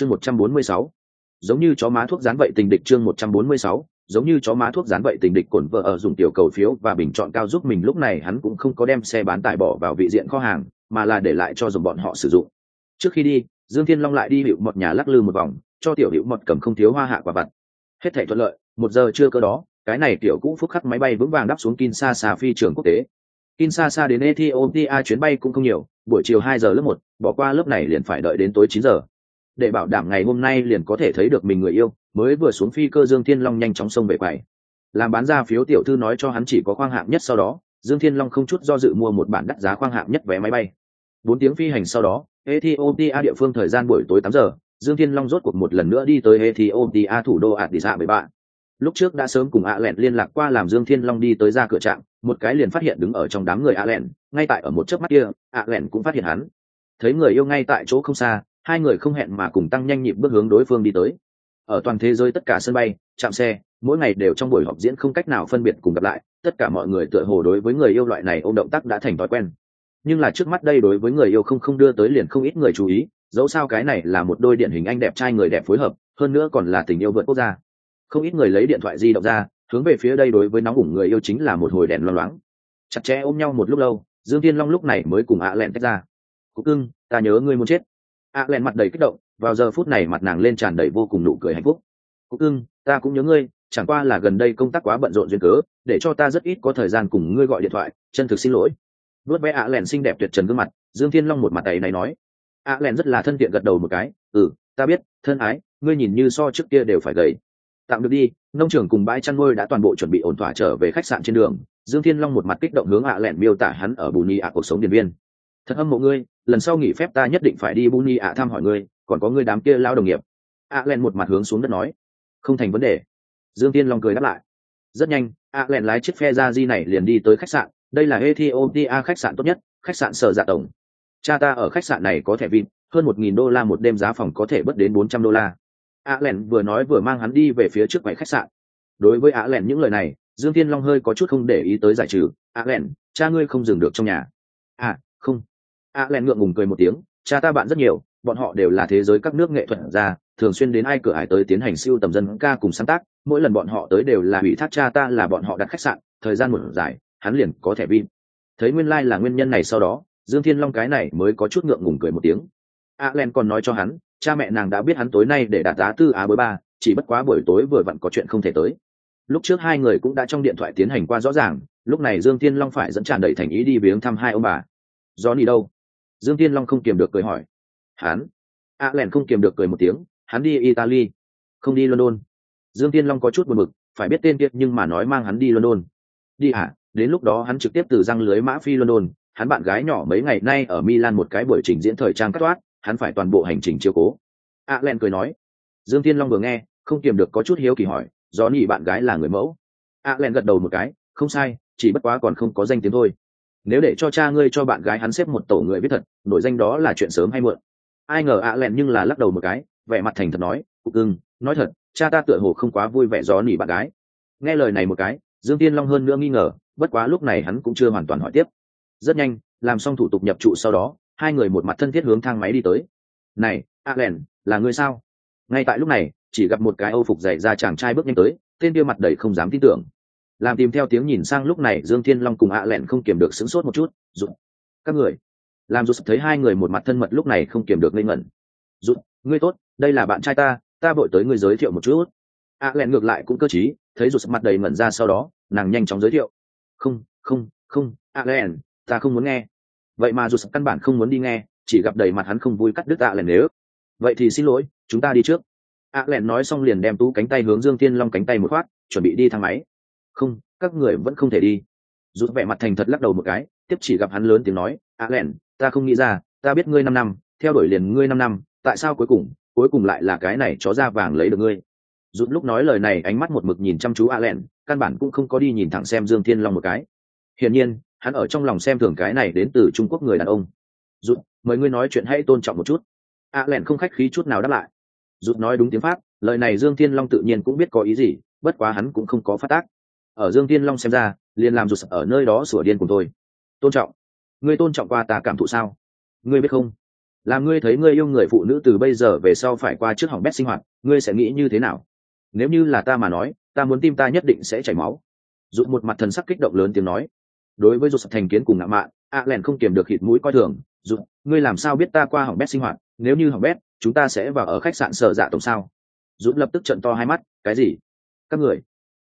chương một trăm bốn mươi sáu. Giống như chó má thuốc dán vậy tình địch chương một trăm bốn mươi sáu. Giống như chó má thuốc dán vậy tình địch cổn vợ ở dùng tiểu cầu phiếu và bình chọn cao giúp mình. Lúc này hắn cũng không có đem xe bán tải bỏ vào vị diện kho hàng mà là để lại cho dùng bọn họ sử dụng. Trước khi đi dương thiên long lại đi hiệu một nhà lắc lư một vòng cho tiểu hiệu một cầm không thiếu hoa hạ quả vặt. Hết thể thuận lợi một giờ chưa cơ đó cái này tiểu cũ phúc khắc máy bay vững vàng đáp xuống Kinshasa phi trường quốc tế. Kinshasa đến Ethiopia chuyến bay cũng không nhiều, buổi chiều hai giờ lớp một, bỏ qua lớp này liền phải đợi đến tối chín giờ. Để bảo đảm ngày hôm nay liền có thể thấy được mình người yêu, mới vừa xuống phi cơ Dương Thiên Long nhanh chóng xông về quầy. Làm bán ra phiếu tiểu thư nói cho hắn chỉ có khoang hạng nhất sau đó, Dương Thiên Long không chút do dự mua một bản đắt giá khoang hạng nhất vé máy bay. Bốn tiếng phi hành sau đó, Ethiopia địa phương thời gian buổi tối tám giờ, Dương Thiên Long rốt cuộc một lần nữa đi tới Ethiopia thủ đô Addis Ababa lúc trước đã sớm cùng ạ lẹn liên lạc qua làm dương thiên long đi tới ra cửa trạm một cái liền phát hiện đứng ở trong đám người ạ lẹn ngay tại ở một chớp mắt kia ạ lẹn cũng phát hiện hắn thấy người yêu ngay tại chỗ không xa hai người không hẹn mà cùng tăng nhanh nhịp bước hướng đối phương đi tới. Ở toàn thế giới tất cả sân bay, trạm xe, mỗi ngày đều trong buổi họp diễn không cách nào phân biệt cùng gặp lại, tất cả mọi người tựa hồ đối với người yêu loại này ô động tác đã thành thói quen. Nhưng là trước mắt đây đối với người yêu không không đưa tới liền không ít người chú ý, dẫu sao cái này là một đôi điển hình anh đẹp trai người đẹp phối hợp, hơn nữa còn là tình yêu vượt quốc gia. Không ít người lấy điện thoại di động ra, hướng về phía đây đối với nóng ủng người yêu chính là một hồi đèn loang loáng. Chặt chẽ ôm nhau một lúc lâu, dương thiên long lúc này mới cùng ạ lẹn tách ra. Cúc cưng, ta nhớ ngươi muốn chết a len mặt đầy kích động vào giờ phút này mặt nàng lên tràn đầy vô cùng nụ cười hạnh phúc. Cúc Ưng, ta cũng nhớ ngươi chẳng qua là gần đây công tác quá bận rộn duyên cớ để cho ta rất ít có thời gian cùng ngươi gọi điện thoại chân thực xin lỗi. Vớt bé ạ len xinh đẹp tuyệt trần gương mặt dương thiên long một mặt tay này nói. Ạ len rất là thân thiện gật đầu một cái. Ừ ta biết thân ái ngươi nhìn như so trước kia đều phải gầy. Tạm được đi nông trường cùng bãi chăn nuôi đã toàn bộ chuẩn bị ổn thỏa trở về khách sạn trên đường. Dương thiên long một mặt kích động hướng ạ lẹn miêu tả hắn ở bù nhi ạ cuộc sống điện viên thật âm mộ ngươi, lần sau nghỉ phép ta nhất định phải đi bu ni ạ thăm hỏi ngươi, còn có ngươi đám kia lao đồng nghiệp. Ạ lẹn một mặt hướng xuống đất nói. Không thành vấn đề. Dương thiên long cười đáp lại. Rất nhanh ạ lẹn lái chiếc phe ra di này liền đi tới khách sạn. Đây là ethiopia khách sạn tốt nhất, khách sạn sở dạ tổng. Cha ta ở khách sạn này có thẻ vin hơn một nghìn đô la một đêm giá phòng có thể bớt đến bốn trăm đô la. A len vừa nói vừa mang hắn đi về phía trước quầy khách sạn. Đối với a len những lời này, dương thiên long hơi có chút không để ý tới giải trừ. A len cha ngươi không dừng được trong nhà. À không a len ngượng ngùng cười một tiếng, cha ta bạn rất nhiều, bọn họ đều là thế giới các nước nghệ thuật ra thường xuyên đến ai cửa hải tới tiến hành siêu tầm dân ca cùng sáng tác, mỗi lần bọn họ tới đều là ủy thác cha ta là bọn họ đặt khách sạn, thời gian một dài, hắn liền có thẻ vi thấy nguyên lai、like、là nguyên nhân này sau đó, dương thiên long cái này mới có chút ngượng ngùng cười một tiếng. A len còn nói cho hắn, cha mẹ nàng đã biết hắn tối nay để đạt giá tư á bới ba, chỉ bất quá buổi tối vừa vặn có chuyện không thể tới. Lúc trước hai người cũng đã trong điện thoại tiến hành qua rõ ràng, lúc này dương Thiên long phải dẫn tràn đầy thành ý đi viếng thăm hai ông bà. Do đi đâu? Dương tiên long không kiềm được cười hỏi. Hắn? A len không kiềm được cười một tiếng, hắn đi italy, không đi london. Dương tiên long có chút buồn bực, phải biết tên kiệt nhưng mà nói mang hắn đi london. Đi à đến lúc đó hắn trực tiếp từ răng lưới mã phi london, hắn bạn gái nhỏ mấy ngày nay ở milan một cái buổi trình diễn thời trang cắt toát, hắn phải toàn bộ hành trình chiều cố. A len cười nói. Dương tiên long vừa nghe, không kiềm được có chút hiếu kỳ hỏi do nhị bạn gái là người mẫu? A len gật đầu một cái, không sai, chỉ bất quá còn không có danh tiếng thôi nếu để cho cha ngươi cho bạn gái hắn xếp một tổ người viết thật nổi danh đó là chuyện sớm hay muộn. Ai ngờ a lẹn nhưng là lắc đầu một cái vẻ mặt thành thật nói cục ưng nói thật cha ta tựa hồ không quá vui vẻ gió nỉ bạn gái. Nghe lời này một cái dương tiên long hơn nữa nghi ngờ bất quá lúc này hắn cũng chưa hoàn toàn hỏi tiếp. Rất nhanh làm xong thủ tục nhập trụ sau đó hai người một mặt thân thiết hướng thang máy đi tới. Này Allen, là người sao? Ngay tại lúc này chỉ gặp một cái âu phục dày ra chàng trai bước nhanh tới tên kia mặt đầy không dám tin tưởng làm tìm theo tiếng nhìn sang lúc này dương thiên long cùng Allen không kiềm được sững sốt một chút rụt các người. Làm rụt thấy hai người một mặt thân mật lúc này không kiềm được ngây ngẩn. Rụt ngươi tốt đây là bạn trai ta ta vội tới ngươi giới thiệu một chút. Allen ngược lại cũng cơ trí thấy rụt mặt đầy ngẩn ra sau đó nàng nhanh chóng giới thiệu. Không không không Allen, ta không muốn nghe. Vậy mà dù căn bản không muốn đi nghe chỉ gặp đầy mặt hắn không vui cắt đứt ạ lẹn nếu. Vậy thì xin lỗi chúng ta đi trước. ạ lẹn nói xong liền đem tú cánh tay hướng dương thiên long cánh tay một khoát chuẩn bị đi thang máy không, các người vẫn không thể đi. Rút vẻ mặt thành thật lắc đầu một cái, tiếp chỉ gặp hắn lớn tiếng nói, a len ta không nghĩ ra, ta biết ngươi năm năm, theo đuổi liền ngươi năm năm, tại sao cuối cùng cuối cùng lại là cái này chó ra vàng lấy được ngươi? Rút lúc nói lời này ánh mắt một mực nhìn chăm chú a len căn bản cũng không có đi nhìn thẳng xem dương thiên long một cái. Hiển nhiên, hắn ở trong lòng xem thường cái này đến từ trung quốc người đàn ông. Rút mời ngươi nói chuyện hãy tôn trọng một chút. A len không khách khí chút nào đáp lại. Rút nói đúng tiếng pháp, lời này dương thiên long tự nhiên cũng biết có ý gì, bất quá hắn cũng không có phát tác ở dương thiên long xem ra, liền làm rụt ở nơi đó sửa điên cùng tôi tôn trọng, ngươi tôn trọng qua ta cảm thụ sao? Ngươi biết không? Làm ngươi thấy ngươi yêu người phụ nữ từ bây giờ về sau phải qua trước hỏng bét sinh hoạt, ngươi sẽ nghĩ như thế nào? Nếu như là ta mà nói, ta muốn tim ta nhất định sẽ chảy máu. Rụt một mặt thần sắc kích động lớn tiếng nói. Đối với rụt thành kiến cùng ngạo mạn, a lèn không kiềm được hịt mũi coi thường. Rụt, ngươi làm sao biết ta qua hỏng bét sinh hoạt? Nếu như hỏng bét, chúng ta sẽ vào ở khách sạn sở dạ tổng sao? Rụt lập tức trận to hai mắt. Cái gì? Các người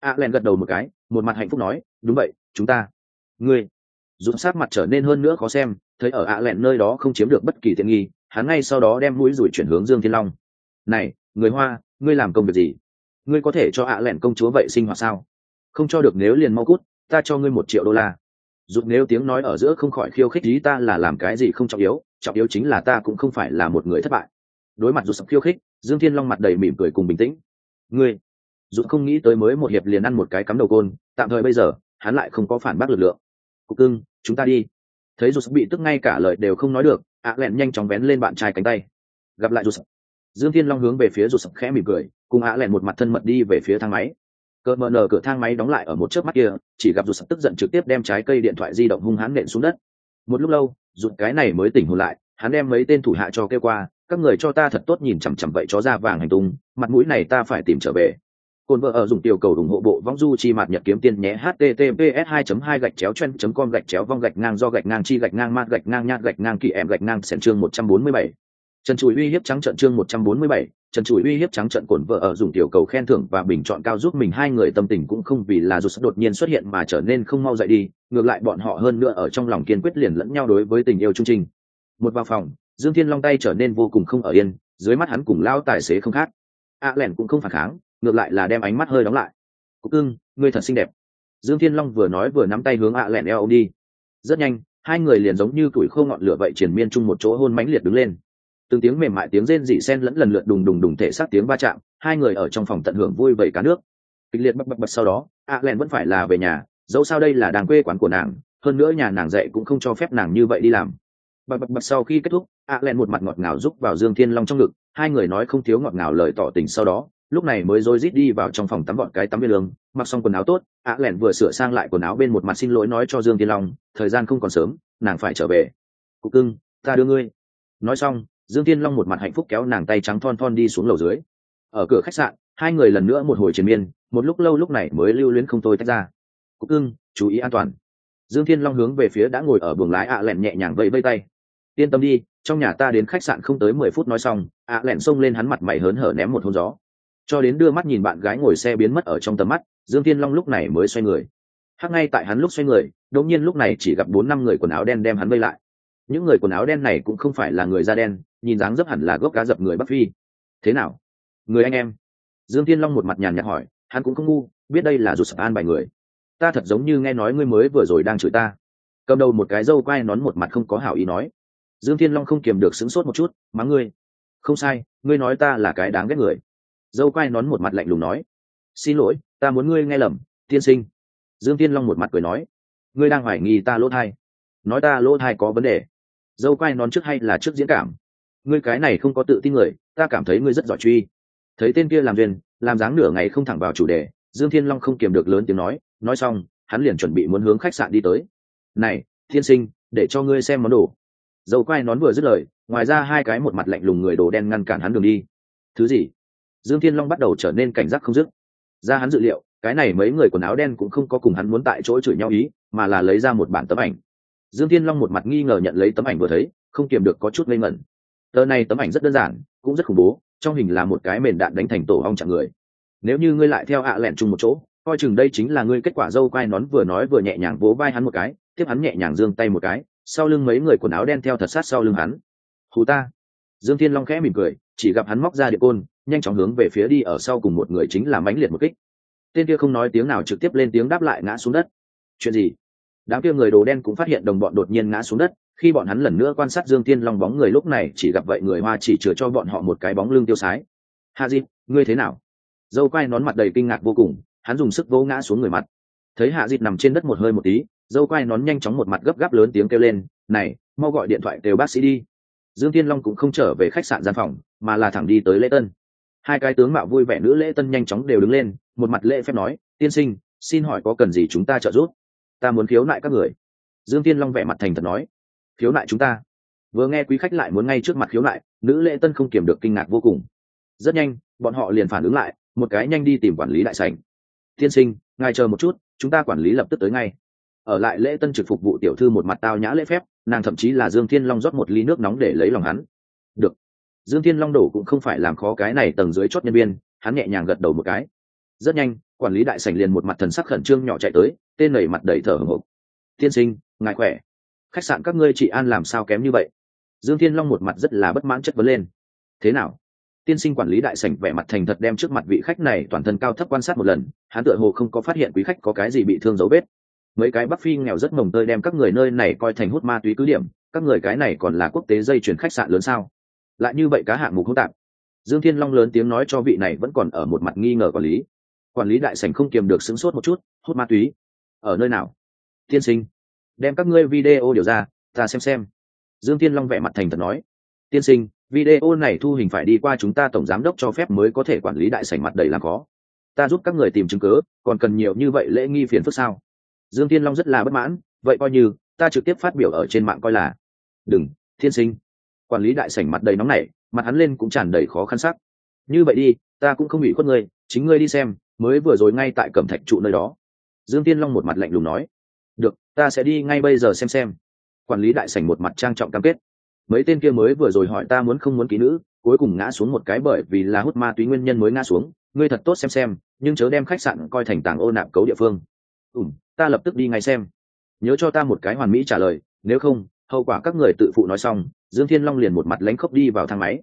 a len gật đầu một cái, một mặt hạnh phúc nói, đúng vậy, chúng ta, ngươi. Rụt sát mặt trở nên hơn nữa khó xem, thấy ở a len nơi đó không chiếm được bất kỳ tiện nghi, hắn ngay sau đó đem mũi rủi chuyển hướng dương thiên long. Này, người hoa, ngươi làm công việc gì? Ngươi có thể cho ạ lẹn công chúa vậy sinh hoạt sao? Không cho được nếu liền mau cút, ta cho ngươi một triệu đô la. Dù nếu tiếng nói ở giữa không khỏi khiêu khích ý ta là làm cái gì không trọng yếu trọng yếu chính là ta cũng không phải là một người thất bại. Đối mặt dù sập khiêu khích, dương thiên long mặt đầy mỉm cười cùng bình tĩnh. Ngươi dù không nghĩ tới mới một hiệp liền ăn một cái cắm đầu côn, tạm thời bây giờ, hắn lại không có phản bác lực lượng. Cục cưng, chúng ta đi. Thấy dù bị tức ngay cả lời đều không nói được, ạ lẹn nhanh chóng vén lên bạn trai cánh tay. Gặp lại dù dương thiên long hướng về phía dù khẽ mỉm cười, cùng ạ lẹn một mặt thân mật đi về phía thang máy. Cỡ mờ nở cửa thang máy đóng lại ở một chớp mắt kia, chỉ gặp rụt tức giận trực tiếp đem trái cây điện thoại di động hung hãn nện xuống đất. Một lúc lâu, rụt cái này mới tỉnh hồn lại, hắn đem mấy tên thủ hạ cho kêu qua, các người cho ta thật tốt nhìn chằm chằm vậy chó ra vàng hành tung, mặt mũi này ta phải tìm trở về. Côn vợ ở dùng tiểu cầu ủng hộ bộ vong du chi mạt nhật kiếm tiên nhé https 2 2 gạch chéo chen com gạch chéo vong gạch ngang do gạch ngang chi gạch ngang mát gạch ngang nhát gạch ngang kỳ em gạch ngang sẻn chương 147. trần chùi uy hiếp trắng trận chương 147, trần chùi uy hiếp trắng trận cồn vợ ở dùng tiểu cầu khen thưởng và bình chọn cao giúp mình hai người tâm tình cũng không vì là dù đột nhiên xuất hiện mà trở nên không mau dậy đi ngược lại bọn họ hơn nữa ở trong lòng kiên quyết liền lẫn nhau đối với tình yêu trung trình. Một vào phòng dương thiên long tay trở nên vô cùng không ở yên dưới mắt hắn cùng lao tài xế không khác. A lẻn cũng không phản kháng ngược lại là đem ánh mắt hơi đóng lại. Cúc ưng ngươi thật xinh đẹp. Dương thiên long vừa nói vừa nắm tay hướng a Lẹn eo ông đi. Rất nhanh, hai người liền giống như tuổi khô ngọn lửa vậy triển miên chung một chỗ hôn mãnh liệt đứng lên. Từng tiếng mềm mại tiếng rên dị sen lẫn lần lượt đùng đùng đùng thể sát tiếng va chạm, hai người ở trong phòng tận hưởng vui vẩy cá nước. Kịch liệt bập bập bập sau đó a Lẹn vẫn phải là về nhà, dẫu sao đây là đàng quê quán của nàng, hơn nữa nhà nàng dạy cũng không cho phép nàng như vậy đi làm. Bập bập bập sau khi kết thúc a Lẹn một mặt ngọt ngào rúc vào dương thiên long trong ngực, hai người nói không thiếu ngọt ngào lời tỏ tình sau đó lúc này mới rối rít đi vào trong phòng tắm gọn cái tắm viên lương mặc xong quần áo tốt a lẹn vừa sửa sang lại quần áo bên một mặt xin lỗi nói cho dương thiên long thời gian không còn sớm nàng phải trở về. Cụ cưng ta đưa ngươi. Nói xong dương thiên long một mặt hạnh phúc kéo nàng tay trắng thon thon đi xuống lầu dưới. Ở cửa khách sạn hai người lần nữa một hồi triền miên một lúc lâu lúc này mới lưu luyến không tôi tách ra. Cúc Cưng, chú ý an toàn. Dương thiên long hướng về phía đã ngồi ở buồng lái ạ lẹn nhẹ nhàng vẫy vây tay. Yên tâm đi trong nhà ta đến khách sạn không tới mười phút nói xong ạ lẹn xông lên hắn mặt mày hớn hở ném một hôn gió cho đến đưa mắt nhìn bạn gái ngồi xe biến mất ở trong tầm mắt, dương thiên long lúc này mới xoay người. Hắc ngay tại hắn lúc xoay người, đột nhiên lúc này chỉ gặp bốn năm người quần áo đen đem hắn vây lại. Những người quần áo đen này cũng không phải là người da đen, nhìn dáng dấp hẳn là gốc cá dập người bắc phi. Thế nào? Người anh em? Dương thiên long một mặt nhàn nhạt hỏi, hắn cũng không ngu, biết đây là rụt sập an bài người. Ta thật giống như nghe nói ngươi mới vừa rồi đang chửi ta. Cầm đầu một cái dâu quai nón một mặt không có hảo ý nói. Dương thiên long không kiềm được sững sốt một chút, mắng ngươi. Không sai, ngươi nói ta là cái đáng ghét người dâu quai nón một mặt lạnh lùng nói, xin lỗi, ta muốn ngươi nghe lầm, tiên sinh. Dương thiên long một mặt cười nói, ngươi đang hoài nghi ta lỗ thai. Nói ta lỗ thai có vấn đề. Dâu quai nón trước hay là trước diễn cảm? Ngươi cái này không có tự tin người, ta cảm thấy ngươi rất giỏi truy. Thấy tên kia làm duyên, làm dáng nửa ngày không thẳng vào chủ đề, dương thiên long không kiềm được lớn tiếng nói nói xong, hắn liền chuẩn bị muốn hướng khách sạn đi tới. Này thiên sinh, để cho ngươi xem món đồ. Dầu quai nón vừa dứt lời, ngoài ra hai cái một mặt lạnh lùng người đồ đen ngăn cản hắn đường đi. Thứ gì? Dương thiên long bắt đầu trở nên cảnh giác không dứt. Ra hắn dự liệu, cái này mấy người quần áo đen cũng không có cùng hắn muốn tại chỗ chửi nhau ý, mà là lấy ra một bản tấm ảnh. Dương thiên long một mặt nghi ngờ nhận lấy tấm ảnh vừa thấy, không kiềm được có chút ngây ngẩn. Tờ này tấm ảnh rất đơn giản, cũng rất khủng bố, trong hình là một cái mền đạn đánh thành tổ ong chặn người. Nếu như ngươi lại theo ạ lẹn chung một chỗ, coi chừng đây chính là ngươi kết quả dâu quai nón vừa nói vừa nhẹ nhàng vỗ vai hắn một cái, tiếp hắn nhẹ nhàng giương tay một cái, sau lưng mấy người quần áo đen theo thật sát sau lưng hắn. Hù ta. Dương thiên long khẽ mỉm cười, chỉ gặp hắn móc ra địa côn nhanh chóng hướng về phía đi ở sau cùng một người chính là mãnh liệt một kích. Tên kia không nói tiếng nào trực tiếp lên tiếng đáp lại ngã xuống đất. Chuyện gì? Đám kia người đồ đen cũng phát hiện đồng bọn đột nhiên ngã xuống đất, khi bọn hắn lần nữa quan sát dương thiên long bóng người lúc này chỉ gặp vậy người hoa chỉ chừa cho bọn họ một cái bóng lưng tiêu sái. Ha di ngươi thế nào? Dâu quai nón mặt đầy kinh ngạc vô cùng, hắn dùng sức vỗ ngã xuống người mặt. Thấy hạ dịt nằm trên đất một hơi một tí, dâu quai nón nhanh chóng một mặt gấp gáp lớn tiếng kêu lên, này, mau gọi điện thoại kêu bác sĩ đi. Dương thiên long cũng không trở về khách sạn gian phòng, mà là thẳng đi tới lễ tân hai cái tướng mạo vui vẻ nữ lễ tân nhanh chóng đều đứng lên, một mặt lễ phép nói, tiên sinh, xin hỏi có cần gì chúng ta trợ giúp? Ta muốn khiếu nại các người. Dương tiên long vẻ mặt thành thật nói, khiếu nại chúng ta? Vừa nghe quý khách lại muốn ngay trước mặt khiếu nại, nữ lễ tân không kiểm được kinh ngạc vô cùng. Rất nhanh, bọn họ liền phản ứng lại, một cái nhanh đi tìm quản lý đại sảnh. Tiên sinh, ngài chờ một chút, chúng ta quản lý lập tức tới ngay. Ở lại lễ tân trực phục vụ tiểu thư một mặt tao nhã lễ phép, nàng thậm chí là dương thiên long rót một ly nước nóng để lấy lòng hắn. Được dương thiên long đổ cũng không phải làm khó cái này tầng dưới chót nhân viên, hắn nhẹ nhàng gật đầu một cái. Rất nhanh, quản lý đại sảnh liền một mặt thần sắc khẩn trương nhỏ chạy tới, tên nẩy mặt đầy thở hổn hộc. Tiên sinh, ngài khỏe? Khách sạn các ngươi chị an làm sao kém như vậy? Dương thiên long một mặt rất là bất mãn chất vấn lên. Thế nào? Tiên sinh quản lý đại sảnh vẻ mặt thành thật đem trước mặt vị khách này toàn thân cao thấp quan sát một lần, hắn tựa hồ không có phát hiện quý khách có cái gì bị thương dấu vết. Mấy cái bắc phi nghèo rất mồng tơi đem các người nơi này coi thành hút ma túy cứ điểm, các người cái này còn là quốc tế dây chuyển khách sạn lớn sao? Lại như vậy cá hạng mục hỗn tạp. Dương thiên long lớn tiếng nói cho vị này vẫn còn ở một mặt nghi ngờ quản lý. Quản lý đại sảnh không kiềm được sướng sốt một chút, hút ma túy. Ở nơi nào? Tiên sinh, đem các ngươi video điều ra, ta xem xem. Dương thiên long vẻ mặt thành thật nói. Tiên sinh, video này thu hình phải đi qua chúng ta tổng giám đốc cho phép mới có thể quản lý đại sảnh mặt đầy làm khó. Ta giúp các người tìm chứng cứ, còn cần nhiều như vậy lễ nghi phiền phức sao? Dương thiên long rất là bất mãn, vậy coi như, ta trực tiếp phát biểu ở trên mạng coi là. Đừng thiên sinh quản lý đại sảnh mặt đầy nóng nảy mặt hắn lên cũng tràn đầy khó khăn sắc. Như vậy đi, ta cũng không bị khuất ngươi, chính ngươi đi xem, mới vừa rồi ngay tại cẩm thạch trụ nơi đó. Dương tiên long một mặt lạnh lùng nói. Được, ta sẽ đi ngay bây giờ xem xem. Quản lý đại sảnh một mặt trang trọng cam kết. Mấy tên kia mới vừa rồi hỏi ta muốn không muốn ký nữ, cuối cùng ngã xuống một cái bởi vì là hút ma túy nguyên nhân mới ngã xuống. Ngươi thật tốt xem xem, nhưng chớ đem khách sạn coi thành tảng ô nạp cấu địa phương. Ùm ta lập tức đi ngay xem. Nhớ cho ta một cái hoàn mỹ trả lời, nếu không, hậu quả các người tự phụ nói xong dương thiên long liền một mặt lánh khóc đi vào thang máy.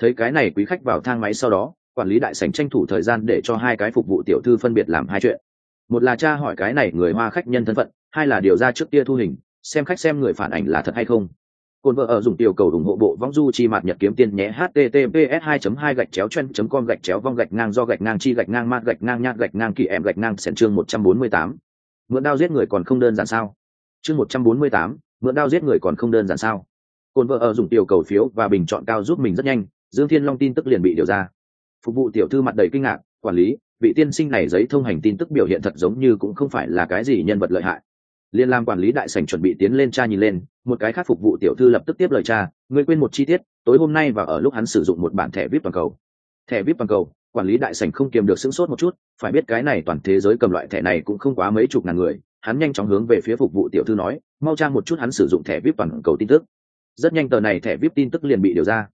Thấy cái này quý khách vào thang máy sau đó quản lý đại sảnh tranh thủ thời gian để cho hai cái phục vụ tiểu thư phân biệt làm hai chuyện. Một là cha hỏi cái này người hoa khách nhân thân phận hai là điều ra trước kia thu hình xem khách xem người phản ảnh là thật hay không. Cồn vợ ở dùng tiểu cầu ủng hộ bộ vong du chi mạt nhật kiếm tiền nhé https 2 2 gạch chéo chen com gạch chéo vong gạch ngang do gạch ngang chi gạch ngang mát gạch ngang nhát gạch ngang kỳ em gạch ngang sẻn chương 148. mượn đao giết người còn không đơn giản sao? Chương 148, mượn đao giết người còn không đơn giản sao? Cồn vợ ở dùng tiểu cầu phiếu và bình chọn cao giúp mình rất nhanh, dương thiên long tin tức liền bị điều ra. Phục vụ tiểu thư mặt đầy kinh ngạc, quản lý, vị tiên sinh này giấy thông hành tin tức biểu hiện thật giống như cũng không phải là cái gì nhân vật lợi hại. Liên lam quản lý đại sảnh chuẩn bị tiến lên cha nhìn lên, một cái khác phục vụ tiểu thư lập tức tiếp lời cha ngươi quên một chi tiết, tối hôm nay và ở lúc hắn sử dụng một bản thẻ vip toàn cầu. Thẻ vip toàn cầu, quản lý đại sảnh không kiềm được sững sốt một chút, phải biết cái này toàn thế giới cầm loại thẻ này cũng không quá mấy chục ngàn người, hắn nhanh chóng hướng về phía phục vụ tiểu thư nói, mau trang một chút hắn sử dụng thẻ vip toàn cầu tin tức rất nhanh tờ này thẻ vip tin tức liền bị điều ra.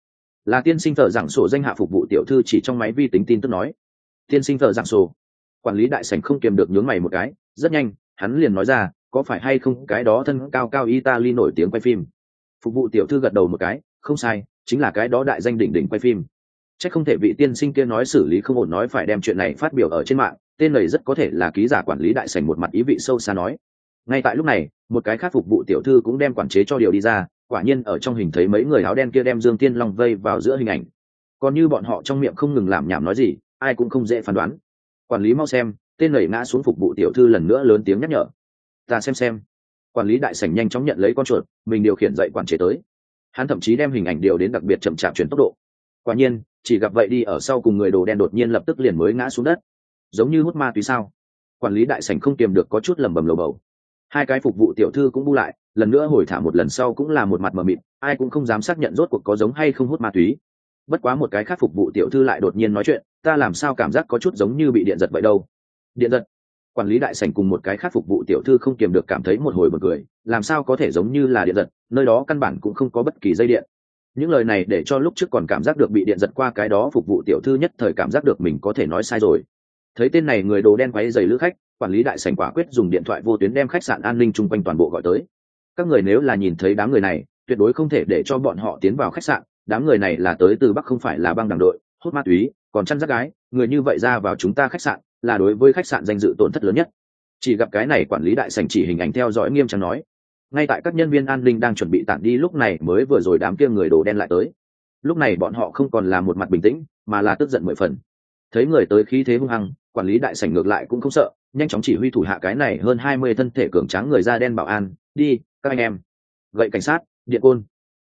Là tiên sinh thợ giảng sổ danh hạ phục vụ tiểu thư chỉ trong máy vi tính tin tức nói. Tiên sinh thợ giảng sổ. Quản lý đại sảnh không kiềm được nhướng mày một cái, rất nhanh, hắn liền nói ra, có phải hay không cái đó thân cao cao italy nổi tiếng quay phim. Phục vụ tiểu thư gật đầu một cái, không sai, chính là cái đó đại danh đỉnh đỉnh quay phim. Chắc không thể vị tiên sinh kia nói xử lý không ổn nói phải đem chuyện này phát biểu ở trên mạng, tên này rất có thể là ký giả quản lý đại sảnh một mặt ý vị sâu xa nói. Ngay tại lúc này, một cái khác phục vụ tiểu thư cũng đem quản chế cho điều đi ra quả nhiên ở trong hình thấy mấy người áo đen kia đem dương tiên long vây vào giữa hình ảnh. Còn như bọn họ trong miệng không ngừng làm nhảm nói gì, ai cũng không dễ phán đoán. Quản lý mau xem, tên nảy ngã xuống phục vụ tiểu thư lần nữa lớn tiếng nhắc nhở. Ta xem xem. Quản lý đại sảnh nhanh chóng nhận lấy con chuột, mình điều khiển dậy quản chế tới. Hắn thậm chí đem hình ảnh điều đến đặc biệt chậm chạp chuyển tốc độ. Quả nhiên, chỉ gặp vậy đi ở sau cùng người đồ đen đột nhiên lập tức liền mới ngã xuống đất. Giống như hút ma túy sao? Quản lý đại sảnh không kiềm được có chút lầm bầm lầu bầu hai cái phục vụ tiểu thư cũng bu lại, lần nữa hồi thả một lần sau cũng là một mặt mờ mịt, ai cũng không dám xác nhận rốt cuộc có giống hay không hút ma túy. Bất quá một cái khác phục vụ tiểu thư lại đột nhiên nói chuyện, ta làm sao cảm giác có chút giống như bị điện giật vậy đâu? Điện giật? Quản lý đại sảnh cùng một cái khác phục vụ tiểu thư không kiềm được cảm thấy một hồi bật cười, làm sao có thể giống như là điện giật, nơi đó căn bản cũng không có bất kỳ dây điện. Những lời này để cho lúc trước còn cảm giác được bị điện giật qua cái đó phục vụ tiểu thư nhất thời cảm giác được mình có thể nói sai rồi. Thấy tên này người đồ đen quấy dày lữ khách quản lý đại sảnh quả quyết dùng điện thoại vô tuyến đem khách sạn an ninh chung quanh toàn bộ gọi tới. Các người nếu là nhìn thấy đám người này, tuyệt đối không thể để cho bọn họ tiến vào khách sạn. Đám người này là tới từ bắc không phải là băng đảng đội, hút ma túy, còn chăn rác gái. Người như vậy ra vào chúng ta khách sạn là đối với khách sạn danh dự tổn thất lớn nhất. Chỉ gặp cái này quản lý đại sảnh chỉ hình ảnh theo dõi nghiêm trang nói, ngay tại các nhân viên an ninh đang chuẩn bị tản đi, lúc này mới vừa rồi đám kia người đồ đen lại tới. Lúc này bọn họ không còn là một mặt bình tĩnh, mà là tức giận mười phần. Thấy người tới khí thế hung hăng, quản lý đại sảnh ngược lại cũng không sợ nhanh chóng chỉ huy thủ hạ cái này hơn hai mươi thân thể cường tráng người da đen bảo an. Đi, các anh em. Gậy cảnh sát, điện côn.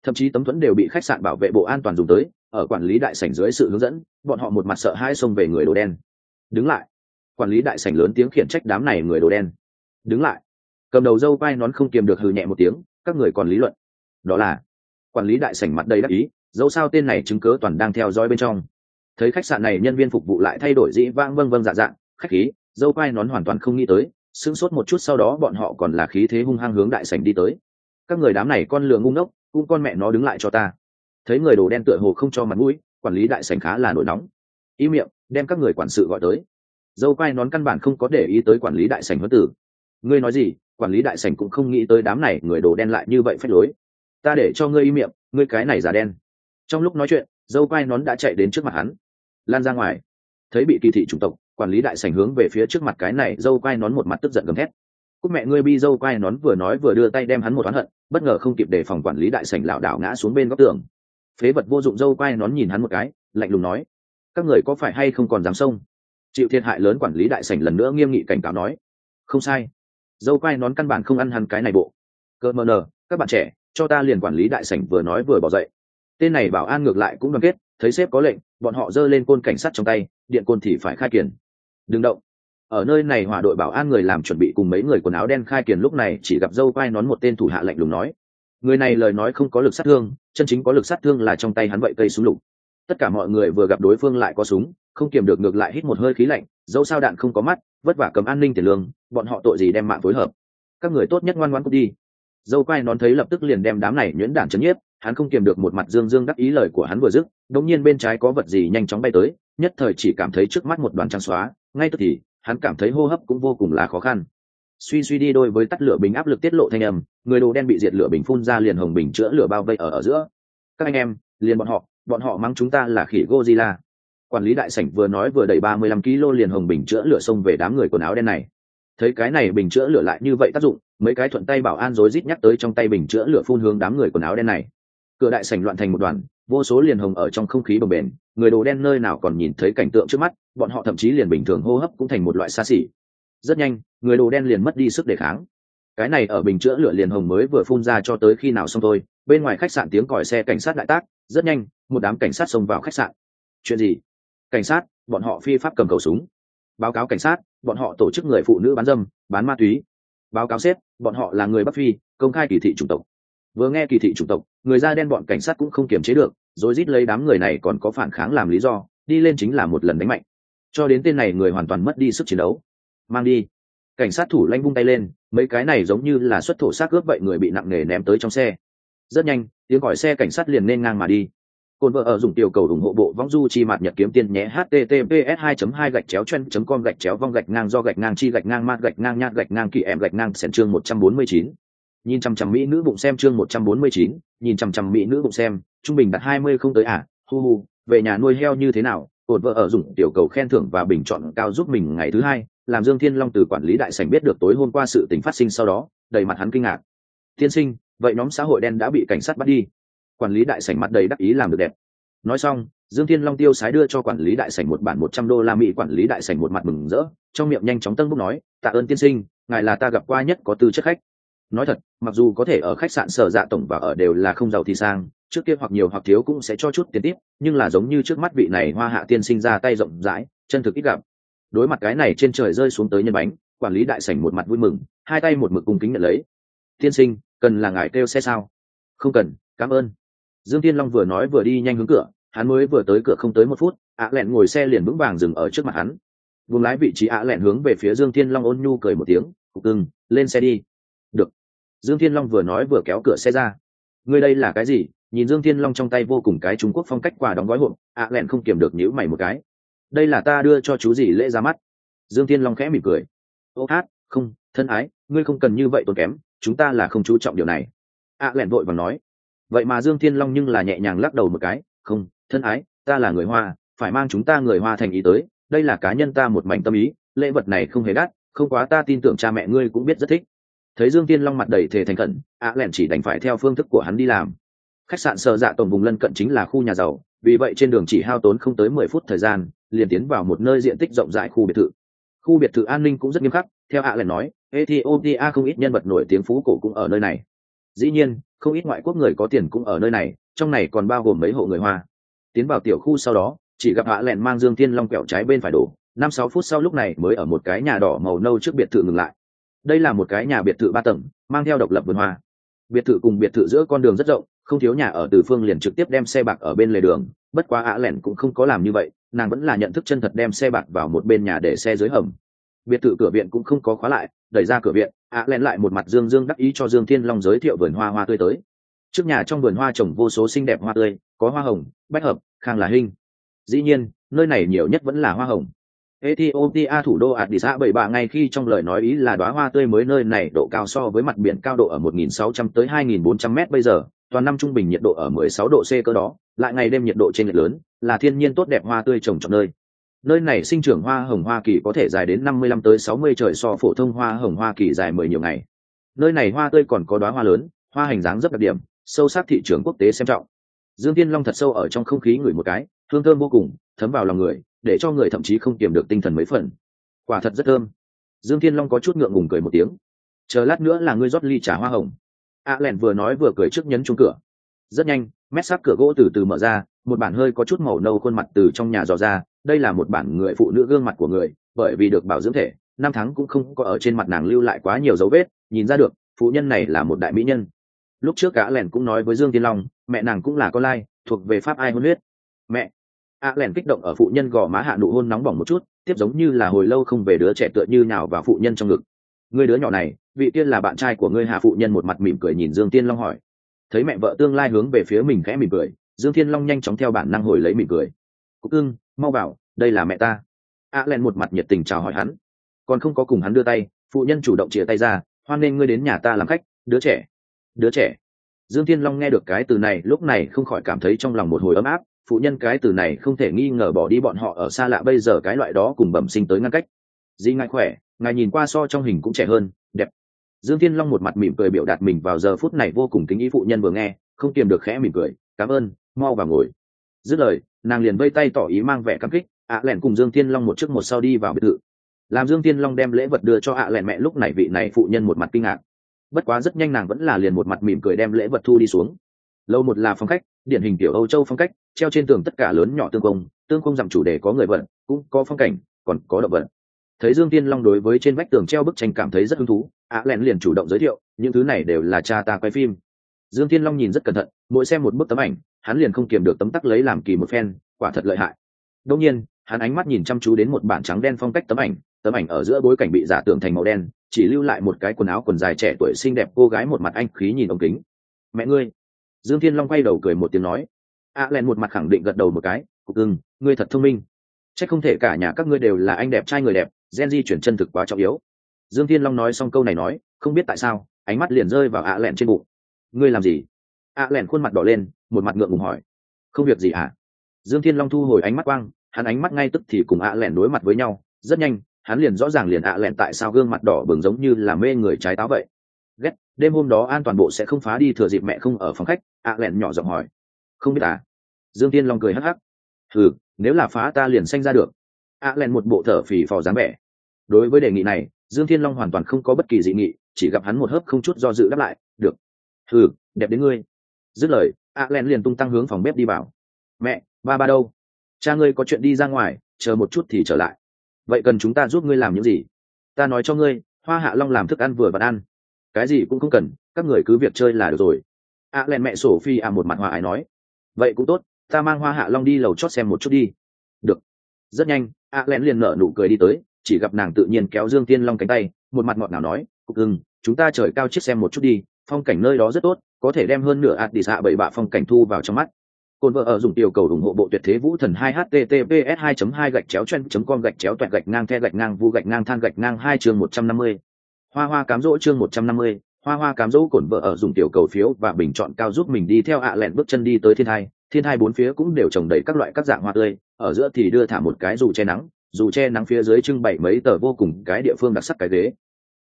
Thậm chí tấm thuẫn đều bị khách sạn bảo vệ bộ an toàn dùng tới, ở quản lý đại sảnh dưới sự hướng dẫn, bọn họ một mặt sợ hai xông về người đồ đen. Đứng lại. Quản lý đại sảnh lớn tiếng khiển trách đám này người đồ đen. Đứng lại. Cầm đầu dâu vai nón không kiềm được hừ nhẹ một tiếng, các người còn lý luận. Đó là, quản lý đại sảnh mặt đầy đắc ý, dẫu sao tên này chứng cớ toàn đang theo dõi bên trong. Thấy khách sạn này nhân viên phục vụ lại thay đổi dĩ vãng vâng vâng dạ dạng khách khí dâu quai nón hoàn toàn không nghĩ tới sững sốt một chút sau đó bọn họ còn là khí thế hung hăng hướng đại sảnh đi tới. Các người đám này con lừa ngu ngốc, cũng con mẹ nó đứng lại cho ta. Thấy người đồ đen tựa hồ không cho mặt mũi, quản lý đại sảnh khá là nổi nóng. Ý miệng, đem các người quản sự gọi tới. Dâu quai nón căn bản không có để ý tới quản lý đại sảnh huấn tử. Ngươi nói gì, quản lý đại sảnh cũng không nghĩ tới đám này người đồ đen lại như vậy phách lối. Ta để cho ngươi im miệng, ngươi cái này giả đen. Trong lúc nói chuyện, dâu quai nón đã chạy đến trước mặt hắn, lan ra ngoài. Thấy bị kỳ thị chủng tộc quản lý đại sảnh hướng về phía trước mặt cái này, dâu quai nón một mặt tức giận gầm thét. Cúc mẹ ngươi bi dâu quai nón vừa nói vừa đưa tay đem hắn một oán hận, bất ngờ không kịp đề phòng quản lý đại sảnh lảo đảo ngã xuống bên góc tường. Phế vật vô dụng dâu quai nón nhìn hắn một cái, lạnh lùng nói, các người có phải hay không còn dám xông? Chịu thiệt hại lớn quản lý đại sảnh lần nữa nghiêm nghị cảnh cáo nói, không sai. Dâu quai nón căn bản không ăn hắn cái này bộ. Cơ mờ nờ, các bạn trẻ, cho ta liền quản lý đại sảnh vừa nói vừa bỏ dậy. Tên này bảo an ngược lại cũng đoàn kết, thấy sếp có lệnh, bọn họ giơ lên côn cảnh sát trong tay, điện côn thì phải khai kiển đừng động. Ở nơi này hỏa đội bảo an người làm chuẩn bị cùng mấy người quần áo đen khai kiền lúc này chỉ gặp dâu quai nón một tên thủ hạ lạnh lùng nói. Người này lời nói không có lực sát thương, chân chính có lực sát thương là trong tay hắn vậy cây súng lục. Tất cả mọi người vừa gặp đối phương lại có súng, không kiềm được ngược lại hít một hơi khí lạnh, dẫu sao đạn không có mắt, vất vả cầm an ninh tiền lương, bọn họ tội gì đem mạng phối hợp. Các người tốt nhất ngoan ngoãn cút đi. Dâu quai nón thấy lập tức liền đem đám này nhuyễn đản chấn nhiếp, hắn không kiềm được một mặt dương dương đắc ý lời của hắn vừa dứt đống nhiên bên trái có vật gì nhanh chóng bay tới, nhất thời chỉ cảm thấy trước mắt một đoàn trắng xóa ngay tức thì hắn cảm thấy hô hấp cũng vô cùng là khó khăn suy suy đi đôi với tắt lửa bình áp lực tiết lộ thanh âm người đồ đen bị diệt lửa bình phun ra liền hồng bình chữa lửa bao vây ở ở giữa các anh em liền bọn họ bọn họ mắng chúng ta là khỉ Godzilla. Quản lý đại sảnh vừa nói vừa đẩy ba mươi lăm kg liền hồng bình chữa lửa xông về đám người quần áo đen này. Thấy cái này bình chữa lửa lại như vậy tác dụng, mấy cái thuận tay bảo an rối rít nhắc tới trong tay bình chữa lửa phun hướng đám người quần áo đen này. Cửa đại sảnh loạn thành một đoàn, vô số liền hồng ở trong không khí bồng bềnh, người đồ đen nơi nào còn nhìn thấy cảnh tượng trước mắt, bọn họ thậm chí liền bình thường hô hấp cũng thành một loại xa xỉ. Rất nhanh, người đồ đen liền mất đi sức đề kháng. Cái này ở bình chữa lửa liền hồng mới vừa phun ra cho tới khi nào xong thôi, bên ngoài khách sạn tiếng còi xe cảnh sát đại tác, rất nhanh một đám cảnh sát xông vào khách sạn. Chuyện gì? Cảnh sát bọn họ phi pháp cầm cầu súng. Báo cáo cảnh sát bọn họ tổ chức người phụ nữ bán dâm bán ma túy. Báo cáo xếp bọn họ là người bắc phi công khai kỳ thị chủng tộc. Vừa nghe kỳ thị chủng tộc người da đen bọn cảnh sát cũng không kiềm chế được rồi rít lấy đám người này còn có phản kháng làm lý do đi lên chính là một lần đánh mạnh. Cho đến tên này người hoàn toàn mất đi sức chiến đấu. Mang đi. Cảnh sát thủ lanh vung tay lên mấy cái này giống như là xuất thổ xác cướp vậy người bị nặng nề ném tới trong xe. Rất nhanh tiếng gọi xe cảnh sát liền nên ngang mà đi. Cồn vợ ở dùng tiểu cầu ủng hộ bộ vong du chi mạt nhật kiếm tiền nhé https 2 2 gạch chéo chen com gạch chéo vong gạch ngang do gạch ngang chi gạch ngang mát gạch ngang nhát gạch ngang kỳ em gạch ngang sẻn chương 149. nhìn chằm chằm mỹ nữ bụng xem chương 149, nhìn chằm chằm mỹ nữ bụng xem trung bình đặt 20 không tới à hu hu, về nhà nuôi heo như thế nào, cột vợ ở dùng tiểu cầu khen thưởng và bình chọn cao giúp mình ngày thứ hai, làm dương thiên long từ quản lý đại sảnh biết được tối hôm qua sự tình phát sinh sau đó, đầy mặt hắn kinh ngạc. Tiên sinh, vậy nhóm xã hội đen đã bị cảnh sát bắt đi. Quản lý đại sảnh mặt đầy đắc ý làm được đẹp. Nói xong, dương thiên long tiêu sái đưa cho quản lý đại sảnh một bản một trăm đô la mỹ quản lý đại sảnh một mặt mừng rỡ, trong miệng nhanh chóng tân bốc nói, tạ ơn tiên sinh, ngài là ta gặp qua nhất có tư chất khách. Nói thật, mặc dù có thể ở khách sạn sở dạ tổng và ở đều là không giàu thì sang trước kia hoặc nhiều hoặc thiếu cũng sẽ cho chút tiền tiếp, nhưng là giống như trước mắt vị này hoa hạ tiên sinh ra tay rộng rãi, chân thực ít gặp. Đối mặt cái này trên trời rơi xuống tới nhân bánh, quản lý đại sảnh một mặt vui mừng, hai tay một mực cung kính nhận lấy. Tiên sinh, cần là ngài kêu xe sao? Không cần, cảm ơn. Dương tiên long vừa nói vừa đi nhanh hướng cửa, hắn mới vừa tới cửa không tới một phút, ạ lẹn ngồi xe liền vững vàng dừng ở trước mặt hắn. Vùng lái vị trí ạ lẹn hướng về phía dương thiên long ôn nhu cười một tiếng, cục cưng, lên xe đi. Được. Dương thiên long vừa nói vừa kéo cửa xe ra. Ngươi đây là cái gì? Nhìn dương thiên long trong tay vô cùng cái trung quốc phong cách quà đóng gói hộp, ạ à, lẹn không kiềm được nhíu mày một cái. Đây là ta đưa cho chú gì lễ ra mắt. Dương thiên long khẽ mỉm cười. Ô hát, không, thân ái, ngươi không cần như vậy tốn kém, chúng ta là không chú trọng điều này. Ạ à, lẹn vội và nói. Vậy mà dương thiên long nhưng là nhẹ nhàng lắc đầu một cái. Không, thân ái, ta là người hoa, phải mang chúng ta người hoa thành ý tới. Đây là cá nhân ta một mảnh tâm ý, lễ vật này không hề đắt, không quá ta tin tưởng cha mẹ ngươi cũng biết rất thích. Thấy dương tiên long mặt đầy thề thành khẩn, ạ à, lẹn chỉ đành phải theo phương thức của hắn đi làm khách sạn sở dạ tổng vùng lân cận chính là khu nhà giàu, vì vậy trên đường chỉ hao tốn không tới mười phút thời gian, liền tiến vào một nơi diện tích rộng rãi khu biệt thự. Khu biệt thự an ninh cũng rất nghiêm khắc, theo ạ lần nói, ethiopia không ít nhân vật nổi tiếng phú cổ cũng ở nơi này. Dĩ nhiên, không ít ngoại quốc người có tiền cũng ở nơi này, trong này còn bao gồm mấy hộ người hoa. Tiến vào tiểu khu sau đó, chỉ gặp hạ lẹn mang dương tiên long kẹo trái bên phải đổ, năm sáu phút sau lúc này mới ở một cái nhà đỏ màu nâu trước biệt thự ngừng lại. Đây là một cái nhà biệt thự ba tầng, mang theo độc lập vườn hoa biệt thự cùng biệt thự giữa con đường rất rộng, không thiếu nhà ở từ phương liền trực tiếp đem xe bạc ở bên lề đường, bất quá ạ lẻn cũng không có làm như vậy, nàng vẫn là nhận thức chân thật đem xe bạc vào một bên nhà để xe dưới hầm. Biệt thự cửa viện cũng không có khóa lại, đẩy ra cửa viện, ạ lẻn lại một mặt dương dương đắc ý cho dương thiên long giới thiệu vườn hoa hoa tươi tới. Trước nhà trong vườn hoa trồng vô số xinh đẹp hoa tươi, có hoa hồng, bách hợp, khang là hinh. Dĩ nhiên, nơi này nhiều nhất vẫn là hoa hồng. Ethiopia thủ đô Addis Ababa ngay khi trong lời nói ý là đóa hoa tươi mới nơi này độ cao so với mặt biển cao độ ở 1.600 tới 2.400 mét bây giờ, toàn năm trung bình nhiệt độ ở 16 độ C cơ đó, lại ngày đêm nhiệt độ trên lệch lớn, là thiên nhiên tốt đẹp hoa tươi trồng trọt nơi. Nơi này sinh trưởng hoa hồng Hoa Kỳ có thể dài đến 55 tới 60 trời so phổ thông hoa hồng Hoa Kỳ dài 10 nhiều ngày. Nơi này hoa tươi còn có đóa hoa lớn, hoa hình dáng rất đặc điểm, sâu sắc thị trường quốc tế xem trọng. Dương Tiên Long thật sâu ở trong không khí ngửi một cái, hương thơm vô cùng, thấm vào lòng người, để cho người thậm chí không kiềm được tinh thần mấy phần. Quả thật rất thơm. Dương thiên long có chút ngượng ngùng cười một tiếng. Chờ lát nữa là ngươi rót ly trà hoa hồng. A len vừa nói vừa cười trước nhấn chung cửa. Rất nhanh, mét sắt cửa gỗ từ từ mở ra, một bản hơi có chút màu nâu khuôn mặt từ trong nhà dò ra. Đây là một bản người phụ nữ gương mặt của người, bởi vì được bảo dưỡng thể, năm tháng cũng không có ở trên mặt nàng lưu lại quá nhiều dấu vết, nhìn ra được, phụ nhân này là một đại mỹ nhân. Lúc trước cả lẻn cũng nói với dương tiên long, mẹ nàng cũng là con lai, thuộc về pháp ai hôn huyết mẹ a à lèn kích động ở phụ nhân gò má hạ nụ hôn nóng bỏng một chút, tiếp giống như là hồi lâu không về đứa trẻ tựa như nào vào phụ nhân trong ngực. Người đứa nhỏ này, vị tiên là bạn trai của ngươi hạ phụ nhân một mặt mỉm cười nhìn dương tiên long hỏi. Thấy mẹ vợ tương lai hướng về phía mình khẽ mỉm cười, dương thiên long nhanh chóng theo bản năng hồi lấy mỉm cười. Cúc ưng mau bảo đây là mẹ ta. A à len một mặt nhiệt tình chào hỏi hắn. Còn không có cùng hắn đưa tay, phụ nhân chủ động chia tay ra, hoan nên ngươi đến nhà ta làm khách, đứa trẻ đứa trẻ. Dương thiên long nghe được cái từ này, lúc này không khỏi cảm thấy trong lòng một hồi ấm áp phụ nhân cái từ này không thể nghi ngờ bỏ đi bọn họ ở xa lạ bây giờ cái loại đó cùng bẩm sinh tới ngăn cách. Di ngài khỏe, ngài nhìn qua so trong hình cũng trẻ hơn, đẹp. Dương thiên long một mặt mỉm cười biểu đạt mình vào giờ phút này vô cùng kính ý phụ nhân vừa nghe, không kiềm được khẽ mỉm cười, cảm ơn, mau vào ngồi. Dứt lời, nàng liền vây tay tỏ ý mang vẻ cam kích, ạ lẻn cùng dương thiên long một trước một sau đi vào biệt thự. Làm dương thiên long đem lễ vật đưa cho ạ lẻn mẹ lúc này vị này phụ nhân một mặt kinh ngạc. Bất quá rất nhanh nàng vẫn là liền một mặt mỉm cười đem lễ vật thu đi xuống. Lâu một là phong khách điển hình tiểu âu châu phong cách, treo trên tường tất cả lớn nhỏ tương công tương công giảm chủ đề có người vận, cũng có phong cảnh, còn có động vật. Thấy dương tiên long đối với trên vách tường treo bức tranh cảm thấy rất hứng thú ạ à lẹn liền chủ động giới thiệu, những thứ này đều là cha ta quay phim. Dương tiên long nhìn rất cẩn thận, mỗi xem một bức tấm ảnh, hắn liền không kiềm được tấm tắc lấy làm kỳ một phen, quả thật lợi hại. Đông nhiên, hắn ánh mắt nhìn chăm chú đến một bản trắng đen phong cách tấm ảnh tấm ảnh ở giữa bối cảnh bị giả tưởng thành màu đen, chỉ lưu lại một cái quần áo quần dài trẻ tuổi xinh đẹp, cô gái một mặt anh khí nhìn ống kính. Mẹ ngươi dương thiên long quay đầu cười một tiếng nói, a len một mặt khẳng định gật đầu một cái, cục ưng ngươi thật thông minh. C h ắ c không thể cả nhà các ngươi đều là anh đẹp trai người đẹp, gen di chuyển chân thực quá trọng yếu. Dương thiên long nói xong câu này nói, không biết tại sao, ánh mắt liền rơi vào a len trên bụng. Ngươi làm gì? A len khuôn mặt đỏ lên, một mặt ngượng ngùng hỏi. Không việc gì ạ dương thiên long thu hồi ánh mắt quang, hắn ánh mắt ngay tức thì cùng a len đối mặt với nhau, rất nhanh, hắn liền rõ ràng liền ạ lẹn tại sao gương mặt đỏ bừng giống như là mê người trái táo vậy. Ghét, đêm hôm đó an toàn bộ sẽ không phá đi thừa dịp mẹ không ở phòng khách ạ lẹn nhỏ giọng hỏi. Không biết à? Dương tiên long cười hắc hắc. Ừ nếu là phá ta liền sanh ra được. Ạ lẹn một bộ thở phì phò dáng vẻ. Đối với đề nghị này, dương thiên long hoàn toàn không có bất kỳ dị nghị, chỉ gặp hắn một hớp không chút do dự đáp lại, được. Ừ đẹp đến ngươi. Dứt lời ạ lẹn liền tung tăng hướng phòng bếp đi vào. Mẹ, ba ba đâu? Cha ngươi có chuyện đi ra ngoài, chờ một chút thì trở lại. Vậy cần chúng ta giúp ngươi làm những gì? Ta nói cho ngươi, hoa hạ long làm thức ăn vừa vặn ăn. Cái gì cũng không cần, các người cứ việc chơi là được rồi a à, len mẹ sổ phi à một mặt hòa ái nói. Vậy cũng tốt ta mang hoa hạ long đi lầu chót xem một chút đi. Được. Rất nhanh a à, len liền nở nụ cười đi tới chỉ gặp nàng tự nhiên kéo dương tiên long cánh tay một mặt ngọt nào nói cục ưng chúng ta trời cao chiếc xem một chút đi phong cảnh nơi đó rất tốt có thể đem hơn nửa ạt đi xạ bảy bạ phong cảnh thu vào trong mắt. Cồn vợ ở dùng tiểu cầu ủng hộ bộ tuyệt thế vũ thần 2 https 2 2 gạch chéo chen com gạch chéo toẹt gạch ngang the gạch ngang vu gạch ngang than gạch ngang hai chương 150. hoa hoa cám dỗ chương 150, hoa hoa cám dỗ cổn vợ ở dùng tiểu cầu phiếu và bình chọn cao giúp mình đi theo ạ lẹn bước chân đi tới thiên hai. Thiên hai bốn phía cũng đều trồng đầy các loại các dạng hoa tươi, ở giữa thì đưa thả một cái dù che nắng, dù che nắng phía dưới trưng bày mấy tờ vô cùng cái địa phương đặc sắc cái ghế.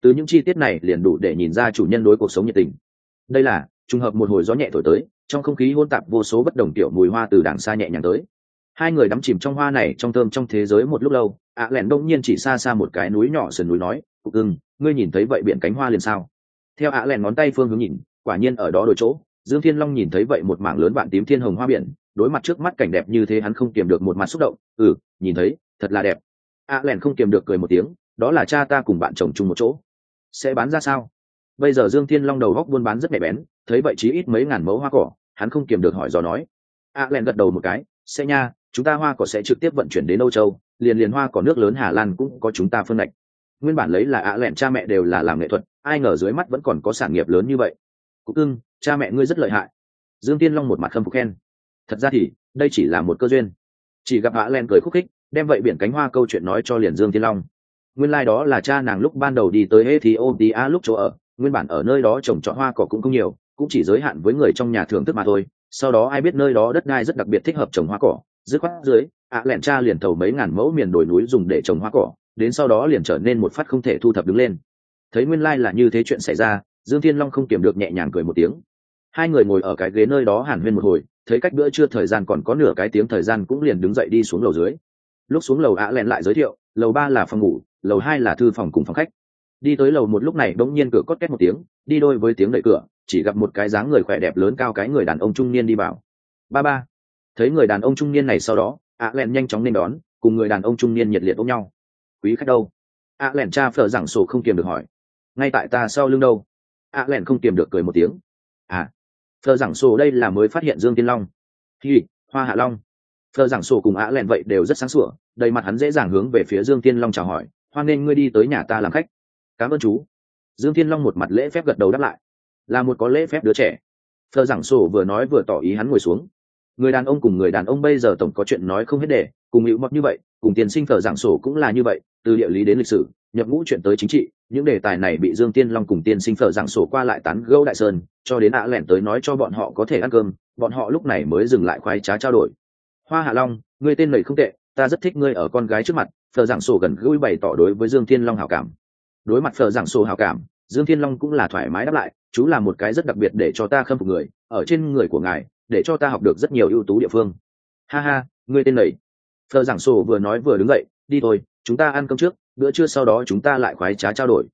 Từ những chi tiết này liền đủ để nhìn ra chủ nhân đối cuộc sống nhiệt tình. Đây là, trùng hợp một hồi gió nhẹ thổi tới, trong không khí hôn tạp vô số bất đồng tiểu mùi hoa từ đằng xa nhẹ nhàng tới. Hai người đắm chìm trong hoa này, trong thơm trong thế giới một lúc lâu, ạ lẹn đông nhiên chỉ xa xa một cái núi nhỏ sườn núi nói, cục ưng ngươi nhìn thấy vậy biển cánh hoa liền sao? Theo ạ lẻn ngón tay phương hướng nhìn, quả nhiên ở đó đổi chỗ. Dương thiên long nhìn thấy vậy một mảng lớn bạn tím thiên hồng hoa biển, đối mặt trước mắt cảnh đẹp như thế hắn không kiềm được một mặt xúc động. Ừ nhìn thấy, thật là đẹp. ạ lẻn không kiềm được cười một tiếng, đó là cha ta cùng bạn chồng chung một chỗ. Sẽ bán ra sao? Bây giờ dương thiên long đầu góc buôn bán rất nhạy bén, thấy vậy chí ít mấy ngàn mẫu hoa cỏ, hắn không kiềm được hỏi dò nói. ạ len gật đầu một cái, sẽ nha, chúng ta hoa cỏ sẽ trực tiếp vận chuyển đến âu châu, liền liền hoa cỏ nước lớn hà lan cũng có chúng ta phân lệch nguyên bản lấy là ạ lẹn cha mẹ đều là làm nghệ thuật, ai ngờ dưới mắt vẫn còn có sản nghiệp lớn như vậy. Cục ưng cha mẹ ngươi rất lợi hại. Dương tiên long một mặt khâm phục khen. Thật ra thì, đây chỉ là một cơ duyên. Chỉ gặp ạ len cười khúc khích, đem vậy biển cánh hoa câu chuyện nói cho liền dương tiên long. Nguyên lai、like、đó là cha nàng lúc ban đầu đi tới ethiopia lúc chỗ ở, nguyên bản ở nơi đó trồng trọt hoa cỏ cũng không nhiều, cũng chỉ giới hạn với người trong nhà thưởng thức mà thôi. Sau đó ai biết nơi đó đất ngai rất đặc biệt thích hợp trồng hoa cỏ. Dứt khoát dưới, ạ lẹn cha liền thầu mấy ngàn mẫu miền đồi núi dùng để trồng hoa cỏ đến sau đó liền trở nên một phát không thể thu thập đứng lên. Thấy nguyên lai là như thế chuyện xảy ra, dương thiên long không kiềm được nhẹ nhàng cười một tiếng. Hai người ngồi ở cái ghế nơi đó hàn huyên một hồi, thấy cách bữa trưa thời gian còn có nửa cái tiếng thời gian cũng liền đứng dậy đi xuống lầu dưới. Lúc xuống lầu ạ len lại giới thiệu, lầu ba là phòng ngủ, lầu hai là thư phòng cùng phòng khách. Đi tới lầu một lúc này bỗng nhiên cửa cốt két một tiếng, đi đôi với tiếng đẩy cửa, chỉ gặp một cái dáng người khỏe đẹp lớn cao cái người đàn ông trung niên đi vào. Ba ba. Thấy người đàn ông trung niên này sau đó ạ len nhanh chóng nên đón, cùng người đàn ông trung niên nhiệt liệt ôm nhau quý khách đâu? Ạ lẻn cha phở giảng sổ không kiềm được hỏi. Ngay tại ta sau lưng đâu? Ạ lẻn không kiềm được cười một tiếng. À phở giảng sổ đây là mới phát hiện dương tiên long. Thì hoa hạ long. Phở giảng sổ cùng ạ lẻn vậy đều rất sáng sủa, đầy mặt hắn dễ dàng hướng về phía dương tiên long chào hỏi. Hoan nên ngươi đi tới nhà ta làm khách. Cảm ơn chú. Dương tiên long một mặt lễ phép gật đầu đáp lại. Là một có lễ phép đứa trẻ. Thờ giảng sổ vừa nói vừa tỏ ý hắn ngồi xuống. Người đàn ông cùng người đàn ông bây giờ tổng có chuyện nói không hết để, cùng hữu mọt như vậy, cùng tiền sinh thờ giảng sổ cũng là như vậy từ địa lý đến lịch sử, nhập ngũ chuyện tới chính trị, những đề tài này bị dương tiên long cùng tiên sinh Phở giảng sổ qua lại tán gâu đại sơn, cho đến ạ lẻn tới nói cho bọn họ có thể ăn cơm, bọn họ lúc này mới dừng lại khoái trá trao đổi. Hoa hạ long, ngươi tên này không tệ, ta rất thích ngươi ở con gái trước mặt, Phở giảng sổ gần gũi bày tỏ đối với dương tiên long hảo cảm. Đối mặt Phở giảng sổ hảo cảm, dương thiên long cũng là thoải mái đáp lại, chú là một cái rất đặc biệt để cho ta khâm phục người, ở trên người của ngài, để cho ta học được rất nhiều ưu tú địa phương. Ha ha, ngươi tên lầy. Phở giảng sổ vừa nói vừa đứng dậy, đi thôi chúng ta ăn cơm trước, bữa trưa sau đó chúng ta lại khoái trá trao đổi.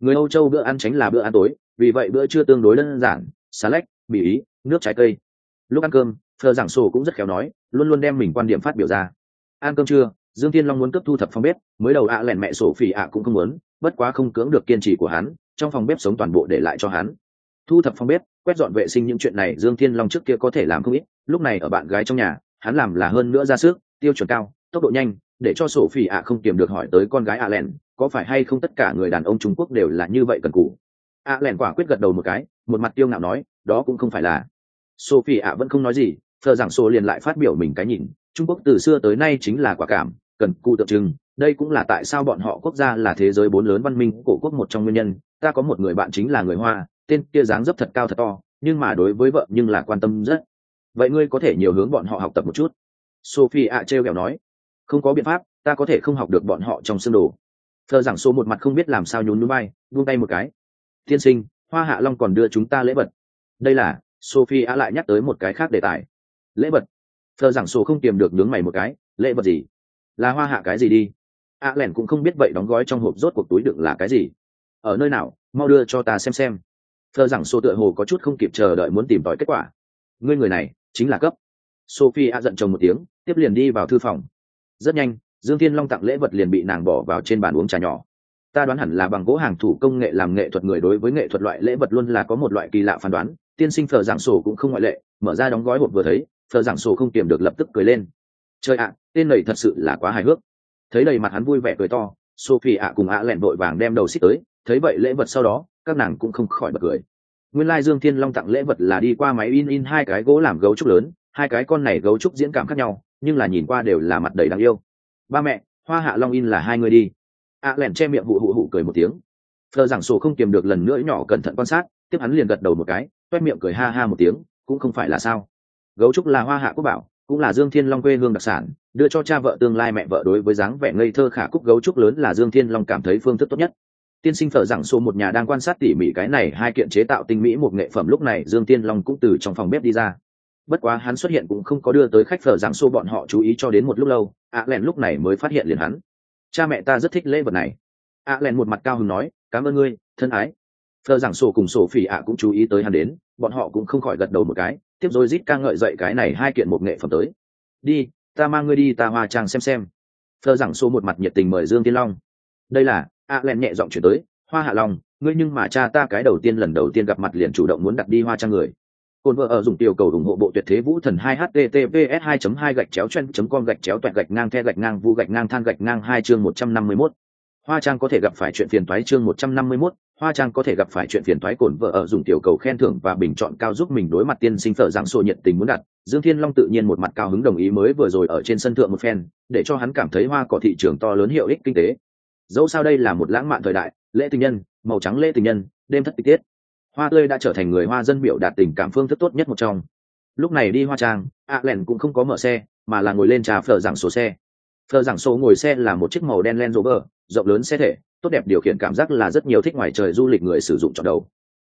Người âu châu bữa ăn tránh là bữa ăn tối, vì vậy bữa trưa tương đối đơn giản, xà lách, mì ý, nước trái cây. Lúc ăn cơm thờ giảng sổ cũng rất khéo nói, luôn luôn đem mình quan điểm phát biểu ra. Ăn cơm trưa, dương thiên long muốn cấp thu thập phòng bếp, mới đầu ạ lẹn mẹ sổ phỉ ạ cũng không muốn, bất quá không cưỡng được kiên trì của hắn, trong phòng bếp sống toàn bộ để lại cho hắn. Thu thập phòng bếp, quét dọn vệ sinh những chuyện này dương thiên long trước kia có thể làm không ít, lúc này ở bạn gái trong nhà, hắn làm là hơn nữa ra sức, tiêu chuẩn cao, tốc độ nhanh để cho sổ phỉ ạ không kiềm được hỏi tới con gái ạ lẹn, có phải hay không tất cả người đàn ông trung quốc đều là như vậy cần cù? ạ lẹn quả quyết gật đầu một cái, một mặt tiêu ngạo nói, đó cũng không phải là. Sophie ạ vẫn không nói gì, thờ giảng số liền lại phát biểu mình cái nhìn, trung quốc từ xưa tới nay chính là quả cảm, cần cụ tượng trưng, đây cũng là tại sao bọn họ quốc gia là thế giới bốn lớn văn minh, cổ quốc một trong nguyên nhân, ta có một người bạn chính là người hoa, tên kia dáng dấp thật cao thật to, nhưng mà đối với vợ nhưng là quan tâm rất. Vậy ngươi có thể nhiều hướng bọn họ học tập một chút. Sophie ạ trêu ghẹo nói không có biện pháp, ta có thể không học được bọn họ trong xương đồ. Thờ giảng số một mặt không biết làm sao nhún núi bay, buông tay một cái. Tiên sinh, hoa hạ long còn đưa chúng ta lễ vật. Đây là sophie a lại nhắc tới một cái khác đề tài. Lễ vật. Thờ giảng số không tìm được nướng mày một cái, lễ vật gì? Là hoa hạ cái gì đi? A à lẻn cũng không biết vậy đóng gói trong hộp rốt cuộc túi đựng là cái gì. Ở nơi nào, mau đưa cho ta xem xem. Thờ giảng số tựa hồ có chút không kịp chờ đợi muốn tìm tòi kết quả. Ngươi người này, chính là cấp. Sophie a giận chồng một tiếng, tiếp liền đi vào thư phòng rất nhanh, dương thiên long tặng lễ vật liền bị nàng bỏ vào trên bàn uống trà nhỏ. Ta đoán hẳn là bằng gỗ hàng thủ công nghệ làm nghệ thuật người đối với nghệ thuật loại lễ vật luôn là có một loại kỳ lạ phán đoán, tiên sinh phờ giảng sổ cũng không ngoại lệ, mở ra đóng gói hộp vừa thấy phờ giảng sổ không kiềm được lập tức cười lên. Trời ạ, tên này thật sự là quá hài hước. Thấy đầy mặt hắn vui vẻ cười to, sophie ạ cùng ạ lẹn vội vàng đem đầu xích tới, thấy vậy lễ vật sau đó, các nàng cũng không khỏi bật cười. Nguyên lai dương thiên long tặng lễ vật là đi qua máy in in hai cái gỗ làm gấu trúc lớn, hai cái con này gấu trúc diễn cảm khác nhau nhưng là nhìn qua đều là mặt đầy đáng yêu. Ba mẹ, hoa hạ long in là hai người đi. Ạ lẹn che miệng hụ hụ hụ cười một tiếng. Thờ giảng sổ không kiềm được lần nữa nhỏ cẩn thận quan sát, tiếp hắn liền gật đầu một cái, toét miệng cười ha ha một tiếng, cũng không phải là sao. Gấu trúc là hoa hạ quốc bảo, cũng là dương thiên long quê hương đặc sản, đưa cho cha vợ tương lai mẹ vợ đối với dáng vẻ ngây thơ khả cúc gấu trúc lớn là dương thiên long cảm thấy phương thức tốt nhất. Tiên sinh phở rằng số một nhà đang quan sát tỉ mỉ cái này, hai kiện chế tạo tinh mỹ một nghệ phẩm lúc này dương tiên long cũng từ trong phòng bếp đi ra bất quá hắn xuất hiện cũng không có đưa tới khách phở rằng xô bọn họ chú ý cho đến một lúc lâu, ạ à lẹn lúc này mới phát hiện liền hắn. Cha mẹ ta rất thích lễ vật này. Ạ à lẹn một mặt cao hứng nói, cảm ơn ngươi, thân ái. Phở rằng sổ cùng sổ phỉ ạ cũng chú ý tới hắn đến, bọn họ cũng không khỏi gật đầu một cái, tiếp rồi rít ca ngợi dậy cái này hai kiện một nghệ phẩm tới. Đi, ta mang ngươi đi ta hoa trang xem xem. Phở rằng xô một mặt nhiệt tình mời dương tiên long. Đây là, ạ len nhẹ giọng chuyển tới, hoa hạ long, ngươi nhưng mà cha ta cái đầu tiên lần đầu tiên gặp mặt liền chủ động muốn đặt đi hoa trang người. Côn vợ ở dùng tiểu cầu ủng hộ bộ tuyệt thế vũ thần 2 https 2 2 gạch chéo chen com gạch chéo toẹt gạch ngang the gạch ngang vu gạch ngang than gạch ngang hai chương 151. hoa trang có thể gặp phải chuyện phiền toái chương 151, hoa trang có thể gặp phải chuyện phiền toái cồn vợ ở dùng tiểu cầu khen thưởng và bình chọn cao giúp mình đối mặt tiên sinh phở dạng sổ nhiệt tình muốn đặt. Dương thiên long tự nhiên một mặt cao hứng đồng ý mới vừa rồi ở trên sân thượng một phen để cho hắn cảm thấy hoa cỏ thị trường to lớn hiệu ích kinh tế. Dẫu sao đây là một lãng mạn thời đại lễ tình nhân màu trắng lễ tình nhân đêm thất tịch tiết hoa tươi đã trở thành người hoa dân biểu đạt tình cảm phương thức tốt nhất một trong. Lúc này đi hoa trang ạ len cũng không có mở xe, mà là ngồi lên trà phở giảng số xe. Phở giảng số ngồi xe là một chiếc màu đen len rover rộng lớn xe thể, tốt đẹp điều khiển cảm giác là rất nhiều thích ngoài trời du lịch người sử dụng chọn đầu.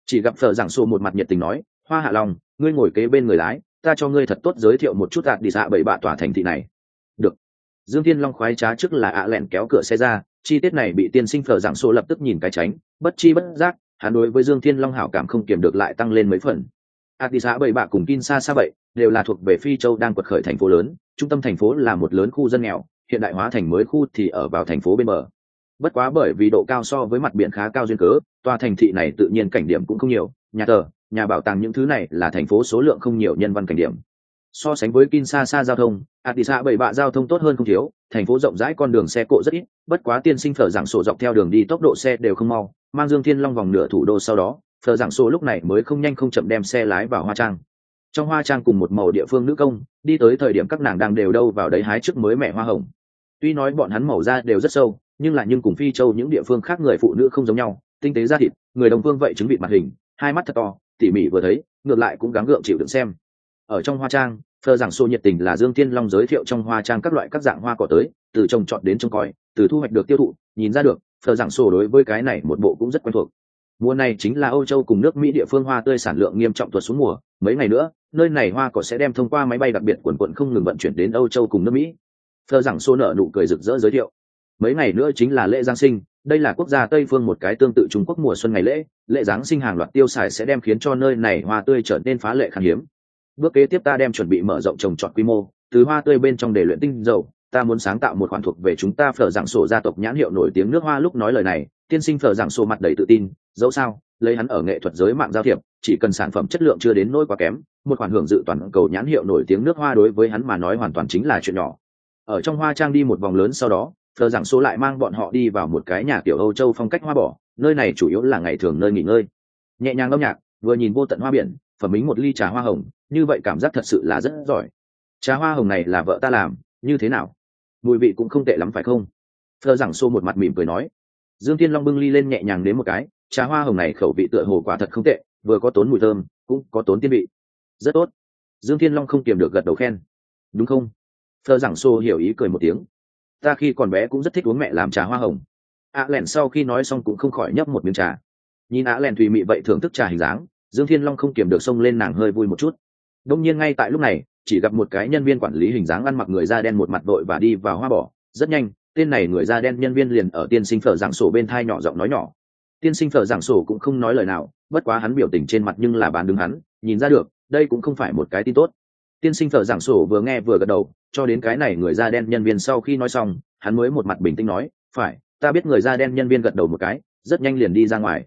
Chỉ gặp phở giảng số một mặt nhiệt tình nói, hoa hạ long, ngươi ngồi kế bên người lái, ta cho ngươi thật tốt giới thiệu một chút đạt đi xạ bảy bạ tòa thành thị này. Được. Dương thiên long khoái trá trước là ạ lẹn kéo cửa xe ra, chi tiết này bị tiên sinh phở giảng số lập tức nhìn cái tránh, bất chi bất giác hắn đối với dương thiên long hảo cảm không kiềm được lại tăng lên mấy phần Atisa bảy bạ cùng Kinshasa vậy, đều là thuộc về Phi Châu đang quật khởi thành phố lớn, trung tâm thành phố là một lớn khu dân nghèo, hiện đại hóa thành mới khu thì ở vào thành phố bên bờ. Bất quá bởi vì độ cao so với mặt biển khá cao duyên cớ, tòa thành thị này tự nhiên cảnh điểm cũng không nhiều, nhà thờ, nhà bảo tàng những thứ này là thành phố số lượng không nhiều nhân văn cảnh điểm. So sánh với Kinshasa giao thông, Atisa bảy bạ giao thông tốt hơn không thiếu, thành phố rộng rãi con đường xe cộ rất ít, bất quá tiên sinh phở rằng sổ dọc theo đường đi tốc độ xe đều không mau, mang dương thiên long vòng nửa thủ đô sau đó, thờ giảng sô lúc này mới không nhanh không chậm đem xe lái vào hoa trang. Trong hoa trang cùng một màu địa phương nữ công, đi tới thời điểm các nàng đang đều đâu vào đấy hái trước mới mẹ hoa hồng. Tuy nói bọn hắn màu da đều rất sâu, nhưng là nhưng cùng phi châu những địa phương khác người phụ nữ không giống nhau, tinh tế da thịt, người đồng phương vậy chứng bị mặt hình, hai mắt thật to, tỉ mỉ vừa thấy, ngược lại cũng gắng gượng chịu đựng xem. Ở trong hoa trang, thờ giảng sô nhiệt tình là dương tiên long giới thiệu trong hoa trang các loại các dạng hoa cỏ tới, từ trồng trọt đến trông coi, từ thu hoạch được tiêu thụ, nhìn ra được thờ giảng sổ đối với cái này một bộ cũng rất quen thuộc. Mùa này chính là âu châu cùng nước mỹ địa phương hoa tươi sản lượng nghiêm trọng tuột xuống mùa. Mấy ngày nữa, nơi này hoa cỏ sẽ đem thông qua máy bay đặc biệt quần quận không ngừng vận chuyển đến âu châu cùng nước mỹ. Thờ giảng sổ nở nụ cười rực rỡ giới thiệu. Mấy ngày nữa chính là lễ giáng sinh, đây là quốc gia tây phương một cái tương tự trung quốc mùa xuân ngày lễ. Lễ giáng sinh hàng loạt tiêu xài sẽ đem khiến cho nơi này hoa tươi trở nên phá lệ khan hiếm. Bước kế tiếp ta đem chuẩn bị mở rộng trồng trọt quy mô, từ hoa tươi bên trong để luyện tinh dầu ta muốn sáng tạo một khoản thuộc về chúng ta phở dạng sổ gia tộc nhãn hiệu nổi tiếng nước hoa lúc nói lời này, tiên sinh phở dạng sổ mặt đầy tự tin, dẫu sao, lấy hắn ở nghệ thuật giới mạng giao thiệp, chỉ cần sản phẩm chất lượng chưa đến nỗi quá kém, một khoản hưởng dự toàn cầu nhãn hiệu nổi tiếng nước hoa đối với hắn mà nói hoàn toàn chính là chuyện nhỏ. Ở trong hoa trang đi một vòng lớn sau đó, phở dạng số lại mang bọn họ đi vào một cái nhà tiểu âu châu phong cách hoa bỏ nơi này chủ yếu là ngày thường nơi nghỉ ngơi. Nhẹ nhàng âm nhạc, vừa nhìn vô tận hoa biển, phẩm mính một ly trà hoa hồng, như vậy cảm giác thật sự là rất giỏi. Trà hoa hồng này là vợ ta làm, như thế nào? Mùi vị cũng không tệ lắm, phải không? Thơ giảng xô một mặt mỉm cười nói. Dương thiên long bưng ly lên nhẹ nhàng đến một cái, trà hoa hồng này khẩu vị tựa hồ quả thật không tệ, vừa có tốn mùi thơm, cũng có tốn tiên vị. Rất tốt. Dương thiên long không kiềm được gật đầu khen. Đúng không? Thơ giảng xô hiểu ý cười một tiếng. Ta khi còn bé cũng rất thích uống mẹ làm trà hoa hồng. Ạ lẻn sau khi nói xong cũng không khỏi nhấp một miếng trà. Nhìn ạ lẻn thùy mị vậy thưởng thức trà hình dáng, dương thiên long không kiềm được xông lên nàng hơi vui một chút. Đông nhiên ngay tại lúc này chỉ gặp một cái nhân viên quản lý hình dáng ăn mặc người da đen một mặt đội và đi vào hoa bỏ rất nhanh, tên này người da đen nhân viên liền ở tiên sinh phở giảng sổ bên thai nhỏ giọng nói nhỏ. Tiên sinh phở giảng sổ cũng không nói lời nào, bất quá hắn biểu tình trên mặt nhưng là bán đứng hắn, nhìn ra được, đây cũng không phải một cái tin tốt. Tiên sinh phở giảng sổ vừa nghe vừa gật đầu, cho đến cái này người da đen nhân viên sau khi nói xong, hắn mới một mặt bình tĩnh nói, phải, ta biết người da đen nhân viên gật đầu một cái, rất nhanh liền đi ra ngoài.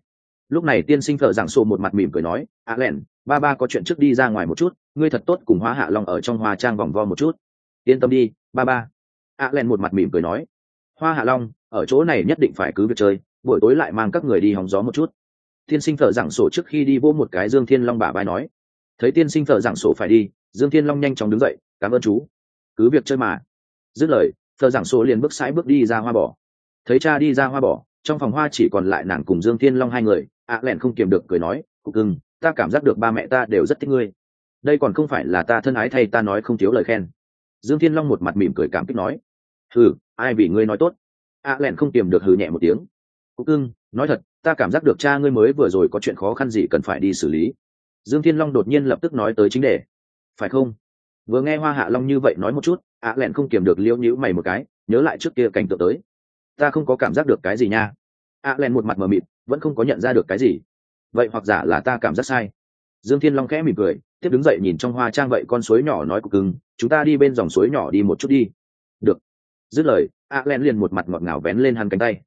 Lúc này tiên sinh phở giảng sổ một mặt mỉm cười nói a len ba ba có chuyện trước đi ra ngoài một chút, ngươi thật tốt cùng Hoa hạ long ở trong hoa trang vòng vo một chút. Yên tâm đi, ba ba. A len một mặt mỉm cười nói. Hoa hạ long, ở chỗ này nhất định phải cứ việc chơi, buổi tối lại mang các người đi hóng gió một chút. Tiên sinh thợ giảng sổ trước khi đi vô một cái dương thiên long bà vai nói. Thấy tiên sinh thợ giảng sổ phải đi, dương thiên long nhanh chóng đứng dậy, cảm ơn chú. Cứ việc chơi mà. Dứt lời thợ giảng sổ liền bước sãi bước đi ra hoa bỏ thấy cha đi ra hoa bỏ trong phòng hoa chỉ còn lại nàng cùng dương thiên long hai người ạ lẹn không kiềm được cười nói, cục cưng ta cảm giác được ba mẹ ta đều rất thích ngươi. Đây còn không phải là ta thân ái thay ta nói không thiếu lời khen. Dương thiên long một mặt mỉm cười cảm kích nói. Hừ, ai vì ngươi nói tốt? A à lẹn không kiềm được hừ nhẹ một tiếng. Cúc cưng, nói thật, ta cảm giác được cha ngươi mới vừa rồi có chuyện khó khăn gì cần phải đi xử lý. Dương thiên long đột nhiên lập tức nói tới chính đề. Phải không? Vừa nghe hoa hạ long như vậy nói một chút ạ lẹn không kiềm được liễu nhữ mày một cái, nhớ lại trước kia cảnh tượng tới. Ta không có cảm giác được cái gì nha. Ạ lẹn một mặt mờ mịt, vẫn không có nhận ra được cái gì vậy hoặc giả là ta cảm giác sai. Dương thiên long khẽ mỉm cười, tiếp đứng dậy nhìn trong hoa trang vậy con suối nhỏ nói cục cưng, chúng ta đi bên dòng suối nhỏ đi một chút đi. Được. Dứt lời, a len liền một mặt ngọt ngào vén lên hắn cánh tay.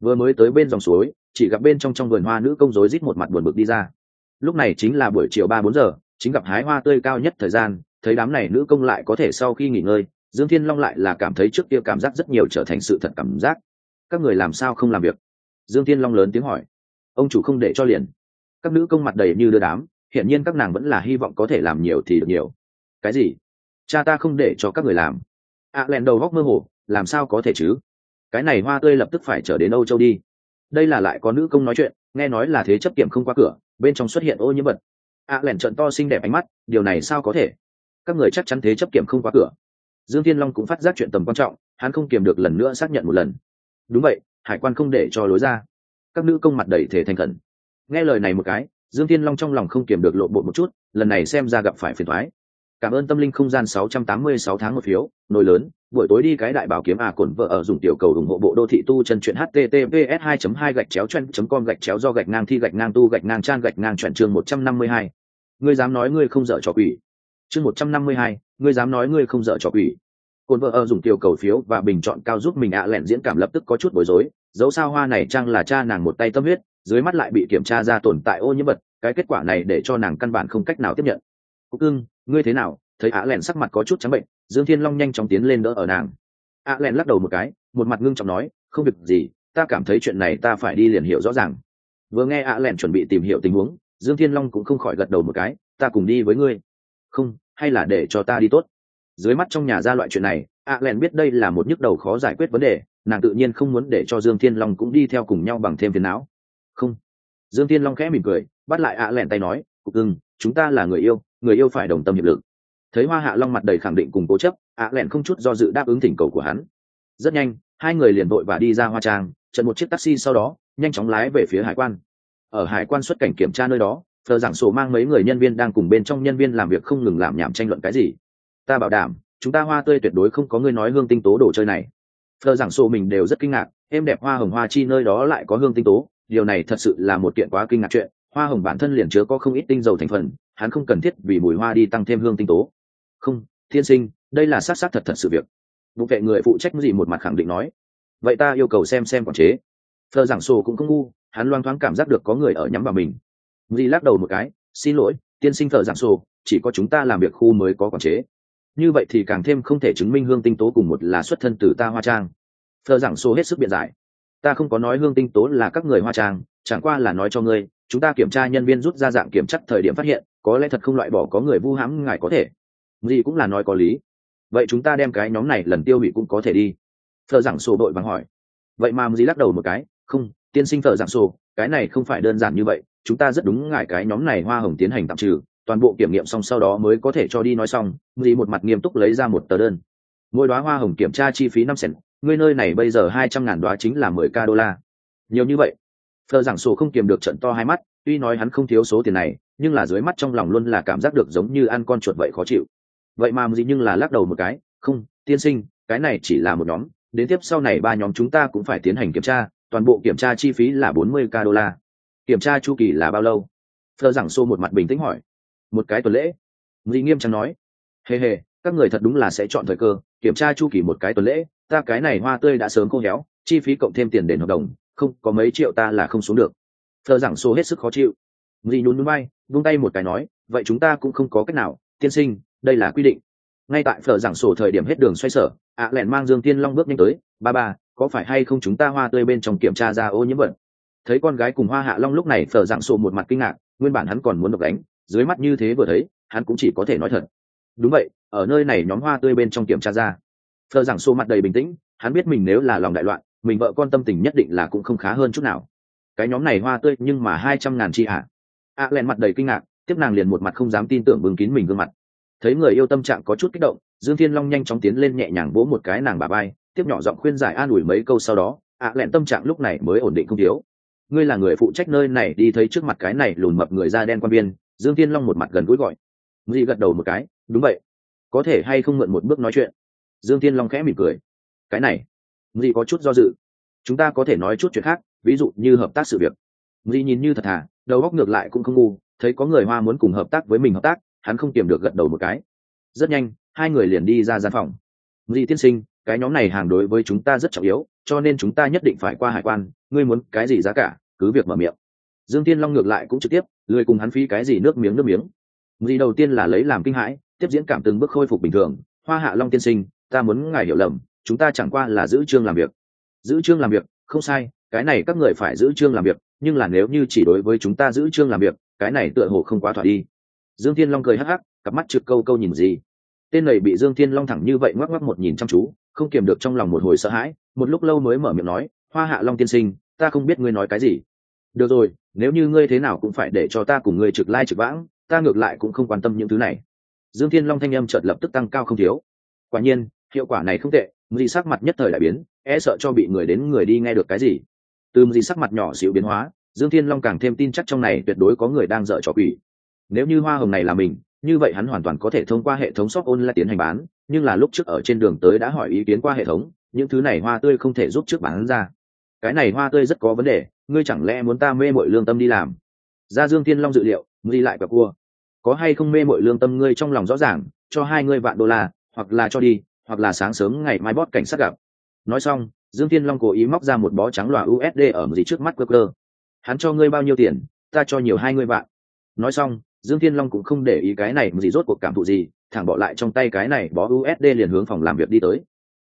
Vừa mới tới bên dòng suối, chỉ gặp bên trong trong vườn hoa nữ công rối rít một mặt buồn bực đi ra. Lúc này chính là buổi chiều ba bốn giờ, chính gặp hái hoa tươi cao nhất thời gian, thấy đám này nữ công lại có thể sau khi nghỉ ngơi, dương thiên long lại là cảm thấy trước kia cảm giác rất nhiều trở thành sự thật cảm giác. Các người làm sao không làm việc? Dương thiên long lớn tiếng hỏi. Ông chủ không để cho liền các nữ công mặt đầy như đưa đám hiện nhiên các nàng vẫn là hy vọng có thể làm nhiều thì được nhiều. Cái gì? Cha ta không để cho các người làm. Ạ à, lẹn đầu góc mơ hồ làm sao có thể chứ? Cái này hoa tươi lập tức phải trở đến âu châu đi. Đây là lại có nữ công nói chuyện nghe nói là thế chấp kiểm không qua cửa bên trong xuất hiện ô nhiễm vật. Ạ à, lẹn trận to xinh đẹp ánh mắt điều này sao có thể? Các người chắc chắn thế chấp kiểm không qua cửa. Dương thiên long cũng phát giác chuyện tầm quan trọng hắn không kiềm được lần nữa xác nhận một lần. Đúng vậy hải quan không để cho lối ra. Các nữ công mặt đầy thể thành khẩn nghe lời này một cái dương thiên long trong lòng không kiềm được lộ bộ một chút lần này xem ra gặp phải phiền thoái cảm ơn tâm linh không gian 686 tháng một phiếu nồi lớn buổi tối đi cái đại bảo kiếm à cổn vợ ở dùng tiểu cầu ủng hộ bộ đô thị tu chân truyện https 2 2 gạch chéo chen com gạch chéo do gạch ngang thi gạch ngang tu gạch ngang trang gạch ngang chuyển chương 152. ngươi dám nói ngươi không dở trò quỷ. Chương 152, ngươi dám nói ngươi không dở trò quỷ. Cồn vợ ở dùng tiểu cầu phiếu và bình chọn cao giúp mình ạ à lẹn diễn cảm lập tức có chút bối rối. Dẫu sao hoa này trang là cha nàng một tay tâm huyết dưới mắt lại bị kiểm tra ra tồn tại ô nhiễm vật, cái kết quả này để cho nàng căn bản không cách nào tiếp nhận. Cúc cưng ngươi thế nào? Thấy ạ lẹn sắc mặt có chút trắng bệnh, dương thiên long nhanh chóng tiến lên đỡ ở nàng. Ạ lẹn lắc đầu một cái, một mặt ngưng trọng nói, không việc gì, ta cảm thấy chuyện này ta phải đi liền hiểu rõ ràng. Vừa nghe ạ lẹn chuẩn bị tìm hiểu tình huống, dương thiên long cũng không khỏi gật đầu một cái, ta cùng đi với ngươi. Không, hay là để cho ta đi tốt? Dưới mắt trong nhà ra loại chuyện này ạ lẹn biết đây là một nhức đầu khó giải quyết vấn đề, nàng tự nhiên không muốn để cho dương thiên long cũng đi theo cùng nhau bằng thêm phiền não không. Dương thiên long khẽ mỉm cười, bắt lại ạ lẹn tay nói, cục ưng chúng ta là người yêu người yêu phải đồng tâm hiệp lực. Thấy hoa hạ long mặt đầy khẳng định cùng cố chấp, ạ lẹn không chút do dự đáp ứng thỉnh cầu của hắn. Rất nhanh, hai người liền vội và đi ra hoa trang trận một chiếc taxi sau đó, nhanh chóng lái về phía hải quan. Ở hải quan xuất cảnh kiểm tra nơi đó, thờ giảng sổ mang mấy người nhân viên đang cùng bên trong nhân viên làm việc không ngừng làm nhảm tranh luận cái gì. Ta bảo đảm, chúng ta hoa tươi tuyệt đối không có người nói hương tinh tố đồ chơi này. Thờ giảng sổ mình đều rất kinh ngạc em đẹp hoa hồng hoa chi nơi đó lại có hương tinh tố điều này thật sự là một kiện quá kinh ngạc chuyện hoa hồng bản thân liền chứa có không ít tinh dầu thành phần hắn không cần thiết vì mùi hoa đi tăng thêm hương tinh tố không thiên sinh đây là xác xác thật thật sự việc vụ vệ người phụ trách gì một mặt khẳng định nói vậy ta yêu cầu xem xem quản chế thờ giảng sổ cũng không ngu hắn loang thoáng cảm giác được có người ở nhắm vào mình Di lắc đầu một cái, xin lỗi, tiên sinh thợ giảng sổ, chỉ có chúng ta làm việc khu mới có quản chế. Như vậy thì càng thêm không thể chứng minh hương tinh tố cùng một là xuất thân từ ta hoa trang. Thợ giảng sổ hết sức biện giải. Ta không có nói hương tinh tố là các người hoa trang, chẳng qua là nói cho ngươi, chúng ta kiểm tra nhân viên rút ra dạng kiểm chắc thời điểm phát hiện, có lẽ thật không loại bỏ có người vu hãm ngài có thể. gì cũng là nói có lý. Vậy chúng ta đem cái nhóm này lần tiêu hủy cũng có thể đi. Thợ giảng sổ đội bằng hỏi. Vậy mà gì lắc đầu một cái, không, tiên sinh thợ giảng sổ, cái này không phải đơn giản như vậy chúng ta rất đúng ngại cái nhóm này hoa hồng tiến hành tạm trừ toàn bộ kiểm nghiệm xong sau đó mới có thể cho đi nói xong gì một mặt nghiêm túc lấy ra một tờ đơn mỗi đoá hoa hồng kiểm tra chi phí năm cent ngươi nơi này bây giờ hai trăm ngàn đoá chính là mười k đô la. Nhiều như vậy. Thờ giảng sổ không kiềm được trận to hai mắt, tuy nói hắn không thiếu số tiền này, nhưng là dưới mắt trong lòng luôn là cảm giác được giống như ăn con chuột vậy khó chịu. Vậy mà gì nhưng là lắc đầu một cái, không, tiên sinh, cái này chỉ là một nhóm, đến tiếp sau này ba nhóm chúng ta cũng phải tiến hành kiểm tra, toàn bộ kiểm tra chi phí là bốn mươi k đô la. Kiểm tra chu kỳ là bao lâu? Thờ giảng xô một mặt bình tĩnh hỏi. Một cái tuần lễ. Nghi nghiêm trang nói. Hề hề, các người thật đúng là sẽ chọn thời cơ, kiểm tra chu kỳ một cái tuần lễ ta cái này hoa tươi đã sớm khô héo, chi phí cộng thêm tiền đền hợp đồng, không, có mấy triệu ta là không xuống được. Thơ giảng xô hết sức khó chịu. Nghi nhún núi bay, vung tay một cái nói, vậy chúng ta cũng không có cách nào, tiên sinh, đây là quy định. Ngay tại phở giảng sổ thời điểm hết đường xoay sở, ạ lẹn mang dương tiên long bước nhanh tới, ba ba, có phải hay không chúng ta hoa tươi bên trong kiểm tra ra ô nhiễm vật? Thấy con gái cùng hoa hạ long lúc này phở giảng sổ một mặt kinh ngạc, nguyên bản hắn còn muốn độc đánh, dưới mắt như thế vừa thấy, hắn cũng chỉ có thể nói thật. Đúng vậy, ở nơi này nhóm hoa tươi bên trong kiểm tra ra phở giảng sổ mặt đầy bình tĩnh, hắn biết mình nếu là lòng đại loạn, mình vợ con tâm tình nhất định là cũng không khá hơn chút nào. Cái nhóm này hoa tươi nhưng mà hai trăm ngàn chi ạ. A len mặt đầy kinh ngạc, tiếp nàng liền một mặt không dám tin tưởng bưng kín mình gương mặt. Thấy người yêu tâm trạng có chút kích động, dương thiên long nhanh chóng tiến lên nhẹ nhàng vỗ một cái nàng bà bay tiếp nhỏ giọng khuyên giải an ủi mấy câu sau đó ạ à lẹn tâm trạng lúc này mới ổn định không thiếu. Ngươi là người phụ trách nơi này, đi thấy trước mặt cái này lùn mập người da đen quan biên dương Thiên long một mặt gần gũi gọi. Dị gật đầu một cái, đúng vậy. Có thể hay không mượn một bước nói chuyện? Dương Thiên long khẽ mỉm cười. Cái này nghi có chút do dự. Chúng ta có thể nói chút chuyện khác, ví dụ như hợp tác sự việc. Nghi nhìn như thật thà, đầu góc ngược lại cũng không ngu, thấy có người hoa muốn cùng hợp tác với mình hợp tác, hắn không kiềm được gật đầu một cái. Rất nhanh, hai người liền đi ra gian phòng. Nghi tiên sinh, cái nhóm này hàng đối với chúng ta rất trọng yếu, cho nên chúng ta nhất định phải qua hải quan, ngươi muốn cái gì giá cả, cứ việc mở miệng. Dương tiên long ngược lại cũng trực tiếp, lười cùng hắn phí cái gì nước miếng nước miếng. Gì đầu tiên là lấy làm kinh hãi, tiếp diễn cảm từng bước khôi phục bình thường. Hoa hạ long tiên sinh ta muốn ngài hiểu lầm, chúng ta chẳng qua là giữ chương làm việc. Giữ chương làm việc, không sai, cái này các người phải giữ chương làm việc, nhưng là nếu như chỉ đối với chúng ta giữ chương làm việc, cái này tựa hồ không quá thỏa đi. Dương thiên long cười hắc hắc, cặp mắt trực câu câu nhìn gì. Tên này bị dương thiên long thẳng như vậy ngoắc ngoắc một nhìn chăm chú, không kiềm được trong lòng một hồi sợ hãi, một lúc lâu mới mở miệng nói, hoa hạ long tiên sinh, ta không biết ngươi nói cái gì. Được rồi, nếu như ngươi thế nào cũng phải để cho ta cùng ngươi trực lai trực vãng, ta ngược lại cũng không quan tâm những thứ này. Dương thiên long thanh âm chợt lập tức tăng cao không thiếu. Quả nhiên hiệu quả này không tệ mười sắc mặt nhất thời đại biến e sợ cho bị người đến người đi nghe được cái gì. Từ mười sắc mặt nhỏ xịu biến hóa, dương thiên long càng thêm tin chắc trong này tuyệt đối có người đang dở trò quỷ. Nếu như hoa hồng này là mình, như vậy hắn hoàn toàn có thể thông qua hệ thống shop online tiến hành bán, nhưng là lúc trước ở trên đường tới đã hỏi ý kiến qua hệ thống, những thứ này hoa tươi không thể giúp trước bán ra. Cái này hoa tươi rất có vấn đề, ngươi chẳng lẽ muốn ta mê mội lương tâm đi làm? Ra dương thiên long dự liệu ngươi lại và cua. Có hay không mê mội lương tâm ngươi trong lòng rõ ràng, cho hai ngươi vạn đô la, hoặc là cho đi hoặc là sáng sớm ngày mai bót cảnh sát gặp. Nói xong, dương thiên long cố ý móc ra một bó trắng loà usd ở gì trước mắt cơ cơ. Hắn cho ngươi bao nhiêu tiền, ta cho nhiều hai ngươi vạn. Nói xong, dương thiên long cũng không để ý cái này gì rốt cuộc cảm thụ gì, thẳng bỏ lại trong tay cái này bó usd liền hướng phòng làm việc đi tới.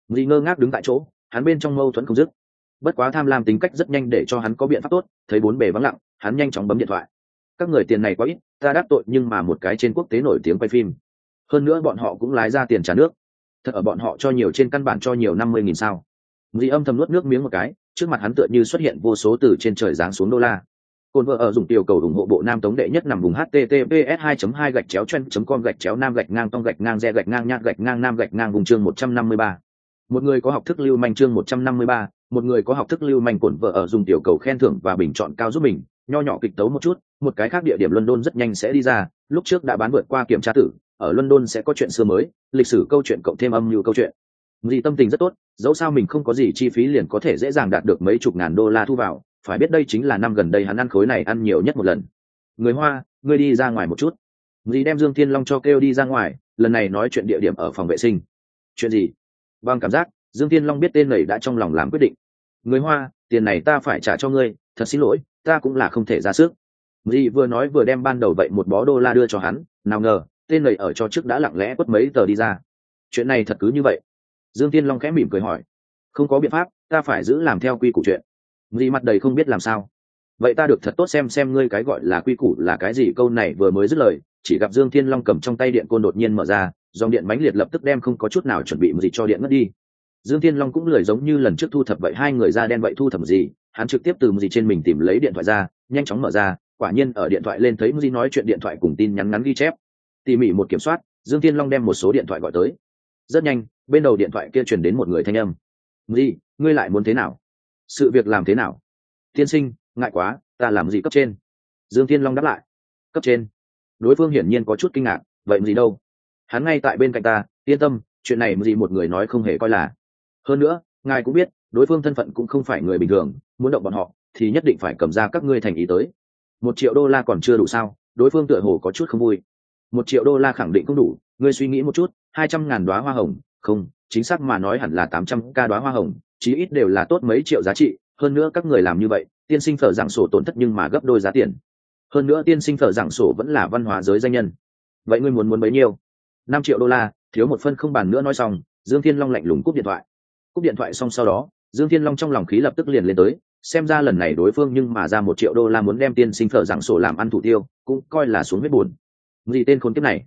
Gì ngơ ngác đứng tại chỗ, hắn bên trong mâu thuẫn không dứt. Bất quá tham lam tính cách rất nhanh để cho hắn có biện pháp tốt, thấy bốn bề vắng lặng, hắn nhanh chóng bấm điện thoại. Các người tiền này quá ít, ta đáp tội nhưng mà một cái trên quốc tế nổi tiếng quay phim. Hơn nữa bọn họ cũng lái ra tiền trả nước thật ở bọn họ cho nhiều trên căn bản cho nhiều năm mươi nghìn sao Dì âm thầm nuốt nước miếng một cái, trước mặt hắn tựa như xuất hiện vô số từ trên trời giáng xuống đô la. Côn vợ ở dùng tiểu cầu ủng hộ bộ Nam Tống đệ nhất nằm vùng https 2 2 gạch chéo chen com gạch chéo nam gạch ngang tông gạch ngang re gạch ngang nhạc gạch ngang nam gạch ngang vùng chương 153. Một người có học thức lưu manh chương 153, một người có học thức lưu manh cồn vợ ở dùng tiểu cầu khen thưởng và bình chọn cao giúp mình, nho nhỏ kịch tấu một chút, một cái khác địa điểm London rất nhanh sẽ đi ra, lúc trước đã bán vượt qua kiểm tra tử, ở London sẽ có chuyện xưa mới, lịch sử câu chuyện cộng thêm âm như câu chuyện. Dì tâm tình rất tốt, dẫu sao mình không có gì chi phí liền có thể dễ dàng đạt được mấy chục ngàn đô la thu vào, phải biết đây chính là năm gần đây hắn ăn khối này ăn nhiều nhất một lần. Người Hoa, ngươi đi ra ngoài một chút. Dì đem Dương Thiên Long cho kêu đi ra ngoài, lần này nói chuyện địa điểm ở phòng vệ sinh. Chuyện gì? Bằng cảm giác, Dương Thiên Long biết tên này đã trong lòng làm quyết định. Người Hoa, tiền này ta phải trả cho ngươi, thật xin lỗi, ta cũng là không thể ra sức. Dì vừa nói vừa đem ban đầu vậy một bó đô la đưa cho hắn, nào ngờ, tên này ở cho trước đã lặng lẽ quất mấy tờ đi ra. Chuyện này thật cứ như vậy? Dương tiên long khẽ mỉm cười hỏi. Không có biện pháp, ta phải giữ làm theo quy củ chuyện. Nghi mặt đầy không biết làm sao. Vậy ta được thật tốt xem xem ngươi cái gọi là quy củ là cái gì, câu này vừa mới dứt lời, chỉ gặp dương thiên long cầm trong tay điện côn đột nhiên mở ra, dòng điện mãnh liệt lập tức đem không có chút nào chuẩn bị gì cho điện mất đi. Dương thiên long cũng lười giống như lần trước thu thập vậy, hai người ra đen vậy thu thập gì, hắn trực tiếp từ gì trên mình tìm lấy điện thoại ra, nhanh chóng mở ra, quả nhiên ở điện thoại lên thấy gì nói chuyện điện thoại cùng tin nhắn ngắn ghi chép tỉ mỉ một kiểm soát, dương thiên long đem một số điện thoại gọi tới. Rất nhanh, bên đầu điện thoại kia truyền đến một người thanh âm. Gì? Ngươi lại muốn thế nào? Sự việc làm thế nào? Tiên sinh, ngại quá, ta làm gì cấp trên? Dương thiên long đáp lại. Cấp trên. Đối phương hiển nhiên có chút kinh ngạc, vậy gì đâu? Hắn ngay tại bên cạnh ta, yên tâm, chuyện này gì một người nói không hề coi là. Hơn nữa, ngài cũng biết, đối phương thân phận cũng không phải người bình thường, muốn động bọn họ, thì nhất định phải cầm ra các ngươi thành ý tới. Một triệu đô la còn chưa đủ sao, đối phương tựa hồ có chút không vui một triệu đô la khẳng định không đủ, ngươi suy nghĩ một chút, hai trăm ngàn đoá hoa hồng, không, chính xác mà nói hẳn là tám trăm ca đoá hoa hồng, chí ít đều là tốt mấy triệu giá trị, hơn nữa các người làm như vậy, tiên sinh phở giảng sổ tổn thất nhưng mà gấp đôi giá tiền. Hơn nữa tiên sinh phở giảng sổ vẫn là văn hóa giới danh nhân. Vậy ngươi muốn muốn bấy nhiêu? Năm triệu đô la, thiếu một phân không bàn nữa nói xong, dương thiên long lạnh lùng cúp điện thoại. Cúp điện thoại xong sau đó, dương thiên long trong lòng khí lập tức liền lên tới, xem ra lần này đối phương nhưng mà ra một triệu đô la muốn đem tiên sinh phở giảng sổ làm ăn thủ tiêu, cũng coi là xuống huyết buồn gì tên khốn kiếp này.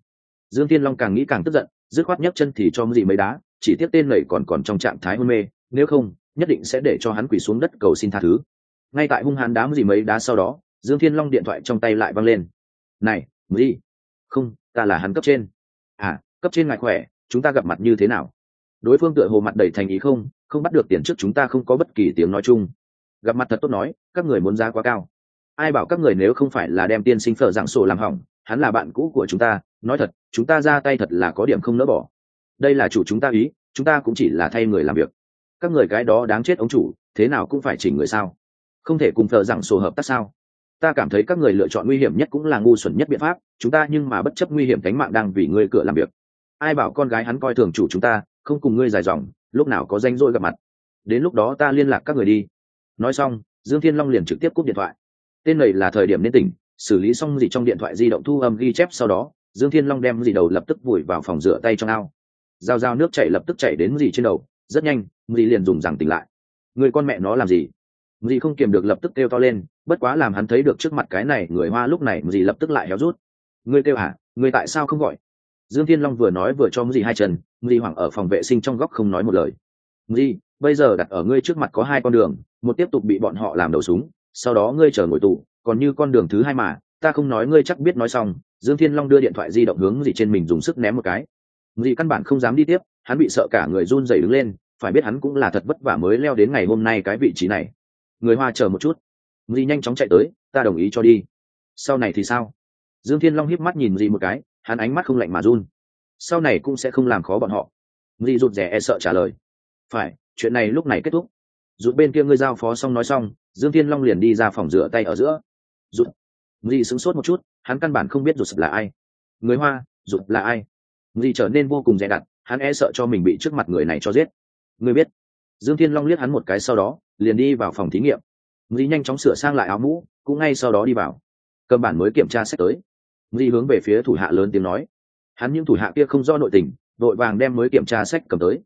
Dương thiên long càng nghĩ càng tức giận, dứt khoát nhấc chân thì cho gì mấy đá, chỉ tiếc tên này còn còn trong trạng thái hôn mê, nếu không, nhất định sẽ để cho hắn quỳ xuống đất cầu xin tha thứ. Ngay tại hung hãn đám gì mấy đá sau đó, dương thiên long điện thoại trong tay lại văng lên. Này gì không, ta là hắn cấp trên. À cấp trên ngài khỏe, chúng ta gặp mặt như thế nào? Đối phương tựa hồ mặt đầy thành ý không không bắt được tiền trước chúng ta không có bất kỳ tiếng nói chung. Gặp mặt thật tốt nói, các người muốn giá quá cao. Ai bảo các người nếu không phải là đem tiên sinh phở dạng sổ làm hỏng hắn là bạn cũ của chúng ta, nói thật, chúng ta ra tay thật là có điểm không nỡ bỏ. Đây là chủ chúng ta ý, chúng ta cũng chỉ là thay người làm việc. Các người cái đó đáng chết ông chủ, thế nào cũng phải chỉnh người sao? Không thể cùng thợ rằng sổ hợp tác sao? Ta cảm thấy các người lựa chọn nguy hiểm nhất cũng là ngu xuẩn nhất biện pháp, chúng ta nhưng mà bất chấp nguy hiểm cánh mạng đang vì ngươi cửa làm việc. Ai bảo con gái hắn coi thường chủ chúng ta, không cùng ngươi dài dòng, lúc nào có danh rỗi gặp mặt. Đến lúc đó ta liên lạc các người đi. Nói xong, dương thiên long liền trực tiếp cúp điện thoại. Tên này là thời điểm nên tỉnh xử lý xong gì trong điện thoại di động thu âm ghi chép sau đó, dương thiên long đem gì đầu lập tức vùi vào phòng rửa tay trong ao. Dao dao nước chảy lập tức chảy đến gì trên đầu, rất nhanh, gì liền dùng rằng tỉnh lại. Người con mẹ nó làm gì? Gì không kiềm được lập tức kêu to lên, bất quá làm hắn thấy được trước mặt cái này người hoa lúc này, gì lập tức lại héo rút. Ngươi kêu hả? Ngươi tại sao không gọi? Dương thiên long vừa nói vừa cho gì hai chân, gì hoảng ở phòng vệ sinh trong góc không nói một lời. Gì, bây giờ đặt ở ngươi trước mặt có hai con đường, một tiếp tục bị bọn họ làm đầu súng, sau đó ngươi chờ ngồi tù còn như con đường thứ hai mà, ta không nói ngươi chắc biết nói xong, dương thiên long đưa điện thoại di động hướng dì trên mình dùng sức ném một cái. Dì căn bản không dám đi tiếp, hắn bị sợ cả người run rẩy đứng lên, phải biết hắn cũng là thật vất vả mới leo đến ngày hôm nay cái vị trí này. Người hoa chờ một chút. Dì nhanh chóng chạy tới, ta đồng ý cho đi. Sau này thì sao? Dương thiên long hiếp mắt nhìn dì một cái, hắn ánh mắt không lạnh mà run. Sau này cũng sẽ không làm khó bọn họ. Dì rụt rè e sợ trả lời. Phải, chuyện này lúc này kết thúc. Rụt bên kia ngươi giao phó xong nói xong, dương thiên long liền đi ra phòng rửa tay ở giữa rụt dì sững sốt một chút hắn căn bản không biết rụt là ai người hoa rụt là ai dì trở nên vô cùng dè đặt hắn e sợ cho mình bị trước mặt người này cho giết người biết dương thiên long liếc hắn một cái sau đó liền đi vào phòng thí nghiệm dì nhanh chóng sửa sang lại áo mũ, cũng ngay sau đó đi vào. Cầm bản mới kiểm tra sách tới. dì hướng về phía thủ hạ lớn tiếng nói. Hắn những thủ hạ kia không do nội tình, đội vàng đem mới kiểm tra sách cầm tới.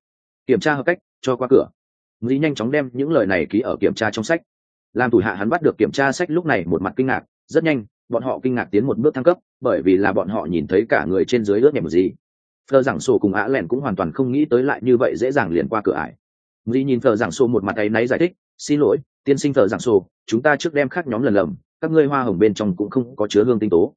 Kiểm tra hợp cách, cho qua cửa. dì nhanh chóng đem những lời này ký ở kiểm tra trong sách. Làm thủ hạ hắn bắt được kiểm tra sách lúc này một mặt kinh ngạc, rất nhanh, bọn họ kinh ngạc tiến một bước thăng cấp, bởi vì là bọn họ nhìn thấy cả người trên dưới ướt nhẹm gì. Phờ giảng sổ cùng ả lẻn cũng hoàn toàn không nghĩ tới lại như vậy dễ dàng liền qua cửa ải. Nghi nhìn Phờ giảng sổ một mặt ấy náy giải thích, xin lỗi, tiên sinh thờ giảng sổ chúng ta trước đem khác nhóm lần lầm các ngươi hoa hồng bên trong cũng không có chứa hương tinh tố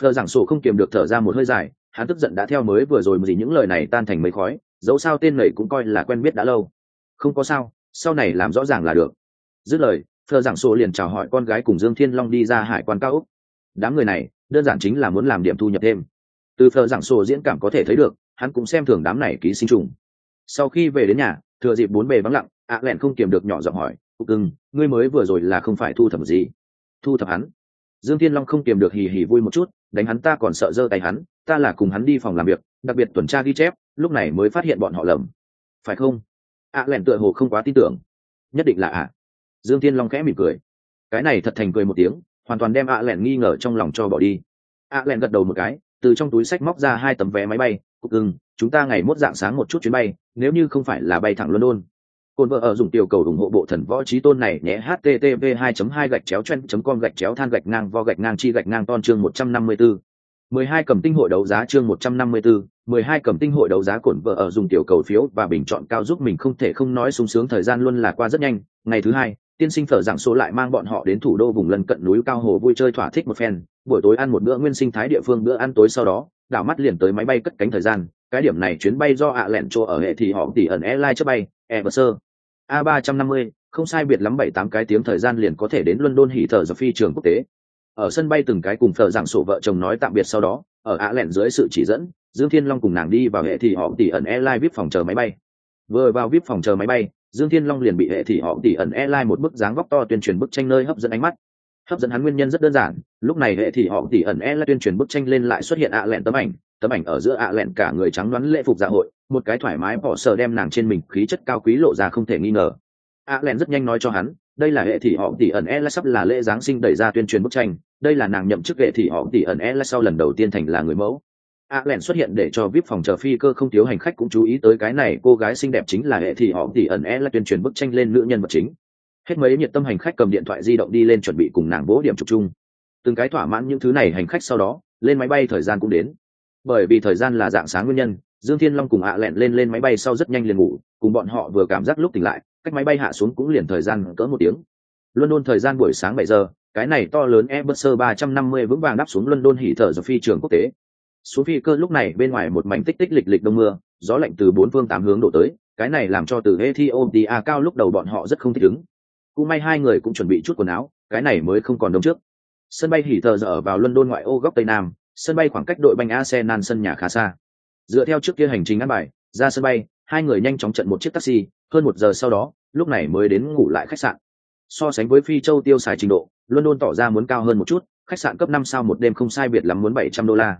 thờ giảng sổ không kiềm được thở ra một hơi dài hắn tức giận đã theo mới vừa rồi gì những lời này tan thành mấy khói dẫu sao tên này cũng coi là quen biết đã lâu không có sao sau này làm rõ ràng là được dứt lời thờ giảng sổ liền chào hỏi con gái cùng dương thiên long đi ra hải quan cao úc đám người này, đơn giản chính là muốn làm điểm thu nhập thêm. Từ thờ giảng sổ diễn cảm có thể thấy được, hắn cũng xem thường đám này ký sinh trùng. Sau khi về đến nhà, thừa dịp bốn bề vắng lặng, ạ lẹn không kiềm được nhỏ giọng hỏi cục cưng, ngươi mới vừa rồi là không phải thu thập gì? Thu thập hắn? Dương thiên long không kiềm được hì hì vui một chút, đánh hắn ta còn sợ giơ tay hắn, ta là cùng hắn đi phòng làm việc, đặc biệt tuần tra ghi chép, lúc này mới phát hiện bọn họ lầm. Phải không? ạ lẹn tựa hồ không quá tin tưởng. Nhất định là ạ dương thiên long khẽ mỉm cười cái này thật thành cười một tiếng hoàn toàn đem ạ lẹn nghi ngờ trong lòng cho bỏ đi ạ lẹn gật đầu một cái từ trong túi sách móc ra hai tấm vé máy bay cục cưng chúng ta ngày mốt dạng sáng một chút chuyến bay nếu như không phải là bay thẳng london cồn vợ ở dùng tiểu cầu ủng hộ bộ thần võ trí tôn này nhé http 2 2 gạch chéo chen com gạch chéo than gạch ngang vo gạch ngang chi gạch ngang ton chương 154. 12 cầm tinh hội đấu giá chương 154, 12 cầm tinh hội đấu giá cổn vợ ở dùng tiểu cầu phiếu và bình chọn cao giúp mình không thể không nói sung sướng thời gian luôn là qua rất nhanh. Ngày thứ hai, tiên sinh phở giảng số lại mang bọn họ đến thủ đô vùng lân cận núi cao hồ vui chơi thỏa thích một phen, buổi tối ăn một bữa nguyên sinh thái địa phương bữa ăn tối sau đó, đảo mắt liền tới máy bay cất cánh thời gian, cái điểm này chuyến bay do ạ lẹn chỗ ở hệ thì họ tỷ ẩn airline trước bay, Everser, a ba trăm năm mươi không sai biệt lắm bảy tám cái tiếng thời gian liền có thể đến london hỉ thở do phi trường quốc tế. Ở sân bay từng cái cùng phở giảng sổ vợ chồng nói tạm biệt sau đó ở ạ lẹn dưới sự chỉ dẫn dương thiên long cùng nàng đi vào hệ thị họ tỷ ẩn airline vip phòng chờ máy bay. Vừa vào vip phòng chờ máy bay dương thiên long liền bị hệ thị họ tỷ ẩn airline một bức dáng góc to tuyên truyền bức tranh nơi hấp dẫn ánh mắt. Hấp dẫn hắn nguyên nhân rất đơn giản, lúc này hệ thị họ tỷ ẩn airline tuyên truyền bức tranh lên lại xuất hiện ạ lẹn tấm ảnh tấm ảnh ở giữa ạ lẹn cả người trắng đoán lễ phục dạ hội, một cái thoải mái bỏ sờ đem nàng trên mình khí chất cao quý lộ ra không thể nghi ngờ. ạ lẹn rất nhanh nói cho hắn, đây là hệ thị họ tỷ ẩn e lai sắp là lễ giáng sinh đẩy ra tuyên truyền bức tranh, đây là nàng nhậm chức hệ thị họ tỷ ẩn e lai sau lần đầu tiên thành là người mẫu. A lẹn xuất hiện để cho vip phòng chờ phi cơ không thiếu hành khách cũng chú ý tới cái này, cô gái xinh đẹp chính là hệ thị họ thì ẩn e là tuyên truyền bức tranh lên nữ nhân vật chính. Hết mấy nhiệt tâm hành khách cầm điện thoại di động đi lên chuẩn bị cùng nàng vỗ điểm chụp chung. Từng cái thỏa mãn những thứ này hành khách sau đó, lên máy bay thời gian cũng đến. Bởi vì thời gian là dạng sáng nguyên nhân, dương thiên long cùng ạ lẹn lên lên máy bay sau rất nhanh liền ngủ, cùng bọn họ vừa cảm giác lúc tỉnh lại, cách máy bay hạ xuống cũng liền thời gian cỡ một tiếng. London thời gian buổi sáng bảy giờ, cái này to lớn airbus ba trăm năm mươi vững vàng đáp xuống london hỉ thở giờ phi trường quốc tế xuống phi cơ lúc này bên ngoài một mảnh tích tích lịch lịch đông mưa, gió lạnh từ bốn phương tám hướng đổ tới, cái này làm cho từ ethiopia cao lúc đầu bọn họ rất không thích ứng cũng may hai người cũng chuẩn bị chút quần áo, cái này mới không còn đông trước. Sân bay hỉ thờ giờ ở vào london ngoại ô góc tây nam, sân bay khoảng cách đội banh arsenal sân nhà khá xa. Dựa theo trước kia hành trình ăn bài, ra sân bay, hai người nhanh chóng trận một chiếc taxi, hơn một giờ sau đó, lúc này mới đến ngủ lại khách sạn. So sánh với phi châu tiêu xài trình độ, london tỏ ra muốn cao hơn một chút, khách sạn cấp năm sao một đêm không sai biệt lắm muốn bảy trăm đô la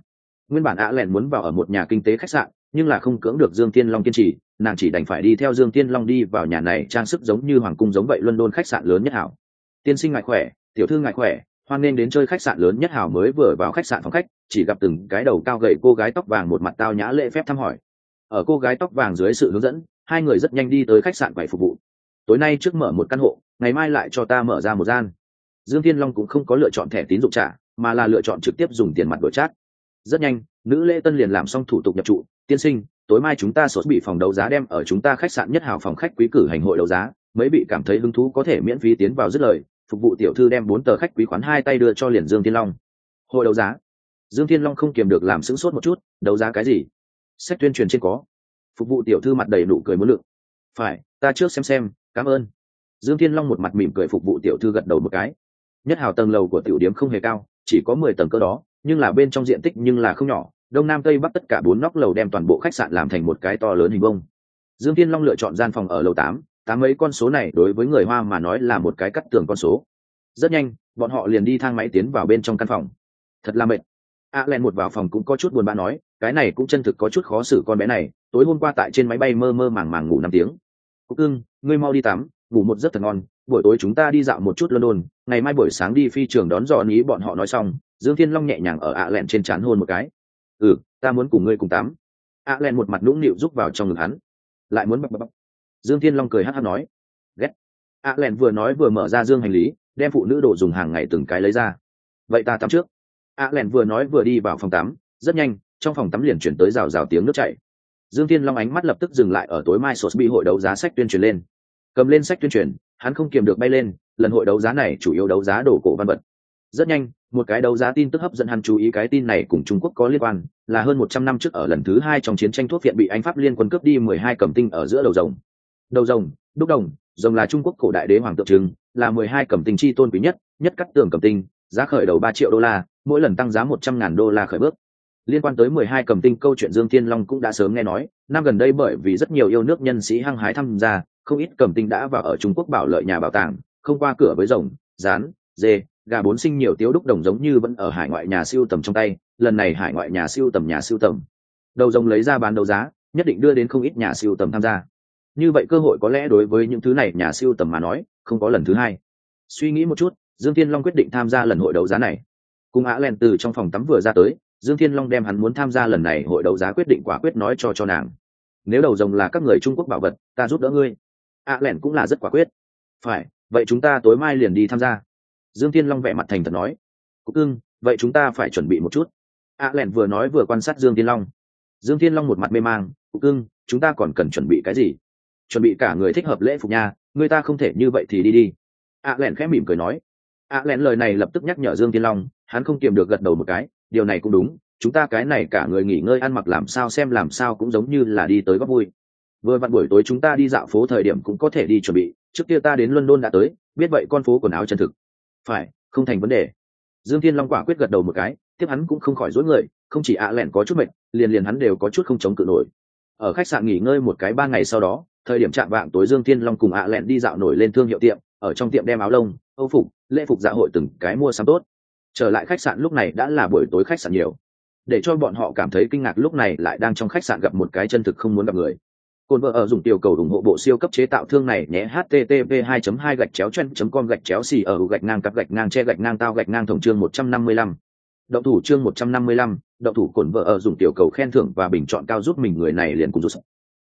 nguyên bản ạ Lẹn muốn vào ở một nhà kinh tế khách sạn, nhưng là không cưỡng được dương tiên long kiên trì, nàng chỉ đành phải đi theo dương tiên long đi vào nhà này trang sức giống như hoàng cung giống vậy london khách sạn lớn nhất hảo. Tiên sinh ngại khỏe, tiểu thư ngại khỏe, hoan nên đến chơi khách sạn lớn nhất hảo mới vừa vào khách sạn phòng khách, chỉ gặp từng cái đầu cao gậy cô gái tóc vàng một mặt tao nhã lễ phép thăm hỏi. Ở cô gái tóc vàng dưới sự hướng dẫn, hai người rất nhanh đi tới khách sạn quầy phục vụ. Tối nay trước mở một căn hộ, ngày mai lại cho ta mở ra một gian. Dương thiên long cũng không có lựa chọn thẻ tín dụng trả, mà là lựa chọn trực tiếp dùng tiền mặt đổi chát rất nhanh, nữ lễ tân liền làm xong thủ tục nhập trụ. Tiên sinh, tối mai chúng ta sốt bị phòng đấu giá đem ở chúng ta khách sạn nhất hào phòng khách quý cử hành hội đấu giá. Mấy bị cảm thấy hứng thú có thể miễn phí tiến vào dứt lời, phục vụ tiểu thư đem bốn tờ khách quý khoán hai tay đưa cho liền dương thiên long. Hội đấu giá. Dương thiên long không kiềm được làm sững sốt một chút, đấu giá cái gì? Sách tuyên truyền trên có. Phục vụ tiểu thư mặt đầy nụ cười muốn lượng phải, ta trước xem xem, cảm ơn. Dương thiên long một mặt mỉm cười phục vụ tiểu thư gật đầu một cái. Nhất hào tầng lầu của tiểu điếm không hề cao, chỉ có mười tầng cơ đó nhưng là bên trong diện tích nhưng là không nhỏ, đông nam tây bắc tất cả bốn nóc lầu đem toàn bộ khách sạn làm thành một cái to lớn hình bông dương thiên long lựa chọn gian phòng ở lầu tám tám mấy con số này đối với người hoa mà nói là một cái cắt tường con số. Rất nhanh, bọn họ liền đi thang máy tiến vào bên trong căn phòng. Thật là mệt. A len một vào phòng cũng có chút buồn bã nói, cái này cũng chân thực có chút khó xử con bé này, tối hôm qua tại trên máy bay mơ mơ màng màng ngủ năm tiếng. Cúc ưng ngươi mau đi tắm, ngủ một giấc thật ngon, buổi tối chúng ta đi dạo một chút london, ngày mai buổi sáng đi phi trường đón dò ý bọn họ nói xong dương thiên long nhẹ nhàng ở ạ lẹn trên trán hôn một cái. Ừ ta muốn cùng ngươi cùng tắm. ạ lẹn một mặt nũng nịu rúc vào trong ngực hắn. Lại muốn bập bập bập. Dương thiên long cười hát hát nói. Ghét. ạ lẹn vừa nói vừa mở ra dương hành lý, đem phụ nữ đồ dùng hàng ngày từng cái lấy ra. Vậy ta tắm trước. ạ lẹn vừa nói vừa đi vào phòng tắm, rất nhanh, trong phòng tắm liền chuyển tới rào rào tiếng nước chảy. Dương thiên long ánh mắt lập tức dừng lại ở tối mai sổ bi hội đấu giá sách tuyên truyền lên. Cầm lên sách tuyên truyền, hắn không kiềm được bay lên, lần hội đấu giá này chủ yếu đấu giá đồ cổ văn vật rất nhanh, một cái đấu giá tin tức hấp dẫn hắn chú ý cái tin này cùng trung quốc có liên quan, là hơn một trăm năm trước ở lần thứ hai trong chiến tranh thuốc viện bị anh pháp liên quân cướp đi mười hai cầm tinh ở giữa đầu rồng. Đầu rồng, đúc đồng, rồng là trung quốc cổ đại đế hoàng tượng trưng, là mười hai cầm tinh chi tôn quý nhất nhất cắt tường cầm tinh, giá khởi đầu ba triệu đô la, mỗi lần tăng giá một trăm ngàn đô la khởi bước. Liên quan tới mười hai cầm tinh, câu chuyện dương thiên long cũng đã sớm nghe nói, năm gần đây bởi vì rất nhiều yêu nước nhân sĩ hăng hái tham gia, không ít cầm tinh đã vào ở trung quốc bảo lợi nhà bảo tàng, không qua cửa với rồng, rán, dê gà bốn sinh nhiều tiếu đúc đồng giống như vẫn ở hải ngoại nhà siêu tầm trong tay, lần này hải ngoại nhà siêu tầm nhà siêu tầm. Đầu rồng lấy ra bán đấu giá, nhất định đưa đến không ít nhà siêu tầm tham gia. Như vậy cơ hội có lẽ đối với những thứ này nhà siêu tầm mà nói, không có lần thứ hai. Suy nghĩ một chút, dương thiên long quyết định tham gia lần hội đấu giá này. Cùng á len từ trong phòng tắm vừa ra tới, dương thiên long đem hắn muốn tham gia lần này hội đấu giá quyết định quả quyết nói cho cho nàng. Nếu đầu rồng là các người trung quốc bảo vật, ta giúp đỡ ngươi. Ạ len cũng là rất quả quyết. Phải, vậy chúng ta tối mai liền đi tham gia dương thiên long vẽ mặt thành thật nói, Cục ưng vậy chúng ta phải chuẩn bị một chút. Ạ len vừa nói vừa quan sát dương thiên long. Dương thiên long một mặt mê mang, Cục ưng chúng ta còn cần chuẩn bị cái gì? Chuẩn bị cả người thích hợp lễ phục nha, người ta không thể như vậy thì đi đi. Ạ len khẽ mỉm cười nói. Ạ len lời này lập tức nhắc nhở dương thiên long, hắn không kiềm được gật đầu một cái, điều này cũng đúng, chúng ta cái này cả người nghỉ ngơi ăn mặc làm sao xem làm sao cũng giống như là đi tới góp vui. Vừa vặn buổi tối chúng ta đi dạo phố thời điểm cũng có thể đi chuẩn bị, trước kia ta đến london đã tới, biết vậy con phố quần áo chân thực phải, không thành vấn đề. Dương thiên long quả quyết gật đầu một cái, tiếp hắn cũng không khỏi dối người, không chỉ ạ lẹn có chút mệt, liền liền hắn đều có chút không chống cự nổi. Ở khách sạn nghỉ ngơi một cái ba ngày sau đó, thời điểm chạm vạng tối dương thiên long cùng ạ lẹn đi dạo nổi lên thương hiệu tiệm, ở trong tiệm đem áo lông, âu phục, lễ phục dạ hội từng cái mua sắm tốt. Trở lại khách sạn lúc này đã là buổi tối khách sạn nhiều. Để cho bọn họ cảm thấy kinh ngạc lúc này lại đang trong khách sạn gặp một cái chân thực không muốn gặp người. Côn vợ ở dùng tiểu cầu ủng hộ bộ siêu cấp chế tạo thương này nhé http 2 2 gạch chéo chen com gạch chéo xì ở gạch ngang cặp gạch ngang che gạch ngang tao gạch ngang tổng chương 155. Động thủ chương 155, động thủ cổn vợ ở dùng tiểu cầu khen thưởng và bình chọn cao giúp mình người này liền cùng rút.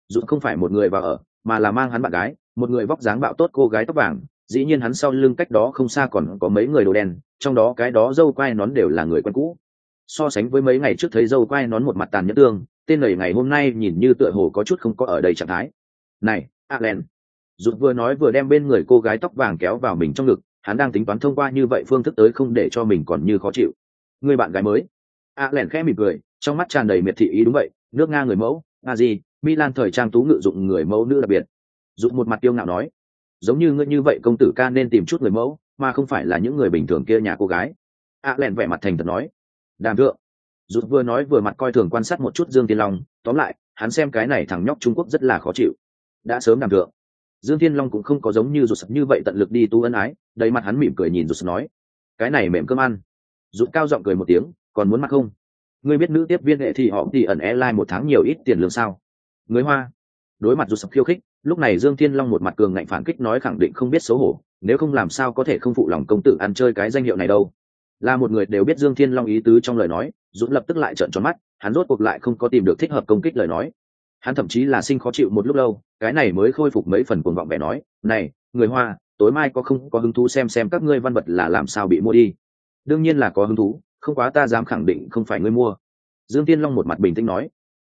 Rút không phải một người vào ở, mà là mang hắn bạn gái, một người vóc dáng bạo tốt cô gái tóc vàng, dĩ nhiên hắn sau lưng cách đó không xa còn có mấy người đồ đen, trong đó cái đó dâu quai nón đều là người quen cũ. So sánh với mấy ngày trước thấy dâu quai nón một mặt tàn nhẫn tương, tên này ngày hôm nay nhìn như tựa hồ có chút không có ở đây trạng thái. Này, Allen. Rụt vừa nói vừa đem bên người cô gái tóc vàng kéo vào mình trong ngực, hắn đang tính toán thông qua như vậy phương thức tới không để cho mình còn như khó chịu. Người bạn gái mới. Allen khẽ mỉm cười, trong mắt tràn đầy miệt thị ý đúng vậy, nước nga người mẫu nga gì milan thời trang tú ngự dụng người mẫu nữ đặc biệt. Dụng một mặt tiêu ngạo nói, giống như ngươi như vậy công tử ca nên tìm chút người mẫu, mà không phải là những người bình thường kia nhà cô gái. Alan vẻ mặt thành thật nói, đàm thượng rút vừa nói vừa mặt coi thường quan sát một chút dương tiên long, tóm lại, hắn xem cái này thằng nhóc trung quốc rất là khó chịu. Đã sớm làm thượng. Dương thiên long cũng không có giống như rụt sập như vậy tận lực đi tu ân ái, đầy mặt hắn mỉm cười nhìn rụt nói, cái này mềm cơm ăn. Rụt cao giọng cười một tiếng, còn muốn mặt không? Ngươi biết nữ tiếp viên hệ thì họ thì ẩn e airline một tháng nhiều ít tiền lương sao? Người hoa. Đối mặt rụt sập khiêu khích, lúc này dương thiên long một mặt cường ngạnh phản kích nói khẳng định không biết xấu hổ, nếu không làm sao có thể không phụ lòng công tử ăn chơi cái danh hiệu này đâu? Là một người đều biết dương thiên long ý tứ trong lời nói, dũng lập tức lại trợn tròn mắt, hắn rốt cuộc lại không có tìm được thích hợp công kích lời nói. Hắn thậm chí là sinh khó chịu một lúc lâu, cái này mới khôi phục mấy phần cuồng vọng vẻ nói, này, người hoa, tối mai có không có hứng thú xem xem các ngươi văn vật là làm sao bị mua đi? Đương nhiên là có hứng thú, không quá ta dám khẳng định không phải ngươi mua. Dương tiên long một mặt bình tĩnh nói.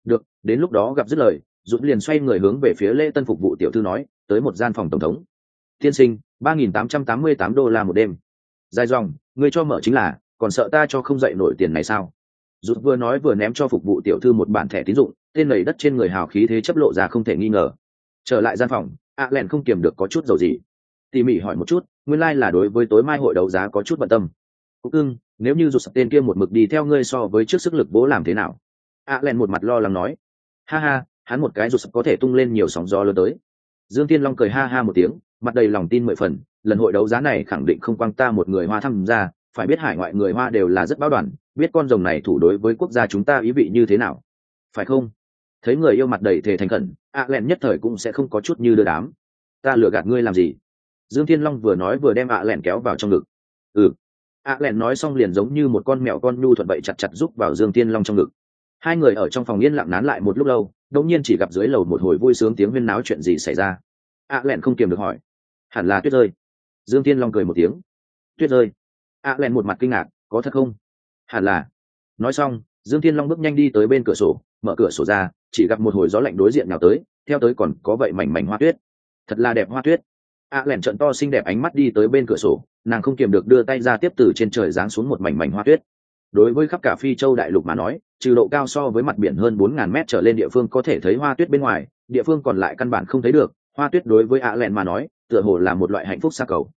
Được, đến lúc đó gặp dứt lời, dũng liền xoay người hướng về phía lễ tân phục vụ tiểu thư nói, tới một gian phòng tổng thống. Tiên sinh, ba nghìn tám trăm tám mươi tám đô la một đêm. Dài dòng ngươi cho mở chính là, còn sợ ta cho không dậy nổi tiền này sao? Rút vừa nói vừa ném cho phục vụ tiểu thư một bản thẻ tín dụng, tên lầy đất trên người hào khí thế chấp lộ ra không thể nghi ngờ. Trở lại gian phòng ạ à không kiềm được có chút dầu gì. Tỉ mỉ hỏi một chút, nguyên lai、like、là đối với tối mai hội đấu giá có chút bận tâm. Cũng ưng nếu như rụt sập tên kia một mực đi theo ngươi so với trước sức lực bố làm thế nào? Ạ à một mặt lo lắng nói. Ha ha, hắn một cái rụt sập có thể tung lên nhiều sóng gió lớn tới. Dương tiên long cười ha ha một tiếng, mặt đầy lòng tin mười phần lần hội đấu giá này khẳng định không quang ta một người hoa tham gia, phải biết hải ngoại người hoa đều là rất báo đoàn, biết con rồng này thủ đối với quốc gia chúng ta ý vị như thế nào. Phải không? Thấy người yêu mặt đầy thề thành khẩn, ạ à lẹn nhất thời cũng sẽ không có chút như đưa đám. Ta lừa gạt ngươi làm gì? Dương thiên long vừa nói vừa đem ạ à lẹn kéo vào trong ngực. Ừ. ạ à lẹn nói xong liền giống như một con mèo con nhu thuận bậy chặt chặt giúp vào dương thiên long trong ngực. Hai người ở trong phòng yên lặng nán lại một lúc lâu, đột nhiên chỉ gặp dưới lầu một hồi vui sướng tiếng huyên náo chuyện gì xảy ra. ạ lẹn không kiềm được hỏi. Hẳn là tuyết rơi dương thiên long cười một tiếng. Tuyết rơi. Ạ len một mặt kinh ngạc, có thật không? Hẳn là. Nói xong, dương thiên long bước nhanh đi tới bên cửa sổ, mở cửa sổ ra, chỉ gặp một hồi gió lạnh đối diện nào tới, theo tới còn có vậy mảnh mảnh hoa tuyết. Thật là đẹp hoa tuyết. Ạ len trận to xinh đẹp ánh mắt đi tới bên cửa sổ, nàng không kiềm được đưa tay ra tiếp từ trên trời giáng xuống một mảnh mảnh hoa tuyết. Đối với khắp cả phi châu đại lục mà nói, trừ độ cao so với mặt biển hơn bốn ngàn mét trở lên địa phương có thể thấy hoa tuyết bên ngoài, địa phương còn lại căn bản không thấy được. Hoa tuyết đối với ạ lẹn mà nói tựa hồ là một loại hạnh phúc xa cầu.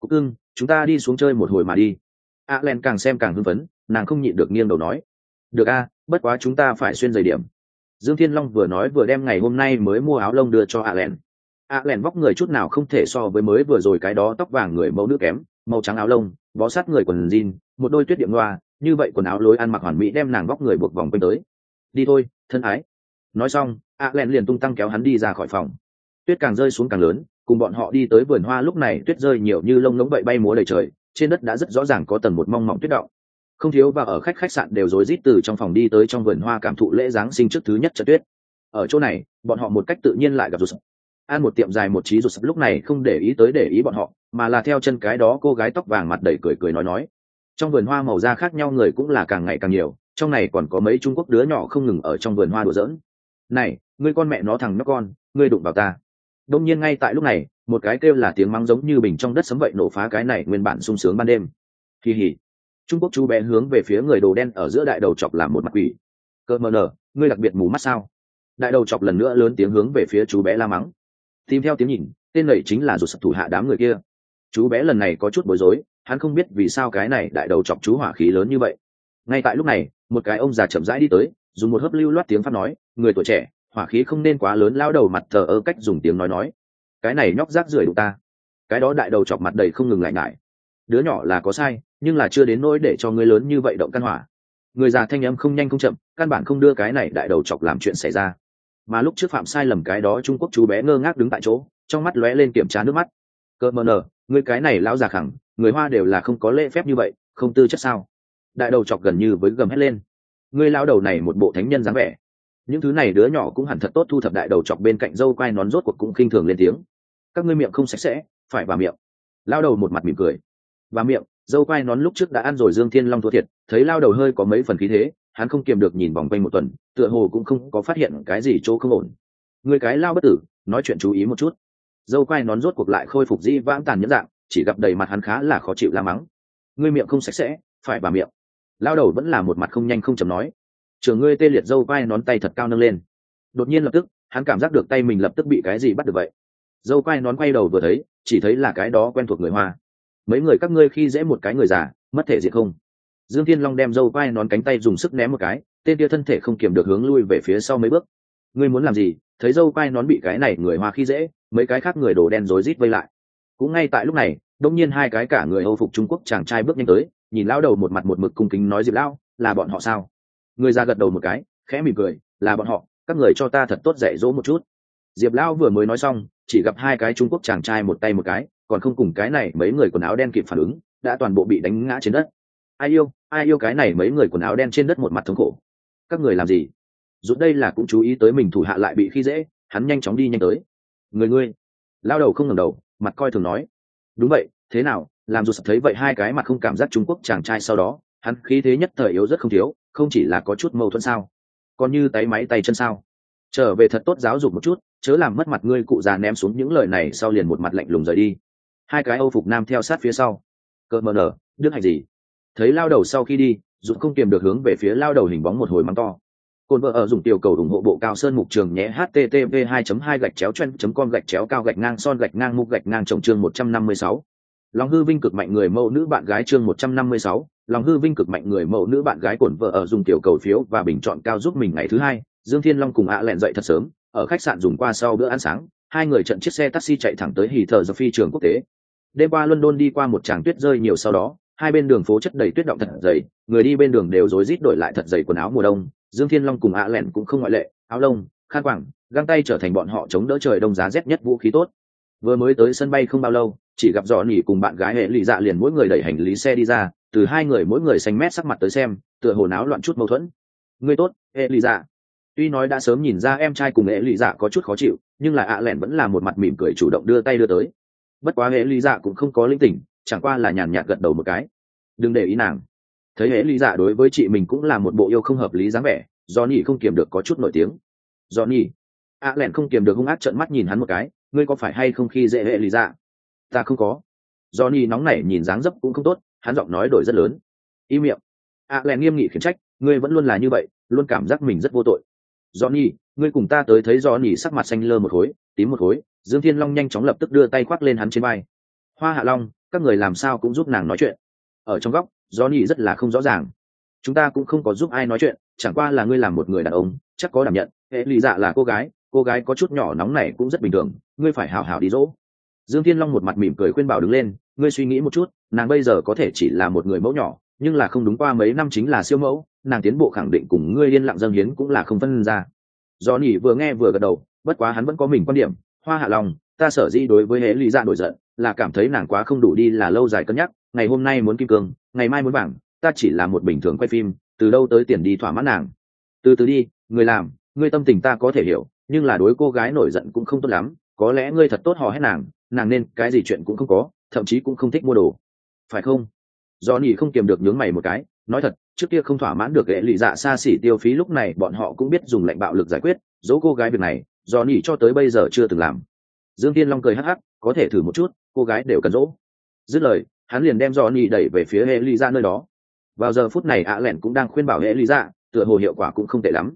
Cúc ưng chúng ta đi xuống chơi một hồi mà đi. A len càng xem càng hưng phấn, nàng không nhịn được nghiêng đầu nói. Được a, bất quá chúng ta phải xuyên giày điểm. Dương thiên long vừa nói vừa đem ngày hôm nay mới mua áo lông đưa cho a len. A len vóc người chút nào không thể so với mới vừa rồi cái đó tóc vàng người mẫu nước kém, màu trắng áo lông, bó sát người quần jean, một đôi tuyết điện loa, như vậy quần áo lối ăn mặc hoàn mỹ đem nàng vóc người buộc vòng quanh tới. Đi thôi, thân ái. Nói xong, a len liền tung tăng kéo hắn đi ra khỏi phòng. Tuyết càng rơi xuống càng lớn cùng bọn họ đi tới vườn hoa lúc này tuyết rơi nhiều như lông lống vậy bay múa đầy trời, trên đất đã rất rõ ràng có tầng một mong mỏng tuyết động. Không thiếu và ở khách khách sạn đều rối rít từ trong phòng đi tới trong vườn hoa cảm thụ lễ giáng sinh trước thứ nhất trận tuyết. Ở chỗ này, bọn họ một cách tự nhiên lại gặp rụt an một tiệm dài một trí rụt lúc này không để ý tới để ý bọn họ, mà là theo chân cái đó cô gái tóc vàng mặt đầy cười cười nói nói. Trong vườn hoa màu da khác nhau người cũng là càng ngày càng nhiều, trong này còn có mấy trung quốc đứa nhỏ không ngừng ở trong vườn hoa đùa giỡn. Này, ngươi con mẹ nó thằng nhóc con, ngươi đụng vào ta đông nhiên ngay tại lúc này, một cái kêu là tiếng mắng giống như bình trong đất sấm vậy nổ phá cái này nguyên bản sung sướng ban đêm. Kỳ hỉ. Trung quốc chú bé hướng về phía người đồ đen ở giữa đại đầu chọc làm một mặt quỷ. Cơ mờ nở, ngươi đặc biệt mù mắt sao? Đại đầu chọc lần nữa lớn tiếng hướng về phía chú bé la mắng. Tìm theo tiếng nhìn, tên lầy chính là rụt sập thủ hạ đám người kia. Chú bé lần này có chút bối rối, hắn không biết vì sao cái này đại đầu chọc chú hỏa khí lớn như vậy. Ngay tại lúc này, một cái ông già chậm rãi đi tới, dùng một hớp lưu loát tiếng pháp nói, người tuổi trẻ hỏa khí không nên quá lớn lao đầu mặt thờ ơ cách dùng tiếng nói nói. Cái này nhóc rác rưởi đụng ta. Cái đó đại đầu chọc mặt đầy không ngừng lại ngại. Đứa nhỏ là có sai, nhưng là chưa đến nỗi để cho người lớn như vậy động căn hỏa. Người già thanh âm không nhanh không chậm, căn bản không đưa cái này đại đầu chọc làm chuyện xảy ra. Mà lúc trước phạm sai lầm cái đó, trung quốc chú bé ngơ ngác đứng tại chỗ, trong mắt lóe lên kiểm tra nước mắt. Cơ mờ nở người cái này lão già khẳng, người hoa đều là không có lễ phép như vậy, không tư chất sao? Đại đầu chọc gần như với gầm hét lên. Người lao đầu này một bộ thánh nhân dáng vẻ những thứ này đứa nhỏ cũng hẳn thật tốt, thu thập đại đầu chọc bên cạnh dâu quai nón rốt cuộc cũng khinh thường lên tiếng. Các ngươi miệng không sạch sẽ, phải vào miệng. Lao đầu một mặt mỉm cười. Và miệng, dâu quai nón lúc trước đã ăn rồi dương thiên long thua thiệt, thấy lao đầu hơi có mấy phần khí thế, hắn không kiềm được nhìn vòng quanh một tuần, tựa hồ cũng không có phát hiện cái gì chỗ không ổn. Người cái lao bất tử, nói chuyện chú ý một chút. Dâu quai nón rốt cuộc lại khôi phục dĩ vãng tàn nhẫn dạng, chỉ gặp đầy mặt hắn khá là khó chịu la mắng. Ngươi miệng không sạch sẽ, phải bà miệng. Lao đầu vẫn là một mặt không nhanh không chầm nói trường ngươi tê liệt dâu quai nón tay thật cao nâng lên. Đột nhiên lập tức, hắn cảm giác được tay mình lập tức bị cái gì bắt được vậy. Dâu quai nón quay đầu vừa thấy, chỉ thấy là cái đó quen thuộc người hoa. Mấy người các ngươi khi dễ một cái người già, mất thể diện không? Dương thiên long đem dâu quai nón cánh tay dùng sức ném một cái, tên kia thân thể không kiềm được hướng lui về phía sau mấy bước. Ngươi muốn làm gì? Thấy dâu quai nón bị cái này người hoa khi dễ, mấy cái khác người đồ đen rối rít vây lại. Cũng ngay tại lúc này đông nhiên hai cái cả người âu phục trung quốc chàng trai bước nhanh tới, nhìn lao đầu một mặt một mực cung kính nói diệp lao là bọn họ sao? Người ra gật đầu một cái, khẽ mỉm cười, là bọn họ, các người cho ta thật tốt dạy dỗ một chút. Diệp Lão vừa mới nói xong, chỉ gặp hai cái trung quốc chàng trai một tay một cái, còn không cùng cái này mấy người quần áo đen kịp phản ứng, đã toàn bộ bị đánh ngã trên đất. Ai yêu ai yêu cái này mấy người quần áo đen trên đất một mặt thống khổ? Các người làm gì? Rút đây là cũng chú ý tới mình thủ hạ lại bị khi dễ, hắn nhanh chóng đi nhanh tới. Người ngươi. Lao đầu không ngẩng đầu, mặt coi thường nói. Đúng vậy, thế nào? Làm dù sập thấy vậy hai cái mặt không cảm giác trung quốc chàng trai sau đó, hắn khí thế nhất thời yếu rất không thiếu không chỉ là có chút mâu thuẫn sao? Còn như tay máy tay chân sao? Trở về thật tốt giáo dục một chút, chớ làm mất mặt ngươi, cụ già ném xuống những lời này sau liền một mặt lạnh lùng rời đi. Hai cái âu phục nam theo sát phía sau. Cợt mờ nở, đức hạnh gì? Thấy lao đầu sau khi đi, dũng không kiềm được hướng về phía lao đầu hình bóng một hồi mắng to. Cồn vợ ở dùng tiểu cầu ủng hộ bộ cao sơn mục trường nhé, http 2 2 gạch chéo chen com gạch chéo cao gạch ngang son gạch ngang mục gạch ngang trồng chương 156 lòng hư vinh cực mạnh người mẫu nữ bạn gái chương 156. lòng hư vinh cực mạnh người mẫu nữ bạn gái cổn vợ ở dùng tiểu cầu phiếu và bình chọn cao giúp mình ngày thứ hai, dương thiên long cùng ạ lẹn dậy thật sớm, ở khách sạn dùng qua sau bữa ăn sáng, hai người trận chiếc xe taxi chạy thẳng tới hì thờ do phi trường quốc tế đêm qua london đi qua một tràng tuyết rơi nhiều sau đó, hai bên đường phố chất đầy tuyết động thật dày, người đi bên đường đều rối rít đổi lại thật dày quần áo mùa đông, dương thiên long cùng ạ lẹn cũng không ngoại lệ, áo lông, khăn quảng găng tay trở thành bọn họ chống đỡ trời đông giá rét nhất vũ khí tốt vừa mới tới sân bay không bao lâu chỉ gặp dọn nhỉ cùng bạn gái hệ lì dạ liền mỗi người đẩy hành lý xe đi ra, từ hai người mỗi người xanh mét sắc mặt tới xem, tựa hồ náo loạn chút mâu thuẫn. Người tốt, hệ lì dạ. Tuy nói đã sớm nhìn ra em trai cùng hệ lì dạ có chút khó chịu, nhưng là ạ lẹn vẫn là một mặt mỉm cười chủ động đưa tay đưa tới. Bất quá hệ lì dạ cũng không có linh tỉnh, chẳng qua là nhàn nhạt gật đầu một cái. Đừng để ý nàng. Thấy hệ lì dạ đối với chị mình cũng là một bộ yêu không hợp lý dáng vẻ do nhỉ không kiềm được có chút nổi tiếng. Do nhỉ ạ lẹn không kiềm được hung ác trợn mắt nhìn hắn một cái, ngươi có phải hay không khi dễ hệ lì dạ? Ta không có. Do nóng nảy nhìn dáng dấp cũng không tốt, hắn giọng nói đổi rất lớn. Y miệng. À, A len nghiêm nghị khiển trách, ngươi vẫn luôn là như vậy, luôn cảm giác mình rất vô tội. Do ngươi cùng ta tới thấy do sắc mặt xanh lơ một khối, tím một khối, dương thiên long nhanh chóng lập tức đưa tay khoác lên hắn trên vai. Hoa hạ long, các người làm sao cũng giúp nàng nói chuyện. Ở trong góc, johnny rất là không rõ ràng. Chúng ta cũng không có giúp ai nói chuyện, chẳng qua là ngươi làm một người đàn ông, chắc có đảm nhận. Hệ lì dạ là cô gái cô gái có chút nhỏ nóng này cũng rất bình thường, ngươi phải hào hào đi dỗ dương thiên long một mặt mỉm cười khuyên bảo đứng lên, ngươi suy nghĩ một chút, nàng bây giờ có thể chỉ là một người mẫu nhỏ, nhưng là không đúng qua mấy năm chính là siêu mẫu, nàng tiến bộ khẳng định cùng ngươi liên lặng dâng hiến cũng là không phân ra. Do nỉ vừa nghe vừa gật đầu, bất quá hắn vẫn có mình quan điểm, hoa hạ lòng ta sở di đối với hệ lý dạ nổi giận là cảm thấy nàng quá không đủ đi là lâu dài cân nhắc, ngày hôm nay muốn kim cương, ngày mai muốn bảng, ta chỉ là một bình thường quay phim, từ đâu tới tiền đi thỏa mãn nàng. Từ từ đi, người làm ngươi tâm tình ta có thể hiểu, nhưng là đối cô gái nổi giận cũng không tốt lắm, có lẽ ngươi thật tốt hò hét nàng nàng nên cái gì chuyện cũng không có, thậm chí cũng không thích mua đồ. Phải không? Do nhỉ không kiềm được nhướng mày một cái, nói thật, trước kia không thỏa mãn được hệ lụy dạ xa xỉ tiêu phí, lúc này bọn họ cũng biết dùng lệnh bạo lực giải quyết, dỗ cô gái việc này do nhỉ cho tới bây giờ chưa từng làm. Dương tiên long cười hắc hắc, có thể thử một chút, cô gái đều cần dỗ. Dứt lời, hắn liền đem do nỉ đẩy về phía hệ lụy dạ nơi đó. Vào giờ phút này ạ lẻn cũng đang khuyên bảo hệ lụy dạ tựa hồ hiệu quả cũng không tệ lắm.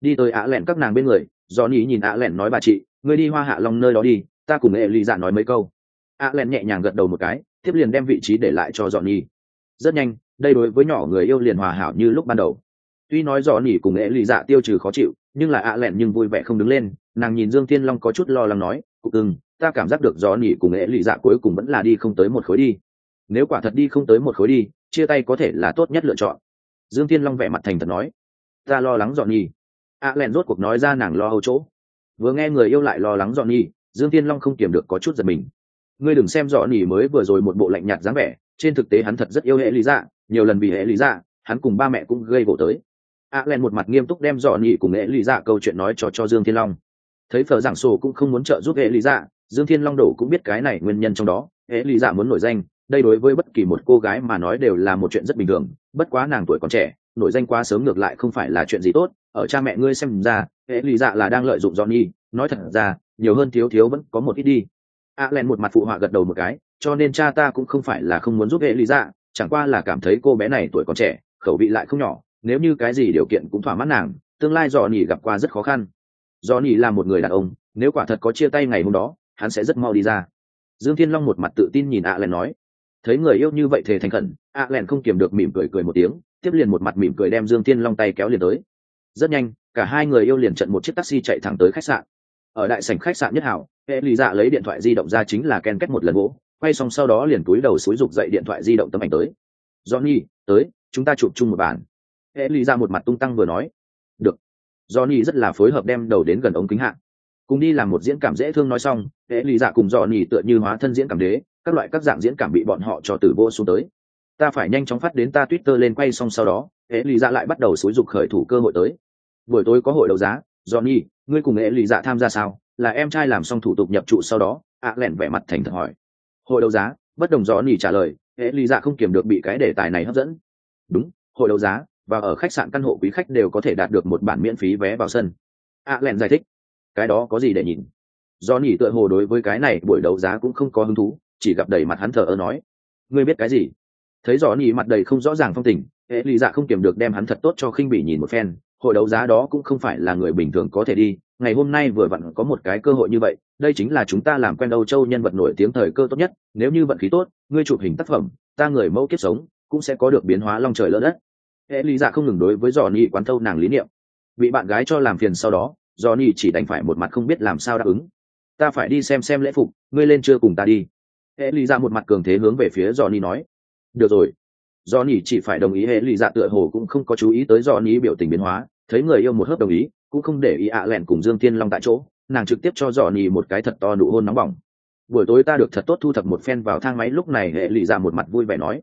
Đi tới ạ lẻn các nàng bên người do nỉ nhìn ạ lẻn nói bà chị, ngươi đi hoa hạ long nơi đó đi ta cùng e hệ lý ra nói mấy câu. A len nhẹ nhàng gật đầu một cái, tiếp liền đem vị trí để lại cho dọn nhi rất nhanh, đây đối với nhỏ người yêu liền hòa hảo như lúc ban đầu. Tuy nói dọn nhi cùng hệ lý dạ tiêu trừ khó chịu, nhưng là a len nhưng vui vẻ không đứng lên, nàng nhìn dương thiên long có chút lo lắng nói, cục ưng ta cảm giác được dọn nhi cùng nghệ lì dạ cuối cùng vẫn là đi không tới một khối đi. Nếu quả thật đi không tới một khối đi, chia tay có thể là tốt nhất lựa chọn. Dương thiên long vẻ mặt thành thật nói, ta lo lắng dọn nhi a len rốt cuộc nói ra nàng lo âu chỗ. Vừa nghe người yêu lại lo lắng dọn nhi dương thiên long không kiềm được có chút giật mình. Ngươi đừng xem rõ nỉ mới vừa rồi một bộ lạnh nhạt dáng vẻ, trên thực tế hắn thật rất yêu hệ lý dạ nhiều lần vì hệ lý dạ hắn cùng ba mẹ cũng gây gỗ tới. A len một mặt nghiêm túc đem dọn nỉ cùng hệ lý dạ câu chuyện nói cho cho dương thiên long. Thấy phở giảng sổ cũng không muốn trợ giúp hệ lý dạ dương thiên long đổ cũng biết cái này nguyên nhân trong đó, hệ lý dạ muốn nổi danh, đây đối với bất kỳ một cô gái mà nói đều là một chuyện rất bình thường, bất quá nàng tuổi còn trẻ, nổi danh quá sớm ngược lại không phải là chuyện gì tốt, ở cha mẹ ngươi xem ra, hệ lý dạ là đang lợi dụng johnny nói thật ra, nhiều hơn thiếu thiếu vẫn có một ít đi. A len một mặt phụ họa gật đầu một cái, cho nên cha ta cũng không phải là không muốn giúp hệ lý dạ chẳng qua là cảm thấy cô bé này tuổi còn trẻ, khẩu vị lại không nhỏ, nếu như cái gì điều kiện cũng thỏa mãn nàng, tương lai dò nỉ gặp qua rất khó khăn. Do nỉ là một người đàn ông, nếu quả thật có chia tay ngày hôm đó, hắn sẽ rất mau đi ra. Dương thiên long một mặt tự tin nhìn ạ len nói. Thấy người yêu như vậy thề thành khẩn ạ len không kiềm được mỉm cười cười một tiếng, tiếp liền một mặt mỉm cười đem dương thiên long tay kéo liền tới. Rất nhanh, cả hai người yêu liền trận một chiếc taxi chạy thẳng tới khách sạn ở đại sảnh khách sạn nhất hảo hệ lì dạ lấy điện thoại di động ra chính là ken kết một lần gỗ, quay xong sau đó liền túi đầu xúi rục dậy điện thoại di động tấm ảnh tới. Johnny, tới, chúng ta chụp chung một bản hệ lì dạ một mặt tung tăng vừa nói. Được. Johnny rất là phối hợp đem đầu đến gần ống kính hạng cùng đi làm một diễn cảm dễ thương nói xong hệ lì dạ cùng johnny tựa như hóa thân diễn cảm đế, các loại các dạng diễn cảm bị bọn họ cho từ vô xuống tới. Ta phải nhanh chóng phát đến ta twitter lên quay xong sau đó. Hệ lì dạ lại bắt đầu xúi dục khởi thủ cơ hội tới. Buổi tối có hội đấu giá, johnny ngươi cùng nghệ lụy dạ tham gia sao? Là em trai làm xong thủ tục nhập trụ sau đó, ạ lẹn vẻ mặt thành thật hỏi. Hội đấu giá, bất đồng gió nỉ trả lời hệ lụy dạ không kiềm được bị cái đề tài này hấp dẫn. Đúng, hội đấu giá, và ở khách sạn căn hộ quý khách đều có thể đạt được một bản miễn phí vé vào sân. Ạ lẹn giải thích. Cái đó có gì để nhìn? Do nỉ tựa hồ đối với cái này buổi đấu giá cũng không có hứng thú, chỉ gặp đầy mặt hắn thờ ơ nói. Ngươi biết cái gì? Thấy rõ nỉ mặt đầy không rõ ràng phong tình hệ lụy dạ không kiềm được đem hắn thật tốt cho khinh bỉ nhìn một phen hội đấu giá đó cũng không phải là người bình thường có thể đi. Ngày hôm nay vừa vặn có một cái cơ hội như vậy, đây chính là chúng ta làm quen âu châu nhân vật nổi tiếng thời cơ tốt nhất. Nếu như vận khí tốt, ngươi chụp hình tác phẩm, ta người mẫu kiếp sống, cũng sẽ có được biến hóa long trời lỡ đất. Hệ lý dạ không ngừng đối với dò Nhi quán thâu nàng lý niệm. Bị bạn gái cho làm phiền sau đó dò Nhi chỉ đành phải một mặt không biết làm sao đáp ứng. Ta phải đi xem xem lễ phục, ngươi lên chưa cùng ta đi. Hệ lý dạ một mặt cường thế hướng về phía dò Nhi nói. Được rồi do nỉ chỉ phải đồng ý hệ lụy dạ tựa hồ cũng không có chú ý tới do nỉ biểu tình biến hóa, thấy người yêu một hớp đồng ý, cũng không để ý ạ lẹn cùng dương tiên long tại chỗ, nàng trực tiếp cho dò nỉ một cái thật to nụ hôn nóng bỏng. Buổi tối ta được thật tốt thu thập một phen vào thang máy, lúc này hệ lụy ra một mặt vui vẻ nói.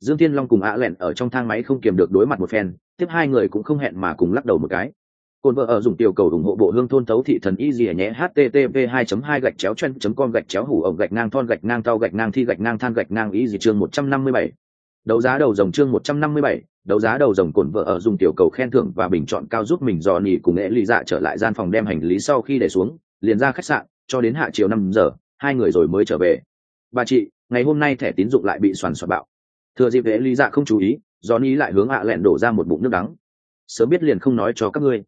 Dương thiên long cùng ạ lẹn ở trong thang máy không kiềm được đối mặt một phen, tiếp hai người cũng không hẹn mà cùng lắc đầu một cái. Cồn vợ ở dùng tiểu cầu ủng hộ bộ hương thôn thấu thị thần y gì nhé, http 2 2 gạch chéo chen com gạch chéo hủ ổng gạch ngang thon gạch ngang tao gạch ngang thi gạch ngang than gạch ngang y gì chương 157 đấu giá đầu dòng chương 157, đấu giá đầu dòng cồn vợ ở dùng tiểu cầu khen thưởng và bình chọn cao giúp mình dò nỉ cùng nghệ ly dạ trở lại gian phòng đem hành lý sau khi để xuống liền ra khách sạn cho đến hạ chiều năm giờ hai người rồi mới trở về. Bà chị ngày hôm nay thẻ tín dụng lại bị soàn soạt bạo. Thừa dịp nghệ lý dạ không chú ý do ni lại hướng ạ lẹn đổ ra một bụng nước đắng. Sớm biết liền không nói cho các ngươi.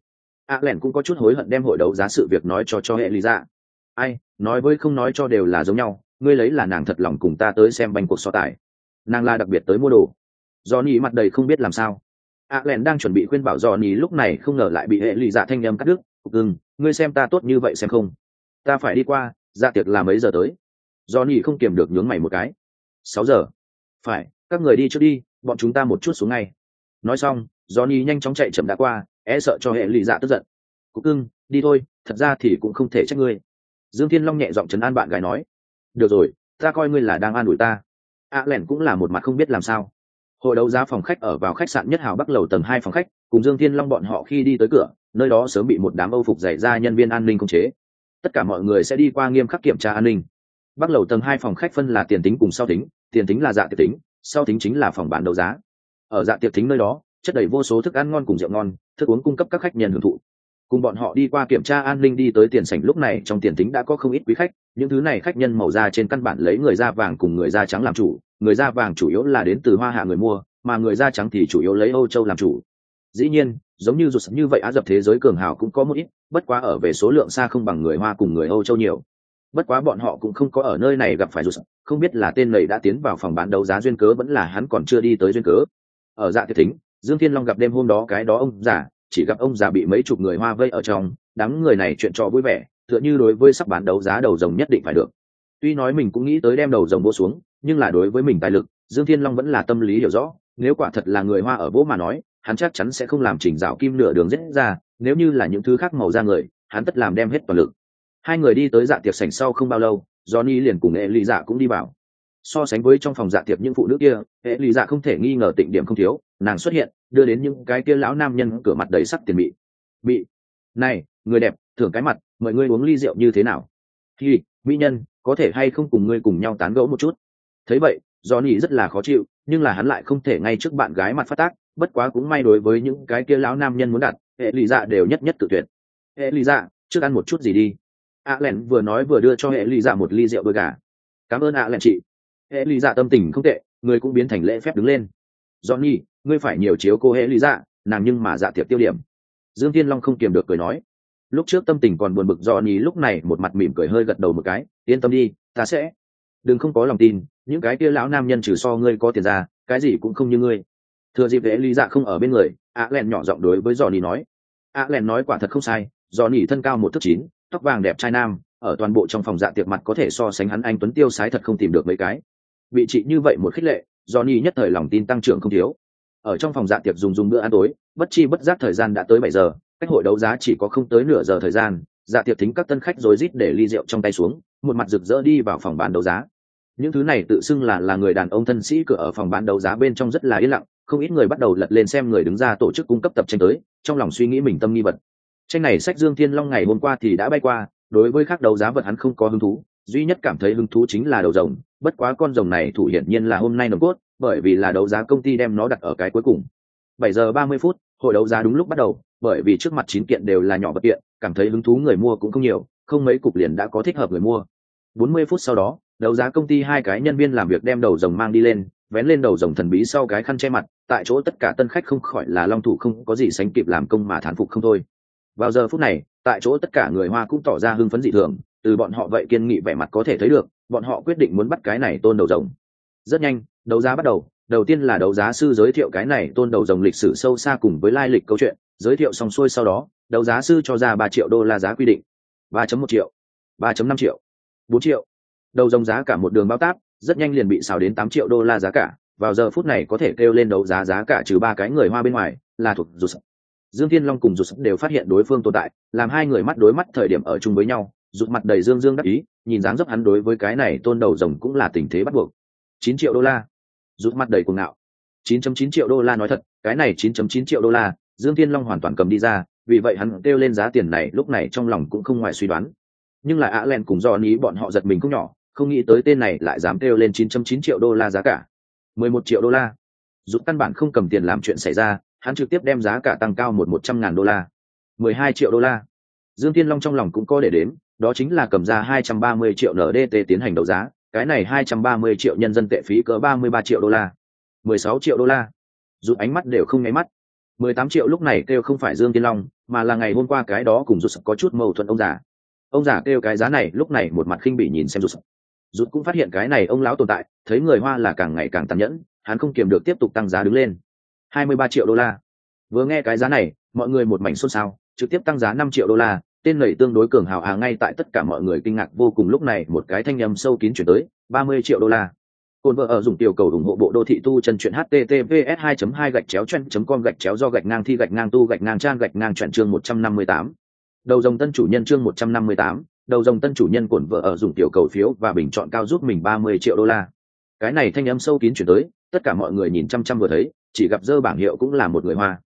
Ạ lẹn cũng có chút hối hận đem hội đấu giá sự việc nói cho cho hệ lý dạ. Ai nói với không nói cho đều là giống nhau ngươi lấy là nàng thật lòng cùng ta tới xem banh cuộc so tài nàng là đặc biệt tới mua đồ. Do ni mặt đầy không biết làm sao. Ạ lẹn đang chuẩn bị khuyên bảo do ni lúc này không ngờ lại bị hệ lụy dạ thanh â cắt đứt. Ưng ngươi xem ta tốt như vậy xem không? Ta phải đi qua dạ tiệc là mấy giờ tới? Do ni không kiềm được nhướng mày một cái. Sáu giờ. Phải, các người đi trước đi, bọn chúng ta một chút xuống ngay. Nói xong do ni nhanh chóng chạy chậm đã qua e sợ cho hệ lụy dạ tức giận. Cúc cưng, đi thôi, thật ra thì cũng không thể trách ngươi. Dương thiên long nhẹ giọng trấn an bạn gái nói. Được rồi, ta coi ngươi là đang an ủi ta a lẻn cũng là một mặt không biết làm sao. Hội đấu giá phòng khách ở vào khách sạn nhất hào bắc lầu tầng hai phòng khách, cùng dương thiên long bọn họ khi đi tới cửa, nơi đó sớm bị một đám âu phục dày ra nhân viên an ninh khống chế. Tất cả mọi người sẽ đi qua nghiêm khắc kiểm tra an ninh. Bắc lầu tầng hai phòng khách phân là tiền tính cùng sau tính, tiền tính là dạ tiệc tính, sau tính chính là phòng bán đấu giá. Ở dạ tiệc tính nơi đó, chất đầy vô số thức ăn ngon cùng rượu ngon, thức uống cung cấp các khách nhân hưởng thụ cùng bọn họ đi qua kiểm tra an ninh đi tới tiền sảnh lúc này, trong tiền tính đã có không ít quý khách. Những thứ này khách nhân màu da trên căn bản lấy người da vàng cùng người da trắng làm chủ. Người da vàng chủ yếu là đến từ hoa hạ người mua, mà người da trắng thì chủ yếu lấy âu châu làm chủ. Dĩ nhiên, giống như rụt như vậy á dập thế giới cường hào cũng có một ít, bất quá ở về số lượng xa không bằng người hoa cùng người âu châu nhiều. Bất quá bọn họ cũng không có ở nơi này gặp phải rụt không biết là tên này đã tiến vào phòng bán đấu giá duyên cớ vẫn là hắn còn chưa đi tới duyên cớ. Ở dạ tiệc thính, dương thiên long gặp đêm hôm đó cái đó ông già chỉ gặp ông già bị mấy chục người hoa vây ở trong, đám người này chuyện trò vui vẻ, tựa như đối với sắp bán đấu giá đầu rồng nhất định phải được. Tuy nói mình cũng nghĩ tới đem đầu rồng vô xuống, nhưng là đối với mình tài lực, dương thiên long vẫn là tâm lý hiểu rõ, nếu quả thật là người hoa ở vỗ mà nói, hắn chắc chắn sẽ không làm chỉnh rào kim nửa đường rết ra, nếu như là những thứ khác màu da người, hắn tất làm đem hết toàn lực. Hai người đi tới dạ tiệc sảnh sau không bao lâu, johnny liền cùng hệ lì dạ cũng đi vào. So sánh với trong phòng dạ tiệc những phụ nữ kia hệ lì dạ không thể nghi ngờ tịnh điểm không thiếu, nàng xuất hiện đưa đến những cái kia lão nam nhân cửa mặt đầy sắc tiền bị bị này, người đẹp, thưởng cái mặt, mời ngươi uống ly rượu như thế nào? Thì mỹ nhân, có thể hay không cùng ngươi cùng nhau tán gẫu một chút? Thấy vậy, johnny rất là khó chịu, nhưng là hắn lại không thể ngay trước bạn gái mặt phát tác, bất quá cũng may đối với những cái kia lão nam nhân muốn đặt hệ lụy dạ đều nhất nhất tự tuyệt. Hệ lụy dạ trước ăn một chút gì đi. A len vừa nói vừa đưa cho hệ lụy dạ một ly rượu đôi gà. Cảm ơn a len chị. Hệ lụy dạ tâm tình không tệ, người cũng biến thành lễ phép đứng lên johnny, ngươi phải nhiều chiếu cô hệ Lý dạ nàng nhưng mà dạ tiệp tiêu điểm. Dương thiên long không kiềm được cười nói. Lúc trước tâm tình còn buồn bực johnny lúc này một mặt mỉm cười hơi gật đầu một cái, yên tâm đi, ta sẽ. Đừng không có lòng tin, những cái kia lão nam nhân trừ so ngươi có tiền ra, cái gì cũng không như ngươi. Thừa dịp vệ lý dạ không ở bên người a len nhỏ giọng đối với johnny nói. A len nói quả thật không sai, johnny thân cao một thước chín, tóc vàng đẹp trai nam, ở toàn bộ trong phòng dạ tiệc mặt có thể so sánh hắn anh tuấn tiêu sái thật không tìm được mấy cái. Vị trị như vậy một khích lệ johnny nhất thời lòng tin tăng trưởng không thiếu. Ở trong phòng dạ tiệc dùng dùng bữa ăn tối, bất chi bất giác thời gian đã tới bảy giờ, cách hội đấu giá chỉ có không tới nửa giờ thời gian dạ tiệc thính các tân khách rồi rít để ly rượu trong tay xuống, một mặt rực rỡ đi vào phòng bán đấu giá. Những thứ này tự xưng là là người đàn ông thân sĩ cửa ở phòng bán đấu giá bên trong rất là yên lặng, không ít người bắt đầu lật lên xem người đứng ra tổ chức cung cấp tập tranh tới, trong lòng suy nghĩ mình tâm nghi vật tranh này sách dương thiên long ngày hôm qua thì đã bay qua, đối với các đấu giá vật hắn không có hứng thú, duy nhất cảm thấy hứng thú chính là đầu rồng bất quá con rồng này thủ hiển nhiên là hôm nay nồng cốt, bởi vì là đấu giá công ty đem nó đặt ở cái cuối cùng. Bảy giờ ba mươi phút, hội đấu giá đúng lúc bắt đầu, bởi vì trước mặt chín kiện đều là nhỏ vật kiện, cảm thấy hứng thú người mua cũng không nhiều, không mấy cục liền đã có thích hợp người mua. Bốn mươi phút sau đó, đấu giá công ty hai cái nhân viên làm việc đem đầu rồng mang đi lên, vén lên đầu rồng thần bí sau cái khăn che mặt, tại chỗ tất cả tân khách không khỏi là long thủ không có gì sánh kịp làm công mà thán phục không thôi. Vào giờ phút này, tại chỗ tất cả người hoa cũng tỏ ra hưng phấn dị thường từ bọn họ vậy kiên nghị vẻ mặt có thể thấy được, bọn họ quyết định muốn bắt cái này tôn đầu rồng. Rất nhanh, đấu giá bắt đầu đầu tiên là đấu giá sư giới thiệu cái này tôn đầu rồng lịch sử sâu xa cùng với lai lịch câu chuyện, giới thiệu xong xuôi sau đó, đấu giá sư cho ra ba triệu đô la giá quy định. ba một triệu, ba năm triệu, bốn triệu. Đầu rồng giá cả một đường bao táp rất nhanh liền bị xào đến tám triệu đô la giá cả, vào giờ phút này có thể kêu lên đấu giá giá cả trừ ba cái người hoa bên ngoài, là thuộc rụt dương thiên long cùng rụt đều phát hiện đối phương tồn tại, làm hai người mắt đối mắt thời điểm ở chung với nhau rụt mặt đầy dương dương đắc ý, nhìn dáng dấp hắn đối với cái này tôn đầu rồng cũng là tình thế bắt buộc. Chín triệu đô la. Rút mặt đầy cuồng ngạo. 9.9 triệu đô la nói thật, cái này 9.9 triệu đô la, dương thiên long hoàn toàn cầm đi ra, vì vậy hắn kêu lên giá tiền này, lúc này trong lòng cũng không ngoài suy đoán. Nhưng là ạ len cùng do ní bọn họ giật mình không nhỏ, không nghĩ tới tên này lại dám kêu lên 9.9 triệu đô la giá cả. 11 triệu đô la. Rút căn bản không cầm tiền làm chuyện xảy ra, hắn trực tiếp đem giá cả tăng cao một một trăm ngàn đô la. 12 triệu đô la. Dương thiên long trong lòng cũng có để đến đó chính là cầm ra 230 triệu ndt tiến hành đấu giá, cái này 230 triệu nhân dân tệ phí cỡ 33 triệu đô la. 16 triệu đô la. Dù ánh mắt đều không ngáy mắt. 18 triệu lúc này kêu không phải dương tiên long, mà là ngày hôm qua cái đó cùng rụt có chút mâu thuẫn ông già. Ông già kêu cái giá này lúc này một mặt khinh bỉ nhìn xem rụt. Rụt cũng phát hiện cái này ông lão tồn tại, thấy người hoa là càng ngày càng tàn nhẫn, hắn không kiềm được tiếp tục tăng giá đứng lên. 23 triệu đô la. Vừa nghe cái giá này, mọi người một mảnh xôn xao, trực tiếp tăng giá 5 triệu đô la tên lầy tương đối cường hào hà ngay tại tất cả mọi người kinh ngạc vô cùng lúc này một cái thanh âm sâu kín chuyển tới 30 triệu đô la cồn vợ ở dùng tiểu cầu ủng hộ bộ đô thị tu chân truyện https 2 2 gạch chéo chen com gạch chéo do gạch ngang thi gạch ngang tu gạch ngang trang gạch ngang chuyển chương 158. Đầu dòng tân chủ nhân chương 158, đầu dòng tân chủ nhân cồn vợ ở dùng tiểu cầu phiếu và bình chọn cao giúp mình 30 triệu đô la. Cái này thanh âm sâu kín chuyển tới, tất cả mọi người nhìn chăm chăm vừa thấy, chỉ gặp dơ bảng hiệu cũng là một người hoa.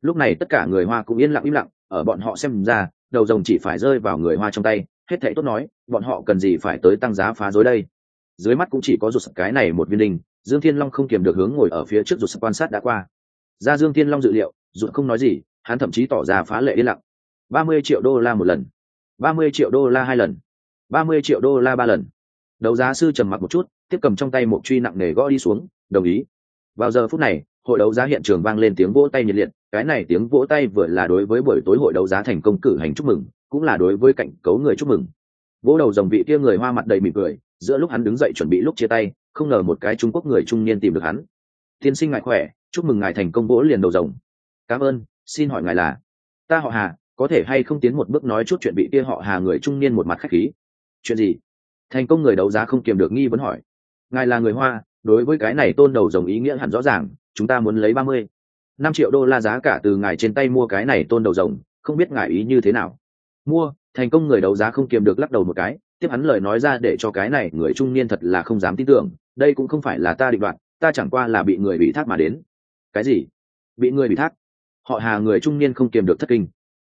Lúc này tất cả người hoa cũng yên lặng im lặng, ở bọn họ xem ra, đầu rồng chỉ phải rơi vào người hoa trong tay, hết thệ tốt nói, bọn họ cần gì phải tới tăng giá phá rối đây? Dưới mắt cũng chỉ có rụt sập cái này một viên đình dương thiên long không kiềm được hướng ngồi ở phía trước rụt sập quan sát đã qua. Ra dương thiên long dự liệu rụt không nói gì hắn thậm chí tỏ ra phá lệ yên lặng. Ba mươi triệu đô la một lần. Ba mươi triệu đô la hai lần. Ba mươi triệu đô la ba lần. Đấu giá sư trầm mặc một chút tiếp cầm trong tay một truy nặng nề gõ đi xuống đồng ý. Vào giờ phút này hội đấu giá hiện trường vang lên tiếng vỗ tay nhiệt liệt, cái này tiếng vỗ tay vừa là đối với buổi tối hội đấu giá thành công cử hành chúc mừng, cũng là đối với cạnh cấu người chúc mừng. Vỗ đầu dòng vị kia người hoa mặt đầy mỉm cười, giữa lúc hắn đứng dậy chuẩn bị lúc chia tay, không ngờ một cái trung quốc người trung niên tìm được hắn. Tiên sinh ngài khỏe, chúc mừng ngài thành công vỗ liền đầu rồng. Cảm ơn, xin hỏi ngài là? Ta họ hà, có thể hay không tiến một bước nói chút chuyện bị kia họ hà người trung niên một mặt khách khí? Chuyện gì? Thành công người đấu giá không kiềm được nghi vấn hỏi. Ngài là người hoa, đối với cái này tôn đầu rồng ý nghĩa hẳn rõ ràng chúng ta muốn lấy ba mươi. Năm triệu đô la giá cả từ ngài trên tay mua cái này tôn đầu rồng, không biết ngài ý như thế nào. Mua, thành công người đấu giá không kiềm được lắc đầu một cái, tiếp hắn lời nói ra để cho cái này người trung niên thật là không dám tin tưởng, đây cũng không phải là ta định đoạt, ta chẳng qua là bị người bị thác mà đến. Cái gì? Bị người bị thác? Họ hà người trung niên không kiềm được thất kinh.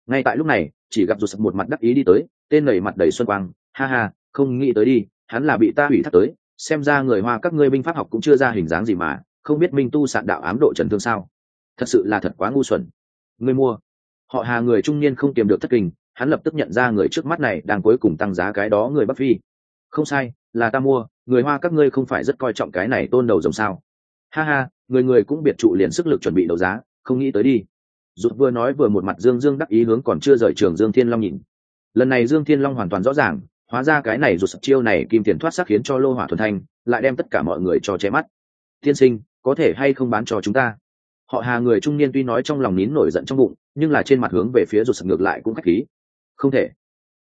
Ngay tại lúc này, chỉ gặp rụt một mặt đắc ý đi tới, tên nầy mặt đầy xuân quang, ha ha, không nghĩ tới đi, hắn là bị ta hủy thác tới, xem ra người hoa các ngươi binh pháp học cũng chưa ra hình dáng gì mà không biết minh tu sạn đạo ám độ trần thương sao? Thật sự là thật quá ngu xuẩn. Ngươi mua. Họ hà người trung niên không kiềm được thất kinh, hắn lập tức nhận ra người trước mắt này đang cuối cùng tăng giá cái đó người bắc phi. Không sai, là ta mua, người hoa các ngươi không phải rất coi trọng cái này tôn đầu rồng sao? Ha ha, người người cũng biệt trụ liền sức lực chuẩn bị đấu giá, không nghĩ tới đi. Rụt vừa nói vừa một mặt dương dương đắc ý hướng còn chưa rời trường dương thiên long nhìn. Lần này dương thiên long hoàn toàn rõ ràng, hóa ra cái này rụt sập chiêu này kim tiền thoát sắc khiến cho lô hỏa thuần thanh, lại đem tất cả mọi người cho che mắt. Tiên sinh có thể hay không bán cho chúng ta? Họ hà người trung niên tuy nói trong lòng nín nổi giận trong bụng, nhưng là trên mặt hướng về phía rụt sập ngược lại cũng khách khí. Không thể.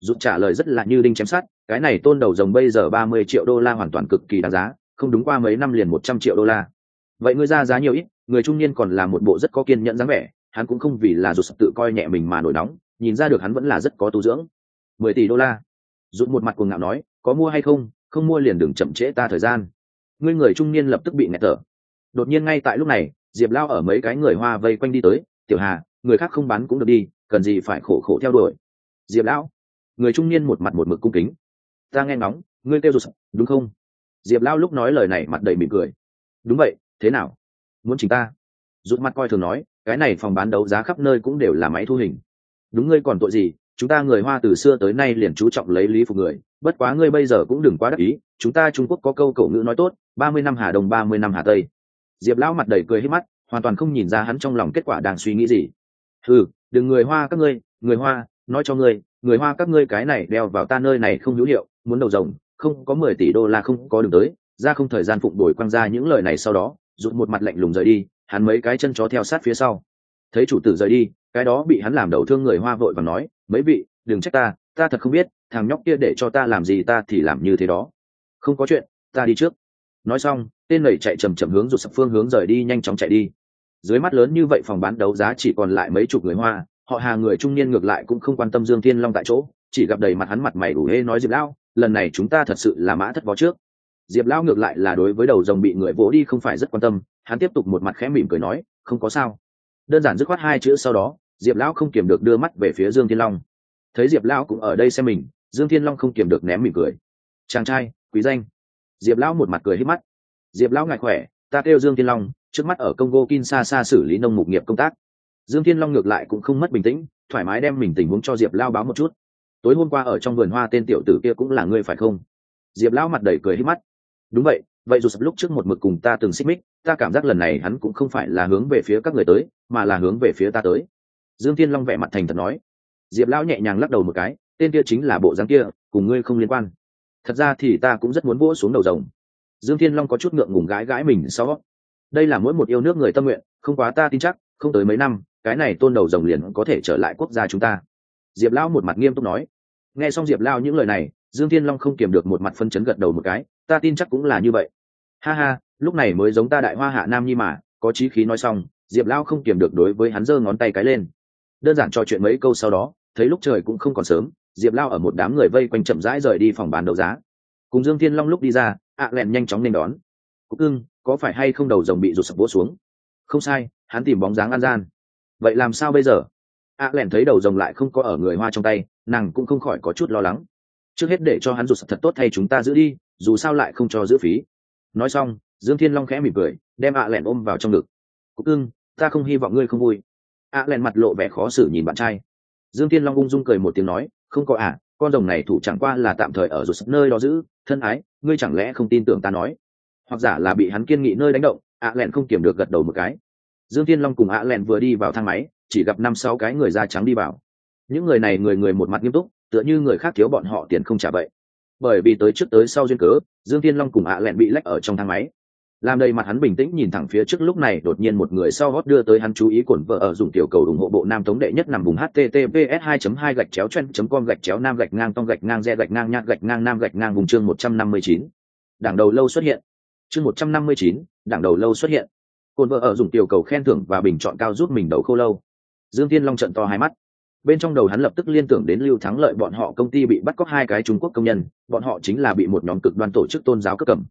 Rụt trả lời rất là như đinh chém sát cái này tôn đầu rồng bây giờ ba mươi triệu đô la hoàn toàn cực kỳ đáng giá, không đúng qua mấy năm liền một trăm triệu đô la. Vậy ngươi ra giá nhiều ít, người trung niên còn là một bộ rất có kiên nhẫn dáng vẻ, hắn cũng không vì là rụt tự coi nhẹ mình mà nổi nóng, nhìn ra được hắn vẫn là rất có tu dưỡng. Mười tỷ đô la. Rụt một mặt cuồng ngạo nói, có mua hay không? Không mua liền đừng chậm trễ ta thời gian. Ngươi người trung niên lập tức bị nghẹt thở đột nhiên ngay tại lúc này, diệp lao ở mấy cái người hoa vây quanh đi tới, tiểu hà, người khác không bán cũng được đi, cần gì phải khổ khổ theo đuổi? Diệp lão người trung niên một mặt một mực cung kính. Ta nghe ngóng, ngươi kêu rụt đúng không? Diệp lao lúc nói lời này mặt đầy mỉm cười. Đúng vậy, thế nào? Muốn chính ta? Rụt mặt coi thường nói, cái này phòng bán đấu giá khắp nơi cũng đều là máy thu hình. Đúng ngươi còn tội gì, chúng ta người hoa từ xưa tới nay liền chú trọng lấy lý phục người, bất quá ngươi bây giờ cũng đừng quá đắc ý, chúng ta trung quốc có câu cổ ngữ nói tốt, ba mươi năm hà đông, ba mươi năm hà tây diệp lão mặt đầy cười hết mắt, hoàn toàn không nhìn ra hắn trong lòng kết quả đang suy nghĩ gì. Ừ đừng người hoa các ngươi, người hoa, nói cho ngươi, người hoa các ngươi cái này đeo vào ta nơi này không hữu hiệu, muốn đầu rồng, không có mười tỷ đô la không có đường tới, ra không thời gian phụng đổi quăng ra những lời này sau đó, rụt một mặt lạnh lùng rời đi, hắn mấy cái chân chó theo sát phía sau. Thấy chủ tử rời đi, cái đó bị hắn làm đầu thương người hoa vội và nói, mấy vị, đừng trách ta ta thật không biết, thằng nhóc kia để cho ta làm gì ta thì làm như thế đó. Không có chuyện, ta đi trước nói xong, tên lầy chạy chầm chầm hướng rụt sập phương hướng rời đi, nhanh chóng chạy đi. Dưới mắt lớn như vậy phòng bán đấu giá chỉ còn lại mấy chục người hoa, họ hà người trung niên ngược lại cũng không quan tâm dương thiên long tại chỗ, chỉ gặp đầy mặt hắn mặt mày đủ hê nói diệp lão, lần này chúng ta thật sự là mã thất vó trước. Diệp lão ngược lại là đối với đầu rồng bị người vỗ đi không phải rất quan tâm, hắn tiếp tục một mặt khẽ mỉm cười nói, không có sao. Đơn giản dứt khoát hai chữ sau đó, diệp lão không kiềm được đưa mắt về phía dương thiên long. Thấy diệp lão cũng ở đây xem mình, dương thiên long không kiềm được ném mỉm cười. Chàng trai, quý danh diệp lão một mặt cười hít mắt. Diệp lão ngại khỏe, ta kêu dương thiên long, trước mắt ở congo kinshasa xử lý nông mục nghiệp công tác. Dương thiên long ngược lại cũng không mất bình tĩnh, thoải mái đem mình tình huống cho diệp lao báo một chút. Tối hôm qua ở trong vườn hoa tên tiểu tử kia cũng là ngươi phải không? Diệp lão mặt đầy cười hít mắt. Đúng vậy vậy dù sập lúc trước một mực cùng ta từng xích mích, ta cảm giác lần này hắn cũng không phải là hướng về phía các người tới, mà là hướng về phía ta tới. Dương thiên long vẻ mặt thành thật nói. Diệp lão nhẹ nhàng lắc đầu một cái, tên kia chính là bộ dáng kia, cùng ngươi không liên quan thật ra thì ta cũng rất muốn vỗ xuống đầu rồng. Dương thiên long có chút ngượng ngùng gái gái mình sau. Đây là mỗi một yêu nước người tâm nguyện, không quá ta tin chắc, không tới mấy năm, cái này tôn đầu rồng liền có thể trở lại quốc gia chúng ta. Diệp lão một mặt nghiêm túc nói. Nghe xong diệp lao những lời này, dương thiên long không kiềm được một mặt phân chấn gật đầu một cái, ta tin chắc cũng là như vậy. Ha ha, lúc này mới giống ta đại hoa hạ nam nhi mà, có chí khí nói xong, diệp lao không kiềm được đối với hắn giơ ngón tay cái lên. Đơn giản trò chuyện mấy câu sau đó, thấy lúc trời cũng không còn sớm diệp lao ở một đám người vây quanh chậm rãi rời đi phòng bán đấu giá. Cùng dương thiên long lúc đi ra, ạ lẹn nhanh chóng nên đón. Cúc ưng có phải hay không đầu rồng bị rụt sập vỗ xuống? Không sai, hắn tìm bóng dáng an gian. Vậy làm sao bây giờ? ạ lẹn thấy đầu rồng lại không có ở người hoa trong tay, nàng cũng không khỏi có chút lo lắng. Trước hết để cho hắn rụt sập thật tốt thay chúng ta giữ đi, dù sao lại không cho giữ phí. Nói xong, dương thiên long khẽ mỉm cười, đem ạ lẹn ôm vào trong ngực. Cúc ưng ta không hy vọng ngươi không vui. ạ lẹn mặt lộ vẻ khó xử nhìn bạn trai. Dương thiên long ung dung cười một tiếng nói không có à, con rồng này thủ chẳng qua là tạm thời ở rụt nơi đó giữ thân ái ngươi chẳng lẽ không tin tưởng ta nói? Hoặc giả là bị hắn kiên nghị nơi đánh động ạ lẹn không kiểm được gật đầu một cái. Dương thiên long cùng ạ lẹn vừa đi vào thang máy chỉ gặp năm sáu cái người da trắng đi vào. Những người này người người một mặt nghiêm túc tựa như người khác thiếu bọn họ tiền không trả vậy. Bởi vì tới trước tới sau duyên cớ dương thiên long cùng ạ lẹn bị lách ở trong thang máy làm đầy mặt hắn bình tĩnh nhìn thẳng phía trước lúc này đột nhiên một người sau hót đưa tới hắn chú ý cổn vợ ở dùng tiểu cầu ủng hộ bộ nam tống đệ nhất nằm vùng https 2 2 gạch chéo chen com gạch chéo nam gạch ngang tông gạch ngang re gạch ngang nhạc gạch ngang nam gạch ngang vùng chương 159. đảng đầu lâu xuất hiện. Chương 159, đảng đầu lâu xuất hiện. Cồn vợ ở dùng tiểu cầu khen thưởng và bình chọn cao giúp mình đầu khô lâu. Dương thiên long trận to hai mắt. Bên trong đầu hắn lập tức liên tưởng đến lưu thắng lợi bọn họ công ty bị bắt cóc hai cái trung quốc công nhân bọn họ chính là bị một nhóm cực đoan tổ chức tôn giáo cấp cầm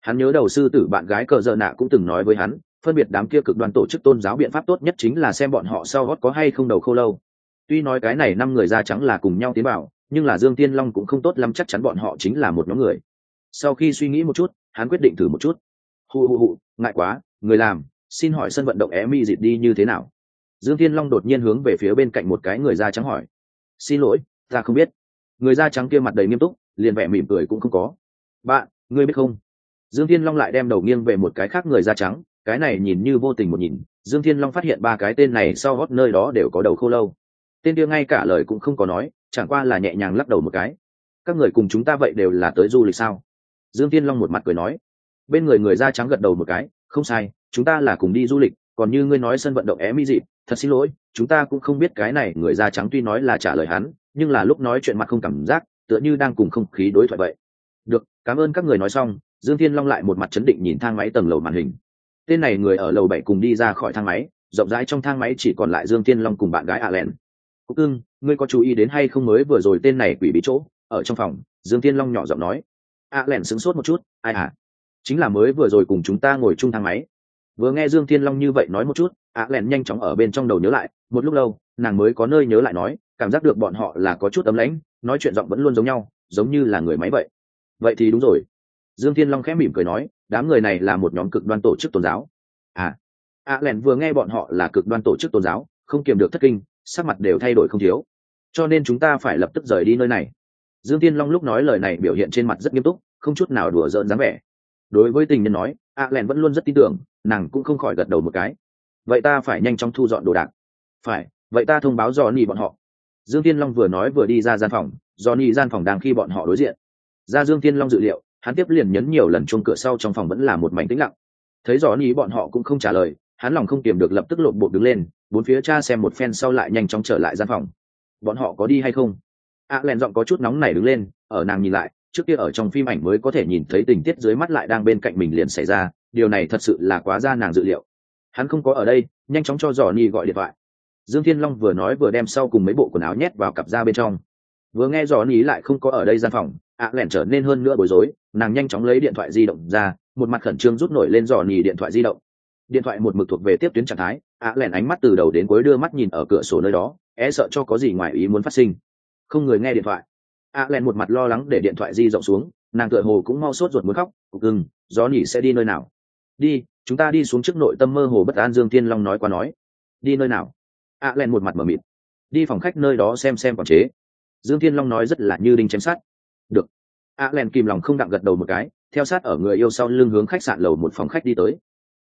hắn nhớ đầu sư tử bạn gái cờ dợ nạ cũng từng nói với hắn, phân biệt đám kia cực đoan tổ chức tôn giáo biện pháp tốt nhất chính là xem bọn họ sau gót có hay không đầu khô lâu. Tuy nói cái này năm người da trắng là cùng nhau tiến bảo, nhưng là dương tiên long cũng không tốt lắm chắc chắn bọn họ chính là một nhóm người. Sau khi suy nghĩ một chút, hắn quyết định thử một chút. Hù hù hù, ngại quá, người làm, xin hỏi sân vận động é mi dịt đi như thế nào? Dương thiên long đột nhiên hướng về phía bên cạnh một cái người da trắng hỏi. Xin lỗi, ta không biết. Người da trắng kia mặt đầy nghiêm túc, liền vẻ mỉm cười cũng không có. Bạn, ngươi biết không? Dương thiên long lại đem đầu nghiêng về một cái khác người da trắng, cái này nhìn như vô tình một nhìn, dương thiên long phát hiện ba cái tên này sau gót nơi đó đều có đầu khô lâu. Tên kia ngay cả lời cũng không có nói, chẳng qua là nhẹ nhàng lắc đầu một cái. Các người cùng chúng ta vậy đều là tới du lịch sao? Dương thiên long một mặt cười nói. Bên người người da trắng gật đầu một cái, không sai, chúng ta là cùng đi du lịch, còn như ngươi nói sân vận động é mỹ dịp, thật xin lỗi, chúng ta cũng không biết cái này người da trắng tuy nói là trả lời hắn, nhưng là lúc nói chuyện mặt không cảm giác, tựa như đang cùng không khí đối thoại vậy. Được, cảm ơn các người nói xong dương thiên long lại một mặt chấn định nhìn thang máy tầng lầu màn hình. Tên này người ở lầu bảy cùng đi ra khỏi thang máy, rộng rãi trong thang máy chỉ còn lại dương thiên long cùng bạn gái ạ len cúc ưng ngươi có chú ý đến hay không mới vừa rồi tên này quỷ bí chỗ? Ở trong phòng, dương thiên long nhỏ giọng nói. Ạ lẹn sững sốt một chút, ai à chính là mới vừa rồi cùng chúng ta ngồi chung thang máy. Vừa nghe dương thiên long như vậy nói một chút ạ lẹn nhanh chóng ở bên trong đầu nhớ lại, một lúc lâu, nàng mới có nơi nhớ lại nói, cảm giác được bọn họ là có chút ấm lãnh, nói chuyện giọng vẫn luôn giống nhau, giống như là người máy vậy. Vậy thì đúng rồi dương thiên long khẽ mỉm cười nói, đám người này là một nhóm cực đoan tổ chức tôn giáo. À. A lẹn vừa nghe bọn họ là cực đoan tổ chức tôn giáo, không kiềm được thất kinh, sắc mặt đều thay đổi không thiếu. Cho nên chúng ta phải lập tức rời đi nơi này. Dương tiên long lúc nói lời này biểu hiện trên mặt rất nghiêm túc, không chút nào đùa giỡn dáng vẻ. Đối với tình nhân nói, a len vẫn luôn rất tin tưởng, nàng cũng không khỏi gật đầu một cái. Vậy ta phải nhanh chóng thu dọn đồ đạc. Phải, vậy ta thông báo dò nỉ bọn họ. Dương tiên long vừa nói vừa đi ra gian phòng do nỉ gian phòng đang khi bọn họ đối diện. Ra dương tiên long dự liệu hắn tiếp liền nhấn nhiều lần chuông cửa sau trong phòng vẫn là một mảnh tĩnh lặng. Thấy rõ ý bọn họ cũng không trả lời hắn lòng không kiềm được lập tức lộn bộ đứng lên bốn phía cha xem một phen sau lại nhanh chóng trở lại gian phòng. Bọn họ có đi hay không? A à, len giọng có chút nóng này đứng lên ở nàng nhìn lại trước kia ở trong phim ảnh mới có thể nhìn thấy tình tiết dưới mắt lại đang bên cạnh mình liền xảy ra điều này thật sự là quá ra nàng dự liệu. Hắn không có ở đây nhanh chóng cho dò ni gọi điện thoại. Dương thiên long vừa nói vừa đem sau cùng mấy bộ quần áo nhét vào cặp ra bên trong. Vừa nghe dò ni lại không có ở đây gian phòng ạ à, lẻn trở nên hơn nữa bối rối nàng nhanh chóng lấy điện thoại di động ra một mặt khẩn trương rút nổi lên dò nhì điện thoại di động. Điện thoại một mực thuộc về tiếp tuyến trạng thái ạ à, lẻn ánh mắt từ đầu đến cuối đưa mắt nhìn ở cửa sổ nơi đó e sợ cho có gì ngoài ý muốn phát sinh. Không người nghe điện thoại. a Lẻn một mặt lo lắng để điện thoại di rộng xuống nàng tựa hồ cũng mau sốt ruột muốn khóc cục ưng gió nhỉ sẽ đi nơi nào? Đi chúng ta đi xuống trước nội tâm mơ hồ bất an dương tiên long nói qua nói. Đi nơi nào? a Lẻn một mặt mờ mịt. Đi phòng khách nơi đó xem xem quản chế. Dương tiên long nói rất là như đinh chém sát được. A len kìm lòng không đặng gật đầu một cái, theo sát ở người yêu sau lưng hướng khách sạn lầu một phòng khách đi tới.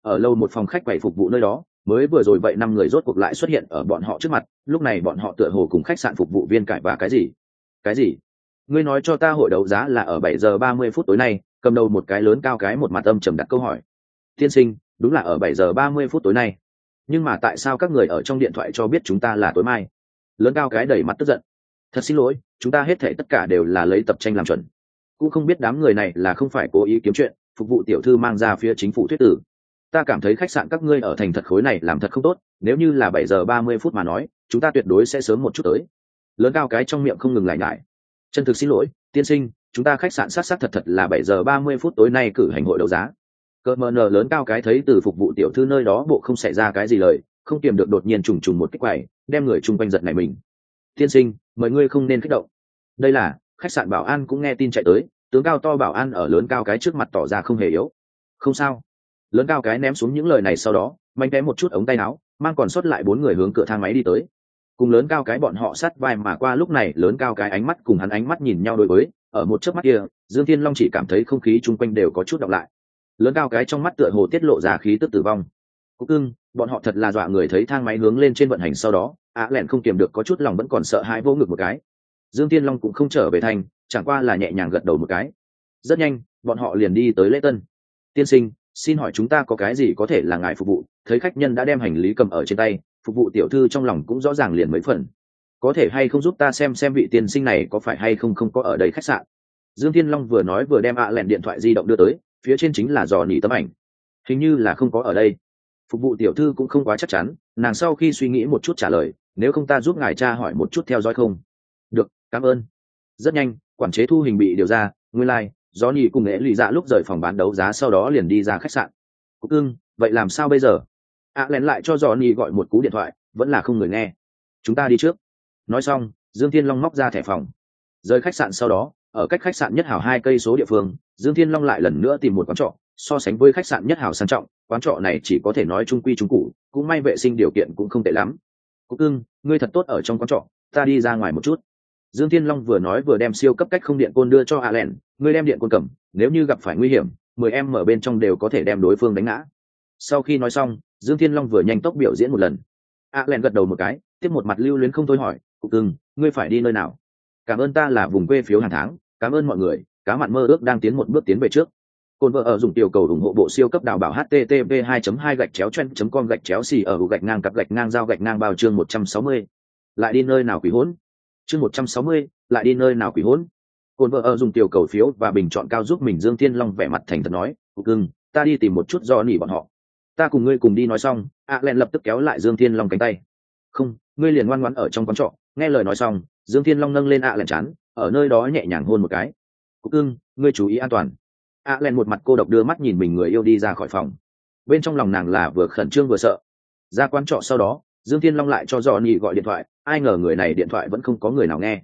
Ở lâu một phòng khách quầy phục vụ nơi đó, mới vừa rồi vậy năm người rốt cuộc lại xuất hiện ở bọn họ trước mặt, lúc này bọn họ tựa hồ cùng khách sạn phục vụ viên cải và cái gì? Cái gì? Ngươi nói cho ta hội đấu giá là ở bảy giờ ba mươi phút tối nay, cầm đầu một cái lớn cao cái một mặt âm trầm đặt câu hỏi. Tiên sinh, đúng là ở bảy giờ ba mươi phút tối nay. Nhưng mà tại sao các người ở trong điện thoại cho biết chúng ta là tối mai? Lớn cao cái đẩy mặt tức giận thật xin lỗi, chúng ta hết thể tất cả đều là lấy tập tranh làm chuẩn. Cũng không biết đám người này là không phải cố ý kiếm chuyện, phục vụ tiểu thư mang ra phía chính phủ thuyết tử. Ta cảm thấy khách sạn các ngươi ở thành thật khối này làm thật không tốt, nếu như là bảy giờ ba mươi phút mà nói, chúng ta tuyệt đối sẽ sớm một chút tới. Lớn cao cái trong miệng không ngừng lại ngại chân thực xin lỗi, tiên sinh, chúng ta khách sạn sát sát thật thật là bảy giờ ba mươi phút tối nay cử hành hội đấu giá. Cỡ mờ nờ lớn cao cái thấy từ phục vụ tiểu thư nơi đó bộ không xảy ra cái gì lời, không kiềm được đột nhiên trùng trùng một kích quầy, đem người chung quanh giật này mình tiên sinh, mời ngươi không nên kích động. Đây là, khách sạn bảo an cũng nghe tin chạy tới, tướng cao to bảo an ở lớn cao cái trước mặt tỏ ra không hề yếu. Không sao. Lớn cao cái ném xuống những lời này sau đó manh té một chút ống tay áo, mang còn sót lại bốn người hướng cửa thang máy đi tới. Cùng lớn cao cái bọn họ sát vai mà qua lúc này, lớn cao cái ánh mắt cùng hắn ánh mắt nhìn nhau đối với, ở một chớp mắt kia, dương thiên long chỉ cảm thấy không khí chung quanh đều có chút đọc lại. Lớn cao cái trong mắt tựa hồ tiết lộ ra khí tức tử vong. Cúc cưng bọn họ thật là dọa người thấy thang máy hướng lên trên vận hành sau đó, ạ lẹn không kiềm được có chút lòng vẫn còn sợ hãi vô ngực một cái. Dương thiên long cũng không trở về thành, chẳng qua là nhẹ nhàng gật đầu một cái. Rất nhanh, bọn họ liền đi tới lễ tân. Tiên sinh, xin hỏi chúng ta có cái gì có thể là ngài phục vụ? Thấy khách nhân đã đem hành lý cầm ở trên tay, phục vụ tiểu thư trong lòng cũng rõ ràng liền mấy phần. Có thể hay không giúp ta xem xem vị tiên sinh này có phải hay không không có ở đây khách sạn? Dương thiên long vừa nói vừa đem ạ lẹn điện thoại di động đưa tới, phía trên chính là dò nỉ tấm ảnh. Hình như là không có ở đây phục vụ tiểu thư cũng không quá chắc chắn nàng sau khi suy nghĩ một chút trả lời nếu không ta giúp ngài cha hỏi một chút theo dõi không? Được cảm ơn. Rất nhanh quản chế thu hình bị điều ra nguyên lai、like, do nhị cùng nghệ lụy dạ lúc rời phòng bán đấu giá sau đó liền đi ra khách sạn. Cúc ưng vậy làm sao bây giờ? Ạ à, lén lại cho gió nhị gọi một cú điện thoại vẫn là không người nghe. Chúng ta đi trước. Nói xong dương thiên long móc ra thẻ phòng. Rời khách sạn sau đó ở cách khách sạn nhất hảo hai cây số địa phương dương thiên long lại lần nữa tìm một quán trọ so sánh với khách sạn nhất hảo sang trọng quán trọ này chỉ có thể nói trung quy trung cụ cũng may vệ sinh điều kiện cũng không tệ lắm. Cúc ưng ngươi thật tốt ở trong quán trọ, ta đi ra ngoài một chút. Dương thiên long vừa nói vừa đem siêu cấp cách không điện côn đưa cho a len ngươi đem điện côn cầm, nếu như gặp phải nguy hiểm, mười em mở bên trong đều có thể đem đối phương đánh ngã. Sau khi nói xong, dương thiên long vừa nhanh tốc biểu diễn một lần. A len gật đầu một cái, tiếp một mặt lưu luyến không thôi hỏi cục ưng ngươi phải đi nơi nào? Cảm ơn ta là vùng quê phiếu hàng tháng, cảm ơn mọi người, cá mặn mơ ước đang tiến một bước tiến về trước. Côn vợ ở dùng tiểu cầu ủng hộ bộ siêu cấp đào bảo http 2 2 gạch chéo chen com gạch chéo xì ở gạch ngang cặp gạch ngang giao gạch ngang bao chương 160. lại đi nơi nào quỷ hỗn chương 160, lại đi nơi nào quỷ hỗn Côn vợ ở dùng tiểu cầu phiếu và bình chọn cao giúp mình dương thiên long vẻ mặt thành thật nói cưng ta đi tìm một chút do nỉ bọn họ. Ta cùng ngươi cùng đi nói xong a len lập tức kéo lại dương thiên long cánh tay. Không ngươi liền ngoan ngoãn ở trong quán trọ. Nghe lời nói xong dương thiên long nâng lên a à lẹn chán ở nơi đó nhẹ nhàng hôn một cái. "Cưng, ngươi chú ý an toàn a len một mặt cô độc đưa mắt nhìn mình người yêu đi ra khỏi phòng. Bên trong lòng nàng là vừa khẩn trương vừa sợ. Ra quán trọ sau đó, dương thiên long lại cho dò nhị gọi điện thoại, ai ngờ người này điện thoại vẫn không có người nào nghe.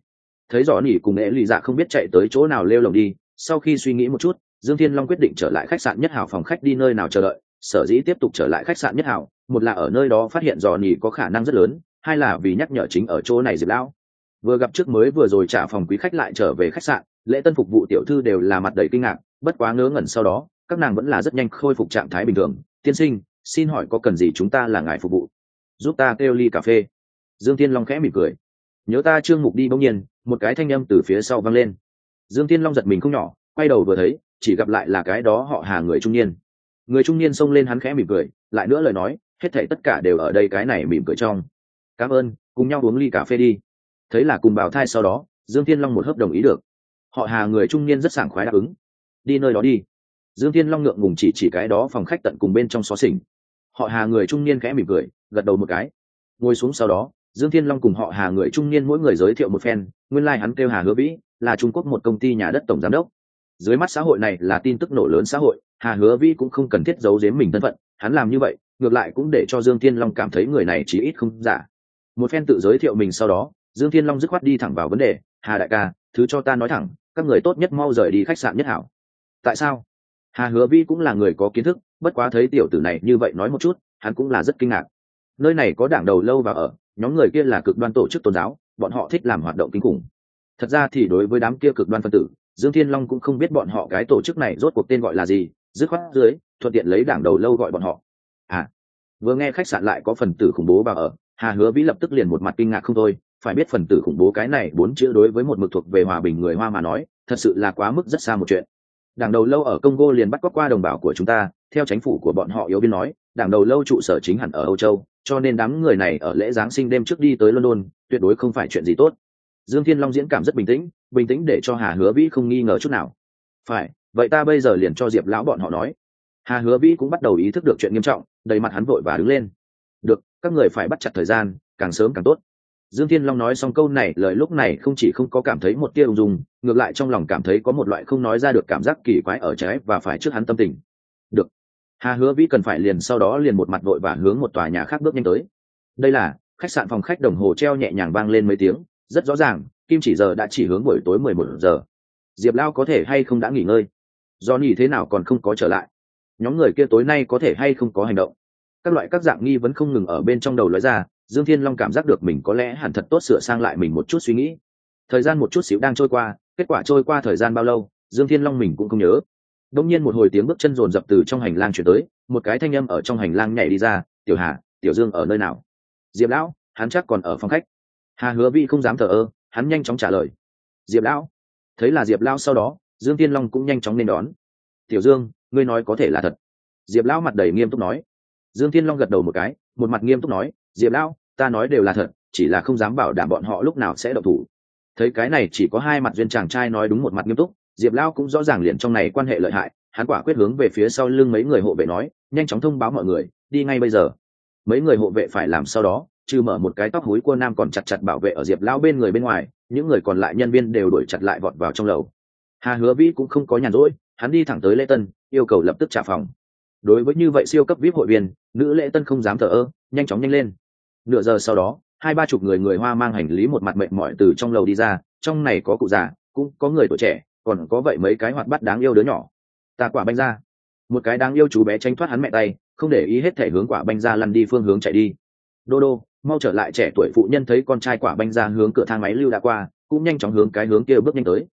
Thấy dò nhị cùng ế lì dạ không biết chạy tới chỗ nào lêu lồng đi, sau khi suy nghĩ một chút, dương thiên long quyết định trở lại khách sạn nhất hào phòng khách đi nơi nào chờ đợi, sở dĩ tiếp tục trở lại khách sạn nhất hào một là ở nơi đó phát hiện dò nhị có khả năng rất lớn, hai là vì nhắc nhở chính ở chỗ này diệp lão. Vừa gặp trước mới vừa rồi trả phòng quý khách lại trở về khách sạn lễ tân phục vụ tiểu thư đều là mặt đầy kinh ngạc bất quá ngớ ngẩn sau đó, các nàng vẫn là rất nhanh khôi phục trạng thái bình thường. Tiên sinh, xin hỏi có cần gì chúng ta là ngài phục vụ? Giúp ta kêu ly cà phê. Dương tiên long khẽ mỉm cười. Nhớ ta trương mục đi bỗng nhiên. Một cái thanh â m từ phía sau vang lên. Dương tiên long giật mình không nhỏ, quay đầu vừa thấy, chỉ gặp lại là cái đó họ hà người trung niên. Người trung niên xông lên hắn khẽ mỉm cười, lại nữa lời nói, hết thảy tất cả đều ở đây cái này mỉm cười trong. Cảm ơn, cùng nhau uống ly cà phê đi. Thấy là cùng bào thai sau đó, dương thiên long một hớp đồng ý được. Họ hà người trung niên rất sảng khoái đáp ứng đi nơi đó đi. Dương thiên long ngượng ngùng chỉ chỉ cái đó phòng khách tận cùng bên trong xó xỉnh. Họ hà người trung niên khẽ mỉm cười, gật đầu một cái. Ngồi xuống sau đó, dương thiên long cùng họ hà người trung niên mỗi người giới thiệu một phen, nguyên lai、like、hắn kêu hà hứa vĩ, là trung quốc một công ty nhà đất tổng giám đốc. Dưới mắt xã hội này là tin tức nổ lớn xã hội, hà hứa vĩ cũng không cần thiết giấu giếm mình thân phận, hắn làm như vậy, ngược lại cũng để cho dương thiên long cảm thấy người này chỉ ít không giả. Một phen tự giới thiệu mình sau đó, dương thiên long dứt khoát đi thẳng vào vấn đề, hà đại ca, thứ cho ta nói thẳng, các người tốt nhất mau rời đi khách sạn nhất hảo tại sao? Hà hứa vi cũng là người có kiến thức, bất quá thấy tiểu tử này như vậy nói một chút, hắn cũng là rất kinh ngạc. Nơi này có đảng đầu lâu và ở, nhóm người kia là cực đoan tổ chức tôn giáo, bọn họ thích làm hoạt động kinh khủng. Thật ra thì đối với đám kia cực đoan phân tử, dương thiên long cũng không biết bọn họ cái tổ chức này rốt cuộc tên gọi là gì, dứt khoát dưới, thuận tiện lấy đảng đầu lâu gọi bọn họ. À vừa nghe khách sạn lại có phần tử khủng bố vào ở, hà hứa vĩ lập tức liền một mặt kinh ngạc không thôi. Phải biết phần tử khủng bố cái này bốn chữ đối với một mực thuộc về hòa bình người hoa mà nói, thật sự là quá mức rất xa một chuyện đảng đầu lâu ở congo liền bắt cóc qua đồng bào của chúng ta, theo chính phủ của bọn họ yếu biên nói, đảng đầu lâu trụ sở chính hẳn ở âu châu, cho nên đám người này ở lễ giáng sinh đêm trước đi tới london, tuyệt đối không phải chuyện gì tốt. Dương thiên long diễn cảm rất bình tĩnh bình tĩnh để cho hà hứa vĩ không nghi ngờ chút nào. Phải, vậy ta bây giờ liền cho diệp lão bọn họ nói. Hà hứa vĩ cũng bắt đầu ý thức được chuyện nghiêm trọng, đầy mặt hắn vội và đứng lên. Được, các người phải bắt chặt thời gian, càng sớm càng tốt dương thiên long nói xong câu này, lời lúc này không chỉ không có cảm thấy một tia ung dung, ngược lại trong lòng cảm thấy có một loại không nói ra được cảm giác kỳ quái ở trái và phải trước hắn tâm tình. Được. Hà hứa vĩ cần phải liền sau đó liền một mặt vội và hướng một tòa nhà khác bước nhanh tới. Đây là, khách sạn phòng khách đồng hồ treo nhẹ nhàng vang lên mấy tiếng, rất rõ ràng, kim chỉ giờ đã chỉ hướng buổi tối mười một giờ. Diệp lao có thể hay không đã nghỉ ngơi? Do nhỉ thế nào còn không có trở lại? Nhóm người kia tối nay có thể hay không có hành động? Các loại các dạng nghi vẫn không ngừng ở bên trong đầu lóe ra dương thiên long cảm giác được mình có lẽ hẳn thật tốt sửa sang lại mình một chút suy nghĩ. Thời gian một chút xíu đang trôi qua, kết quả trôi qua thời gian bao lâu, dương thiên long mình cũng không nhớ. Đông nhiên một hồi tiếng bước chân rồn rập từ trong hành lang chuyển tới, một cái thanh âm ở trong hành lang nhảy đi ra, tiểu hà, tiểu dương ở nơi nào? Diệp lão, hắn chắc còn ở phòng khách. Hà hứa vi không dám thờ ơ, hắn nhanh chóng trả lời. Diệp lão? Thấy là diệp lão sau đó, dương thiên long cũng nhanh chóng nên đón. Tiểu dương, ngươi nói có thể là thật. Diệp lão mặt đầy nghiêm túc nói. Dương thiên long gật đầu một cái, một mặt nghiêm túc nói, diệp lão ta nói đều là thật, chỉ là không dám bảo đảm bọn họ lúc nào sẽ độc thủ. Thấy cái này chỉ có hai mặt duyên chàng trai nói đúng một mặt nghiêm túc, diệp lão cũng rõ ràng liền trong này quan hệ lợi hại, hắn quả quyết hướng về phía sau lưng mấy người hộ vệ nói, nhanh chóng thông báo mọi người, đi ngay bây giờ. Mấy người hộ vệ phải làm sau đó, trừ mở một cái tóc húi cua nam còn chặt chặt bảo vệ ở diệp lão bên người bên ngoài, những người còn lại nhân viên đều đuổi chặt lại vọt vào trong lầu. Hà hứa vĩ cũng không có nhàn rỗi, hắn đi thẳng tới lễ tân, yêu cầu lập tức trả phòng. Đối với như vậy siêu cấp vip hội viên, nữ lễ tân không dám thờ ơ, nhanh chóng nhanh lên nửa giờ sau đó, hai ba chục người người hoa mang hành lý một mặt mệt mỏi từ trong lầu đi ra, trong này có cụ già, cũng có người tuổi trẻ, còn có vậy mấy cái hoạt bắt đáng yêu đứa nhỏ. Ta quả banh ra một cái đáng yêu chú bé tranh thoát hắn mẹ tay, không để ý hết thể hướng quả banh ra lăn đi phương hướng chạy đi. Đô đô, mau trở lại trẻ tuổi phụ nhân thấy con trai quả banh ra hướng cửa thang máy lưu đã qua, cũng nhanh chóng hướng cái hướng kia bước nhanh tới.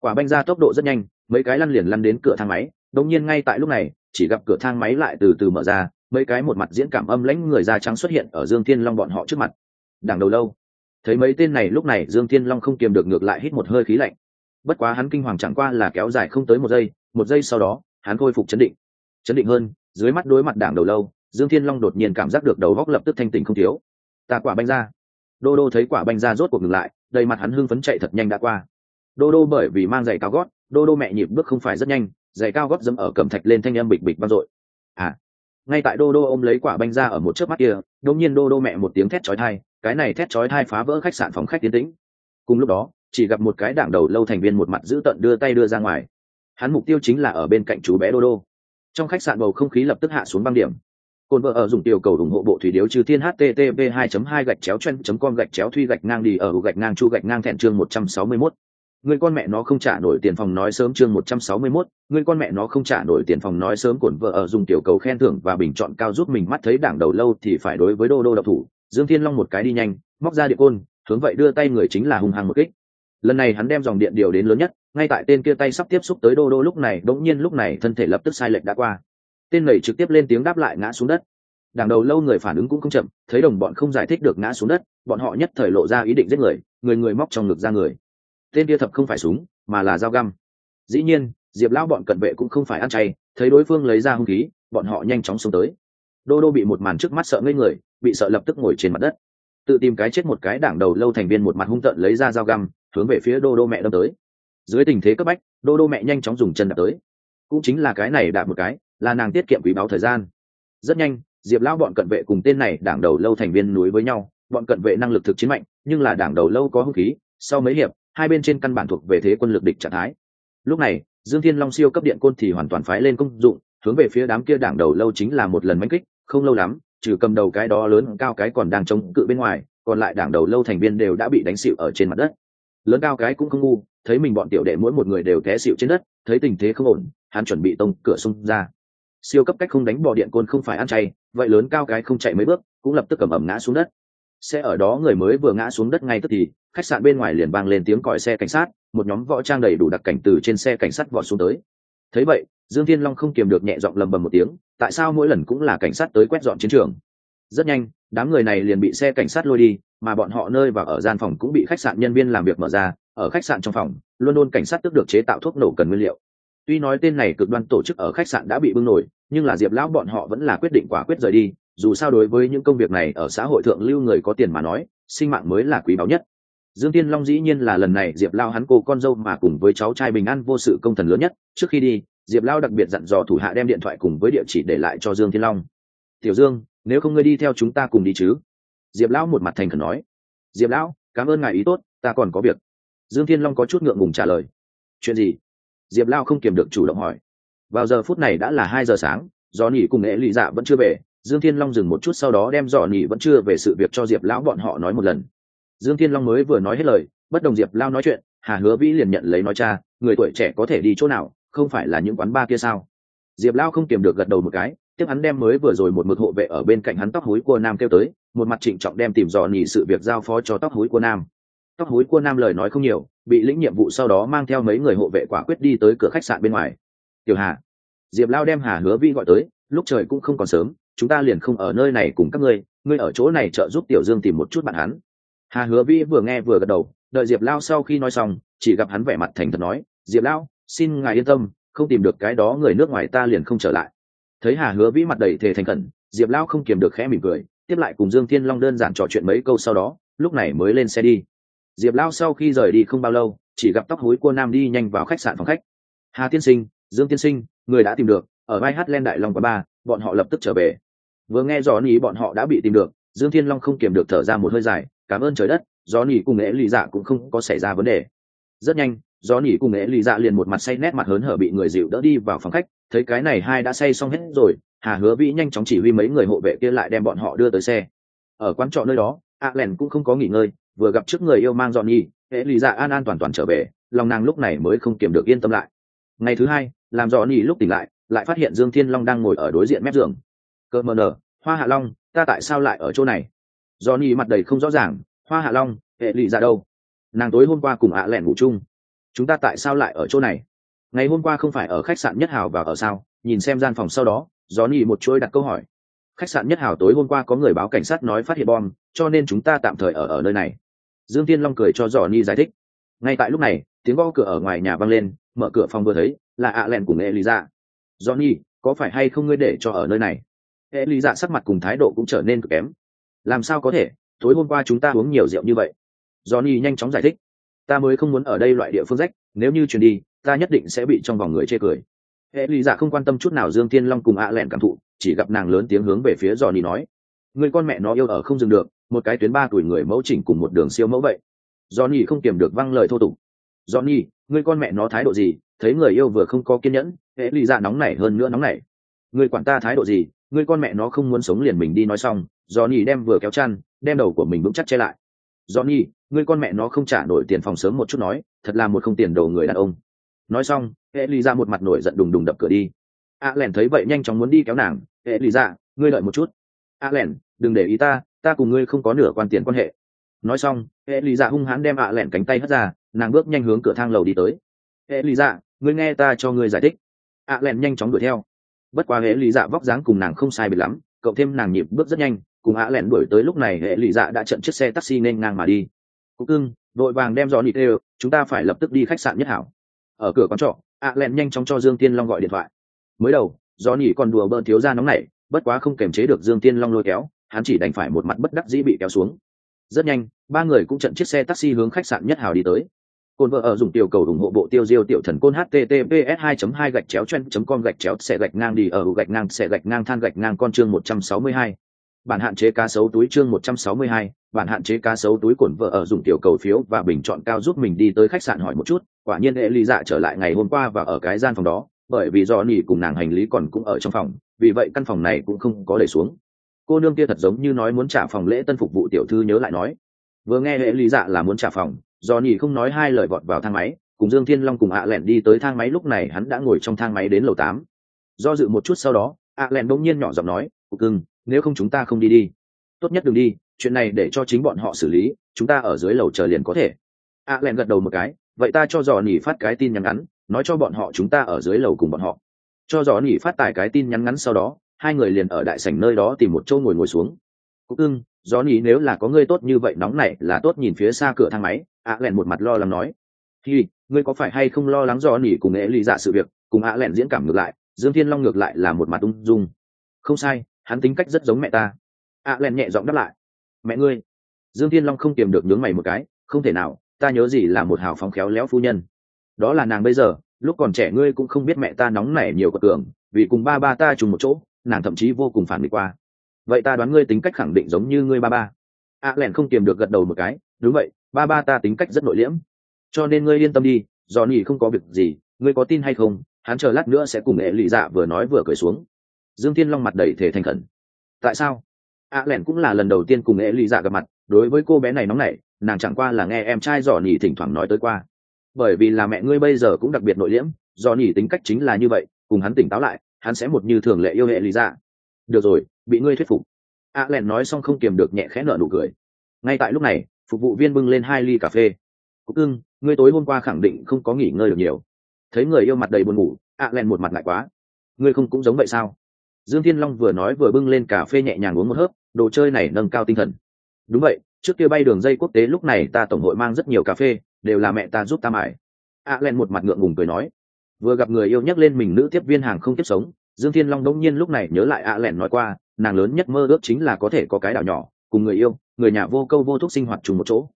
Quả banh ra tốc độ rất nhanh, mấy cái lăn liền lăn đến cửa thang máy đông nhiên ngay tại lúc này, chỉ gặp cửa thang máy lại từ từ mở ra mấy cái một mặt diễn cảm âm lãnh người da trắng xuất hiện ở dương thiên long bọn họ trước mặt. Đằng đầu lâu, thấy mấy tên này lúc này dương thiên long không kiềm được ngược lại hít một hơi khí lạnh. Bất quá hắn kinh hoàng chẳng qua là kéo dài không tới một giây một giây sau đó, hắn khôi phục chấn định. Chấn định hơn, dưới mắt đối mặt đảng đầu lâu, dương thiên long đột nhiên cảm giác được đầu góc lập tức thanh tình không thiếu. Ta quả banh ra. Đô đô thấy quả banh ra rốt cuộc ngừng lại, đầy mặt hắn hưng phấn chạy thật nhanh đã qua. Đô đô bởi vì mang giày cao gót, đô đô mẹ nhịp bước không phải rất nhanh, giày cao gót dẫm ở cẩm thạch lên thanh âm bịch bịch vang dội ngay tại đô đô ôm lấy quả banh ra ở một chớp mắt kia, đột nhiên đô đô mẹ một tiếng thét chói tai, cái này thét chói tai phá vỡ khách sạn phòng khách tiến tĩnh. Cùng lúc đó, chỉ gặp một cái đảng đầu lâu thành viên một mặt giữ tận đưa tay đưa ra ngoài. Hắn mục tiêu chính là ở bên cạnh chú bé đô đô. Trong khách sạn bầu không khí lập tức hạ xuống băng điểm. Cồn vợ ở dùng tiểu cầu ủng hộ bộ thủy điếu trừ thiên http 2 2 gạch chéo chen com gạch chéo thuy gạch ngang đi ở gạch ngang chu gạch ngang thẹn chương 161 người con mẹ nó không trả nổi tiền phòng nói sớm chương 161, người con mẹ nó không trả nổi tiền phòng nói sớm cuộn vợ ở dùng tiểu cầu khen thưởng và bình chọn cao giúp mình mắt thấy đảng đầu lâu thì phải đối với đô đô độc thủ. Dương thiên long một cái đi nhanh móc ra địa côn hướng vậy đưa tay người chính là hung hăng một kích. Lần này hắn đem dòng điện điều đến lớn nhất ngay tại tên kia tay sắp tiếp xúc tới đô đô lúc này đột nhiên lúc này thân thể lập tức sai lệch đã qua. Tên này trực tiếp lên tiếng đáp lại ngã xuống đất. Đảng đầu lâu người phản ứng cũng không chậm thấy đồng bọn không giải thích được ngã xuống đất bọn họ nhất thời lộ ra ý định giết người người người móc trong ngực ra người tên kia thập không phải súng, mà là dao găm. Dĩ nhiên, diệp lão bọn cận vệ cũng không phải ăn chay, thấy đối phương lấy ra hung khí, bọn họ nhanh chóng xông tới. Đô đô bị một màn trước mắt sợ ngây người, bị sợ lập tức ngồi trên mặt đất. Tự tìm cái chết một cái đảng đầu lâu thành viên một mặt hung tợn lấy ra dao găm, hướng về phía đô đô mẹ đâm tới. Dưới tình thế cấp bách, đô đô mẹ nhanh chóng dùng chân đạp tới. Cũng chính là cái này đạp một cái, là nàng tiết kiệm quý báo thời gian. Rất nhanh, diệp lão bọn cận vệ cùng tên này đảng đầu lâu thành viên núi với nhau. Bọn cận vệ năng lực thực chiến mạnh, nhưng là đảng đầu lâu có hung khí, sau mấy hiệp hai bên trên căn bản thuộc về thế quân lực địch trạng thái. Lúc này, dương thiên long siêu cấp điện côn thì hoàn toàn phái lên công dụng, hướng về phía đám kia đảng đầu lâu chính là một lần manh kích, không lâu lắm, trừ cầm đầu cái đó lớn cao cái còn đang chống cự bên ngoài, còn lại đảng đầu lâu thành viên đều đã bị đánh xịu ở trên mặt đất. Lớn cao cái cũng không ngu, thấy mình bọn tiểu đệ mỗi một người đều té xịu trên đất, thấy tình thế không ổn, hắn chuẩn bị tông cửa xung ra. Siêu cấp cách không đánh bò điện côn không phải ăn chay, vậy lớn cao cái không chạy mấy bước, cũng lập tức cầm ẩm ngã xuống đất sẽ ở đó người mới vừa ngã xuống đất ngay tức thì, khách sạn bên ngoài liền vang lên tiếng còi xe cảnh sát, một nhóm võ trang đầy đủ đặc cảnh từ trên xe cảnh sát vọt xuống tới. Thấy vậy, dương thiên long không kiềm được nhẹ giọng lầm bầm một tiếng, tại sao mỗi lần cũng là cảnh sát tới quét dọn chiến trường? Rất nhanh, đám người này liền bị xe cảnh sát lôi đi, mà bọn họ nơi và ở gian phòng cũng bị khách sạn nhân viên làm việc mở ra, ở khách sạn trong phòng, luôn luôn cảnh sát tức được chế tạo thuốc nổ cần nguyên liệu tuy nói tên này cực đoan tổ chức ở khách sạn đã bị bưng nổi, nhưng là diệp lão bọn họ vẫn là quyết định quả quyết rời đi, dù sao đối với những công việc này ở xã hội thượng lưu người có tiền mà nói, sinh mạng mới là quý báu nhất. Dương tiên long dĩ nhiên là lần này diệp lao hắn cô con dâu mà cùng với cháu trai bình an vô sự công thần lớn nhất. Trước khi đi, diệp lao đặc biệt dặn dò thủ hạ đem điện thoại cùng với địa chỉ để lại cho dương thiên long. Tiểu dương, nếu không ngươi đi theo chúng ta cùng đi chứ? Diệp lão một mặt thành khẩn nói. Diệp lão, cảm ơn ngài ý tốt, ta còn có việc. Dương thiên long có chút ngượng ngùng trả lời. Chuyện gì? Diệp lao không kiềm được chủ động hỏi. Vào giờ phút này đã là hai giờ sáng, do nhỉ cùng nghệ lụy dạ vẫn chưa về, dương thiên long dừng một chút sau đó đem dò nhỉ vẫn chưa về sự việc cho diệp lão bọn họ nói một lần. Dương thiên long mới vừa nói hết lời, bất đồng diệp lao nói chuyện, hà hứa vĩ liền nhận lấy nói cha, người tuổi trẻ có thể đi chỗ nào, không phải là những quán ba kia sao? Diệp lao không kiềm được gật đầu một cái, tiếp hắn đem mới vừa rồi một mực hộ vệ ở bên cạnh hắn tóc hối của nam kêu tới, một mặt trịnh trọng đem tìm dò nhỉ sự việc giao phó cho tóc hối của nam. Tóc hối của nam lời nói không nhiều bị lĩnh nhiệm vụ sau đó mang theo mấy người hộ vệ quả quyết đi tới cửa khách sạn bên ngoài. Tiểu hà. Diệp lao đem hà hứa vi gọi tới, lúc trời cũng không còn sớm, chúng ta liền không ở nơi này cùng các ngươi ngươi ở chỗ này trợ giúp tiểu dương tìm một chút bạn hắn. Hà hứa vi vừa nghe vừa gật đầu, đợi diệp lao sau khi nói xong, chỉ gặp hắn vẻ mặt thành thật nói, diệp lao, xin ngài yên tâm, không tìm được cái đó người nước ngoài ta liền không trở lại. Thấy hà hứa vĩ mặt đầy thề thành khẩn, diệp lao không kiềm được khẽ mỉm cười, tiếp lại cùng dương thiên long đơn giản trò chuyện mấy câu sau đó, lúc này mới lên xe đi diệp lao sau khi rời đi không bao lâu, chỉ gặp tóc hối cua nam đi nhanh vào khách sạn phòng khách. Hà tiên sinh, dương tiên sinh, người đã tìm được, ở vai hát len đại long và ba bọn họ lập tức trở về. Vừa nghe gió nỉ bọn họ đã bị tìm được, dương thiên long không kiềm được thở ra một hơi dài, cảm ơn trời đất gió nỉ cùng nghệ lì dạ cũng không có xảy ra vấn đề. Rất nhanh gió nỉ cùng nghệ lì dạ liền một mặt say nét mặt hớn hở bị người dịu đỡ đi vào phòng khách, thấy cái này hai đã say xong hết rồi, hà hứa vĩ nhanh chóng chỉ huy mấy người hộ vệ kia lại đem bọn họ đưa tới xe. Ở quán trọ nơi đó a len cũng không có nghỉ ngơi vừa gặp trước người yêu mang dọn nhi hệ lý dạ an an toàn toàn trở về, lòng nàng lúc này mới không kiềm được yên tâm lại. Ngày thứ hai, làm dọn nhi lúc tỉnh lại lại phát hiện dương thiên long đang ngồi ở đối diện mép giường. Cơ mờ nở, hoa hạ long, ta tại sao lại ở chỗ này? Dọn nhi mặt đầy không rõ ràng, hoa hạ long hệ lý dạ đâu? Nàng tối hôm qua cùng ạ lẹn ngủ chung. Chúng ta tại sao lại ở chỗ này? Ngày hôm qua không phải ở khách sạn nhất hào và ở sao? Nhìn xem gian phòng sau đó gió nhì một chuỗi đặt câu hỏi khách sạn nhất hào tối hôm qua có người báo cảnh sát nói phát hiện bom, cho nên chúng ta tạm thời ở ở nơi này. Dương tiên long cười cho dò ni giải thích. Ngay tại lúc này, tiếng gõ cửa ở ngoài nhà vang lên, mở cửa phòng vừa thấy, là ạ lẹn cùng eliza. Johnny, có phải hay không ngươi để cho ở nơi này? Eliza sắc mặt cùng thái độ cũng trở nên cực kém. Làm sao có thể, tối hôm qua chúng ta uống nhiều rượu như vậy? Johnny nhanh chóng giải thích. Ta mới không muốn ở đây loại địa phương rách, nếu như chuyển đi, ta nhất định sẽ bị trong vòng người chê cười hệ lý giả không quan tâm chút nào dương tiên long cùng ạ lẹn cảm thụ, chỉ gặp nàng lớn tiếng hướng về phía johnny nói, người con mẹ nó yêu ở không dừng được, một cái tuyến ba tuổi người mẫu chỉnh cùng một đường siêu mẫu vậy. Johnny không kiềm được văng lời thô tục, johnny ngươi con mẹ nó thái độ gì? Thấy người yêu vừa không có kiên nhẫn, Hệ lì dạ nóng nảy hơn nữa nóng nảy. Ngươi quản ta thái độ gì? Ngươi con mẹ nó không muốn sống liền mình đi nói xong. Johnny đem vừa kéo chăn, đem đầu của mình vững chắc che lại. Johnny ngươi con mẹ nó không trả nổi tiền phòng sớm một chút nói, thật là một không tiền đầu người đàn ông nói xong hệ lì ra một mặt nổi giận đùng đùng đập cửa đi. A à lẻn thấy vậy nhanh chóng muốn đi kéo nàng. Hệ lì ra ngươi đợi một chút. A à lẻn đừng để ý ta ta cùng ngươi không có nửa quan tiền quan hệ. Nói xong hệ lì ra hung hãn đem ạ lẻn cánh tay hất ra nàng bước nhanh hướng cửa thang lầu đi tới. Hệ lì ra ngươi nghe ta cho ngươi giải thích. A lẻn nhanh chóng đuổi theo. Bất quá hệ lì dạ vóc dáng cùng nàng không sai biệt lắm cộng thêm nàng nhịp bước rất nhanh cùng ạ lẻn đuổi tới lúc này hệ lì dạ đã trận chiếc xe taxi nên ngang mà đi. Cụ cưng vội vàng đem gió nịt theo, chúng ta phải lập tức đi khách sạn nhất hảo ở cửa quán trọ ạ lẻn nhanh chóng cho dương tiên long gọi điện thoại. Mới đầu do nhỉ còn đùa bỡn thiếu ra nóng này, bất quá không kềm chế được dương tiên long lôi kéo hắn chỉ đành phải một mặt bất đắc dĩ bị kéo xuống. Rất nhanh ba người cũng trận chiếc xe taxi hướng khách sạn nhất hào đi tới. Cồn vợ ở dùng tiểu cầu ủng hộ bộ tiêu diêu tiểu thần côn https 2 2 gạch chéo chen com gạch chéo xe gạch ngang đi ở gạch ngang xe gạch ngang than gạch ngang con chương 162 bản hạn chế cá sấu túi chương 162, bản hạn chế cá sấu túi cuộn vợ ở dùng tiểu cầu phiếu và bình chọn cao giúp mình đi tới khách sạn hỏi một chút. Quả nhiên hệ ly dạ trở lại ngày hôm qua và ở cái gian phòng đó bởi vì do nỉ cùng nàng hành lý còn cũng ở trong phòng vì vậy căn phòng này cũng không có để xuống. Cô nương kia thật giống như nói muốn trả phòng lễ tân phục vụ tiểu thư nhớ lại nói. Vừa nghe hệ lý dạ là muốn trả phòng do nhỉ không nói hai lời vọt vào thang máy cùng dương thiên long cùng ạ lẹn đi tới thang máy lúc này hắn đã ngồi trong thang máy đến lầu tám. Do dự một chút sau đó ạ lẹn bỗng nhiên nhỏ giọng nói cưng nếu không chúng ta không đi đi. Tốt nhất đừng đi, chuyện này để cho chính bọn họ xử lý, chúng ta ở dưới lầu chờ liền có thể. Ạ lẹn gật đầu một cái, vậy ta cho dò nỉ phát cái tin nhắn ngắn, nói cho bọn họ chúng ta ở dưới lầu cùng bọn họ. Cho dò nỉ phát tài cái tin nhắn ngắn sau đó, hai người liền ở đại sảnh nơi đó tìm một chỗ ngồi ngồi xuống. Cúc ưng dò nỉ nếu là có ngươi tốt như vậy nóng này là tốt nhìn phía xa cửa thang máy ạ lẹn một mặt lo lắng nói. Hi, ngươi có phải hay không lo lắng Dò nhỉ cùng nghệ lì dạ sự việc, cùng ạ lẹn diễn cảm ngược lại, dương thiên long ngược lại là một mặt ung dung. Không sai hắn tính cách rất giống mẹ ta. Ạ len nhẹ giọng đáp lại. Mẹ ngươi. Dương thiên long không tìm được nhướng mày một cái không thể nào ta nhớ gì là một hào phóng khéo léo phu nhân. Đó là nàng bây giờ lúc còn trẻ ngươi cũng không biết mẹ ta nóng nảy nhiều cọc tưởng vì cùng ba ba ta trùng một chỗ nàng thậm chí vô cùng phản nghịch qua. Vậy ta đoán ngươi tính cách khẳng định giống như ngươi ba ba. A à, lẻn không kiềm được gật đầu một cái đúng vậy ba ba ta tính cách rất nội liễm. Cho nên ngươi yên tâm đi do nhỉ không có việc gì ngươi có tin hay không hắn chờ lát nữa sẽ cùng ệ lụy dạ vừa nói vừa cười xuống dương thiên long mặt đầy thể thành khẩn. Tại sao? A à, lẻn cũng là lần đầu tiên cùng ệ lụy dạ gặp mặt đối với cô bé này nóng nảy nàng chẳng qua là nghe em trai dò nhỉ thỉnh thoảng nói tới qua. Bởi vì là mẹ ngươi bây giờ cũng đặc biệt nội liễm dò nhỉ tính cách chính là như vậy cùng hắn tỉnh táo lại hắn sẽ một như thường lệ yêu hệ lý dạ. Được rồi bị ngươi thuyết phục. A len nói xong không kiềm được nhẹ khẽ nở nụ cười. Ngay tại lúc này phục vụ viên bưng lên hai ly cà phê. Cúc ưng ngươi tối hôm qua khẳng định không có nghỉ ngơi được nhiều. Thấy người yêu mặt đầy buồn ngủ a len một mặt ngại quá. Ngươi không cũng giống vậy sao? Dương thiên long vừa nói vừa bưng lên cà phê nhẹ nhàng uống một hớp, đồ chơi này nâng cao tinh thần. Đúng vậy, trước kia bay đường dây quốc tế lúc này ta tổng hội mang rất nhiều cà phê, đều là mẹ ta giúp ta mải a len một mặt ngượng ngùng cười nói. Vừa gặp người yêu nhắc lên mình nữ tiếp viên hàng không tiếp sống, dương thiên long đông nhiên lúc này nhớ lại a len nói qua, nàng lớn nhất mơ ước chính là có thể có cái đảo nhỏ, cùng người yêu, người nhà vô câu vô thúc sinh hoạt chung một chỗ.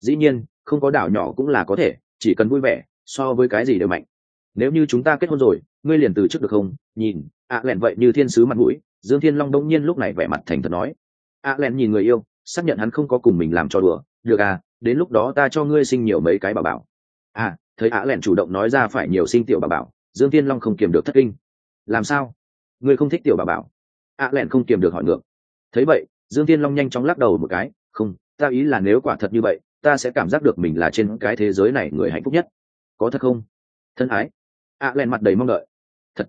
Dĩ nhiên, không có đảo nhỏ cũng là có thể, chỉ cần vui vẻ, so với cái gì đều mạnh nếu như chúng ta kết hôn rồi, ngươi liền từ chức được không? Nhìn, ạ lẹn vậy như thiên sứ mặt mũi, dương thiên long đông nhiên lúc này vẻ mặt thành thật nói. ạ lẹn nhìn người yêu, xác nhận hắn không có cùng mình làm cho đùa. Được à đến lúc đó ta cho ngươi sinh nhiều mấy cái bà bảo. À thấy ạ lẹn chủ động nói ra phải nhiều sinh tiểu bà bảo, dương Thiên long không kiềm được thất kinh. Làm sao? Ngươi không thích tiểu bà bảo? ạ lẹn không kiềm được hỏi ngược. Thấy vậy, dương Thiên long nhanh chóng lắc đầu một cái. Không, ta ý là nếu quả thật như vậy, ta sẽ cảm giác được mình là trên cái thế giới này người hạnh phúc nhất. Có thật không? Thân ái ạ lẹn mặt đầy mong đợi. Thật.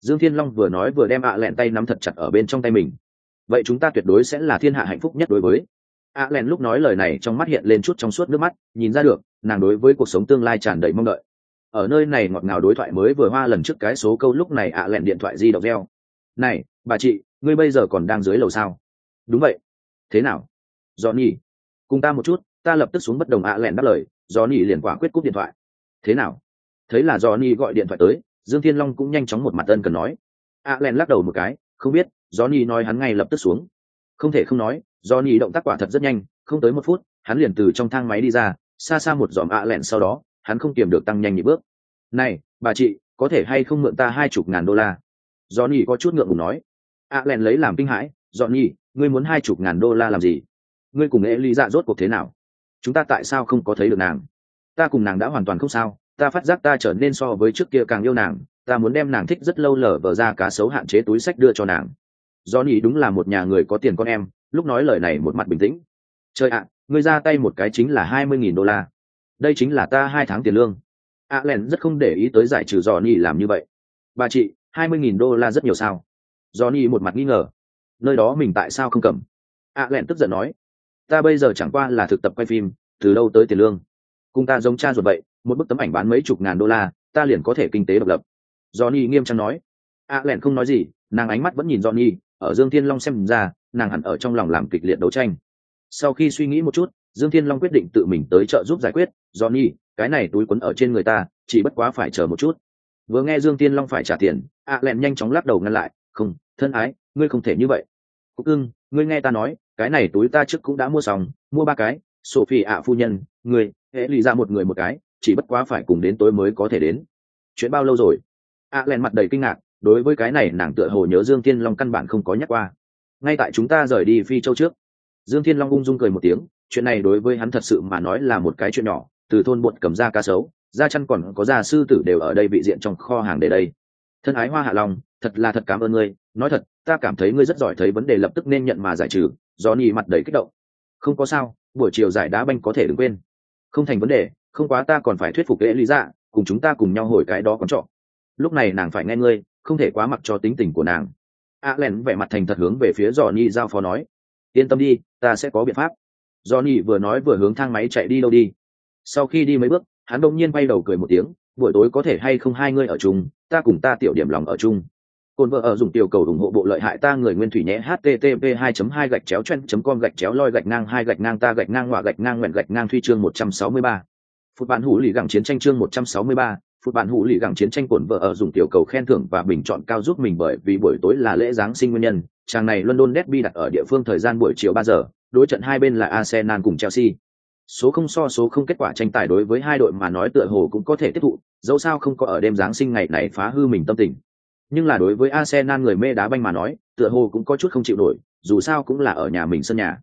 Dương thiên long vừa nói vừa đem ạ lẹn tay nắm thật chặt ở bên trong tay mình. Vậy chúng ta tuyệt đối sẽ là thiên hạ hạnh phúc nhất đối với. a lẹn lúc nói lời này trong mắt hiện lên chút trong suốt nước mắt, nhìn ra được, nàng đối với cuộc sống tương lai tràn đầy mong đợi. Ở nơi này ngọt ngào đối thoại mới vừa hoa lần trước cái số câu lúc này ạ lẹn điện thoại di động reo. Này, bà chị, ngươi bây giờ còn đang dưới lầu sao? Đúng vậy. Thế nào? Do nhỉ cùng ta một chút, ta lập tức xuống bất đồng ạ lẹn đáp lời do nhỉ liền quả quyết cúp điện thoại. Thế nào? Thấy là do gọi điện thoại tới dương thiên long cũng nhanh chóng một mặt ân cần nói. Ạ lẹn lắc đầu một cái không biết do nói hắn ngay lập tức xuống. Không thể không nói do động tác quả thật rất nhanh không tới một phút hắn liền từ trong thang máy đi ra xa xa một dòm ạ lẹn sau đó hắn không kiềm được tăng nhanh nhịp bước. Này bà chị có thể hay không mượn ta hai chục ngàn đô la? Do có chút ngượng ngùng nói. Ạ lẹn lấy làm kinh hãi "Johnny, ngươi muốn hai chục ngàn đô la làm gì? Ngươi cùng Elisa rốt cuộc thế nào? Chúng ta tại sao không có thấy được nàng? Ta cùng nàng đã hoàn toàn không sao ta phát giác ta trở nên so với trước kia càng yêu nàng, ta muốn đem nàng thích rất lâu lở vờ ra cá sấu hạn chế túi sách đưa cho nàng. Do Nhi đúng là một nhà người có tiền con em, lúc nói lời này một mặt bình tĩnh. Trời ạ, ngươi ra tay một cái chính là hai mươi nghìn đô la. Đây chính là ta hai tháng tiền lương. A à len rất không để ý tới giải trừ dò Nhi làm như vậy. Bà chị, hai mươi nghìn đô la rất nhiều sao? Do Nhi một mặt nghi ngờ. Nơi đó mình tại sao không cầm? A à len tức giận nói. Ta bây giờ chẳng qua là thực tập quay phim, từ đâu tới tiền lương? Cùng ta giống cha ruột vậy, một bức tấm ảnh bán mấy chục ngàn đô la, ta liền có thể kinh tế độc lập. Johnny nghiêm trang nói. A à lẹn không nói gì, nàng ánh mắt vẫn nhìn johnny, ở dương thiên long xem ra, nàng hẳn ở trong lòng làm kịch liệt đấu tranh. Sau khi suy nghĩ một chút, dương thiên long quyết định tự mình tới chợ giúp giải quyết. Johnny, cái này túi quấn ở trên người ta, chỉ bất quá phải chờ một chút. Vừa nghe dương thiên long phải trả tiền, a à lẹn nhanh chóng lắc đầu ngăn lại. Không, thân ái, ngươi không thể như vậy. Cúc ưng ngươi nghe ta nói, cái này túi ta trước cũng đã mua xong, mua ba cái. Sophie ạ, phu nhân, ngươi hễ lì ra một người một cái, chỉ bất quá phải cùng đến tối mới có thể đến. Chuyện bao lâu rồi? A à len mặt đầy kinh ngạc, đối với cái này nàng tựa hồ nhớ dương thiên long căn bản không có nhắc qua. Ngay tại chúng ta rời đi phi châu trước, dương thiên long ung dung cười một tiếng, chuyện này đối với hắn thật sự mà nói là một cái chuyện nhỏ, từ thôn bột cầm ra cá sấu ra chăn còn có gia sư tử đều ở đây bị diện trong kho hàng để đây. Thân ái hoa hạ long, thật là thật cảm ơn ngươi, nói thật, ta cảm thấy ngươi rất giỏi, thấy vấn đề lập tức nên nhận mà giải trừ, do nhì mặt đầy kích động. Không có sao, buổi chiều giải đá banh có thể đừng quên không thành vấn đề, không quá ta còn phải thuyết phục lễ lý dạ cùng chúng ta cùng nhau hồi cái đó còn trọ. Lúc này nàng phải nghe ngươi, không thể quá mặc cho tính tình của nàng. A len vẻ mặt thành thật hướng về phía dò ni giao phó nói. Yên tâm đi, ta sẽ có biện pháp. Dò ni vừa nói vừa hướng thang máy chạy đi đâu đi. Sau khi đi mấy bước, hắn đông nhiên bay đầu cười một tiếng, buổi tối có thể hay không hai ngươi ở chung, ta cùng ta tiểu điểm lòng ở chung. Côn vợ ở dùng tiểu cầu ủng hộ bộ lợi hại ta người nguyên thủy nhé http 2 2 gạch chéo chen com gạch chéo loi gạch ngang hai gạch ngang ta gạch ngang ngoạ gạch ngang nguyện gạch ngang thuy chương 163. Phút bạn hủ lì gẳng chiến tranh chương 163, phút bạn hủ lì gẳng chiến tranh cồn vợ ở dùng tiểu cầu khen thưởng và bình chọn cao giúp mình bởi vì buổi tối là lễ giáng sinh nguyên nhân, chàng này London Derby đặt ở địa phương thời gian buổi chiều 3 giờ, đối trận hai bên là Arsenal cùng Chelsea. Số không so số không kết quả tranh tài đối với hai đội mà nói tựa hồ cũng có thể tiếp thụ, dẫu sao không có ở đêm giáng sinh ngày này phá hư mình tâm tình nhưng là đối với Arsenal người mê đá banh mà nói, tựa hồ cũng có chút không chịu nổi, dù sao cũng là ở nhà mình sân nhà.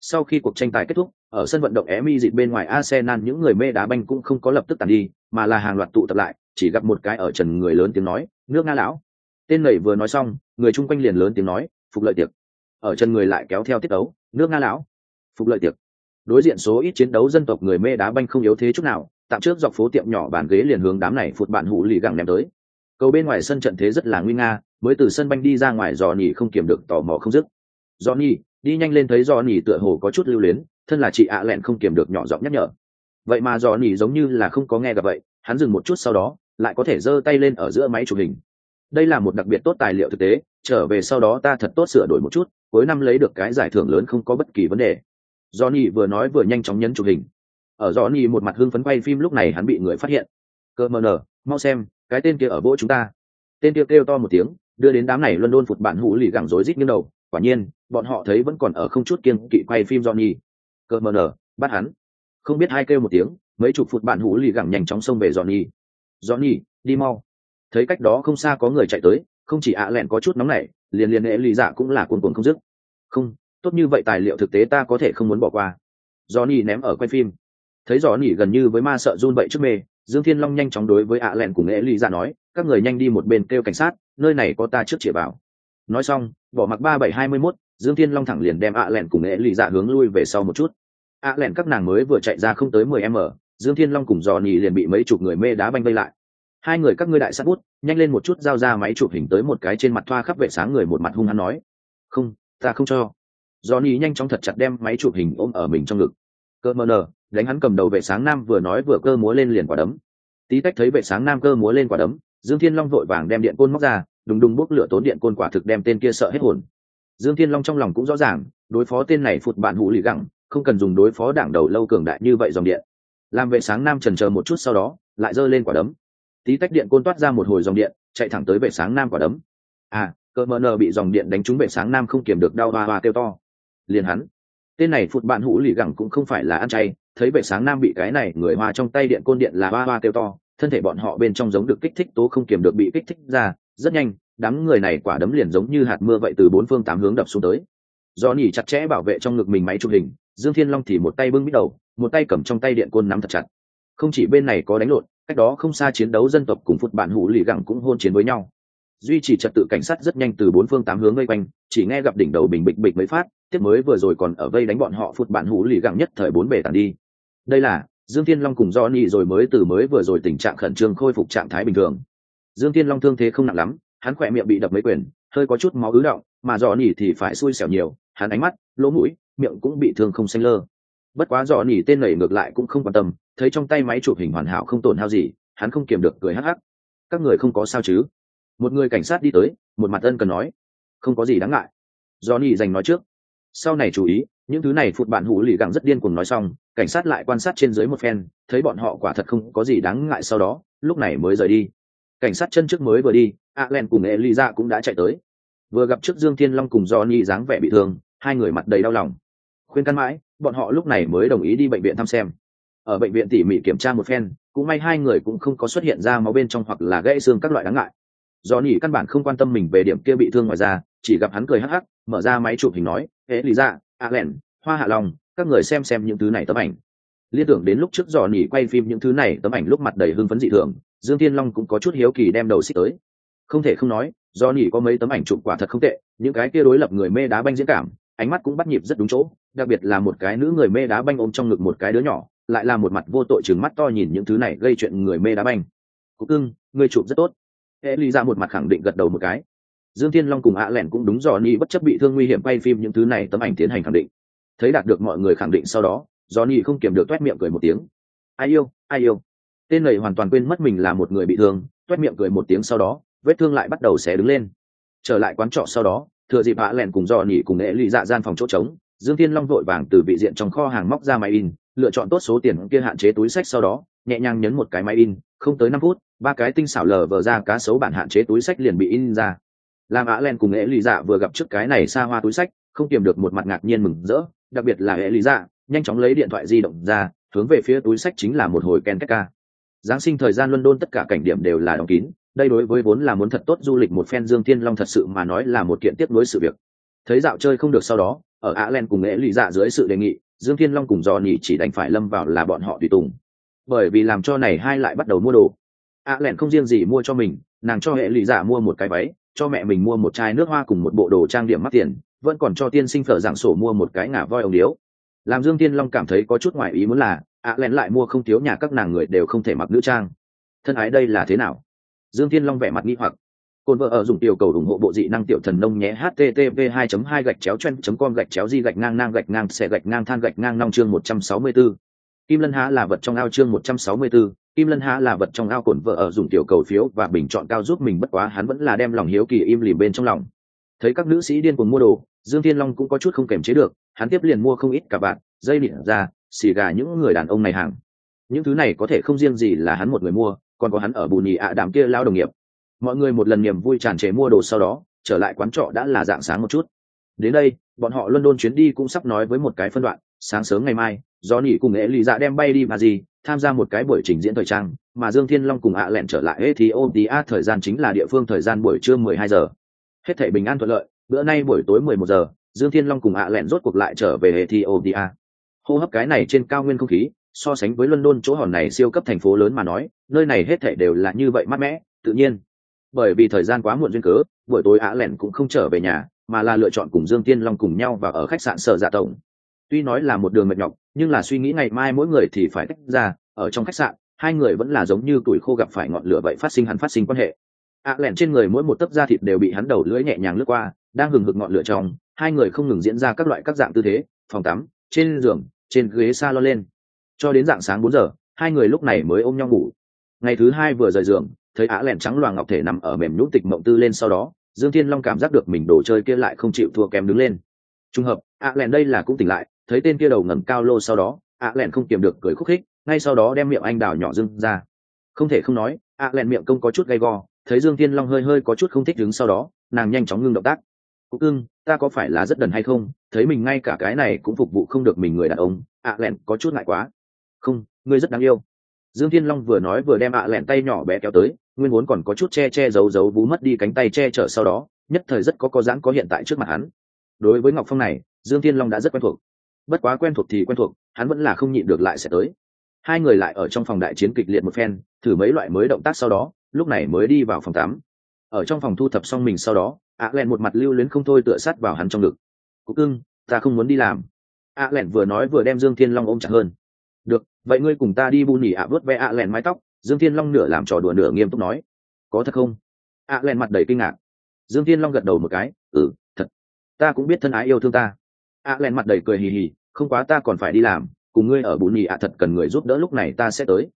Sau khi cuộc tranh tài kết thúc, ở sân vận động Emi dịp bên ngoài Arsenal những người mê đá banh cũng không có lập tức tàn đi, mà là hàng loạt tụ tập lại, chỉ gặp một cái ở trần người lớn tiếng nói, nước Nga lão. Tên này vừa nói xong, người chung quanh liền lớn tiếng nói, phục lợi tiệc. Ở trần người lại kéo theo tiết đấu, nước Nga lão. Phục lợi tiệc. Đối diện số ít chiến đấu dân tộc người mê đá banh không yếu thế chút nào, tạm trước dọc phố tiệm nhỏ bàn ghế liền hướng đám này phụt bạn hủ lì gặng ném tới cầu bên ngoài sân trận thế rất là nguy nga mới từ sân banh đi ra ngoài dò nhỉ không kiểm được tò mò không dứt. Dò nhỉ, đi nhanh lên thấy dò nhỉ tựa hồ có chút lưu luyến thân là chị ạ lẹn không kiểm được nhỏ giọng nhắc nhở. Vậy mà dò nhỉ giống như là không có nghe gặp vậy hắn dừng một chút sau đó lại có thể giơ tay lên ở giữa máy chụp hình. Đây là một đặc biệt tốt tài liệu thực tế trở về sau đó ta thật tốt sửa đổi một chút cuối năm lấy được cái giải thưởng lớn không có bất kỳ vấn đề. Johnny vừa nói vừa nhanh chóng nhấn chụp hình. Ở johnny một mặt hưng phấn quay phim lúc này hắn bị người phát hiện. Cơ mờ nở mau xem cái tên kia ở vỗ chúng ta. Tên kia kêu to một tiếng, đưa đến đám này luân đôn phụt bạn hủ lì gẳng rối rít như đầu. Quả nhiên, bọn họ thấy vẫn còn ở không chút kiên kỵ quay phim johnny. Cờ mờ nở, bắt hắn. Không biết hai kêu một tiếng, mấy chục phụt bạn hủ lì gẳng nhanh chóng xông về johnny. Johnny, đi mau. Thấy cách đó không xa có người chạy tới, không chỉ ạ lẹn có chút nóng nảy, liền liền lễ lì dạ cũng là cuồn cuộn không dứt. Không, tốt như vậy tài liệu thực tế ta có thể không muốn bỏ qua. Johnny ném ở quay phim. Thấy johnny gần như với ma sợ run bậy trước mê dương thiên long nhanh chóng đối với ạ à lẹn cùng nghệ ly ra nói, các người nhanh đi một bên kêu cảnh sát, nơi này có ta trước chĩa vào. Nói xong, bỏ mặc ba bảy hai mươi mốt, dương thiên long thẳng liền đem ạ à lẹn cùng nghệ ly ra hướng lui về sau một chút. Ạ à lẹn các nàng mới vừa chạy ra không tới mười m dương thiên long cùng dò nhì liền bị mấy chục người mê đá banh vây lại. Hai người các ngươi đại sát bút, nhanh lên một chút giao ra máy chụp hình tới một cái trên mặt thoa khắp vệ sáng người một mặt hung hắn nói. Không, ta không cho. Dò nhì nhanh chóng thật chặt đem máy chụp hình ôm ở mình trong ngực. Cơ mờ nờ đánh hắn cầm đầu vệ sáng nam vừa nói vừa cơ múa lên liền quả đấm. Tí tách thấy vệ sáng nam cơ múa lên quả đấm, dương thiên long vội vàng đem điện côn móc ra, đùng đùng bốc lửa tốn điện côn quả thực đem tên kia sợ hết hồn. Dương thiên long trong lòng cũng rõ ràng, đối phó tên này phụt bạn hụ lì gẳng, không cần dùng đối phó đảng đầu lâu cường đại như vậy dòng điện. Làm vệ sáng nam trần chờ một chút sau đó, lại giơ lên quả đấm. Tí tách điện côn toát ra một hồi dòng điện, chạy thẳng tới vệ sáng nam quả đấm. À cơ mờ nờ bị dòng điện đánh trúng vệ sáng nam không kiểm được đau hoa hoa kêu to. Liền hắn tên này phụt bạn hũ lì gẳng cũng không phải là ăn chay, thấy vệ sáng nam bị cái này người hoa trong tay điện côn điện là ba ba kêu to, thân thể bọn họ bên trong giống được kích thích tố không kiềm được bị kích thích ra, rất nhanh, đám người này quả đấm liền giống như hạt mưa vậy từ bốn phương tám hướng đập xuống tới. Do nỉ chặt chẽ bảo vệ trong ngực mình máy chụp hình, dương thiên long thì một tay bưng bít đầu, một tay cầm trong tay điện côn nắm thật chặt. Không chỉ bên này có đánh lộn, cách đó không xa chiến đấu dân tộc cùng phụt bạn hủ lì gẳng cũng hôn chiến với nhau. Duy trì trật tự cảnh sát rất nhanh từ bốn phương tám hướng vây quanh, chỉ nghe gặp đỉnh đầu bình bịch bịch mới phát tiếp mới vừa rồi còn ở vây đánh bọn họ phụt bản hủ lì gặng nhất thời bốn bể tàn đi. Đây là, dương thiên long cùng do nhị rồi mới từ mới vừa rồi tình trạng khẩn trương khôi phục trạng thái bình thường. Dương thiên long thương thế không nặng lắm, hắn khỏe miệng bị đập mấy quyền, hơi có chút máu ứ động, mà dò nỉ thì phải xui xẻo nhiều, hắn ánh mắt, lỗ mũi, miệng cũng bị thương không xanh lơ. Bất quá dò nỉ tên nảy ngược lại cũng không quan tâm, thấy trong tay máy chụp hình hoàn hảo không tổn hao gì, hắn không kiềm được cười hắc hắc. Các người không có sao chứ? Một người cảnh sát đi tới, một mặt ân cần nói. Không có gì đáng ngại. Do nỉ dành nói trước sau này chú ý, những thứ này phụt bạn hủ lì gặng rất điên cùng nói xong, cảnh sát lại quan sát trên dưới một phen, thấy bọn họ quả thật không có gì đáng ngại sau đó, lúc này mới rời đi. Cảnh sát chân trước mới vừa đi a len cùng eliza cũng đã chạy tới. Vừa gặp trước dương thiên long cùng do nhi dáng vẻ bị thương, hai người mặt đầy đau lòng. Khuyên căn mãi, bọn họ lúc này mới đồng ý đi bệnh viện thăm xem. Ở bệnh viện tỉ mỉ kiểm tra một phen, cũng may hai người cũng không có xuất hiện ra máu bên trong hoặc là gãy xương các loại đáng ngại. Do nỉ căn bản không quan tâm mình về điểm kia bị thương ngoài ra chỉ gặp hắn cười hắc hắc, mở ra máy chụp hình nói ế lý ra dạ, a len hoa hạ long, các người xem xem những thứ này tấm ảnh. Liên tưởng đến lúc trước dò nỉ quay phim những thứ này, tấm ảnh lúc mặt đầy hưng phấn dị thường, dương thiên long cũng có chút hiếu kỳ đem đầu xích tới. Không thể không nói do nỉ có mấy tấm ảnh chụp quả thật không tệ, những cái kia đối lập người mê đá banh diễn cảm, ánh mắt cũng bắt nhịp rất đúng chỗ, đặc biệt là một cái nữ người mê đá banh ôm trong ngực một cái đứa nhỏ, lại là một mặt vô tội chừng mắt to nhìn những thứ này gây chuyện người mê đá banh. Cục cưng, người chụp rất tốt. E ly ra một mặt khẳng định gật đầu một cái dương thiên long cùng ạ lẻn cũng đúng dò ni bất chấp bị thương nguy hiểm quay phim những thứ này tấm ảnh tiến hành khẳng định. Thấy đạt được mọi người khẳng định sau đó dò ni không kiềm được toét miệng cười một tiếng. Ai yêu ai yêu. Tên này hoàn toàn quên mất mình là một người bị thương, toét miệng cười một tiếng sau đó, vết thương lại bắt đầu xé đứng lên. Trở lại quán trọ sau đó, thừa dịp ạ lẻn cùng dò ni cùng nghệ lụy dạ gian phòng chỗ trống, dương thiên long vội vàng từ vị diện trong kho hàng móc ra máy in, lựa chọn tốt số tiền kia hạn chế túi sách sau đó, nhẹ nhàng nhấn một cái máy in, không tới năm phút, ba cái tinh xảo lờ vờ ra cá sấu bản hạn chế túi sách liền bị in ra làm Á len cùng nghệ lì dạ vừa gặp trước cái này xa hoa túi sách, không kiềm được một mặt ngạc nhiên mừng rỡ, đặc biệt là nghệ lì dạ nhanh chóng lấy điện thoại di động ra, hướng về phía túi sách chính là một hồi ken ca giáng sinh thời gian london tất cả cảnh điểm đều là đóng kín, đây đối với vốn là muốn thật tốt du lịch một phen dương thiên long thật sự mà nói là một kiện tiếp nối sự việc. Thấy dạo chơi không được sau đó, ở á len cùng nghệ lì dạ dưới sự đề nghị, dương thiên long cùng dò nhỉ chỉ đành phải lâm vào là bọn họ tùy tùng. Bởi vì làm cho này hai lại bắt đầu mua đồ. Á len không riêng gì mua cho mình, nàng cho hệ lụy dạ mua một cái váy cho mẹ mình mua một chai nước hoa cùng một bộ đồ trang điểm mắc tiền, vẫn còn cho tiên sinh phở giảng sổ mua một cái ngả voi ống điếu làm dương thiên long cảm thấy có chút ngoại ý muốn là, ạ à, lén lại mua không thiếu nhà các nàng người đều không thể mặc nữ trang thân ái đây là thế nào dương thiên long vẻ mặt nghi hoặc cồn vợ ở dùng tiểu cầu ủng hộ bộ dị năng tiểu thần nông nhé, http 2 2 gạch chéo chen com gạch chéo di gạch ngang ngang gạch ngang xẻ gạch ngang than gạch ngang nong chương 164. kim lân há là vật trong ao chương 164 kim lân há là vật trong ao cồn vợ ở dùng tiểu cầu phiếu và bình chọn cao giúp mình bất quá hắn vẫn là đem lòng hiếu kỳ im lìm bên trong lòng. Thấy các nữ sĩ điên cuồng mua đồ, dương thiên long cũng có chút không kềm chế được, hắn tiếp liền mua không ít cả bạn dây điện ra, xì gà những người đàn ông này hàng. Những thứ này có thể không riêng gì là hắn một người mua, còn có hắn ở bù nhì ạ đám kia lao đồng nghiệp. Mọi người một lần niềm vui tràn trề mua đồ sau đó, trở lại quán trọ đã là dạng sáng một chút. Đến đây, bọn họ london chuyến đi cũng sắp nói với một cái phân đoạn sáng sớm ngày mai, do nỉ cùng ế lì dạ đem bay đi mà gì, tham gia một cái buổi trình diễn thời trang, mà dương thiên long cùng ạ lẹn trở lại ethiopia thời gian chính là địa phương thời gian buổi trưa 12 giờ. Hết thể bình an thuận lợi, bữa nay buổi tối 11 giờ, dương thiên long cùng ạ lẹn rốt cuộc lại trở về ethiopia. Hô hấp cái này trên cao nguyên không khí, so sánh với london chỗ hòn này siêu cấp thành phố lớn mà nói, nơi này hết thể đều là như vậy mát mẻ, tự nhiên. Bởi vì thời gian quá muộn duyên cớ, buổi tối ạ lẻn cũng không trở về nhà, mà là lựa chọn cùng dương tiên long cùng nhau và ở khách sạn sở dạ tổng tuy nói là một đường mệt nhọc, nhưng là suy nghĩ ngày mai mỗi người thì phải tách ra, ở trong khách sạn, hai người vẫn là giống như tuổi khô gặp phải ngọn lửa vậy phát sinh hắn phát sinh quan hệ. Ạ lẻn trên người mỗi một tấc da thịt đều bị hắn đầu lưỡi nhẹ nhàng lướt qua, đang hừng hực ngọn lửa trong, hai người không ngừng diễn ra các loại các dạng tư thế, phòng tắm, trên giường, trên ghế s a lon lên. Cho đến dạng sáng bốn giờ, hai người lúc này mới ôm nhau ngủ. Ngày thứ hai vừa rời giường, thấy ạ lẹn trắng loàng ngọc thể nằm ở mềm nhũ tịch mộng tư lên sau đó, dương thiên long cảm giác được mình đồ chơi kia lại không chịu thua kém đứng lên. Trùng hợp, ạ lẹn đây là cũng tỉnh lại thấy tên kia đầu ngẩng cao lô sau đó, ạ lẹn không kiềm được cười khúc khích, ngay sau đó đem miệng anh đào nhỏ dưng ra. Không thể không nói, ạ lẹn miệng công có chút gay go, thấy dương thiên long hơi hơi có chút không thích đứng sau đó, nàng nhanh chóng ngưng động tác. Cúc ưng ta có phải là rất đần hay không? Thấy mình ngay cả cái này cũng phục vụ không được mình người đàn ông, ạ lẹn có chút ngại quá. Không, ngươi rất đáng yêu. Dương thiên long vừa nói vừa đem ạ lẹn tay nhỏ bé kéo tới, nguyên vốn còn có chút che che giấu giấu vú mất đi cánh tay che chở sau đó, nhất thời rất có có dáng có hiện tại trước mặt hắn. Đối với ngọc phong này, dương thiên long đã rất quen thuộc bất quá quen thuộc thì quen thuộc, hắn vẫn là không nhịn được lại sẽ tới. Hai người lại ở trong phòng đại chiến kịch liệt một phen, thử mấy loại mới động tác sau đó, lúc này mới đi vào phòng tắm. Ở trong phòng thu thập xong mình sau đó ạ lẹn một mặt lưu luyến không thôi tựa sát vào hắn trong ngực. Cúc cưng, ta không muốn đi làm. Ạ lẹn vừa nói vừa đem dương thiên long ôm chặt hơn. Được, vậy ngươi cùng ta đi bu nỉ ạ vớt ve ạ lẹn mái tóc. Dương thiên long nửa làm trò đùa nửa nghiêm túc nói. Có thật không? Ạ lẹn mặt đầy kinh ngạc. Dương thiên long gật đầu một cái. Ừ thật. Ta cũng biết thân ái yêu thương ta. Ạ lẹn mặt đầy cười hì hì không quá ta còn phải đi làm, cùng ngươi ở bù nhì ạ thật cần người giúp đỡ lúc này ta sẽ tới.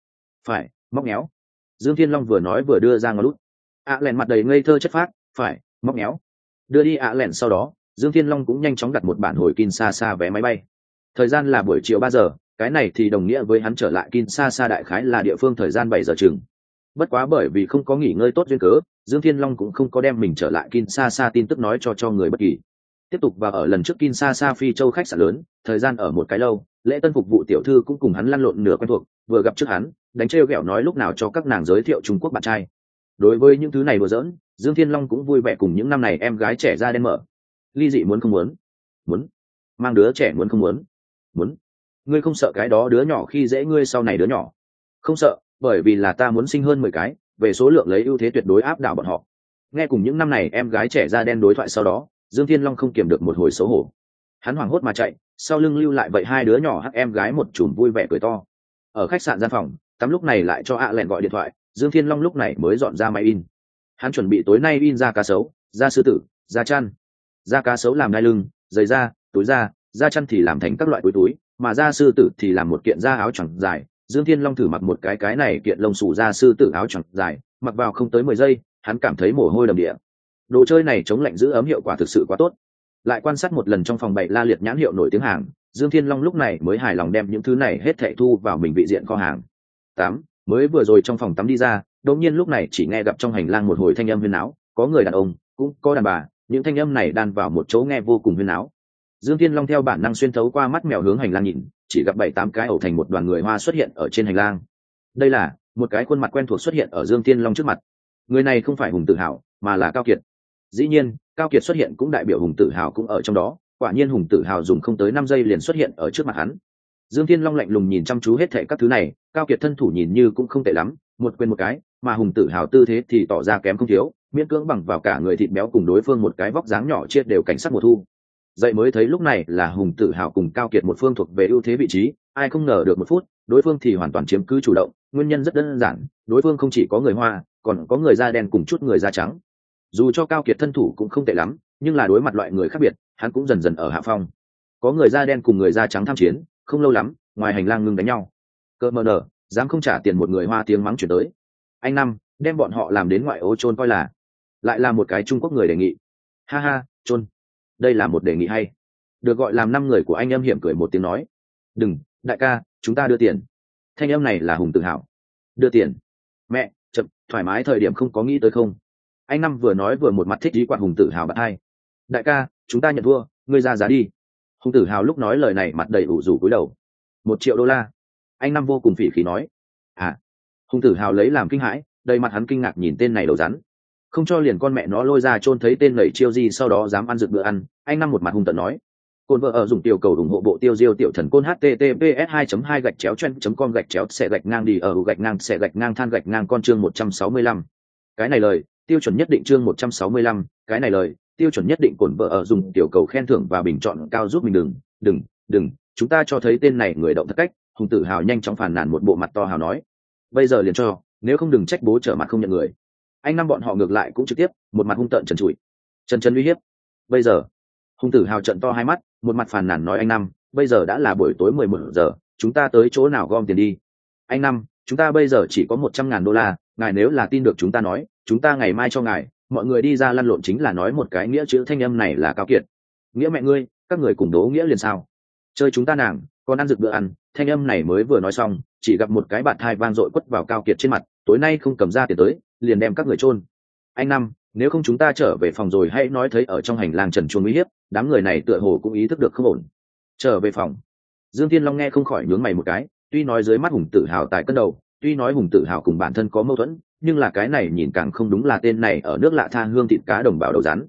Phải, móc méo. Dương thiên long vừa nói vừa đưa ra ngón lút ạ lẹn mặt đầy ngây thơ chất phác, phải, móc méo. Đưa đi ạ lẹn sau đó, dương thiên long cũng nhanh chóng đặt một bản hồi kin xa xa vé máy bay. Thời gian là buổi chiều ba giờ, cái này thì đồng nghĩa với hắn trở lại kin xa xa đại khái là địa phương thời gian bảy giờ chừng. Bất quá bởi vì không có nghỉ ngơi tốt duyên cớ, dương thiên long cũng không có đem mình trở lại kin xa xa tin tức nói cho cho người bất kỳ. Tiếp tục và ở lần trước kin xa xa phi châu khách sạn lớn thời gian ở một cái lâu lễ tân phục vụ tiểu thư cũng cùng hắn lăn lộn nửa quen thuộc vừa gặp trước hắn đánh trêu ghẹo nói lúc nào cho các nàng giới thiệu trung quốc bạn trai. Đối với những thứ này vừa dỡn, dương thiên long cũng vui vẻ cùng những năm này em gái trẻ ra đen mở. Ly dị muốn không muốn? Muốn. Mang đứa trẻ muốn không muốn? Muốn. Ngươi không sợ cái đó đứa nhỏ khi dễ ngươi sau này đứa nhỏ? Không sợ bởi vì là ta muốn sinh hơn mười cái về số lượng lấy ưu thế tuyệt đối áp đảo bọn họ. Nghe cùng những năm này em gái trẻ ra đen đối thoại sau đó dương thiên long không kiềm được một hồi xấu hổ. Hắn hoảng hốt mà chạy sau lưng lưu lại vậy hai đứa nhỏ hắc em gái một chùm vui vẻ cười to. Ở khách sạn gian phòng, tắm lúc này lại cho ạ lẹn gọi điện thoại, dương thiên long lúc này mới dọn ra máy in. Hắn chuẩn bị tối nay in ra cá sấu da sư tử da chăn. Da cá sấu làm đai lưng, giày da, túi da da chăn thì làm thành các loại túi túi, mà da sư tử thì làm một kiện da áo choàng dài. Dương thiên long thử mặc một cái cái này kiện lông xù da sư tử áo choàng dài, mặc vào không tới mười giây, hắn cảm thấy mồ hôi đầm địa. Đồ chơi này chống lạnh giữ ấm hiệu quả thực sự quá tốt lại quan sát một lần trong phòng bảy la liệt nhãn hiệu nổi tiếng hàng, dương thiên long lúc này mới hài lòng đem những thứ này hết thệ thu vào mình vị diện kho hàng. Tám, mới vừa rồi trong phòng tắm đi ra, đột nhiên lúc này chỉ nghe gặp trong hành lang một hồi thanh âm huyên áo có người đàn ông, cũng có đàn bà, những thanh âm này đan vào một chỗ nghe vô cùng huyên áo dương thiên long theo bản năng xuyên thấu qua mắt mèo hướng hành lang nhìn, chỉ gặp bảy tám cái ẩu thành một đoàn người hoa xuất hiện ở trên hành lang. Đây là một cái khuôn mặt quen thuộc xuất hiện ở dương thiên long trước mặt. Người này không phải hùng tự hào, mà là cao kiệt. Dĩ nhiên cao kiệt xuất hiện cũng đại biểu hùng Tử hào cũng ở trong đó, quả nhiên hùng Tử hào dùng không tới năm giây liền xuất hiện ở trước mặt hắn. Dương thiên long lạnh lùng nhìn chăm chú hết thệ các thứ này, cao kiệt thân thủ nhìn như cũng không tệ lắm, một quên một cái, mà hùng Tử hào tư thế thì tỏ ra kém không thiếu, miễn cưỡng bằng vào cả người thịt béo cùng đối phương một cái vóc dáng nhỏ chia đều cảnh sát mùa thu. Dậy mới thấy lúc này là hùng Tử hào cùng cao kiệt một phương thuộc về ưu thế vị trí, ai không ngờ được một phút, đối phương thì hoàn toàn chiếm cứ chủ động, nguyên nhân rất đơn giản, đối phương không chỉ có người hoa, còn có người da đen cùng chút người da trắng dù cho cao kiệt thân thủ cũng không tệ lắm, nhưng là đối mặt loại người khác biệt, hắn cũng dần dần ở hạ phong. Có người da đen cùng người da trắng tham chiến, không lâu lắm, ngoài hành lang ngưng đánh nhau. Cơ mờ nở, dám không trả tiền một người hoa tiếng mắng chuyển tới. Anh năm, đem bọn họ làm đến ngoại ô trôn coi là, lại là một cái trung quốc người đề nghị. Ha ha trôn đây là một đề nghị hay. Được gọi làm năm người của anh em hiểm cười một tiếng nói. Đừng, đại ca, chúng ta đưa tiền. Thanh em này là hùng tự hào. Đưa tiền. Mẹ, chậm, thoải mái thời điểm không có nghĩ tới không? Anh năm vừa nói vừa một mặt thích ý quạt hùng tử hào bạn hai. Đại ca, chúng ta nhận thua, ngươi ra giá đi. Hùng tử hào lúc nói lời này mặt đầy ủ rủ cúi đầu. Một triệu đô la. Anh năm vô cùng phỉ khí nói. À. Hùng tử hào lấy làm kinh hãi, đầy mặt hắn kinh ngạc nhìn tên này đầu rắn. Không cho liền con mẹ nó lôi ra chôn thấy tên lầy chiêu di sau đó dám ăn rực bữa ăn, anh năm một mặt hung tận nói. Cồn vợ ở dùng tiểu cầu ủng hộ bộ tiêu diêu tiểu thần côn https 2 2 gạch chéo chen com gạch chéo sẽ gạch ngang đi ở gạch ngang sẽ gạch ngang, than gạch ngang con chương 165. cái này lời tiêu chuẩn nhất định chương 165, cái này lời tiêu chuẩn nhất định cổn vợ ở dùng tiểu cầu khen thưởng và bình chọn cao giúp mình đừng đừng đừng chúng ta cho thấy tên này người động thất cách hùng tử hào nhanh chóng phàn nàn một bộ mặt to hào nói. Bây giờ liền cho nếu không đừng trách bố trở mặt không nhận người. Anh năm bọn họ ngược lại cũng trực tiếp một mặt hung tợn trần trụi. Trần trần uy hiếp. Bây giờ hung tử hào trận to hai mắt một mặt phàn nàn nói anh năm bây giờ đã là buổi tối mười một giờ chúng ta tới chỗ nào gom tiền đi? Anh năm chúng ta bây giờ chỉ có một trăm ngàn đô la ngài nếu là tin được chúng ta nói chúng ta ngày mai cho ngài, mọi người đi ra lăn lộn chính là nói một cái nghĩa chữ thanh âm này là cao kiệt. Nghĩa mẹ ngươi, các người cùng đố nghĩa liền sao? Chơi chúng ta nàng còn ăn rực bữa ăn, thanh âm này mới vừa nói xong, chỉ gặp một cái bạn thai vang dội quất vào cao kiệt trên mặt, tối nay không cầm ra tiền tới, liền đem các người chôn. Anh năm, nếu không chúng ta trở về phòng rồi hãy nói thấy ở trong hành lang trần chuông uy hiếp, đám người này tựa hồ cũng ý thức được không ổn. Trở về phòng. Dương thiên long nghe không khỏi nhướng mày một cái, tuy nói dưới mắt hùng tự hào tại cân đầu, tuy nói hùng tự hào cùng bản thân có mâu thuẫn nhưng là cái này nhìn càng không đúng là tên này ở nước lạ tha hương thịt cá đồng bào đầu rắn.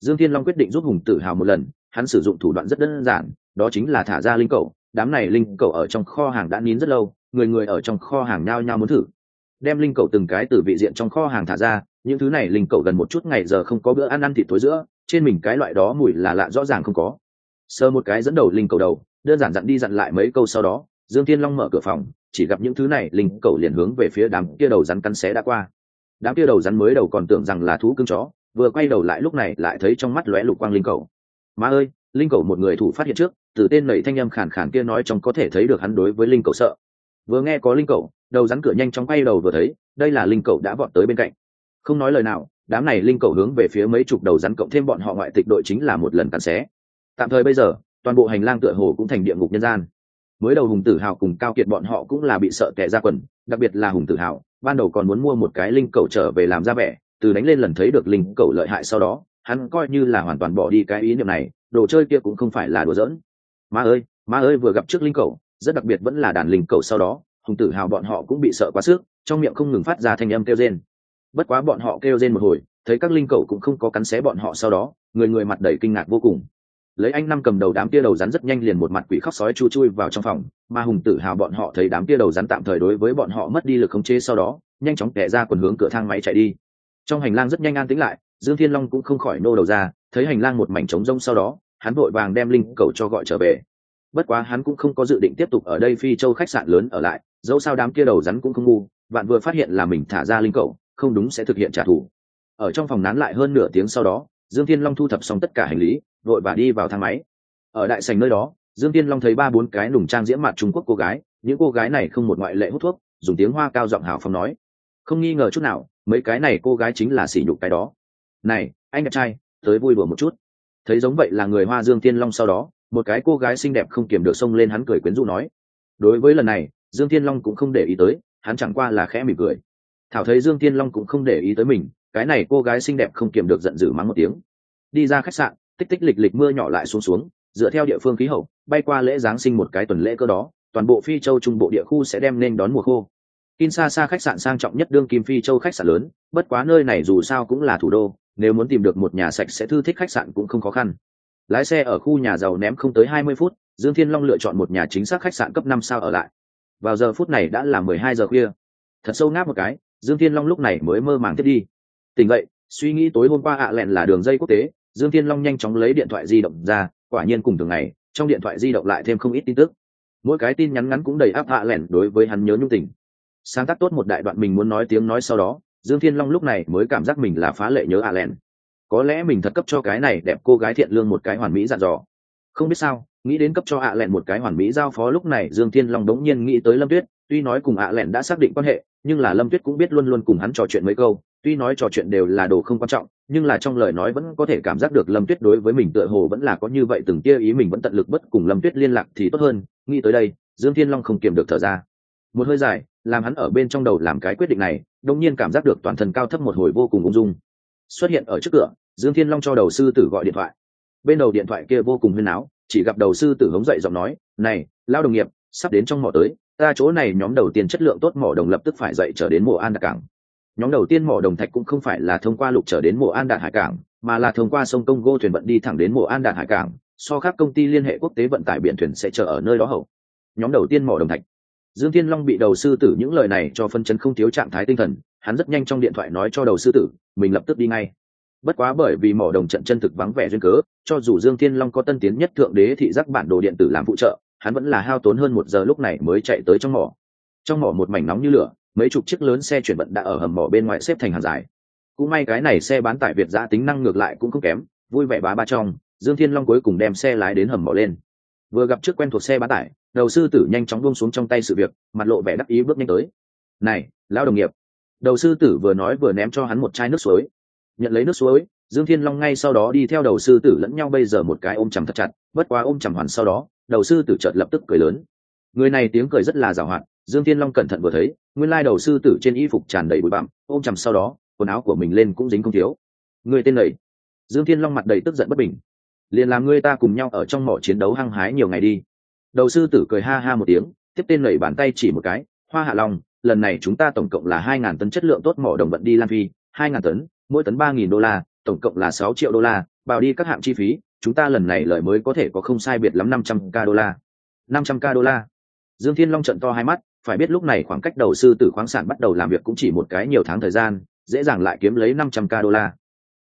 Dương thiên long quyết định giúp hùng tử hào một lần, hắn sử dụng thủ đoạn rất đơn giản, đó chính là thả ra linh cầu. Đám này linh cầu ở trong kho hàng đã nín rất lâu, người người ở trong kho hàng nhao nhao muốn thử. Đem linh cầu từng cái từ vị diện trong kho hàng thả ra, những thứ này linh cầu gần một chút ngày giờ không có bữa ăn ăn thịt tối giữa, trên mình cái loại đó mùi là lạ rõ ràng không có. Sơ một cái dẫn đầu linh cầu đầu, đơn giản dặn đi dặn lại mấy câu sau đó, dương thiên long mở cửa phòng chỉ gặp những thứ này, linh cầu liền hướng về phía đám kia đầu rắn cắn xé đã qua. Đám kia đầu rắn mới đầu còn tưởng rằng là thú cưng chó, vừa quay đầu lại lúc này lại thấy trong mắt lóe lục quang linh cầu. Má ơi, linh cầu một người thủ phát hiện trước, từ tên nầy thanh âm khàn khàn kia nói trong có thể thấy được hắn đối với linh cầu sợ. Vừa nghe có linh cầu, đầu rắn cửa nhanh chóng quay đầu vừa thấy, đây là linh cầu đã vọt tới bên cạnh. Không nói lời nào, đám này linh cầu hướng về phía mấy chục đầu rắn cộng thêm bọn họ ngoại tịch đội chính là một lần cắn xé. Tạm thời bây giờ, toàn bộ hành lang tựa hồ cũng thành địa ngục nhân gian mới đầu hùng tử hào cùng cao kiệt bọn họ cũng là bị sợ tệ ra quần, đặc biệt là hùng tử hào, ban đầu còn muốn mua một cái linh cầu trở về làm ra vẻ, từ đánh lên lần thấy được linh cầu lợi hại sau đó, hắn coi như là hoàn toàn bỏ đi cái ý niệm này, đồ chơi kia cũng không phải là đùa giỡn. Ma ơi ma ơi, vừa gặp trước linh cầu, rất đặc biệt vẫn là đàn linh cầu sau đó. Hùng tử hào bọn họ cũng bị sợ quá sức, trong miệng không ngừng phát ra thanh âm kêu rên. Bất quá bọn họ kêu rên một hồi, thấy các linh cầu cũng không có cắn xé bọn họ sau đó, người người mặt đầy kinh ngạc vô cùng lấy anh năm cầm đầu đám kia đầu rắn rất nhanh liền một mặt quỷ khóc sói chu chui vào trong phòng, mà hùng tử hào bọn họ thấy đám kia đầu rắn tạm thời đối với bọn họ mất đi lực khống chế sau đó, nhanh chóng kẻ ra quần hướng cửa thang máy chạy đi. Trong hành lang rất nhanh an tĩnh lại, dương thiên long cũng không khỏi nô đầu ra, thấy hành lang một mảnh trống rông sau đó, hắn vội vàng đem linh cầu cho gọi trở về. Bất quá hắn cũng không có dự định tiếp tục ở đây phi châu khách sạn lớn ở lại, dẫu sao đám kia đầu rắn cũng không ngu bạn vừa phát hiện là mình thả ra linh cầu, không đúng sẽ thực hiện trả thù. Ở trong phòng nán lại hơn nửa tiếng sau đó, dương thiên long thu thập xong tất cả hành lý vội và đi vào thang máy. Ở đại sành nơi đó, dương tiên long thấy ba bốn cái nùng trang diễm mặt trung quốc cô gái, những cô gái này không một ngoại lệ hút thuốc, dùng tiếng hoa cao giọng hào phong nói. Không nghi ngờ chút nào, mấy cái này cô gái chính là sỉ nhục cái đó. Này, anh đẹp trai, tới vui đùa một chút. Thấy giống vậy là người hoa dương tiên long sau đó, một cái cô gái xinh đẹp không kiềm được xông lên hắn cười quyến rũ nói. Đối với lần này, dương tiên long cũng không để ý tới, hắn chẳng qua là khẽ mỉm cười. Thảo thấy dương tiên long cũng không để ý tới mình, cái này cô gái xinh đẹp không kiềm được giận dữ mắng một tiếng. Đi ra khách sạn tích tích lịch lịch mưa nhỏ lại xuống xuống, dựa theo địa phương khí hậu, bay qua lễ giáng sinh một cái tuần lễ cơ đó, toàn bộ phi châu trung bộ địa khu sẽ đem nên đón mùa khô. Kinshasa khách sạn sang trọng nhất đương kim phi châu khách sạn lớn, bất quá nơi này dù sao cũng là thủ đô, nếu muốn tìm được một nhà sạch sẽ thư thích khách sạn cũng không khó khăn. Lái xe ở khu nhà giàu ném không tới hai mươi phút, dương thiên long lựa chọn một nhà chính xác khách sạn cấp năm sao ở lại. Vào giờ phút này đã là mười hai giờ khuya. Thật sâu ngáp một cái, dương thiên long lúc này mới mơ màng tiếp đi. Tỉnh vậy suy nghĩ tối hôm qua ạ lẹn là đường dây quốc tế dương thiên long nhanh chóng lấy điện thoại di động ra, quả nhiên cùng thường ngày, trong điện thoại di động lại thêm không ít tin tức. Mỗi cái tin nhắn ngắn cũng đầy áp hạ lẻn đối với hắn nhớ nhung tình. Sáng tác tốt một đại đoạn mình muốn nói tiếng nói sau đó, dương thiên long lúc này mới cảm giác mình là phá lệ nhớ hạ lẻn. Có lẽ mình thật cấp cho cái này đẹp cô gái thiện lương một cái hoàn mỹ dặn dò. Không biết sao, nghĩ đến cấp cho hạ lẹn một cái hoàn mỹ giao phó lúc này dương thiên long đống nhiên nghĩ tới lâm tuyết tuy nói cùng ạ lẹn đã xác định quan hệ, nhưng là lâm tuyết cũng biết luôn luôn cùng hắn trò chuyện mấy câu. Tuy nói trò chuyện đều là đồ không quan trọng, nhưng là trong lời nói vẫn có thể cảm giác được lâm tuyết đối với mình tựa hồ vẫn là có như vậy từng tia ý mình vẫn tận lực bất cùng lâm tuyết liên lạc thì tốt hơn. Nghĩ tới đây, dương thiên long không kiềm được thở ra. Một hơi dài, làm hắn ở bên trong đầu làm cái quyết định này đông nhiên cảm giác được toàn thân cao thấp một hồi vô cùng ung dung. Xuất hiện ở trước cửa, dương thiên long cho đầu sư tử gọi điện thoại. Bên đầu điện thoại kia vô cùng huyên áo chỉ gặp đầu sư tử hống dậy giọng nói, này, lao đồng nghiệp, sắp đến trong mỏ tới ta chỗ này nhóm đầu tiên chất lượng tốt mỏ đồng lập tức phải dậy trở đến mùa an Đạt cảng. Nhóm đầu tiên mỏ đồng thạch cũng không phải là thông qua lục trở đến mùa an đạt hải cảng, mà là thông qua sông congo thuyền vận đi thẳng đến mùa an đạt hải cảng, so các công ty liên hệ quốc tế vận tải biển thuyền sẽ chờ ở nơi đó hậu. Nhóm đầu tiên mỏ đồng thạch. Dương thiên long bị đầu sư tử những lời này cho phân chấn không thiếu trạng thái tinh thần, hắn rất nhanh trong điện thoại nói cho đầu sư tử, mình lập tức đi ngay. Bất quá bởi vì mỏ đồng trận chân thực vắng vẻ duyên cớ, cho dù dương thiên long có tân tiến nhất thượng đế thị giác bản đồ điện tử làm phụ trợ hắn vẫn là hao tốn hơn một giờ lúc này mới chạy tới trong mỏ. Trong mỏ một mảnh nóng như lửa, mấy chục chiếc lớn xe chuyển vận đã ở hầm mỏ bên ngoài xếp thành hàng dài. Cũng may cái này xe bán tải việt giã tính năng ngược lại cũng không kém, vui vẻ bá ba trong, dương thiên long cuối cùng đem xe lái đến hầm mỏ lên. Vừa gặp trước quen thuộc xe bán tải, đầu sư tử nhanh chóng buông xuống trong tay sự việc, mặt lộ vẻ đắc ý bước nhanh tới. Này, lão đồng nghiệp. Đầu sư tử vừa nói vừa ném cho hắn một chai nước suối. Nhận lấy nước suối, dương thiên long ngay sau đó đi theo đầu sư tử lẫn nhau bây giờ một cái ôm chầm thật chặt, bất quá ôm chầm hoàn sau đó đầu sư tử chợt lập tức cười lớn. Người này tiếng cười rất là giàu hoạt. dương thiên long cẩn thận vừa thấy, nguyên lai đầu sư tử trên y phục tràn đầy bụi bặm, ôm chầm sau đó, quần áo của mình lên cũng dính không thiếu. Người tên lầy dương thiên long mặt đầy tức giận bất bình. Liền làm ngươi ta cùng nhau ở trong mỏ chiến đấu hăng hái nhiều ngày đi. Đầu sư tử cười ha ha một tiếng, tiếp tên lầy bàn tay chỉ một cái, hoa hạ long, lần này chúng ta tổng cộng là hai ngàn tấn chất lượng tốt mỏ đồng vận đi lan phi, hai ngàn tấn, mỗi tấn ba nghìn đô la, tổng cộng là sáu triệu đô la bao đi các hạng chi phí chúng ta lần này lợi mới có thể có không sai biệt lắm năm trăm k đô la. năm trăm k đô la. Dương thiên long trận to hai mắt, phải biết lúc này khoảng cách đầu sư tử khoáng sản bắt đầu làm việc cũng chỉ một cái nhiều tháng thời gian, dễ dàng lại kiếm lấy năm trăm k đô la.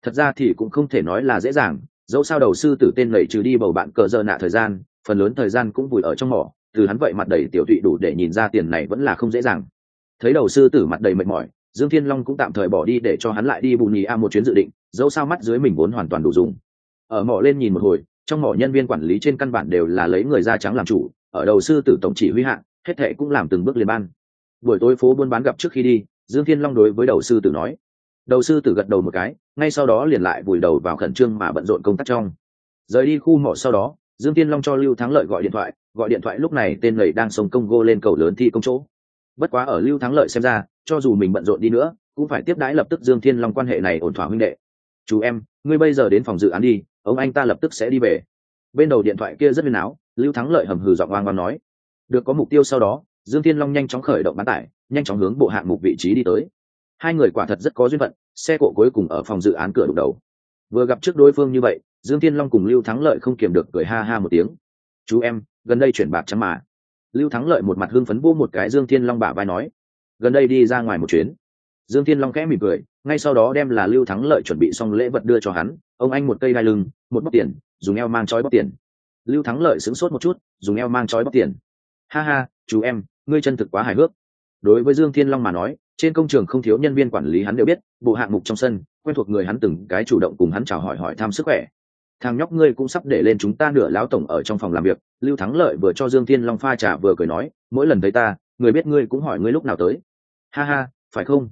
Thật ra thì cũng không thể nói là dễ dàng, dẫu sao đầu sư tử tên lầy trừ đi bầu bạn cờ dơ nạ thời gian, phần lớn thời gian cũng vùi ở trong mỏ, từ hắn vậy mặt đầy tiểu thụy đủ để nhìn ra tiền này vẫn là không dễ dàng. Thấy đầu sư tử mặt đầy mệt mỏi, dương thiên long cũng tạm thời bỏ đi để cho hắn lại đi bù nhì a một chuyến dự định, dẫu sao mắt dưới mình vốn hoàn toàn đủ dùng ở mỏ lên nhìn một hồi, trong mỏ nhân viên quản lý trên căn bản đều là lấy người da trắng làm chủ, ở đầu sư tử tổng chỉ huy hạng hết thệ cũng làm từng bước liên ban. Buổi tối phố buôn bán gặp trước khi đi, dương thiên long đối với đầu sư tử nói. Đầu sư tử gật đầu một cái, ngay sau đó liền lại vùi đầu vào khẩn trương mà bận rộn công tác trong. Rời đi khu mỏ sau đó, dương tiên long cho lưu thắng lợi gọi điện thoại, gọi điện thoại lúc này tên lầy đang sống công gô lên cầu lớn thi công chỗ. Bất quá ở lưu thắng lợi xem ra, cho dù mình bận rộn đi nữa, cũng phải tiếp đãi lập tức dương thiên long quan hệ này ổn thỏa huynh đệ. Chú em, ngươi bây giờ đến phòng dự án đi ông anh ta lập tức sẽ đi về. Bên đầu điện thoại kia rất viên áo, lưu thắng lợi hầm hừ dọn oang oang nói. Được có mục tiêu sau đó, dương thiên long nhanh chóng khởi động bán tải, nhanh chóng hướng bộ hạng mục vị trí đi tới. Hai người quả thật rất có duyên phận, xe cộ cuối cùng ở phòng dự án cửa đục đầu. Vừa gặp trước đối phương như vậy, dương thiên long cùng lưu thắng lợi không kiềm được cười ha ha một tiếng. Chú em, gần đây chuyển bạc chắm mà. Lưu thắng lợi một mặt hưng phấn vô một cái dương thiên long bả vai nói. Gần đây đi ra ngoài một chuyến dương thiên long khẽ mỉm cười, ngay sau đó đem là lưu thắng lợi chuẩn bị xong lễ vật đưa cho hắn, ông anh một cây đai lưng, một bóc tiền, dùng eo mang trói bóc tiền. Lưu thắng lợi sửng sốt một chút, dùng eo mang trói bóc tiền. Ha ha, chú em, ngươi chân thực quá hài hước. Đối với dương thiên long mà nói, trên công trường không thiếu nhân viên quản lý hắn đều biết, bộ hạng mục trong sân, quen thuộc người hắn từng cái chủ động cùng hắn chào hỏi hỏi thăm sức khỏe. Thằng nhóc ngươi cũng sắp để lên chúng ta nửa lão tổng ở trong phòng làm việc, lưu thắng lợi vừa cho dương thiên long pha trà vừa cười nói, mỗi lần thấy ta, người biết ngươi cũng hỏi ngươi lúc nào tới. Ha ha, phải không?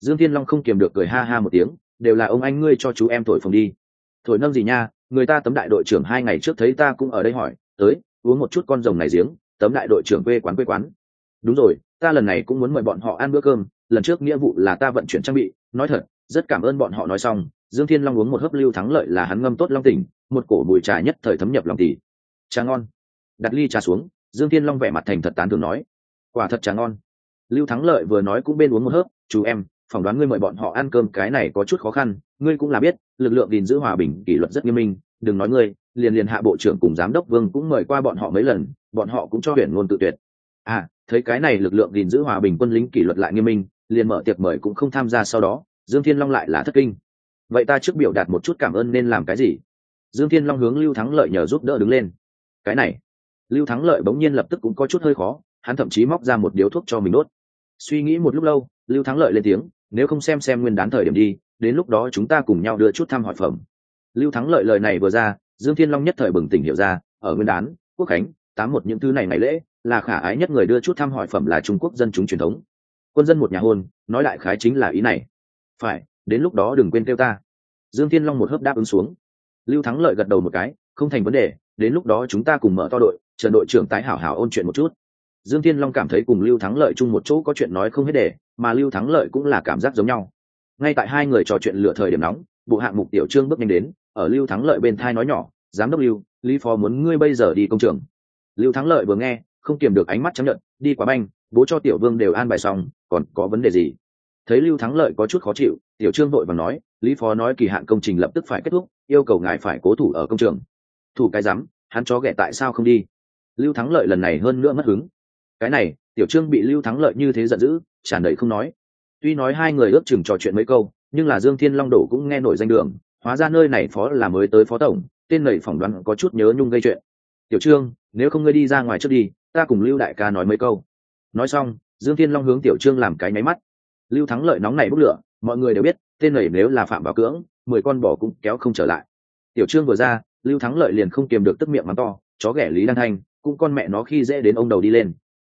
Dương thiên long không kiềm được cười ha ha một tiếng, đều là ông anh ngươi cho chú em thổi phòng đi. Thổi nâng gì nha, người ta tấm đại đội trưởng hai ngày trước thấy ta cũng ở đây hỏi, tới, uống một chút con rồng này giếng, tấm đại đội trưởng quê quán quê quán. Đúng rồi, ta lần này cũng muốn mời bọn họ ăn bữa cơm, lần trước nghĩa vụ là ta vận chuyển trang bị, nói thật, rất cảm ơn bọn họ nói xong. Dương thiên long uống một hớp lưu thắng lợi là hắn ngâm tốt long tỉnh, một cổ bùi trà nhất thời thấm nhập lòng tỉ trà ngon. Đặt ly trà xuống, dương thiên long vẻ mặt thành thật tán thường nói, quả thật trà ngon. Lưu thắng lợi vừa nói cũng bên uống một hớp, chú em phỏng đoán ngươi mời bọn họ ăn cơm, cái này có chút khó khăn, ngươi cũng là biết, lực lượng gìn giữ hòa bình kỷ luật rất nghiêm minh, đừng nói ngươi, liền liền hạ bộ trưởng cùng giám đốc vương cũng mời qua bọn họ mấy lần, bọn họ cũng cho huyền ngôn tự tuyệt. À thấy cái này lực lượng gìn giữ hòa bình quân lính kỷ luật lại nghiêm minh, liền mở tiệc mời cũng không tham gia sau đó, dương thiên long lại là thất kinh. Vậy ta trước biểu đạt một chút cảm ơn nên làm cái gì? Dương thiên long hướng lưu thắng lợi nhờ giúp đỡ đứng lên. Cái này, lưu thắng lợi bỗng nhiên lập tức cũng có chút hơi khó, hắn thậm chí móc ra một điếu thuốc cho mình đốt. Suy nghĩ một lúc lâu, lưu thắng lợi lên tiếng nếu không xem xem nguyên đán thời điểm đi, đến lúc đó chúng ta cùng nhau đưa chút thăm hỏi phẩm. Lưu thắng lợi lời này vừa ra, dương thiên long nhất thời bừng tỉnh hiểu ra, ở nguyên đán, quốc khánh, tám một những thứ này ngày lễ, là khả ái nhất người đưa chút thăm hỏi phẩm là trung quốc dân chúng truyền thống. Quân dân một nhà hôn, nói lại khái chính là ý này. Phải, đến lúc đó đừng quên kêu ta. Dương thiên long một hớp đáp ứng xuống. Lưu thắng lợi gật đầu một cái, không thành vấn đề, đến lúc đó chúng ta cùng mở to đội trần đội trưởng tái hảo hảo ôn chuyện một chút. Dương thiên long cảm thấy cùng lưu thắng lợi chung một chỗ có chuyện nói không hết đề mà lưu thắng lợi cũng là cảm giác giống nhau. Ngay tại hai người trò chuyện lựa thời điểm nóng, bộ hạng mục tiểu trương bước nhanh đến, ở lưu thắng lợi bên thai nói nhỏ, giám đốc lưu, lý phó muốn ngươi bây giờ đi công trường. Lưu thắng lợi vừa nghe, không kiềm được ánh mắt chấp nhận, đi quá banh, bố cho tiểu vương đều an bài xong, còn có vấn đề gì? Thấy lưu thắng lợi có chút khó chịu, tiểu trương vội và nói, lý phó nói kỳ hạn công trình lập tức phải kết thúc, yêu cầu ngài phải cố thủ ở công trường. Thủ cái rắm hắn chó ghẻ tại sao không đi? Lưu thắng lợi lần này hơn nữa mất hứng. Cái này, tiểu trương bị lưu thắng lợi như thế giận dữ tràn đầy không nói. Tuy nói hai người ước chừng trò chuyện mấy câu, nhưng là dương thiên long đổ cũng nghe nổi danh đường, hóa ra nơi này phó là mới tới phó tổng, tên nầy phỏng đoán có chút nhớ nhung gây chuyện. Tiểu trương, nếu không ngươi đi ra ngoài trước đi, ta cùng lưu đại ca nói mấy câu. Nói xong, dương thiên long hướng tiểu trương làm cái máy mắt. Lưu thắng lợi nóng này bốc lửa, mọi người đều biết, tên này nếu là phạm vào cưỡng, mười con bò cũng kéo không trở lại. Tiểu trương vừa ra, lưu thắng lợi liền không kiềm được tức miệng mắng to, chó ghẻ lý đăng thanh, cũng con mẹ nó khi dễ đến ông đầu đi lên.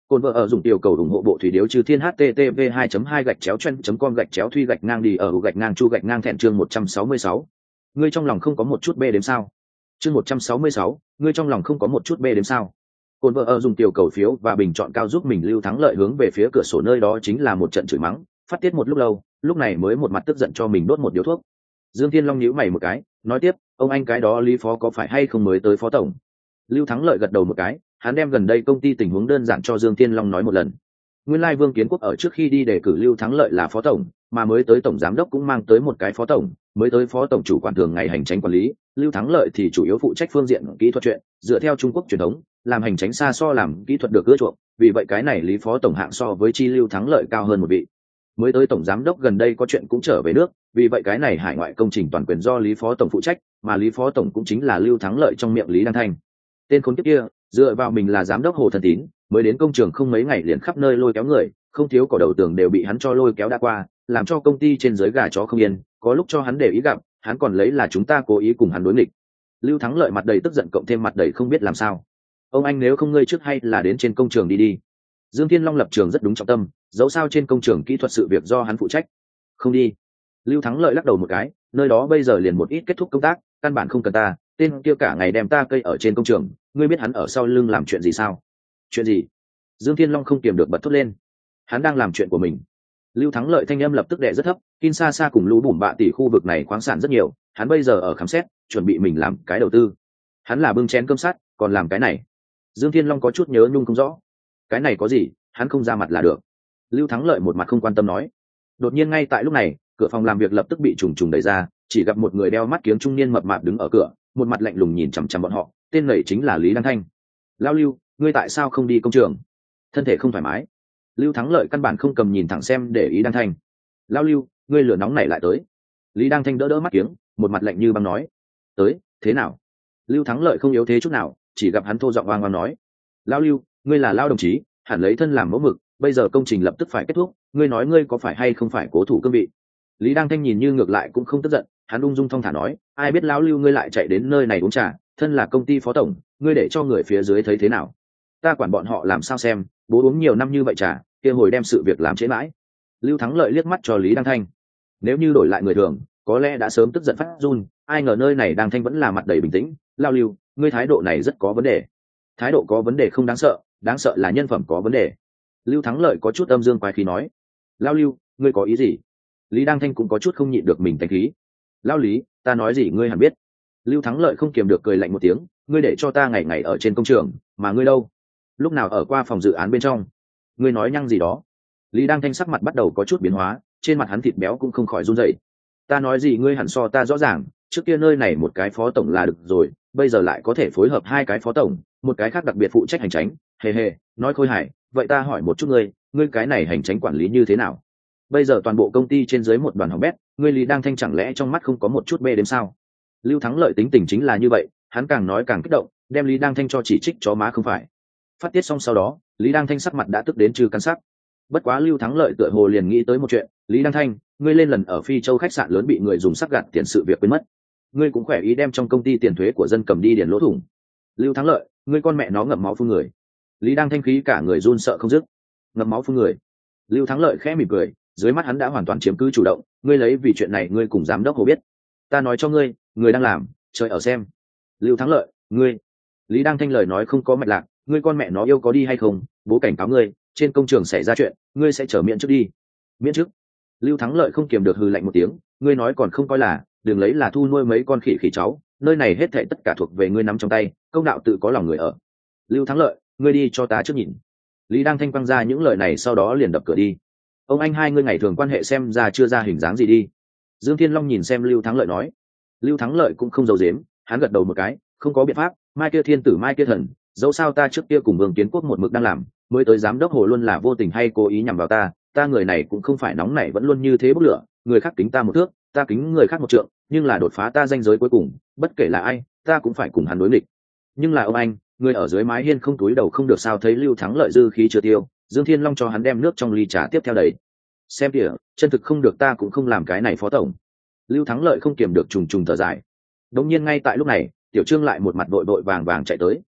Côn vợ ở dùng tiểu cầu ủng hộ bộ thủy điếu trừ thiên http 2 2 gạch chéo chen com gạch chéo thuy gạch ngang đi ở gạch ngang chu gạch ngang thẹn chương 166. ngươi trong lòng không có một chút bê đếm sao? Chương 166, ngươi trong lòng không có một chút bê đếm sao? Côn vợ ở dùng tiểu cầu phiếu và bình chọn cao giúp mình lưu thắng lợi hướng về phía cửa sổ nơi đó chính là một trận chửi mắng phát tiết một lúc lâu lúc này mới một mặt tức giận cho mình đốt một điếu thuốc. Dương thiên long nhíu mày một cái nói tiếp ông anh cái đó lý phó có phải hay không mới tới phó tổng? Lưu thắng lợi gật đầu một cái hắn đem gần đây công ty tình huống đơn giản cho dương thiên long nói một lần. Nguyên lai vương kiến quốc ở trước khi đi đề cử lưu thắng lợi là phó tổng, mà mới tới tổng giám đốc cũng mang tới một cái phó tổng, mới tới phó tổng chủ quản thường ngày hành tránh quản lý. Lưu thắng lợi thì chủ yếu phụ trách phương diện kỹ thuật chuyện, dựa theo trung quốc truyền thống, làm hành tránh xa so làm kỹ thuật được ưa chuộng, vì vậy cái này lý phó tổng hạng so với chi lưu thắng lợi cao hơn một vị. Mới tới tổng giám đốc gần đây có chuyện cũng trở về nước, vì vậy cái này hải ngoại công trình toàn quyền do lý phó tổng phụ trách, mà lý phó tổng cũng chính là lưu thắng lợi trong miệng lý đăng thanh. Tên khốn kiếp kia dựa vào mình là giám đốc hồ thần tín, mới đến công trường không mấy ngày liền khắp nơi lôi kéo người, không thiếu cỏ đầu tường đều bị hắn cho lôi kéo đã qua, làm cho công ty trên giới gà chó không yên, có lúc cho hắn để ý gặp, hắn còn lấy là chúng ta cố ý cùng hắn đối nghịch. Lưu thắng lợi mặt đầy tức giận cộng thêm mặt đầy không biết làm sao. Ông anh nếu không ngơi trước hay là đến trên công trường đi đi. Dương thiên long lập trường rất đúng trọng tâm, dẫu sao trên công trường kỹ thuật sự việc do hắn phụ trách. Không đi. Lưu thắng lợi lắc đầu một cái, nơi đó bây giờ liền một ít kết thúc công tác, căn bản không cần ta tên kia cả ngày đem ta cây ở trên công trường, ngươi biết hắn ở sau lưng làm chuyện gì sao? Chuyện gì? Dương thiên long không kiềm được bật thốt lên. Hắn đang làm chuyện của mình. Lưu thắng lợi thanh âm lập tức đệ rất thấp, kin xa xa cùng lũ bùm bạ tỷ khu vực này khoáng sản rất nhiều, hắn bây giờ ở khám xét, chuẩn bị mình làm cái đầu tư. Hắn là bưng chén cơm sắt, còn làm cái này. Dương thiên long có chút nhớ nhung không rõ. Cái này có gì, hắn không ra mặt là được. Lưu thắng lợi một mặt không quan tâm nói. Đột nhiên ngay tại lúc này, cửa phòng làm việc lập tức bị trùng trùng đẩy ra, chỉ gặp một người đeo mắt kiếng trung niên mập mạp đứng ở cửa một mặt lạnh lùng nhìn chằm chằm bọn họ, tên lầy chính là lý đăng thanh. Lao lưu, ngươi tại sao không đi công trường? Thân thể không thoải mái. Lưu thắng lợi căn bản không cầm nhìn thẳng xem để ý đăng thanh. Lao lưu, ngươi lửa nóng này lại tới. Lý đăng thanh đỡ đỡ mắt kiếng, một mặt lạnh như băng nói. Tới, thế nào? Lưu thắng lợi không yếu thế chút nào, chỉ gặp hắn thô giọng oang oang nói. Lao lưu, ngươi là lao đồng chí, hẳn lấy thân làm mẫu mực, bây giờ công trình lập tức phải kết thúc, ngươi nói ngươi có phải hay không phải cố thủ cương vị? Lý đăng thanh nhìn như ngược lại cũng không tức giận hắn ung dung thong thả nói, ai biết lão lưu ngươi lại chạy đến nơi này uống trà, thân là công ty phó tổng, ngươi để cho người phía dưới thấy thế nào? Ta quản bọn họ làm sao xem, bố uống nhiều năm như vậy trà, kia hồi đem sự việc làm chế mãi. Lưu thắng lợi liếc mắt cho lý đăng thanh. Nếu như đổi lại người thường, có lẽ đã sớm tức giận phát run, ai ngờ nơi này đăng thanh vẫn là mặt đầy bình tĩnh lao lưu, ngươi thái độ này rất có vấn đề. Thái độ có vấn đề không đáng sợ đáng sợ là nhân phẩm có vấn đề. Lưu thắng lợi có chút âm dương quái khí nói. Lao lưu, ngươi có ý gì? Lý đăng thanh cũng có chút không nhịn được mình thanh khí lao lý, ta nói gì ngươi hẳn biết. Lưu thắng lợi không kiềm được cười lạnh một tiếng, ngươi để cho ta ngày ngày ở trên công trường, mà ngươi đâu? Lúc nào ở qua phòng dự án bên trong? Ngươi nói nhăng gì đó? Lý đăng thanh sắc mặt bắt đầu có chút biến hóa, trên mặt hắn thịt béo cũng không khỏi run dậy ta nói gì ngươi hẳn so ta rõ ràng, trước kia nơi này một cái phó tổng là được rồi, bây giờ lại có thể phối hợp hai cái phó tổng, một cái khác đặc biệt phụ trách hành tránh hề hề, nói khôi hài, vậy ta hỏi một chút ngươi ngươi cái này hành tránh quản lý như thế nào? Bây giờ toàn bộ công ty trên dưới một đoàn hỏng bét, ngươi lý đang thanh chẳng lẽ trong mắt không có một chút bê đến sao? Lưu thắng lợi tính tình chính là như vậy, hắn càng nói càng kích động, đem lý đang thanh cho chỉ trích chó má không phải. Phát tiết xong sau đó, lý đang thanh sắc mặt đã tức đến trừ căn sắc. Bất quá lưu thắng lợi tựa hồ liền nghĩ tới một chuyện, lý đăng thanh, ngươi lên lần ở phi châu khách sạn lớn bị người dùng sắc gạt tiền sự việc quên mất. Ngươi cũng khỏe ý đem trong công ty tiền thuế của dân cầm đi điền lỗ thủng. Lưu thắng lợi, ngươi con mẹ nó ngậm máu phun người. Lý đăng thanh khí cả người run sợ không dứt. Ngậm máu phun người. Lưu thắng lợi khẽ mỉm cười dưới mắt hắn đã hoàn toàn chiếm cứ chủ động, ngươi lấy vì chuyện này ngươi cùng giám đốc hồ biết. Ta nói cho ngươi, người đang làm, trời ở xem. Lưu thắng lợi, ngươi. Lý đăng thanh lời nói không có mạch lạc, ngươi con mẹ nó yêu có đi hay không, bố cảnh cáo ngươi, trên công trường xảy ra chuyện, ngươi sẽ trở miễn trước đi. Miễn trước. Lưu thắng lợi không kiềm được hư lạnh một tiếng, ngươi nói còn không coi là, đừng lấy là thu nuôi mấy con khỉ khỉ cháu, nơi này hết thệ tất cả thuộc về ngươi nắm trong tay, công đạo tự có lòng người ở. Lưu thắng lợi, ngươi đi cho ta trước nhìn. Lý đang thanh quăng ra những lời này sau đó liền đập cửa đi ông anh hai ngươi ngày thường quan hệ xem ra chưa ra hình dáng gì đi. Dương thiên long nhìn xem lưu thắng lợi nói. Lưu thắng lợi cũng không giấu dếm hắn gật đầu một cái, không có biện pháp, mai kia thiên tử, mai kia thần, dẫu sao ta trước kia cùng vương kiến quốc một mực đang làm, mới tới giám đốc hồ luôn là vô tình hay cố ý nhằm vào ta ta người này cũng không phải nóng nảy vẫn luôn như thế bốc lửa, người khác kính ta một thước, ta kính người khác một trượng, nhưng là đột phá ta danh giới cuối cùng, bất kể là ai, ta cũng phải cùng hắn đối nghịch. Nhưng là ông anh, người ở dưới mái hiên không túi đầu không được sao thấy lưu thắng lợi dư khí chưa tiêu dương thiên long cho hắn đem nước trong ly trà tiếp theo đầy. Xem kìa, chân thực không được ta cũng không làm cái này phó tổng. Lưu thắng lợi không kiềm được trùng trùng thở dài. Đống nhiên ngay tại lúc này, tiểu trương lại một mặt đội đội vàng vàng chạy tới.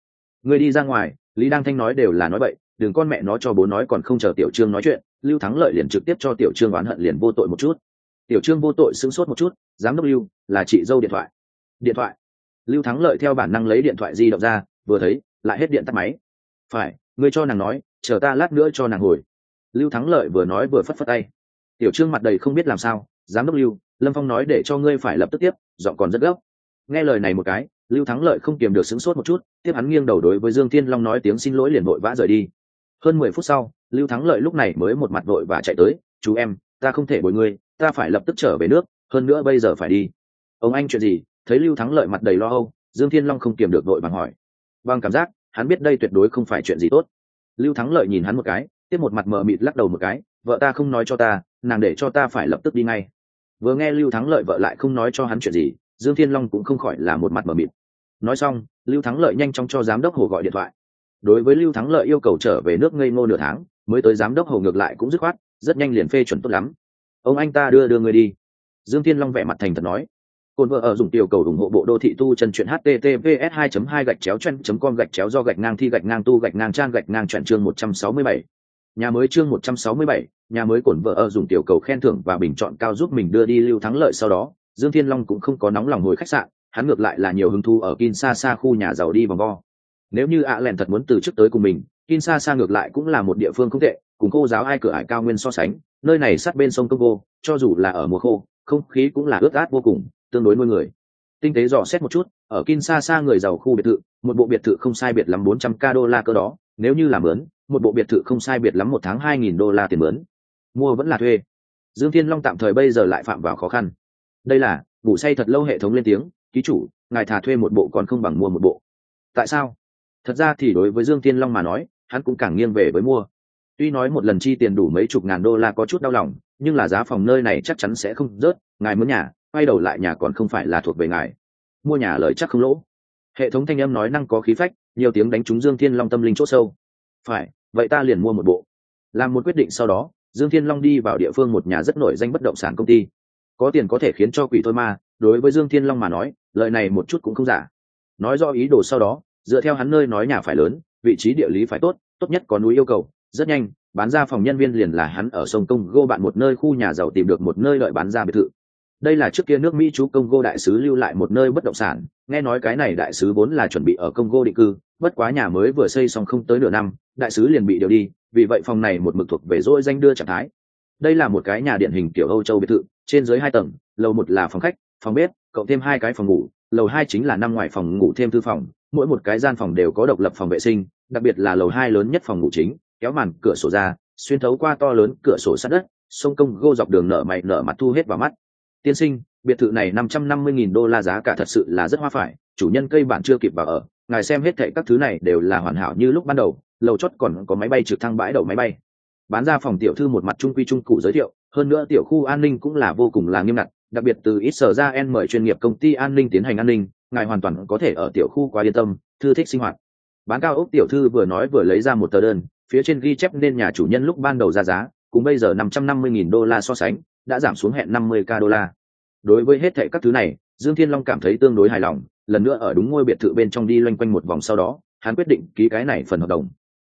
Người đi ra ngoài, lý đăng thanh nói đều là nói vậy đừng con mẹ nó cho bố nói còn không chờ tiểu trương nói chuyện, lưu thắng lợi liền trực tiếp cho tiểu trương oán hận liền vô tội một chút. Tiểu trương vô tội sững sốt một chút, giám đốc lưu, là chị dâu điện thoại. Điện thoại. Lưu thắng lợi theo bản năng lấy điện thoại di động ra, vừa thấy, lại hết điện tắt máy. Phải ngươi cho nàng nói chờ ta lát nữa cho nàng hồi. Lưu thắng lợi vừa nói vừa phất phất tay. Tiểu trương mặt đầy không biết làm sao, giám đốc lưu, lâm phong nói để cho ngươi phải lập tức tiếp, giọng còn rất gấp. Nghe lời này một cái, lưu thắng lợi không kiềm được sững sốt một chút, tiếp hắn nghiêng đầu đối với dương thiên long nói tiếng xin lỗi liền vội vã rời đi. Hơn mười phút sau, lưu thắng lợi lúc này mới một mặt vội và chạy tới, chú em, ta không thể bồi ngươi, ta phải lập tức trở về nước, hơn nữa bây giờ phải đi. Ông anh chuyện gì? Thấy lưu thắng lợi mặt đầy lo âu, dương thiên long không kiềm được vội vàng hỏi. Bằng cảm giác, hắn biết đây tuyệt đối không phải chuyện gì tốt lưu thắng lợi nhìn hắn một cái, tiếp một mặt mờ mịt lắc đầu một cái, vợ ta không nói cho ta, nàng để cho ta phải lập tức đi ngay. Vừa nghe lưu thắng lợi vợ lại không nói cho hắn chuyện gì, dương thiên long cũng không khỏi là một mặt mờ mịt. Nói xong, lưu thắng lợi nhanh chóng cho giám đốc hồ gọi điện thoại. Đối với lưu thắng lợi yêu cầu trở về nước ngây ngô nửa tháng, mới tới giám đốc hồ ngược lại cũng dứt khoát, rất nhanh liền phê chuẩn tốt lắm. Ông anh ta đưa đưa người đi. Dương thiên long vẻ mặt thành thật nói. Côn vợ ở dùng tiểu cầu ủng hộ bộ đô thị tu chân truyện https 2 2 gạch chéo chân com gạch chéo do gạch ngang thi gạch ngang tu gạch ngang trang gạch ngang truyện chương 167. nhà mới chương 167, nhà mới cồn vợ ở dùng tiểu cầu khen thưởng và bình chọn cao giúp mình đưa đi lưu thắng lợi sau đó dương thiên long cũng không có nóng lòng ngồi khách sạn hắn ngược lại là nhiều hứng thú ở Kinshasa khu nhà giàu đi vòng vo. Nếu như ạ lèn thật muốn từ trước tới cùng mình, Kinshasa ngược lại cũng là một địa phương không tệ, cùng cô giáo ai cửa ải cao nguyên so sánh, nơi này sát bên sông Congo, cho dù là ở mùa khô, không khí cũng là ướt át vô cùng, tương đối nuôi người. Tinh tế dò xét một chút, ở Kinshasa người giàu khu biệt thự, một bộ biệt thự không sai biệt lắm 400k đô la cơ đó, nếu như làm mướn, một bộ biệt thự không sai biệt lắm một tháng 2000 đô la tiền mướn. Mua vẫn là thuê. Dương Thiên Long tạm thời bây giờ lại phạm vào khó khăn. Đây là, ngủ say thật lâu hệ thống lên tiếng, ký chủ ngài thà thuê một bộ còn không bằng mua một bộ tại sao thật ra thì đối với dương Thiên long mà nói hắn cũng càng nghiêng về với mua tuy nói một lần chi tiền đủ mấy chục ngàn đô la có chút đau lòng nhưng là giá phòng nơi này chắc chắn sẽ không rớt, ngài muốn nhà, quay đầu lại nhà còn không phải là thuộc về ngài. Mua nhà lời chắc không lỗ. Hệ thống thanh âm nói năng có khí phách, nhiều tiếng đánh trúng dương thiên long tâm linh c h ỗ sâu. Phải, vậy ta liền mua một bộ. Làm một quyết định sau đó, dương thiên long đi vào địa phương một nhà rất nổi danh bất động sản công ty. Có tiền có thể khiến cho quỷ thôi ma đối với dương thiên long mà nói lợi này một chút cũng không giả. Nói do ý đồ sau đó, dựa theo hắn nơi nói nhà phải lớn, vị trí địa lý phải tốt tốt nhất có núi yêu cầu, rất nhanh bán ra phòng nhân viên liền là hắn ở sông công gô bạn một nơi khu nhà giàu tìm được một nơi đợi bán ra biệt thự. Đây là trước kia nước mỹ chú công gô đại sứ lưu lại một nơi bất động sản. Nghe nói cái này đại sứ vốn là chuẩn bị ở công gô định cư, bất quá nhà mới vừa xây xong không tới nửa năm, đại sứ liền bị điều đi, vì vậy phòng này một mực thuộc về dỗi danh đưa trạng thái. Đây là một cái nhà điện hình kiểu âu châu biệt thự, trên dưới hai tầng, lầu một là phòng khách, phòng bếp, cộng thêm hai cái phòng ngủ, lầu hai chính là năm ngoài phòng ngủ thêm thư phòng, mỗi một cái gian phòng đều có độc lập phòng vệ sinh, đặc biệt là lầu hai lớn nhất phòng ngủ chính kéo màn cửa sổ ra, xuyên thấu qua to lớn cửa sổ sát đất, sông công gô dọc đường nở mày, nở mặt thu hết vào mắt. Tiên sinh, biệt thự này năm trăm năm mươi nghìn đô la giá cả thật sự là rất hoa phải, chủ nhân cây bản chưa kịp vào ở, ngài xem hết thệ các thứ này đều là hoàn hảo như lúc ban đầu, lầu chót còn có máy bay trực thăng bãi đậu máy bay. Bán ra phòng tiểu thư một mặt trung quy trung cụ giới thiệu, hơn nữa tiểu khu an ninh cũng là vô cùng là nghiêm ngặt, đặc biệt từ ít sở ra en mời chuyên nghiệp công ty an ninh tiến hành an ninh, ngài hoàn toàn có thể ở tiểu khu quá yên tâm, thư thích sinh hoạt. Bán cao ốc tiểu thư vừa nói vừa lấy ra một tờ đơn phía trên ghi chép nên nhà chủ nhân lúc ban đầu ra giá, cùng bây giờ năm trăm năm mươi nghìn đô la so sánh, đã giảm xuống hẹn năm mươi k đô la. Đối với hết thệ các thứ này, dương thiên long cảm thấy tương đối hài lòng, lần nữa ở đúng ngôi biệt thự bên trong đi loanh quanh một vòng sau đó, hắn quyết định ký cái này phần hợp đồng.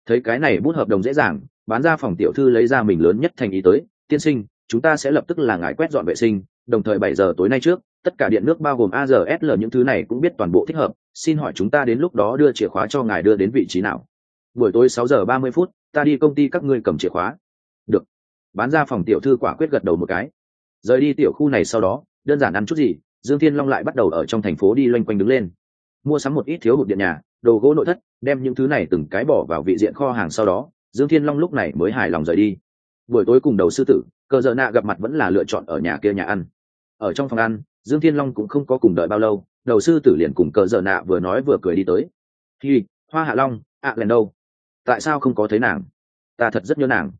Thấy cái này bút hợp đồng dễ dàng, bán ra phòng tiểu thư lấy ra mình lớn nhất thành ý tới, tiên sinh, chúng ta sẽ lập tức là ngài quét dọn vệ sinh, đồng thời bảy giờ tối nay trước, tất cả điện nước bao gồm AZSL những thứ này cũng biết toàn bộ thích hợp, xin hỏi chúng ta đến lúc đó đưa chìa khóa cho ngài đưa đến vị trí nào? Buổi tối sáu giờ ba mươi phút ta đi công ty các ngươi cầm chìa khóa. Được. Bán ra phòng tiểu thư quả quyết gật đầu một cái. Rời đi tiểu khu này sau đó đơn giản ăn chút gì dương thiên long lại bắt đầu ở trong thành phố đi loanh quanh đứng lên. Mua sắm một ít thiếu hụt điện nhà đồ gỗ nội thất đem những thứ này từng cái bỏ vào vị diện kho hàng sau đó dương thiên long lúc này mới hài lòng rời đi. Buổi tối cùng đầu sư tử cờ dợ nạ gặp mặt vẫn là lựa chọn ở nhà kia nhà ăn. Ở trong phòng ăn dương thiên long cũng không có cùng đợi bao lâu đầu sư tử liền cùng cờ dợ nạ vừa nói vừa cười đi tới. Hi hoa hạ long ạ à, lần đâu? Tại sao không có thấy nàng? Ta thật rất nhớ nàng.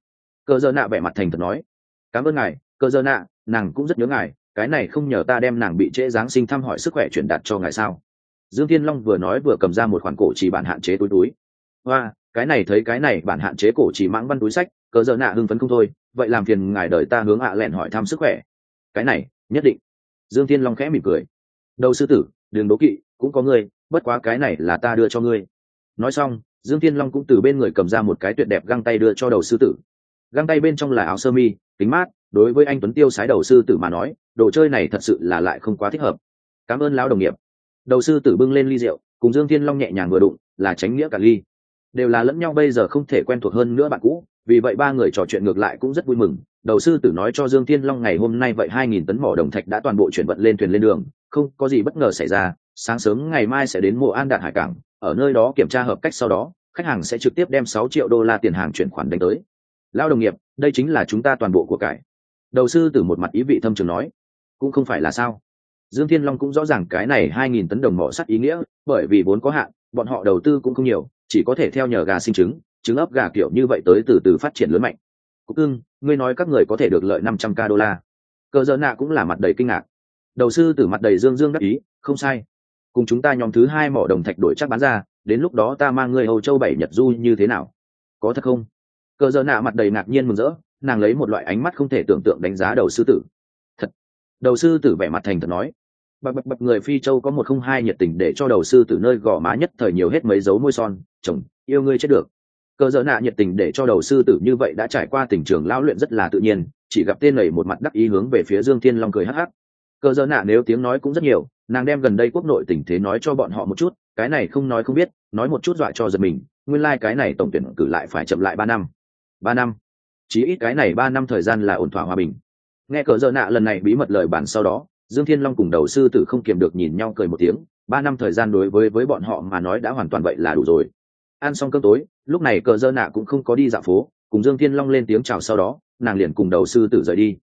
Cờ dơ nạ vẻ mặt thành thật nói. Cảm ơn ngài, cờ dơ nạ, nàng cũng rất nhớ ngài, cái này không nhờ ta đem nàng bị trễ giáng sinh thăm hỏi sức khỏe truyền đạt cho ngài sao? Dương thiên long vừa nói vừa cầm ra một khoản cổ chỉ bản hạn chế túi túi. Hoa, cái này thấy cái này bản hạn chế cổ chỉ mãng văn túi sách, cờ dơ nạ hưng phấn không thôi. Vậy làm phiền ngài đợi ta hướng ạ lẹn hỏi thăm sức khỏe. Cái này, nhất định. Dương thiên long khẽ mỉm cười. Đầu sư tử đường đố kỵ, cũng có ngươi, bất quá cái này là ta đưa cho ngươi. Nói xong dương thiên long cũng từ bên người cầm ra một cái tuyệt đẹp găng tay đưa cho đầu sư tử. Găng tay bên trong là áo sơ mi, kính mát, đối với anh tuấn tiêu sái đầu sư tử mà nói, đồ chơi này thật sự là lại không quá thích hợp. Cảm ơn lão đồng nghiệp. Đầu sư tử bưng lên ly rượu, cùng dương thiên long nhẹ nhàng vừa đụng, là tránh nghĩa cả ly. Đều là lẫn nhau bây giờ không thể quen thuộc hơn nữa bạn cũ, vì vậy ba người trò chuyện ngược lại cũng rất vui mừng. Đầu sư tử nói cho dương thiên long ngày hôm nay vậy hai nghìn tấn mỏ đồng thạch đã toàn bộ chuyển vận lên thuyền lên đường, không có gì bất ngờ xảy ra, sáng sớm ngày mai sẽ đến mộ an đạt hải cảng ở nơi đó kiểm tra hợp cách sau đó, khách hàng sẽ trực tiếp đem sáu triệu đô la tiền hàng chuyển khoản đánh tới. Lao đồng nghiệp, đây chính là chúng ta toàn bộ của cải. Đầu sư tử một mặt ý vị thâm trường nói, cũng không phải là sao. Dương thiên long cũng rõ ràng cái này hai nghìn tấn đồng mỏ sắt ý nghĩa, bởi vì vốn có hạn, bọn họ đầu tư cũng không nhiều, chỉ có thể theo nhờ gà sinh trứng trứng ấp gà kiểu như vậy tới từ từ phát triển lớn mạnh. Cúc ưng ngươi nói các người có thể được lợi năm trăm k đô la. Cờ dơ nạ cũng là mặt đầy kinh ngạc. Đầu sư tử mặt đầy dương dương đắc ý, không sai cùng chúng ta nhóm thứ hai mỏ đồng thạch đổi chắc bán ra, đến lúc đó ta mang ngươi hầu châu bảy nhật du như thế nào? Có thật không? Cờ dơ nạ mặt đầy ngạc nhiên mừng rỡ, nàng lấy một loại ánh mắt không thể tưởng tượng đánh giá đầu sư tử. Thật. Đầu sư tử vẻ mặt thành thật nói. Bập bập bập, người phi châu có một không hai nhiệt tình để cho đầu sư tử nơi gò má nhất thời nhiều hết mấy dấu môi son. Chồng, yêu ngươi chết được. Cờ dỡ nạ nhiệt tình để cho đầu sư tử như vậy đã trải qua tình trường lao luyện rất là tự nhiên, chỉ gặp tên lầy một mặt đắc ý hướng về phía dương thiên long cười hắc hắc. Cờ dỡ nạ nếu tiếng nói cũng rất nhiều nàng đem gần đây quốc nội tình thế nói cho bọn họ một chút, cái này không nói không biết, nói một chút dọa cho giật mình, nguyên lai、like、cái này tổng tuyển cử lại phải chậm lại ba năm. Ba năm? Chỉ ít cái này ba năm thời gian là ổn thỏa hòa bình. Nghe cờ dỡ nạ lần này bí mật lời bản sau đó, dương thiên long cùng đầu sư tử không kiềm được nhìn nhau cười một tiếng, ba năm thời gian đối với với bọn họ mà nói đã hoàn toàn vậy là đủ rồi. Ăn xong cơm tối, lúc này cờ dơ nạ cũng không có đi dạo phố, cùng dương thiên long lên tiếng chào sau đó, nàng liền cùng đầu sư tử rời đi.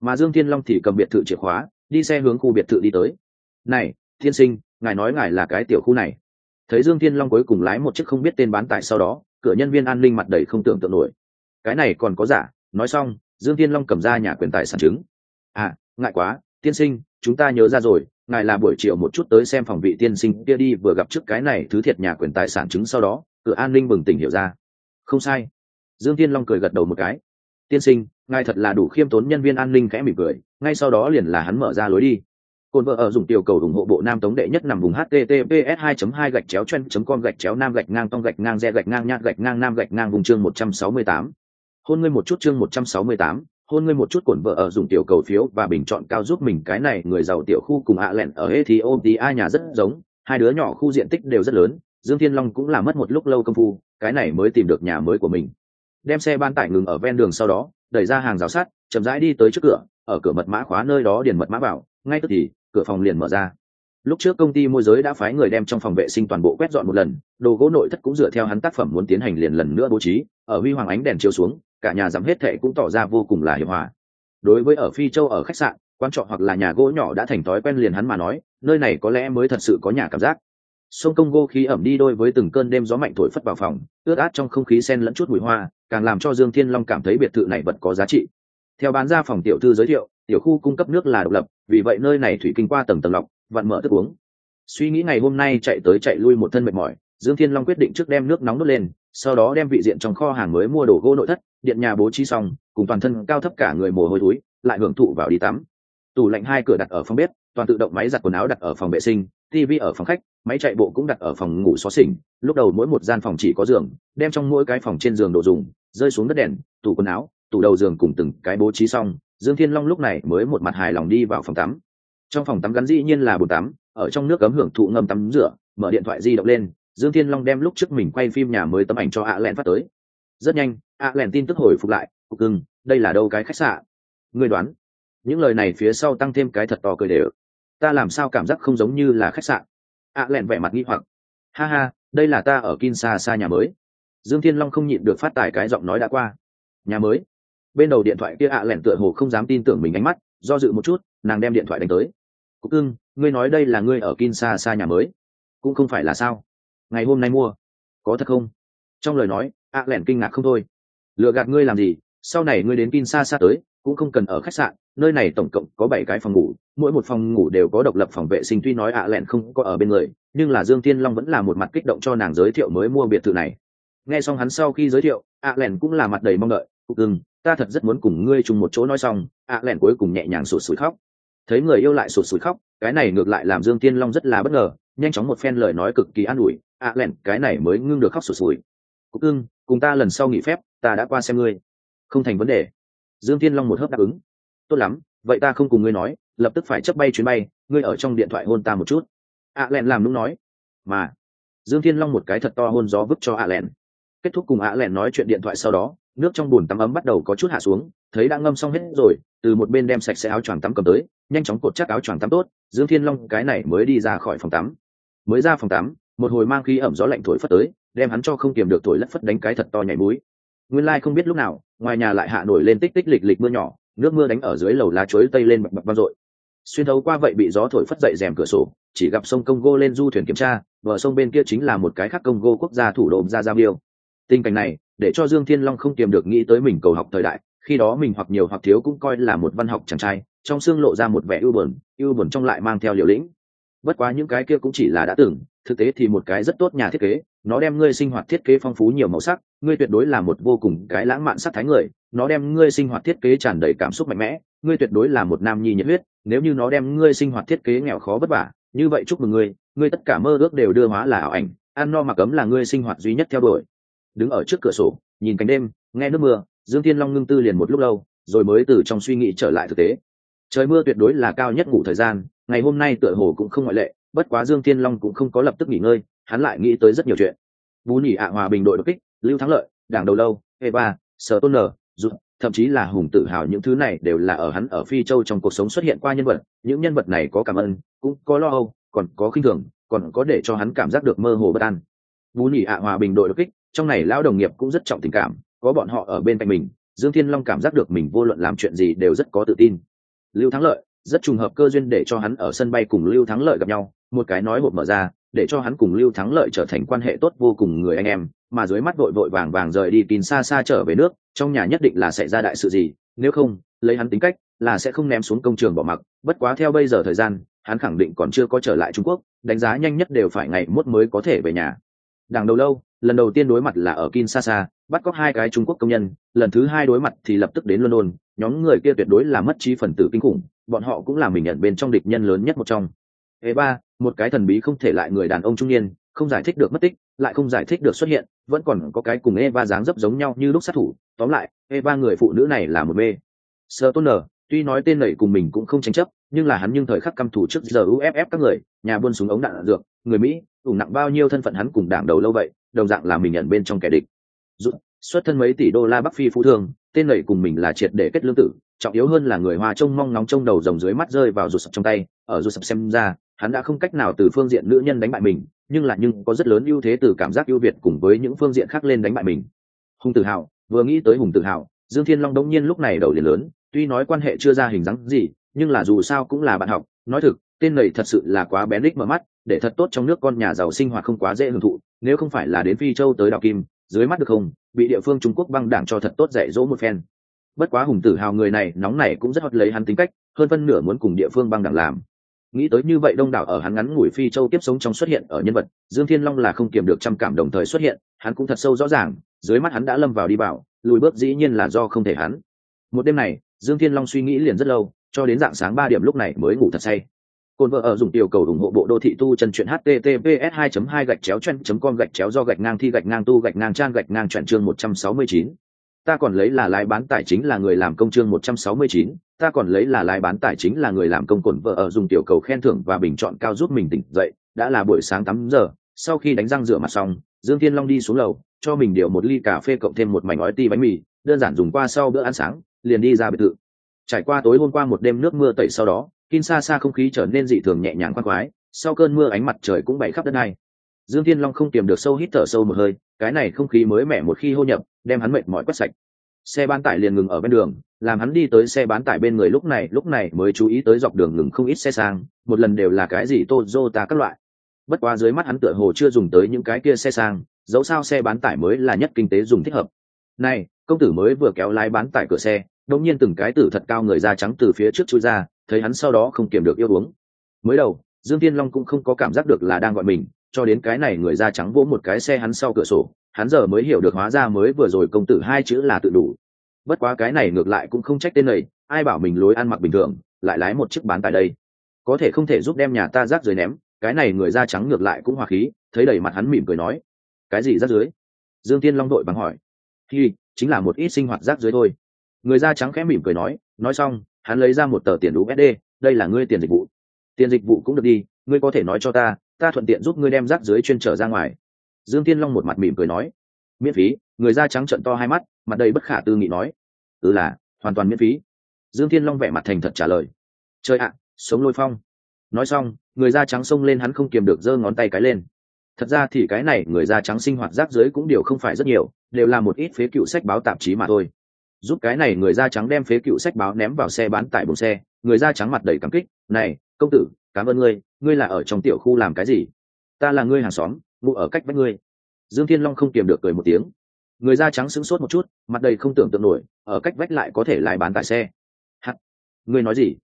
Mà dương thiên long thì cầm biệt thự chìa khóa, đi xe hướng khu biệt thự đi tới này thiên sinh, ngài nói ngài là cái tiểu khu này. Thấy dương thiên long cuối cùng lái một chiếc không biết tên bán tải sau đó, cửa nhân viên an ninh mặt đầy không tưởng tượng nổi. Cái này còn có giả, nói xong, dương thiên long cầm ra nhà quyền tài sản chứng. À ngại quá, tiên sinh, chúng ta nhớ ra rồi, ngài là buổi chiều một chút tới xem phòng vị tiên sinh kia đi, vừa gặp trước cái này thứ thiệt nhà quyền tài sản chứng sau đó, cửa an ninh bừng tỉnh hiểu ra. Không sai. Dương thiên long cười gật đầu một cái. Tiên sinh, ngài thật là đủ khiêm tốn nhân viên an ninh khẽ mỉm cười, ngay sau đó liền là hắn mở ra lối đi. Côn vợ ở dùng tiểu cầu ủng hộ bộ nam tống đệ nhất nằm vùng https 2 2 gạch chéo chen com gạch chéo nam gạch ngang tông gạch ngang re gạch ngang nhạt gạch ngang nam gạch ngang vùng chương 168. hôn ngươi một chút chương 168, hôn ngươi một chút cuộn vợ ở dùng tiểu cầu phiếu và bình chọn cao giúp mình cái này người giàu tiểu khu cùng ạ lẹn ở Ethiopia nhà rất giống, hai đứa nhỏ khu diện tích đều rất lớn, Dương Thiên Long cũng là mất một lúc lâu công phu, cái này mới tìm được nhà mới của mình. Đem xe ban tải ngừng ở ven đường sau đó, đẩy ra hàng rào sắt, chậm rãi đi tới trước cửa, ở cửa mật mã khóa nơi đó điền mật mã vào, ngay tức thì, cửa phòng liền mở ra. Lúc trước công ty môi giới đã phái người đem trong phòng vệ sinh toàn bộ quét dọn một lần, đồ gỗ nội thất cũng dựa theo hắn tác phẩm muốn tiến hành liền lần nữa bố trí, ở huy hoàng ánh đèn chiếu xuống, cả nhà giảm hết thệ cũng tỏ ra vô cùng là hiệu hòa. Đối với ở phi châu ở khách sạn quan trọ hoặc là nhà gỗ nhỏ đã thành thói quen liền hắn mà nói nơi này có lẽ mới thật sự có nhà cảm giác. Sông công gô khí ẩm đi đôi với từng cơn đêm gió mạnh thổi phất vào phòng ướt át trong không khí sen lẫn chút mùi hoa càng làm cho dương thiên long cảm thấy biệt thự này vật có giá trị. Theo bán ra phòng tiểu thư giới thiệu tiểu khu cung cấp nước là độc lập, vì vậy nơi này thủy kinh qua tầng tầng lọc, vặn mở thức uống. Suy nghĩ ngày hôm nay chạy tới chạy lui một thân mệt mỏi, dương thiên long quyết định trước đem nước nóng đốt lên, sau đó đem vị diện trong kho hàng mới mua đồ gỗ nội thất, điện nhà bố trí xong, cùng toàn thân cao thấp cả người mồ hôi túi lại hưởng thụ vào đi tắm. Tủ lạnh hai cửa đặt ở phòng bếp, toàn tự động máy giặt quần áo đặt ở phòng vệ sinh tv ở phòng khách, máy chạy bộ cũng đặt ở phòng ngủ xó xỉnh. Lúc đầu mỗi một gian phòng chỉ có giường, đem trong mỗi cái phòng trên giường đồ dùng, rơi xuống đất đèn, tủ quần áo tủ đầu giường cùng từng cái bố trí xong, dương thiên long lúc này mới một mặt hài lòng đi vào phòng tắm. Trong phòng tắm gắn dĩ nhiên là bồn tắm, ở trong nước cấm hưởng thụ ngâm tắm rửa, mở điện thoại di động lên, dương thiên long đem lúc trước mình quay phim nhà mới tấm ảnh cho ạ à lẹn phát tới. Rất nhanh ạ à lẹn tin tức hồi phục lại, cục cưng đây là đâu cái khách sạn? Người đoán. Những lời này phía sau tăng thêm cái thật to cười đều. Ta làm sao cảm giác không giống như là khách sạn? Ạ à lẹn vẻ mặt nghi hoặc. Ha ha, đây là ta ở kinsa xa nhà mới. Dương thiên long không nhịn được phát tài cái giọng nói đã qua. Nhà mới? Bên đầu điện thoại kia ạ lẻn tựa hồ không dám tin tưởng mình ánh mắt, do dự một chút, nàng đem điện thoại đánh tới. Cúc cưng, ngươi nói đây là ngươi ở kinsa xa nhà mới. Cũng không phải là sao? Ngày hôm nay mua. Có thật không? Trong lời nói, ạ lẻn kinh ngạc không thôi. Lựa gạt ngươi làm gì? Sau này ngươi đến kin xa xa tới, cũng không cần ở khách sạn. Nơi này tổng cộng có bảy cái phòng ngủ, mỗi một phòng ngủ đều có độc lập phòng vệ sinh, tuy nói ạ lẹn không có ở bên người, nhưng là dương thiên long vẫn là một mặt kích động cho nàng giới thiệu mới mua biệt thự này. Nghe xong hắn sau khi giới thiệu, ạ lẹn cũng là mặt đầy mong đợi. Cục ưng ta thật rất muốn cùng ngươi chung một chỗ nói xong, ạ à, lẹn cuối cùng nhẹ nhàng sụt sùi khóc. Thấy người yêu lại sụt sùi khóc, cái này ngược lại làm dương thiên long rất là bất ngờ, nhanh chóng một phen lời nói cực kỳ an ủi, ạ à, lẹn cái này mới ngưng được khóc sụt sùi. Cục ưng cùng ta lần sau nghỉ phép, ta đã qua xem ngươi. Không thành vấn đề. Dương thiên long một hớp đáp ứng. Tốt lắm, vậy ta không cùng ngươi nói, lập tức phải chấp bay chuyến bay, ngươi ở trong điện thoại hôn ta một chút. Ạ à, lẹn làm lúc nói. Mà, dương thiên long một cái thật to hôn gió vứt cho ạ lẹn kết thúc cùng ạ lẹn nói chuyện điện thoại sau đó nước trong bồn tắm ấm bắt đầu có chút hạ xuống, thấy đã ngâm xong hết rồi, từ một bên đem sạch sẽ áo choàng tắm cầm tới, nhanh chóng cột chắc áo choàng tắm tốt, dương thiên long cái này mới đi ra khỏi phòng tắm mới ra phòng tắm, một hồi mang khí ẩm gió lạnh thổi phất tới, đem hắn cho không kiềm được thổi lất phất đánh cái thật to nhảy mũi. nguyên lai không biết lúc nào, ngoài nhà lại hạ nổi lên tích tích lịch lịch mưa nhỏ, nước mưa đánh ở dưới lầu lá chuối tây lên bập bập vang dội xuyên thấu qua vậy bị gió thổi phất dậy rèm cửa sổ, chỉ gặp sông congo lên du thuyền kiểm tra, bờ sông bên kia chính là một cái khác congo quốc gia thủ đô ra ra Điêu tình cảnh này, để cho dương thiên long không kiềm được nghĩ tới mình cầu học thời đại, khi đó mình hoặc nhiều hoặc thiếu cũng coi là một văn học chàng trai, trong xương lộ ra một vẻ ưu buồn ưu buồn trong lại mang theo liều lĩnh. Bất quá những cái kia cũng chỉ là đã từng, thực tế thì một cái rất tốt nhà thiết kế, nó đem ngươi sinh hoạt thiết kế phong phú nhiều màu sắc, ngươi tuyệt đối là một vô cùng cái lãng mạn sắc thái người, nó đem ngươi sinh hoạt thiết kế tràn đầy cảm xúc mạnh mẽ, ngươi tuyệt đối là một nam nhi nhiệt huyết, nếu như nó đem ngươi sinh hoạt thiết kế nghèo khó vất vả, như vậy chúc mừng ngươi ngươi tất cả mơ ước đều đưa hóa là ảo ảnh, ăn no mặc ấm là ngươi sinh hoạt duy nhất theo đuổi đứng ở trước cửa sổ, nhìn cánh đêm, nghe nước mưa, dương thiên long ngưng tư liền một lúc lâu, rồi mới từ trong suy nghĩ trở lại thực tế. Trời mưa tuyệt đối là cao nhất ngủ thời gian, ngày hôm nay tựa hồ cũng không ngoại lệ, bất quá dương thiên long cũng không có lập tức nghỉ ngơi, hắn lại nghĩ tới rất nhiều chuyện. Bú nhỉ ạ hòa bình đội đột kích, lưu thắng lợi, đảng đầu lâu e ba sở tôn nở dù thậm chí là hùng tự hào những thứ này đều là ở hắn ở phi châu trong cuộc sống xuất hiện qua nhân vật, những nhân vật này có cảm ơn, cũng có lo âu, còn có khinh thường, còn có để cho hắn cảm giác được mơ hồ bất an. Bú nhỉ ạ hòa bình đội đột kích trong này lão đồng nghiệp cũng rất trọng tình cảm, có bọn họ ở bên cạnh mình, dương thiên long cảm giác được mình vô luận làm chuyện gì đều rất có tự tin. Lưu thắng lợi, rất trùng hợp cơ duyên để cho hắn ở sân bay cùng lưu thắng lợi gặp nhau, một cái nói hộp mở ra, để cho hắn cùng lưu thắng lợi trở thành quan hệ tốt vô cùng người anh em, mà dưới mắt vội vội vàng vàng rời đi kín xa xa trở về nước, trong nhà nhất định là sẽ ra đại sự gì, nếu không, lấy hắn tính cách, là sẽ không ném xuống công trường bỏ mặc, bất quá theo bây giờ thời gian, hắn khẳng định còn chưa có trở lại trung quốc, đánh giá nhanh nhất đều phải ngày mốt mới có thể về nhà đằng đầu lâu lần đầu tiên đối mặt là ở Kinshasa, bắt cóc hai cái Trung Quốc công nhân, lần thứ hai đối mặt thì lập tức đến London, nhóm người kia tuyệt đối là mất trí phần tử kinh khủng, bọn họ cũng là mình nhận bên trong địch nhân lớn nhất một trong. e ba, một cái thần bí không thể lại người đàn ông trung niên, không giải thích được mất tích, lại không giải thích được xuất hiện, vẫn còn có cái cùng Eva dáng dấp giống nhau như lúc sát thủ, tóm lại, Eva người phụ nữ này là một mê. Sơ Tôn tuy nói tên này cùng mình cũng không tranh chấp, nhưng là hắn nhưng thời khắc căm thủ trước giờ UFF các người, nhà buôn súng ống đạn dược, người Mỹ, ủng nặng bao nhiêu thân phận hắn cùng đảng đầu lâu vậy, đồng dạng là mình nhận bên trong kẻ địch. Rút xuất thân mấy tỷ đô la bắc phi phú thương tên lầy cùng mình là triệt để kết lương tử trọng yếu hơn là người hoa trông mong nóng trong đầu rồng dưới mắt rơi vào rụt sập trong tay ở rụt sập xem ra hắn đã không cách nào từ phương diện nữ nhân đánh bại mình nhưng là nhưng có rất lớn ưu thế từ cảm giác ưu việt cùng với những phương diện khác lên đánh bại mình. Hùng tự hào vừa nghĩ tới hùng tự hào dương thiên long đông nhiên lúc này đầu liền lớn tuy nói quan hệ chưa ra hình dáng gì nhưng là dù sao cũng là bạn học nói thực tên này thật sự là quá bén đích mở mắt để thật tốt trong nước con nhà giàu sinh hoạt không quá dễ hưởng thụ, nếu không phải là đến phi châu tới đào kim, dưới mắt được không, bị địa phương trung quốc băng đảng cho thật tốt dạy dỗ một phen. Bất quá hùng tử hào người này nóng này cũng rất hot lấy hắn tính cách, hơn phân nửa muốn cùng địa phương băng đảng làm. Nghĩ tới như vậy đông đảo ở hắn ngắn ngủi phi châu tiếp sống trong xuất hiện ở nhân vật, dương thiên long là không kiềm được trăm cảm đồng thời xuất hiện, hắn cũng thật sâu rõ ràng, dưới mắt hắn đã lâm vào đi bảo lùi bước dĩ nhiên là do không thể hắn. Một đêm này, dương thiên long suy nghĩ liền rất lâu, cho đến dạng sáng ba điểm lúc này mới ngủ thật say. Côn vợ ở dùng tiểu cầu ủng hộ bộ đô thị tu chân truyện https 2 2 gạch chéo chen com gạch chéo do gạch ngang thi gạch ngang tu gạch ngang trang gạch ngang chuyển chương 169. Ta còn lấy là lái bán tài chính là người làm công chương 169, ta còn lấy là lái bán tài chính là người làm công cồn vợ ở dùng tiểu cầu khen thưởng và bình chọn cao giúp mình tỉnh dậy, đã là buổi sáng 8 giờ, sau khi đánh răng rửa mặt xong, Dương Thiên Long đi xuống lầu, cho mình điều một ly cà phê cộng thêm một mảnh ói ti bánh mì, đơn giản dùng qua sau bữa ăn sáng, liền đi ra biệt thự. Trải qua tối hôm qua một đêm nước mưa tẩy sau đó, Kinshasa không khí trở nên dị thường nhẹ nhàng khoan khoái, sau cơn mưa ánh mặt trời cũng bay khắp đất này. Dương Thiên Long không kiềm được sâu hít thở sâu một hơi, cái này không khí mới mẻ một khi hô nhập, đem hắn mệt mỏi quét sạch. Xe bán tải liền ngừng ở bên đường, làm hắn đi tới xe bán tải bên người lúc này, lúc này mới chú ý tới dọc đường ngừng không ít xe sang, một lần đều là cái gì Toyota các loại. Bất quá dưới mắt hắn tựa hồ chưa dùng tới những cái kia xe sang, dẫu sao xe bán tải mới là nhất kinh tế dùng thích hợp. Này, công tử mới vừa kéo lái bán tải cửa xe, đột nhiên từng cái tử thật cao người da trắng từ phía trước chui ra, thấy hắn sau đó không kiềm được yêu uống. Mới đầu, dương tiên long cũng không có cảm giác được là đang gọi mình, cho đến cái này người da trắng vỗ một cái xe hắn sau cửa sổ, hắn giờ mới hiểu được hóa ra mới vừa rồi công tử hai chữ là tự đủ. Bất quá cái này ngược lại cũng không trách tên này, ai bảo mình lối ăn mặc bình thường, lại lái một chiếc bán tại đây. Có thể không thể giúp đem nhà ta rác dưới ném, cái này người da trắng ngược lại cũng hòa khí, thấy đầy mặt hắn mỉm cười nói. Cái gì rác dưới dương tiên long đội bằng hỏi. Thì chính là một ít sinh hoạt rác dưới thôi. Người da trắng khẽ mỉm cười nói nói xong hắn lấy ra một tờ tiền usd đây là ngươi tiền dịch vụ. Tiền dịch vụ cũng được đi, ngươi có thể nói cho ta ta thuận tiện giúp ngươi đem rác dưới chuyên trở ra ngoài. Dương tiên long một mặt mỉm cười nói, miễn phí. Người da trắng trận to hai mắt, mặt đầy bất khả tư nghị nói ừ là, hoàn toàn miễn phí. Dương thiên long vẻ mặt thành thật trả lời chơi ạ, sống lôi phong. Nói xong, người da trắng xông lên hắn không kiềm được giơ ngón tay cái lên. Thật ra thì cái này người da trắng sinh hoạt rác dưới cũng đều không phải rất nhiều, đều là một ít phế cựu sách báo tạp chí mà thôi giúp cái này người da trắng đem phế cựu sách báo ném vào xe bán tải bồn xe, người da trắng mặt đầy cảm kích, này, công tử, cảm ơn ngươi ngươi là ở trong tiểu khu làm cái gì? Ta là ngươi hàng xóm, ngụ ở cách vách ngươi. Dương thiên long không kiềm được cười một tiếng. Người da trắng sững sốt một chút, mặt đầy không tưởng tượng nổi, ở cách vách lại có thể lái bán tải xe. Hắt ngươi nói gì?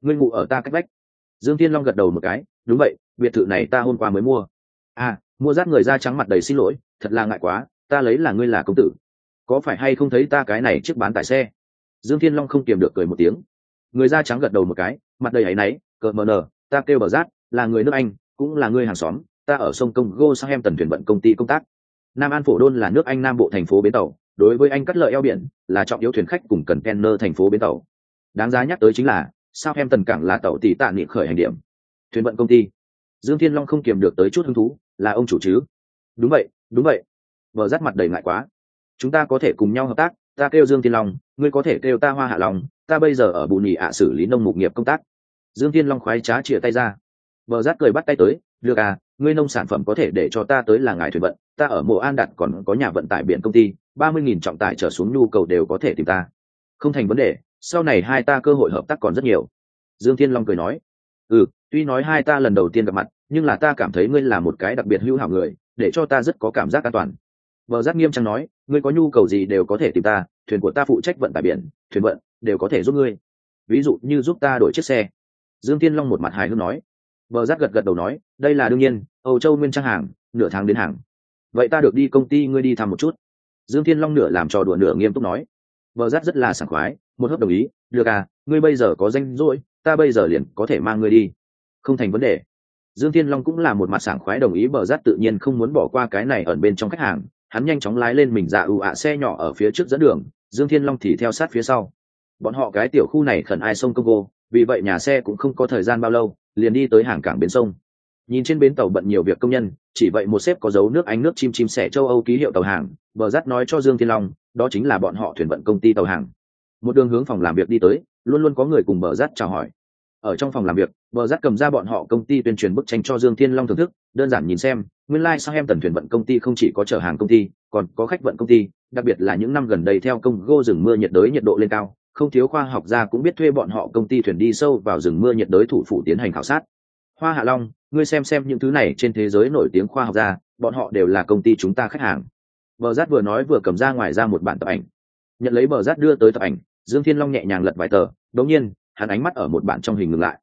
Ngươi ngụ ở ta cách vách dương thiên long gật đầu một cái, đúng vậy, biệt thự này ta hôm qua mới mua. À mua rác người da trắng mặt đầy xin lỗi, thật là ngại quá, ta lấy là ngươi là công tử có phải hay không thấy ta cái này trước bán tải xe? Dương thiên long không kiềm được cười một tiếng. Người da trắng gật đầu một cái, mặt đầy áy náy, cờ mờ nờ, ta kêu bờ rát là người nước anh, cũng là người hàng xóm, ta ở sông công go sang em tần thuyền vận công ty công tác. Nam an phổ đôn là nước anh nam bộ thành phố bến tàu, đối với anh cắt lợi eo biển, là trọng yếu thuyền khách cùng cần kenner thành phố bến tàu. Đáng giá nhắc tới chính là, sao em tần cảng là tàu tỷ tạ nghị khởi hành điểm. Thuyền vận công ty. Dương thiên long không kiềm được tới chút hứng thú, là ông chủ chứ. Đúng vậy đúng vậy. Vợ rát mặt đầy ngại quá chúng ta có thể cùng nhau hợp tác, ta kêu dương thiên long, ngươi có thể kêu ta hoa hạ long, ta bây giờ ở bù nhì ạ xử lý nông mục nghiệp công tác. Dương thiên long khoái trá chĩa tay ra. Vợ rát cười bắt tay tới, được à ngươi nông sản phẩm có thể để cho ta tới là ngài thuyền vận, ta ở mộ an đặt còn có nhà vận tải biển công ty, ba mươi nghìn trọng tải trở xuống nhu cầu đều có thể tìm ta. Không thành vấn đề, sau này hai ta cơ hội hợp tác còn rất nhiều. Dương thiên long cười nói. Ừ tuy nói hai ta lần đầu tiên gặp mặt, nhưng là ta cảm thấy ngươi là một cái đặc biệt hữu hảo người, để cho ta rất có cảm giác an toàn vợ giác nghiêm trang nói, ngươi có nhu cầu gì đều có thể tìm ta, thuyền của ta phụ trách vận tải biển, thuyền vận đều có thể giúp ngươi. Ví dụ như giúp ta đổi chiếc xe. Dương thiên long một mặt hài hước nói. Vợ giác gật gật đầu nói, đây là đương nhiên, âu châu nguyên trang hàng, nửa tháng đến hàng. Vậy ta được đi công ty ngươi đi thăm một chút. Dương thiên long nửa làm trò đùa nửa nghiêm túc nói. Vợ giác rất là sảng khoái, một hớp đồng ý, được à ngươi bây giờ có danh rỗi, ta bây giờ liền có thể mang ngươi đi. Không thành vấn đề. Dương thiên long cũng là một mặt sảng khoái đồng ý bờ rát tự nhiên không muốn bỏ qua cái này ở bên trong khách hàng hắn nhanh chóng lái lên mình dạ ưu ạ xe nhỏ ở phía trước dẫn đường, dương thiên long thì theo sát phía sau. Bọn họ cái tiểu khu này khẩn ai sông congo, vì vậy nhà xe cũng không có thời gian bao lâu, liền đi tới hàng cảng bến sông. Nhìn trên bến tàu bận nhiều việc công nhân, chỉ vậy một xếp có dấu nước ánh nước chim chim sẻ châu âu ký hiệu tàu hàng, bờ rắt nói cho dương thiên long, đó chính là bọn họ thuyền vận công ty tàu hàng. Một đường hướng phòng làm việc đi tới, luôn luôn có người cùng bờ rắt chào hỏi. Ở trong phòng làm việc, bờ rắt cầm ra bọn họ công ty tuyên truyền bức tranh cho dương thiên long thưởng thức, đơn giản nhìn xem nguyên lai sao em tần thuyền vận công ty không chỉ có chở hàng công ty, còn có khách vận công ty, đặc biệt là những năm gần đây theo công gô rừng mưa nhiệt đới nhiệt độ lên cao, không thiếu khoa học gia cũng biết thuê bọn họ công ty thuyền đi sâu vào rừng mưa nhiệt đới thủ phủ tiến hành khảo sát. Hoa hạ long, ngươi xem xem những thứ này trên thế giới nổi tiếng khoa học gia, bọn họ đều là công ty chúng ta khách hàng. Bờ rát vừa nói vừa cầm ra ngoài ra một bản tập ảnh. Nhận lấy bờ rát đưa tới tập ảnh, dương thiên long nhẹ nhàng lật vài tờ đống nhiên, hắn ánh mắt ở một bản trong hình ngừng lại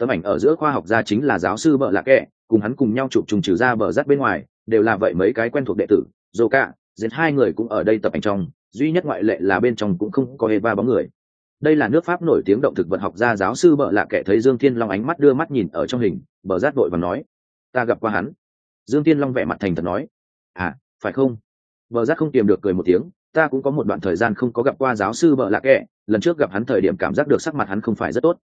tấm ảnh ở giữa khoa học gia chính là giáo sư bợ lạ kệ cùng hắn cùng nhau chụp trùng trừ ra bờ rắt bên ngoài, đều là vậy mấy cái quen thuộc đệ tử dồ cả diệt hai người cũng ở đây tập ảnh trong, duy nhất ngoại lệ là bên trong cũng không có hề ba bóng người. Đây là nước pháp nổi tiếng động thực vật học gia giáo sư bợ lạ kệ thấy dương thiên long ánh mắt đưa mắt nhìn ở trong hình, bờ rát vội và nói, ta gặp qua hắn. Dương thiên long vẻ mặt thành thật nói à phải không? Bờ rát không tìm được cười một tiếng, ta cũng có một đoạn thời gian không có gặp qua giáo sư bợ lạ kệ lần trước gặp hắn thời điểm cảm giác được sắc mặt hắn không phải rất tốt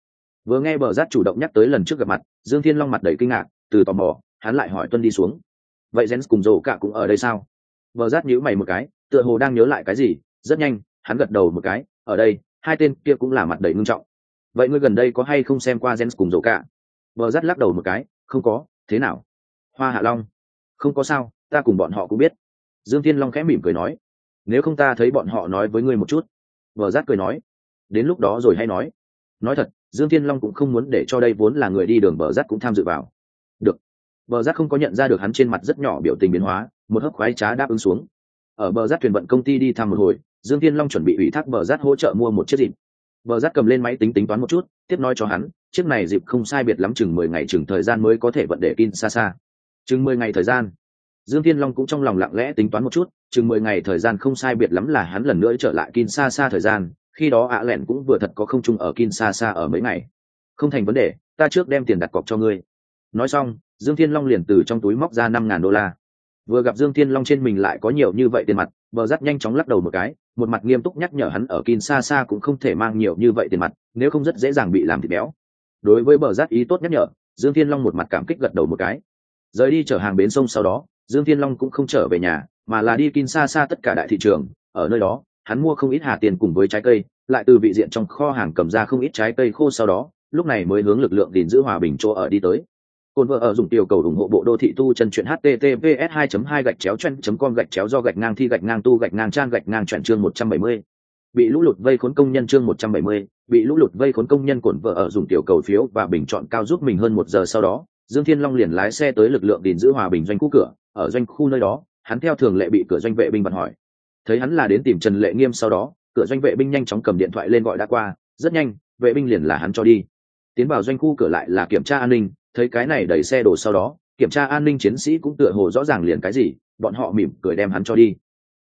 vừa nghe bờ rát chủ động nhắc tới lần trước gặp mặt, dương thiên long mặt đầy kinh ngạc, từ tò mò, hắn lại hỏi tuân đi xuống. Vậy jens cùng rổ cả cũng ở đây sao? Bờ rát nhíu mày một cái, tựa hồ đang nhớ lại cái gì, rất nhanh, hắn gật đầu một cái, ở đây, hai tên kia cũng là mặt đầy ngưng trọng. Vậy ngươi gần đây có hay không xem qua jens cùng rổ cả? Bờ rát lắc đầu một cái, không có, thế nào? Hoa hạ long? Không có sao, ta cùng bọn họ cũng biết. Dương thiên long khẽ mỉm cười nói. Nếu không ta thấy bọn họ nói với ngươi một chút. Vờ giác cười nói. Đến lúc đó rồi hay nói. Nói thật dương thiên long cũng không muốn để cho đây vốn là người đi đường bờ rác cũng tham dự vào. Được. Bờ rác không có nhận ra được hắn trên mặt rất nhỏ biểu tình biến hóa, một hớp khoái trá đáp ứng xuống. Ở bờ rác thuyền vận công ty đi thăm một hồi, dương thiên long chuẩn bị ủy thác bờ rác hỗ trợ mua một chiếc dịp. Bờ rác cầm lên máy tính tính toán một chút, tiếp nói cho hắn, chiếc này dịp không sai biệt lắm chừng mười ngày chừng thời gian mới có thể vận để kin xa xa chừng mười ngày thời gian. Dương thiên long cũng trong lòng lặng lẽ tính toán một chút, chừng mười ngày thời gian không sai biệt lắm là hắn lần nữa trở lại kin xa xa thời gian khi đó ạ lẹn cũng vừa thật có không chung ở kin ở mấy ngày. Không thành vấn đề, ta trước đem tiền đặt cọc cho ngươi. Nói xong, dương thiên long liền từ trong túi móc ra năm ngàn đô la. Vừa gặp dương thiên long trên mình lại có nhiều như vậy tiền mặt, bờ rắt nhanh chóng lắc đầu một cái, một mặt nghiêm túc nhắc nhở hắn ở kin cũng không thể mang nhiều như vậy tiền mặt, nếu không rất dễ dàng bị làm thịt béo. Đối với bờ rắt ý tốt nhắc nhở, dương thiên long một mặt cảm kích gật đầu một cái. Rời đi chở hàng bến sông sau đó, dương thiên long cũng không trở về nhà, mà là đi kin tất cả đại thị trường, ở nơi đó hắn mua không ít hà tiền cùng với trái cây, lại từ vị diện trong kho hàng cầm ra không ít trái cây khô sau đó, lúc này mới hướng lực lượng gìn giữ hòa bình chỗ ở đi tới cồn vợ ở dùng tiểu cầu ủng hộ bộ đô thị tu chân truyện https 2 2 gạch chéo chen com gạch chéo do gạch ngang thi gạch ngang tu gạch ngang trang gạch ngang chuyển chương 170. bị lũ lụt vây khốn công nhân chương một trăm bảy mươi bị lũ lụt vây khốn công nhân cổn vợ ở dùng tiểu cầu phiếu và bình chọn cao giúp mình hơn một giờ sau đó, dương thiên long liền lái xe tới lực lượng gìn giữ hòa bình doanh khu cửa, ở doanh khu nơi đó, hắn theo thường lệ bị cửa doanh vệ binh bật hỏi thấy hắn là đến tìm trần lệ nghiêm sau đó, cửa doanh vệ binh nhanh chóng cầm điện thoại lên gọi đã qua, rất nhanh, vệ binh liền là hắn cho đi. Tiến vào doanh khu cửa lại là kiểm tra an ninh, thấy cái này đẩy xe đổ sau đó, kiểm tra an ninh chiến sĩ cũng tựa hồ rõ ràng liền cái gì, bọn họ mỉm cười đem hắn cho đi.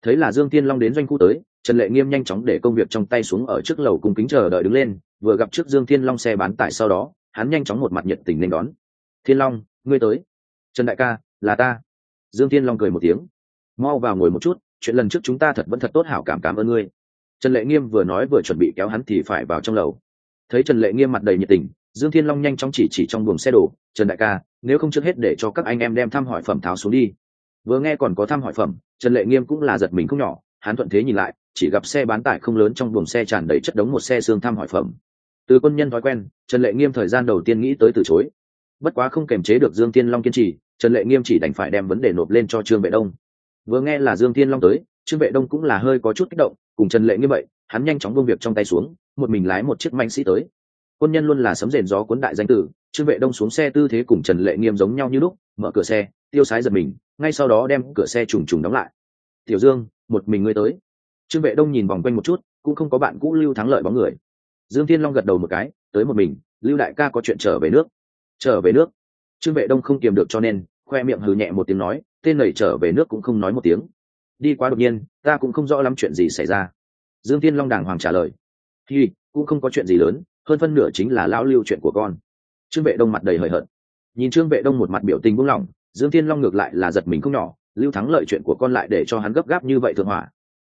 Thấy là dương tiên long đến doanh khu tới, trần lệ nghiêm nhanh chóng để công việc trong tay xuống ở trước lầu cung kính chờ đợi đứng lên, vừa gặp trước dương thiên long xe bán tải sau đó, hắn nhanh chóng một mặt nhiệt tình nên đón. Thiên long, ngươi tới. Trần đại ca, là ta. Dương thiên long cười một tiếng. Mau vào ngồi một chút chuyện lần trước chúng ta thật vẫn thật tốt hảo cảm cảm ơn ngươi. Trần lệ nghiêm vừa nói vừa chuẩn bị kéo hắn thì phải vào trong lầu. Thấy trần lệ nghiêm mặt đầy nhiệt tình, dương thiên long nhanh chóng chỉ chỉ trong buồng xe đổ, trần đại ca, nếu không trước hết để cho các anh em đem thăm hỏi phẩm tháo xuống đi. Vừa nghe còn có thăm hỏi phẩm, trần lệ nghiêm cũng là giật mình không nhỏ, hắn thuận thế nhìn lại, chỉ gặp xe bán tải không lớn trong buồng xe tràn đầy chất đống một xe xương thăm hỏi phẩm. Từ quân nhân thói quen, trần lệ nghiêm thời gian đầu tiên nghĩ tới từ chối. Bất quá không kềm chế được dương tiên long kiên trì, trần lệ nghiêm chỉ đành phải đem vấn đề nộp lên cho trương vệ đông vừa nghe là dương Thiên long tới, trương vệ đông cũng là hơi có chút kích động, cùng trần lệ như vậy, hắn nhanh chóng công việc trong tay xuống, một mình lái một chiếc manh sĩ tới. Quân nhân luôn là sấm rền gió cuốn đại danh tử, trương vệ đông xuống xe tư thế cùng trần lệ nghiêm giống nhau như lúc, mở cửa xe, tiêu sái giật mình, ngay sau đó đem cửa xe trùng trùng đóng lại. Tiểu dương, một mình ngươi tới. Trương vệ đông nhìn vòng quanh một chút, cũng không có bạn cũ lưu thắng lợi bóng người. Dương thiên long gật đầu một cái, tới một mình, lưu đại ca có chuyện trở về nước. Trở về nước? Trương vệ đông không kiềm được cho nên, khoe miệng hừ nhẹ một tiếng nói tên nầy trở về nước cũng không nói một tiếng. Đi quá đột nhiên, ta cũng không rõ lắm chuyện gì xảy ra. Dương thiên long đàng hoàng trả lời. Thì cũng không có chuyện gì lớn, hơn phân nửa chính là lão lưu chuyện của con. Trương vệ đông mặt đầy hời hợt. Nhìn trương vệ đông một mặt biểu tình buông lỏng, dương thiên long ngược lại là giật mình không nhỏ, lưu thắng lợi chuyện của con lại để cho hắn gấp gáp như vậy thượng hỏa.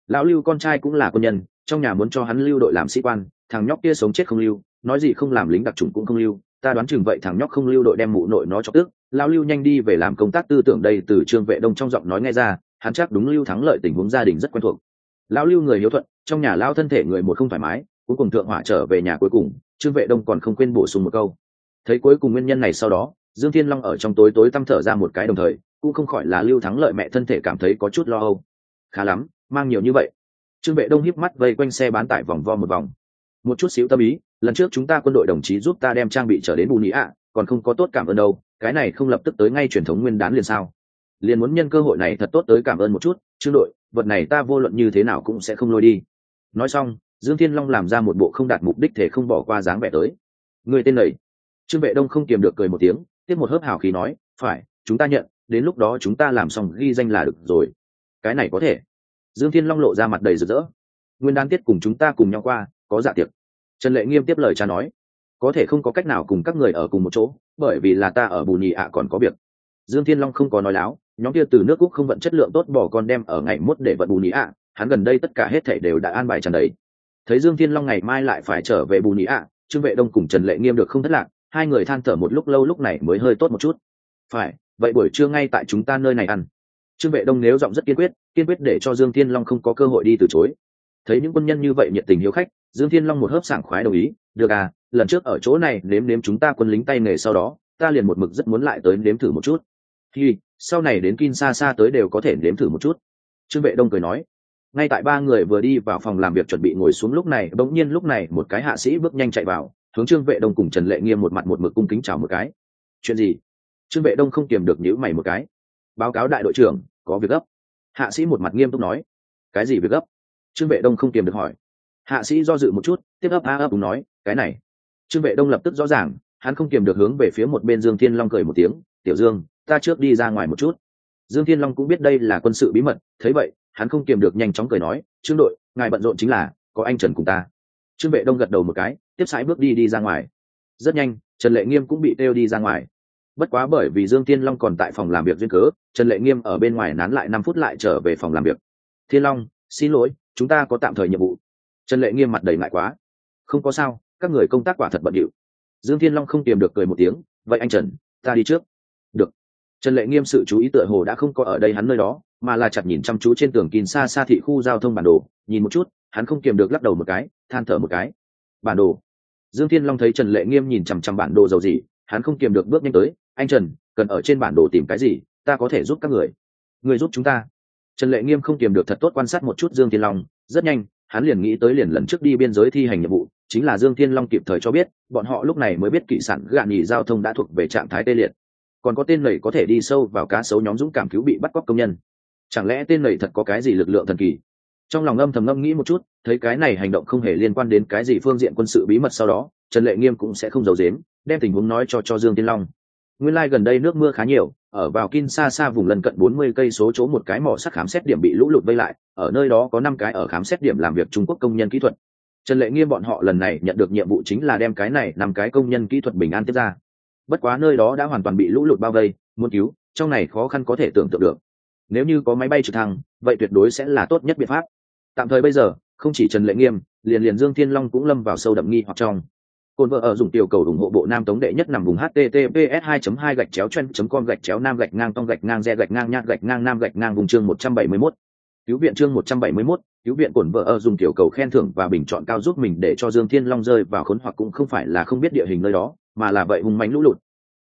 Lão lưu con trai cũng là quân nhân, trong nhà muốn cho hắn lưu đội làm sĩ quan, thằng nhóc kia sống chết không lưu, nói gì không làm lính đặc trùng cũng không lưu ta đoán chừng vậy thằng nhóc không lưu đội đem mụ nội nó cho tức. Lão lưu nhanh đi về làm công tác tư tưởng đây từ trương vệ đông trong giọng nói nghe ra, hắn chắc đúng lưu thắng lợi tình huống gia đình rất quen thuộc. Lão lưu người hiếu thuận, trong nhà lao thân thể người một không thoải mái, cuối cùng thượng hỏa trở về nhà cuối cùng, trương vệ đông còn không quên bổ sung một câu. Thấy cuối cùng nguyên nhân này sau đó, dương thiên long ở trong tối tối tăm thở ra một cái đồng thời, cũng không khỏi là lưu thắng lợi mẹ thân thể cảm thấy có chút lo âu. Khá lắm, mang nhiều như vậy. Trương vệ đông híp mắt vây quanh xe bán tải vòng vo một vòng một chút xíu tâm ý, lần trước chúng ta quân đội đồng chí giúp ta đem trang bị trở đến bù nhĩ ạ, còn không có tốt cảm ơn đâu, cái này không lập tức tới ngay truyền thống nguyên đán liền sao? Liền muốn nhân cơ hội này thật tốt tới cảm ơn một chút, trương đội, vật này ta vô luận như thế nào cũng sẽ không lôi đi. Nói xong, dương thiên long làm ra một bộ không đạt mục đích thể không bỏ qua dáng vẻ tới. Người tên này. Trương vệ đông không kiềm được cười một tiếng, tiếp một hớp hào khí nói, phải, chúng ta nhận, đến lúc đó chúng ta làm xong ghi danh là được rồi. Cái này có thể. Dương thiên long lộ ra mặt đầy rực rỡ. Nguyên đan tiết cùng chúng ta cùng nhau qua, có dạ tiệc trần lệ nghiêm tiếp lời cha nói, có thể không có cách nào cùng các người ở cùng một chỗ, bởi vì là ta ở bù nhì ạ còn có việc. Dương thiên long không có nói láo, nhóm kia từ nước quốc không vận chất lượng tốt bỏ con đem ở ngày mốt để vận bù nhì ạ, hắn gần đây tất cả hết thể đều đã an bài trần đấy thấy dương thiên long ngày mai lại phải trở về bù nhì ạ, trương vệ đông cùng trần lệ nghiêm được không thất lạc, hai người than thở một lúc lâu lúc này mới hơi tốt một chút. Phải, vậy buổi trưa ngay tại chúng ta nơi này ăn. Trương vệ đông nếu giọng rất kiên quyết kiên quyết để cho dương thiên long không có cơ hội đi từ chối thấy những quân nhân như vậy nhiệt tình hiếu khách, dương thiên long một hớp sảng khoái đồng ý, được à lần trước ở chỗ này nếm nếm chúng ta quân lính tay nghề sau đó, ta liền một mực rất muốn lại tới nếm thử một chút. Khi sau này đến kin xa xa tới đều có thể nếm thử một chút. Trương vệ đông cười nói. Ngay tại ba người vừa đi vào phòng làm việc chuẩn bị ngồi xuống lúc này, bỗng nhiên lúc này một cái hạ sĩ bước nhanh chạy vào, hướng trương vệ đông cùng trần lệ nghiêm một mặt một mực cung kính chào một cái. Chuyện gì? Trương vệ đông không kiềm được nhữ mày một cái. Báo cáo đại đội trưởng, có việc gấp. Hạ sĩ một mặt nghiêm túc nói. Cái gì việc gấp? Trương vệ đông không kiềm được hỏi. Hạ sĩ do dự một chút, tiếp ấp a ấp đúng nói, cái này. Trương vệ đông lập tức rõ ràng, hắn không kiềm được hướng về phía một bên dương thiên long cười một tiếng, tiểu dương, ta trước đi ra ngoài một chút. Dương thiên long cũng biết đây là quân sự bí mật, thấy vậy, hắn không kiềm được nhanh chóng cười nói, trương đội, ngài bận rộn chính là, có anh trần cùng ta. Trương vệ đông gật đầu một cái, tiếp sãi bước đi đi ra ngoài. Rất nhanh, trần lệ nghiêm cũng bị têu đi ra ngoài. Bất quá bởi vì dương thiên long còn tại phòng làm việc duyên cớ, trần lệ nghiêm ở bên ngoài nán lại năm phút lại trở về phòng làm việc. Thiên long, xin lỗi chúng ta có tạm thời nhiệm vụ. Trần lệ nghiêm mặt đầy ngại quá. Không có sao, các người công tác quả thật bận điệu. Dương thiên long không tìm được cười một tiếng, vậy anh trần, ta đi trước. Được. Trần lệ nghiêm sự chú ý tựa hồ đã không có ở đây hắn nơi đó, mà là chặt nhìn chăm chú trên tường kín xa xa thị khu giao thông bản đồ, nhìn một chút, hắn không kiềm được lắc đầu một cái, than thở một cái. Bản đồ? Dương thiên long thấy trần lệ nghiêm nhìn chằm chằm bản đồ dầu gì, hắn không kiềm được bước nhanh tới, anh trần, cần ở trên bản đồ tìm cái gì, ta có thể giúp các người. Người giúp chúng ta? Trần lệ nghiêm không kiềm được thật tốt quan sát một chút dương thiên long, rất nhanh, hắn liền nghĩ tới liền lần trước đi biên giới thi hành nhiệm vụ, chính là dương thiên long kịp thời cho biết, bọn họ lúc này mới biết kỵ sản gạn nhì giao thông đã thuộc về trạng thái tê liệt. Còn có tên lầy có thể đi sâu vào cá sấu nhóm dũng cảm cứu bị bắt cóc công nhân. Chẳng lẽ tên lầy thật có cái gì lực lượng thần kỳ? Trong lòng âm thầm ngâm nghĩ một chút, thấy cái này hành động không hề liên quan đến cái gì phương diện quân sự bí mật sau đó, trần lệ nghiêm cũng sẽ không giấu dếm đem tình huống nói cho cho dương tiên long. Nguyên lai、like、gần đây nước mưa khá nhiều ở vào kin vùng lân cận bốn mươi cây số chỗ một cái mỏ sắt khám xét điểm bị lũ lụt vây lại, ở nơi đó có năm cái ở khám xét điểm làm việc trung quốc công nhân kỹ thuật. Trần lệ nghiêm bọn họ lần này nhận được nhiệm vụ chính là đem cái này 5 cái công nhân kỹ thuật bình an tiếp ra. Bất quá nơi đó đã hoàn toàn bị lũ lụt bao vây, muốn cứu, trong này khó khăn có thể tưởng tượng được. Nếu như có máy bay trực thăng, vậy tuyệt đối sẽ là tốt nhất biện pháp. Tạm thời bây giờ, không chỉ trần lệ nghiêm, liền liền dương thiên long cũng lâm vào sâu đậm nghi hoặc trong. Côn vợ ở dùng tiểu cầu ủng hộ bộ nam tống đệ nhất nằm vùng https 2 2 gạch chéo chen com gạch chéo nam gạch ngang tông gạch ngang re gạch ngang nhạc gạch ngang nam gạch ngang vùng chương 171. cứu viện chương 171, cứu viện Cổn vợ ở dùng tiểu cầu khen thưởng và bình chọn cao giúp mình để cho dương thiên long rơi vào khốn hoặc cũng không phải là không biết địa hình nơi đó mà là vậy hùng mãnh lũ lụt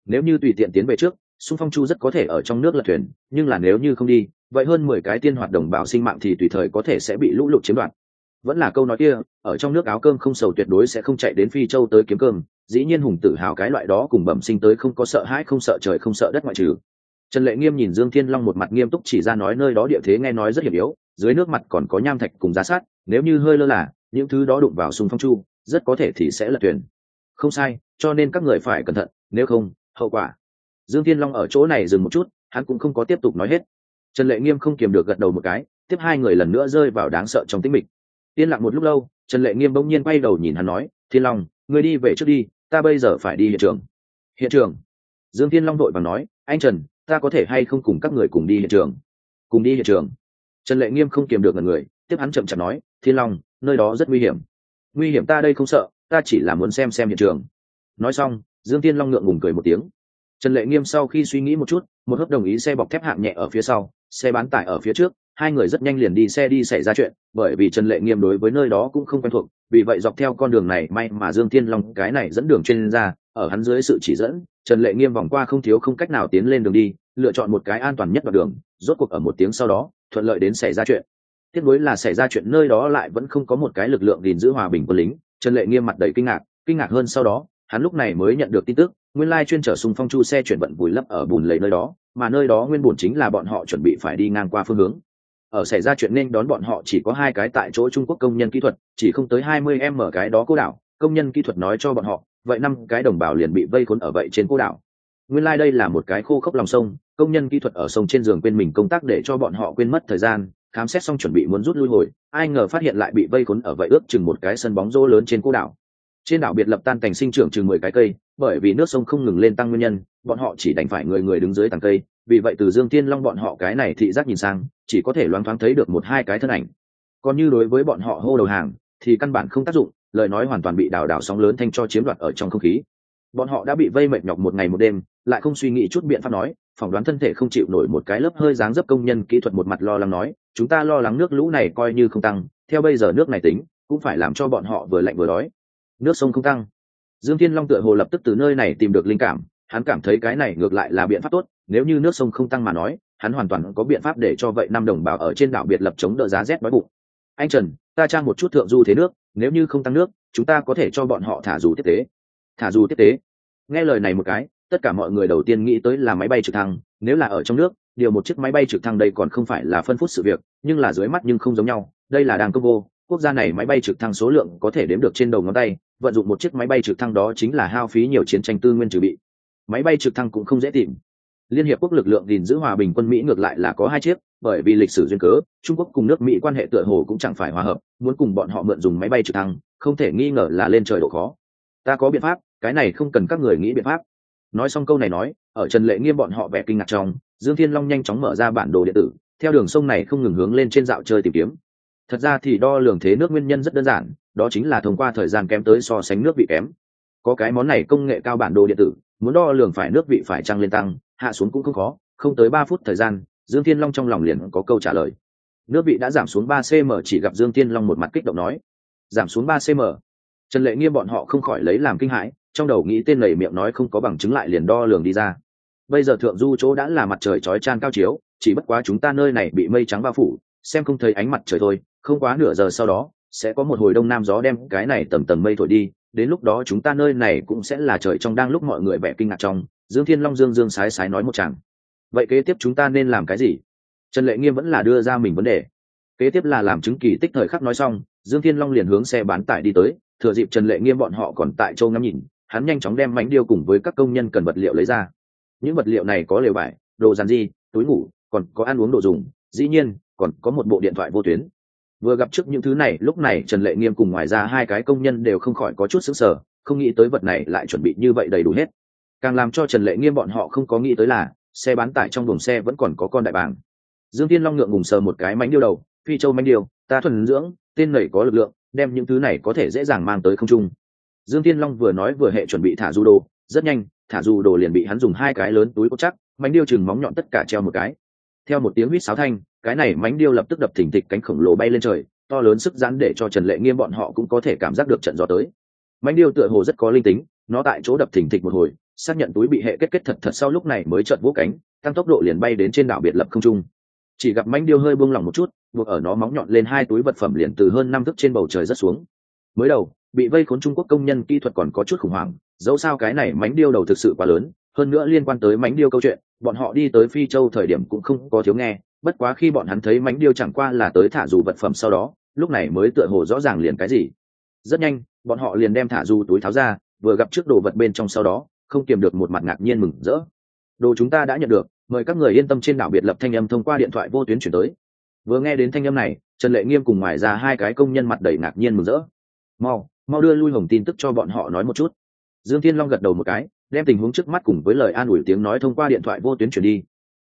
nếu như tùy tiện tiến về trước xung phong chu rất có thể ở trong nước lật thuyền nhưng là nếu như không đi vậy hơn mười cái tiên hoạt đồng bào sinh mạng thì tùy thời có thể sẽ bị lũ lụt chiếm đoạt vẫn là câu nói kia, ở trong nước áo cơm không sầu tuyệt đối sẽ không chạy đến phi châu tới kiếm cơm, dĩ nhiên hùng tự hào cái loại đó cùng bẩm sinh tới không có sợ hãi, không sợ trời, không sợ đất ngoại trừ. Trần lệ nghiêm nhìn dương thiên long một mặt nghiêm túc chỉ ra nói nơi đó địa thế nghe nói rất hiểm yếu, dưới nước mặt còn có nham thạch cùng giá sát nếu như hơi lơ là, những thứ đó đụng vào sùng phong chu, rất có thể thì sẽ lật thuyền. Không sai, cho nên các người phải cẩn thận, nếu không, hậu quả. Dương thiên long ở chỗ này dừng một chút, hắn cũng không có tiếp tục nói hết. Trần lệ nghiêm không kiềm được gật đầu một cái, tiếp hai người lần nữa rơi vào đáng sợ trong tĩnh mịch yên lặng một lúc lâu, trần lệ nghiêm bỗng nhiên quay đầu nhìn hắn nói, thiên long người đi về trước đi, ta bây giờ phải đi hiện trường. Hiện trường? Dương thiên long đội và nói, anh trần, ta có thể hay không cùng các người cùng đi hiện trường? Cùng đi hiện trường? Trần lệ nghiêm không kiềm được ngần người, tiếp hắn chậm chạp nói, thiên long, nơi đó rất nguy hiểm. Nguy hiểm ta đây không sợ, ta chỉ là muốn xem xem hiện trường. Nói xong, dương thiên long ngượng ngùng cười một tiếng. Trần lệ nghiêm sau khi suy nghĩ một chút, một hớp đồng ý xe bọc thép hạng nhẹ ở phía sau, xe bán tải ở phía trước hai người rất nhanh liền đi xe đi xảy ra chuyện, bởi vì trần lệ nghiêm đối với nơi đó cũng không quen thuộc, vì vậy dọc theo con đường này, may mà dương thiên long cái này dẫn đường trên ra ở hắn dưới sự chỉ dẫn, trần lệ nghiêm vòng qua không thiếu không cách nào tiến lên đường đi, lựa chọn một cái an toàn nhất đoạn đường, rốt cuộc ở một tiếng sau đó, thuận lợi đến xảy ra chuyện. Tiếc nối là xảy ra chuyện nơi đó lại vẫn không có một cái lực lượng gìn giữ hòa bình quân lính, trần lệ nghiêm mặt đầy kinh ngạc kinh ngạc hơn sau đó, hắn lúc này mới nhận được tin tức, nguyên lai chuyên trở sùng phong chu xe chuyển vận vùi lấp ở bùn lầy nơi đó, mà nơi đó nguyên bùn chính là bọn họ chuẩn bị phải đi ngang qua phương hướng ở xảy ra chuyện nên đón bọn họ chỉ có hai cái tại chỗ trung quốc công nhân kỹ thuật, chỉ không tới hai mươi em mở cái đó cô đảo. Công nhân kỹ thuật nói cho bọn họ, vậy năm cái đồng bào liền bị vây khốn ở vậy trên cô đảo. Nguyên lai、like、đây là một cái khô khốc lòng sông, công nhân kỹ thuật ở sông trên giường quên mình công tác để cho bọn họ quên mất thời gian, khám xét xong chuẩn bị muốn rút lui hồi, ai ngờ phát hiện lại bị vây khốn ở vậy ước chừng một cái sân bóng rô lớn trên cô đảo. Trên đảo biệt lập tan cảnh sinh trưởng chừng mười cái cây, bởi vì nước sông không ngừng lên tăng nguyên nhân, bọn họ chỉ đành phải người người đứng dưới tàng cây vì vậy từ dương tiên long bọn họ cái này thị giác nhìn sang, chỉ có thể loáng thoáng thấy được một hai cái thân ảnh. Còn như đối với bọn họ hô đầu hàng, thì căn bản không tác dụng, lời nói hoàn toàn bị đảo đảo sóng lớn thanh cho chiếm đoạt ở trong không khí. Bọn họ đã bị vây mệt nhọc một ngày một đêm, lại không suy nghĩ chút biện pháp nói, phỏng đoán thân thể không chịu nổi một cái lớp hơi dáng dấp công nhân kỹ thuật một mặt lo lắng nói, chúng ta lo lắng nước lũ này coi như không tăng, theo bây giờ nước này tính, cũng phải làm cho bọn họ vừa lạnh vừa đói. Nước sông không tăng. Dương thiên long tựa hồ lập tức từ nơi này tìm được linh cảm, hắn cảm thấy cái này ngược lại là biện pháp tốt nếu như nước sông không tăng mà nói, hắn hoàn toàn có biện pháp để cho vậy năm đồng bào ở trên đảo biệt lập chống đỡ giá rét đói bụng. Anh trần, ta trang một chút thượng du thế nước, nếu như không tăng nước, chúng ta có thể cho bọn họ thả dù tiếp tế. Thả dù tiếp tế. Nghe lời này một cái, tất cả mọi người đầu tiên nghĩ tới là máy bay trực thăng, nếu là ở trong nước, điều một chiếc máy bay trực thăng đây còn không phải là phân phút sự việc, nhưng là dưới mắt nhưng không giống nhau, đây là đàng công vô, quốc gia này máy bay trực thăng số lượng có thể đếm được trên đầu ngón tay, vận dụng một chiếc máy bay trực thăng đó chính là hao phí nhiều chiến tranh tư nguyên trừ bị. Máy bay trực thăng cũng không dễ tìm liên hiệp quốc lực lượng gìn giữ hòa bình quân mỹ ngược lại là có hai chiếc, bởi vì lịch sử duyên cớ, trung quốc cùng nước mỹ quan hệ tựa hồ cũng chẳng phải hòa hợp, muốn cùng bọn họ mượn dùng máy bay trực thăng, không thể nghi ngờ là lên trời độ khó. Ta có biện pháp, cái này không cần các người nghĩ biện pháp. Nói xong câu này nói, ở trần lệ nghiêm bọn họ vẻ kinh ngạc trong, dương thiên long nhanh chóng mở ra bản đồ điện tử, theo đường sông này không ngừng hướng lên trên dạo chơi tìm kiếm. Thật ra thì đo lường thế nước nguyên nhân rất đơn giản, đó chính là thông qua thời gian kém tới so sánh nước vị kém. Có cái món này công nghệ cao bản đồ điện tử, muốn đo lường phải nước vị phải trăng lên tăng hạ xuống cũng không khó, không tới ba phút thời gian, dương thiên long trong lòng liền có câu trả lời. Nước vị đã giảm xuống ba cm chỉ gặp dương thiên long một mặt kích động nói. Giảm xuống ba cm trần lệ nghiêm bọn họ không khỏi lấy làm kinh hãi, trong đầu nghĩ tên lầy miệng nói không có bằng chứng lại liền đo lường đi ra. Bây giờ thượng du chỗ đã là mặt trời chói trang cao chiếu, chỉ bất quá chúng ta nơi này bị mây trắng bao phủ, xem không thấy ánh mặt trời thôi, không quá nửa giờ sau đó, sẽ có một hồi đông nam gió đem cái này tầm tầm mây thổi đi đến lúc đó chúng ta nơi này cũng sẽ là trời trong đang lúc mọi người vẻ kinh ngạc trong, dương thiên long, dương dương sái sái nói một chàng. Vậy kế tiếp chúng ta nên làm cái gì? Trần lệ nghiêm vẫn là đưa ra mình vấn đề. Kế tiếp là làm chứng kỳ tích thời khắc nói xong, dương thiên long liền hướng xe bán tải đi tới, thừa dịp trần lệ nghiêm bọn họ còn tại châu ngắm nhìn, hắn nhanh chóng đem mánh điêu cùng với các công nhân cần vật liệu lấy ra. Những vật liệu này có lều vải, đồ dàn di, túi ngủ, còn có ăn uống đồ dùng, dĩ nhiên, còn có một bộ điện thoại vô tuyến vừa gặp trước những thứ này, lúc này trần lệ nghiêm cùng ngoài ra hai cái công nhân đều không khỏi có chút xứng sở không nghĩ tới vật này lại chuẩn bị như vậy đầy đủ hết. Càng làm cho trần lệ nghiêm bọn họ không có nghĩ tới là, xe bán tải trong buồng xe vẫn còn có con đại bàng. Dương tiên long ngượng ngùng sờ một cái mánh điêu đầu, phi châu mánh điêu, ta thuần dưỡng, tên nảy có lực lượng, đem những thứ này có thể dễ dàng mang tới không trung. Dương tiên long vừa nói vừa hệ chuẩn bị thả du đồ, rất nhanh, thả du đồ liền bị hắn dùng hai cái lớn túi cốt chắc, mánh điêu chừng móng nhọn tất cả treo một cái. Theo một tiếng huýt sáo thanh cái này mánh điêu lập tức đập thỉnh thịch cánh khổng lồ bay lên trời, to lớn sức giãn để cho trần lệ nghiêm bọn họ cũng có thể cảm giác được trận gió tới. Mánh điêu tựa hồ rất có linh tính, nó tại chỗ đập thỉnh thịch một hồi, xác nhận túi bị hệ kết kết thật thật sau lúc này mới trợn vũ cánh, tăng tốc độ liền bay đến trên đảo biệt lập không trung. Chỉ gặp mánh điêu hơi buông lỏng một chút, buộc ở nó móng nhọn lên hai túi vật phẩm liền từ hơn năm thước trên bầu trời rất xuống. Mới đầu, bị vây khốn trung quốc công nhân kỹ thuật còn có chút khủng hoảng, dẫu sao cái này mánh điêu đầu thực sự quá lớn, hơn nữa liên quan tới mánh điêu câu chuyện, bọn họ đi tới phi châu thời điểm cũng không có thiếu nghe bất quá khi bọn hắn thấy mánh điêu chẳng qua là tới thả dù vật phẩm sau đó, lúc này mới tựa hồ rõ ràng liền cái gì. Rất nhanh, bọn họ liền đem thả dù túi tháo ra, vừa gặp trước đồ vật bên trong sau đó, không kiềm được một mặt ngạc nhiên mừng rỡ. Đồ chúng ta đã nhận được, mời các người yên tâm trên đảo biệt lập thanh âm thông qua điện thoại vô tuyến chuyển tới. Vừa nghe đến thanh âm này, trần lệ nghiêm cùng ngoài ra hai cái công nhân mặt đầy ngạc nhiên mừng rỡ. Mau mau đưa lui hồng tin tức cho bọn họ nói một chút. Dương thiên long gật đầu một cái, đem tình huống trước mắt cùng với lời an ủi tiếng nói thông qua điện thoại vô tuyến chuyển đi.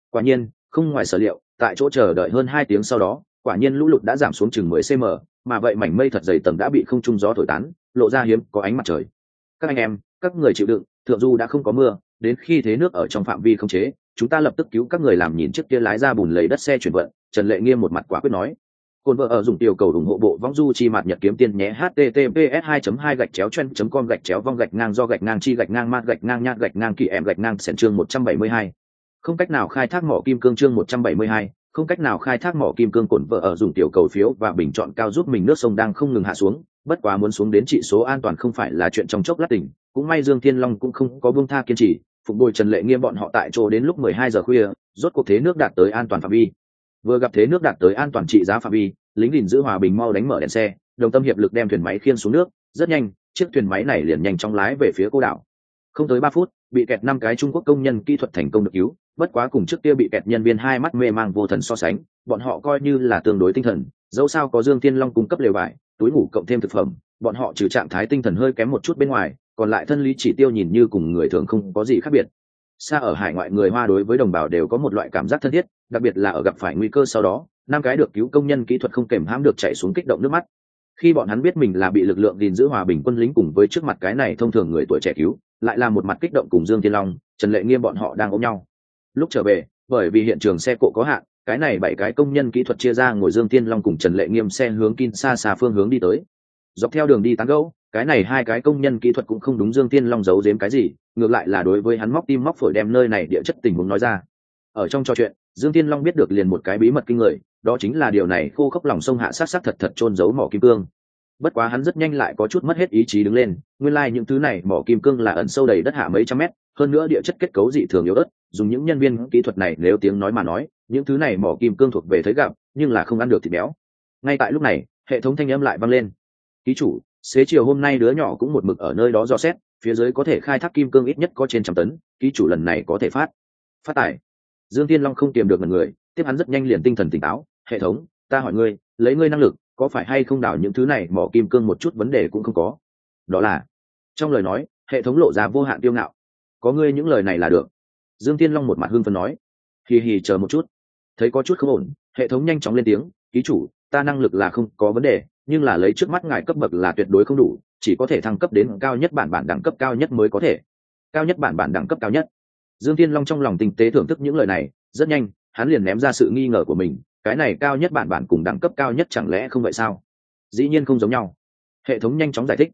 Quả nhiên, không ngoài sở liệu tại chỗ chờ đợi hơn hai tiếng sau đó, quả nhiên lũ lụt đã giảm xuống chừng 10 cm mà vậy mảnh mây thật dày tầng đã bị không trung gió thổi tán, lộ ra hiếm có ánh mặt trời các anh em, các người chịu đựng, thượng du đã không có mưa, đến khi thế nước ở trong phạm vi không chế, chúng ta lập tức cứu các người làm nhìn trước kia lái ra bùn lấy đất xe chuyển vận, trần lệ nghiêm một mặt quả quyết nói cồn vợ ở dùng tiểu cầu ủng hộ bộ vong du chi mặt nhật kiếm tiền nhé, https 2 2 gạch chéo chen com gạch chéo vong gạch ngang do gạch ngang chi gạch ngang mát gạch ngang nhát gạch ngang kỳ em gạch ngang sẻn chương 172 không cách nào khai thác mỏ kim cương chương 172, không cách nào khai thác mỏ kim cương cồn vợ ở dùng tiểu cầu phiếu và bình chọn cao giúp mình nước sông đang không ngừng hạ xuống bất quá muốn xuống đến trị số an toàn không phải là chuyện trong chốc lát tỉnh. Cũng may dương thiên long cũng không có buông tha kiên trì phục bồi trần lệ nghiêm bọn họ tại chỗ đến lúc 12 giờ khuya rốt cuộc thế nước đạt tới an toàn phạm vi. Vừa gặp thế nước đạt tới an toàn trị giá phạm vi lính gìn giữ hòa bình mau đánh mở đèn xe đồng tâm hiệp lực đem thuyền máy khiên xuống nước rất nhanh chiếc thuyền máy này liền nhanh chóng lái về phía cô đảo. Không tới ba phút bị kẹt năm cái trung quốc công nhân kỹ thuật thành công được cứu bất quá cùng trước kia bị kẹt nhân viên hai mắt mê mang vô thần so sánh, bọn họ coi như là tương đối tinh thần, dẫu sao có dương thiên long cung cấp lều vải túi ngủ cộng thêm thực phẩm, bọn họ trừ trạng thái tinh thần hơi kém một chút bên ngoài, còn lại thân lý chỉ tiêu nhìn như cùng người thường không có gì khác biệt. Xa ở hải ngoại người hoa đối với đồng bào đều có một loại cảm giác thân thiết, đặc biệt là ở gặp phải nguy cơ sau đó, năm cái được cứu công nhân kỹ thuật không kèm hãm được chạy xuống kích động nước mắt. Khi bọn hắn biết mình là bị lực lượng gìn giữ hòa bình quân lính cùng với trước mặt cái này thông thường người tuổi trẻ cứu, lại là một mặt kích động cùng dương thiên long, trần lệ nghiêm bọn họ đang ôm nhau lúc trở về, bởi vì hiện trường xe cộ có hạn, cái này bảy cái công nhân kỹ thuật chia ra ngồi dương tiên long cùng trần lệ nghiêm xe hướng kin xa xa phương hướng đi tới. Dọc theo đường đi tán gấu cái này hai cái công nhân kỹ thuật cũng không đúng dương tiên long giấu giếm cái gì, ngược lại là đối với hắn móc tim móc phổi đem nơi này địa chất tình huống nói ra. Ở trong trò chuyện, dương tiên long biết được liền một cái bí mật kinh người, đó chính là điều này khô khốc lòng sông hạ sát sát thật thật trôn giấu mỏ kim cương. Bất quá hắn rất nhanh lại có chút mất hết ý chí đứng lên, nguyên lai、like、những thứ này mỏ kim cương là ẩn sâu đầy đất hạ mấy trăm mét hơn nữa địa chất kết cấu dị thường yếu ớt, dùng những nhân viên kỹ thuật này nếu tiếng nói mà nói, những thứ này mỏ kim cương thuộc về thấy gặp, nhưng là không ăn được thịt béo. Ngay tại lúc này, hệ thống thanh âm lại vang lên. Ký chủ, xế chiều hôm nay đứa nhỏ cũng một mực ở nơi đó dò xét, phía dưới có thể khai thác kim cương ít nhất có trên trăm tấn, ký chủ lần này có thể phát. Phát tải dương tiên long không tìm được một người, tiếp hắn rất nhanh liền tinh thần tỉnh táo. Hệ thống, ta hỏi ngươi, lấy ngươi năng lực, có phải hay không đảo những thứ này mỏ kim cương một chút vấn đề cũng không có? Đó là. Trong lời nói, hệ thống lộ ra vô hạn tiêu ngạo có ngươi những lời này là được. Dương tiên long một mặt hưng phấn nói. Hì hì, chờ một chút. Thấy có chút không ổn, hệ thống nhanh chóng lên tiếng, ký chủ, ta năng lực là không có vấn đề, nhưng là lấy trước mắt ngài cấp bậc là tuyệt đối không đủ, chỉ có thể thăng cấp đến cao nhất bản bản đẳng cấp cao nhất mới có thể. Cao nhất bản bản đẳng cấp cao nhất. Dương tiên long trong lòng tinh tế thưởng thức những lời này, rất nhanh, hắn liền ném ra sự nghi ngờ của mình, cái này cao nhất bản bản cùng đẳng cấp cao nhất chẳng lẽ không vậy sao? Dĩ nhiên không giống nhau. Hệ thống nhanh chóng giải thích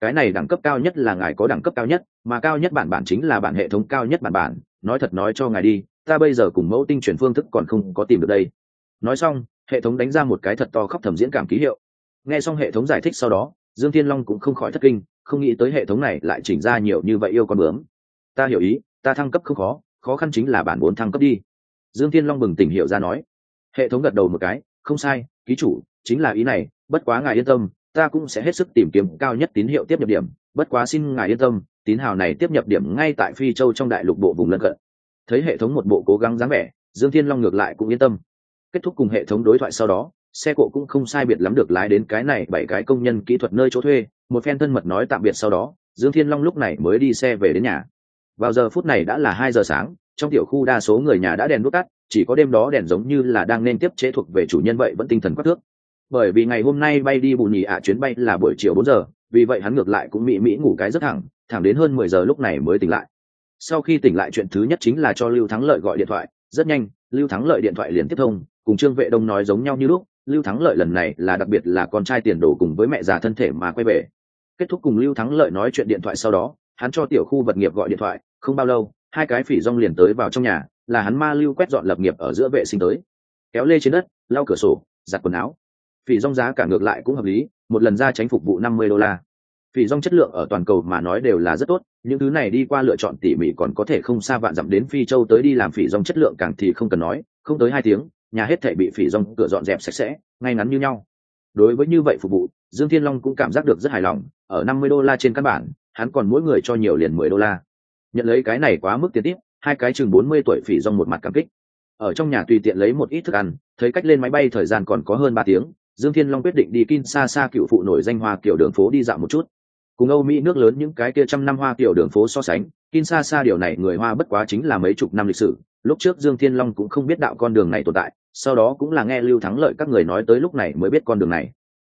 cái này đẳng cấp cao nhất là ngài có đẳng cấp cao nhất, mà cao nhất bản bản chính là bản hệ thống cao nhất bản bản, nói thật nói cho ngài đi, ta bây giờ cùng mẫu tinh chuyển phương thức còn không có tìm được đây. Nói xong, hệ thống đánh ra một cái thật to khóc thầm diễn cảm ký hiệu. Nghe xong hệ thống giải thích sau đó, dương thiên long cũng không khỏi thất kinh, không nghĩ tới hệ thống này lại chỉnh ra nhiều như vậy yêu con bướm. Ta hiểu ý, ta thăng cấp không khó khó khăn chính là bản bốn thăng cấp đi. Dương thiên long bừng tỉnh hiểu ra nói. Hệ thống gật đầu một cái, không sai, ký chủ, chính là ý này, bất quá ngài yên tâm ta cũng sẽ hết sức tìm kiếm cao nhất tín hiệu tiếp nhập điểm, bất quá xin ngài yên tâm, tín hào này tiếp nhập điểm ngay tại phi châu trong đại lục bộ vùng lân cận. Thấy hệ thống một bộ cố gắng dáng vẻ, dương thiên long ngược lại cũng yên tâm. Kết thúc cùng hệ thống đối thoại sau đó, xe cộ cũng không sai biệt lắm được lái đến cái này bảy cái công nhân kỹ thuật nơi chỗ thuê, một phen thân mật nói tạm biệt sau đó, dương thiên long lúc này mới đi xe về đến nhà. Vào giờ phút này đã là hai giờ sáng, trong tiểu khu đa số người nhà đã đèn đốt tắt, chỉ có đêm đó đèn giống như là đang nên tiếp chế thuộc về chủ nhân vậy vẫn tinh thần quắc thước bởi vì ngày hôm nay bay đi bù nhì ạ, chuyến bay là buổi chiều bốn giờ, vì vậy hắn ngược lại cũng mỹ mỹ ngủ cái rất thẳng thẳng đến hơn mười giờ lúc này mới tỉnh lại. Sau khi tỉnh lại chuyện thứ nhất chính là cho lưu thắng lợi gọi điện thoại. Rất nhanh, lưu thắng lợi điện thoại liền tiếp thông, cùng trương vệ đông nói giống nhau như lúc, lưu thắng lợi lần này là đặc biệt là con trai tiền đồ cùng với mẹ già thân thể mà quay về. Kết thúc cùng lưu thắng lợi nói chuyện điện thoại sau đó, hắn cho tiểu khu vật nghiệp gọi điện thoại, không bao lâu, hai cái phỉ rong liền tới vào trong nhà, là hắn ma lưu quét dọn lập nghiệp ở giữa vệ sinh tới. Kéo lê trên đất, lau cửa sổ, giặt quần áo phỉ rong giá cả ngược lại cũng hợp lý, một lần ra tránh phục vụ năm mươi đô la. Phỉ rong chất lượng ở toàn cầu mà nói đều là rất tốt, những thứ này đi qua lựa chọn tỉ mỉ còn có thể không xa vạn dặm đến phi châu tới đi làm phỉ rong chất lượng càng thì không cần nói, không tới hai tiếng, nhà hết thể bị phỉ rong cửa dọn dẹp sạch sẽ, ngay ngắn như nhau. Đối với như vậy phục vụ, dương thiên long cũng cảm giác được rất hài lòng, ở năm mươi đô la trên căn bản, hắn còn mỗi người cho nhiều liền mười đô la. Nhận lấy cái này quá mức tiền tiếp, hai cái chừng bốn mươi tuổi phỉ rong một mặt cảm kích. Ở trong nhà tùy tiện lấy một ít thức ăn, thấy cách lên máy bay thời gian còn có hơn ba tiếng dương thiên long quyết định đi kin xa xa cựu phụ nổi danh hoa kiểu đường phố đi dạo một chút. Cùng âu mỹ nước lớn những cái kia trăm năm hoa kiểu đường phố so sánh kin xa xa điều này người hoa bất quá chính là mấy chục năm lịch sử. Lúc trước dương thiên long cũng không biết đạo con đường này tồn tại, sau đó cũng là nghe lưu thắng lợi các người nói tới lúc này mới biết con đường này.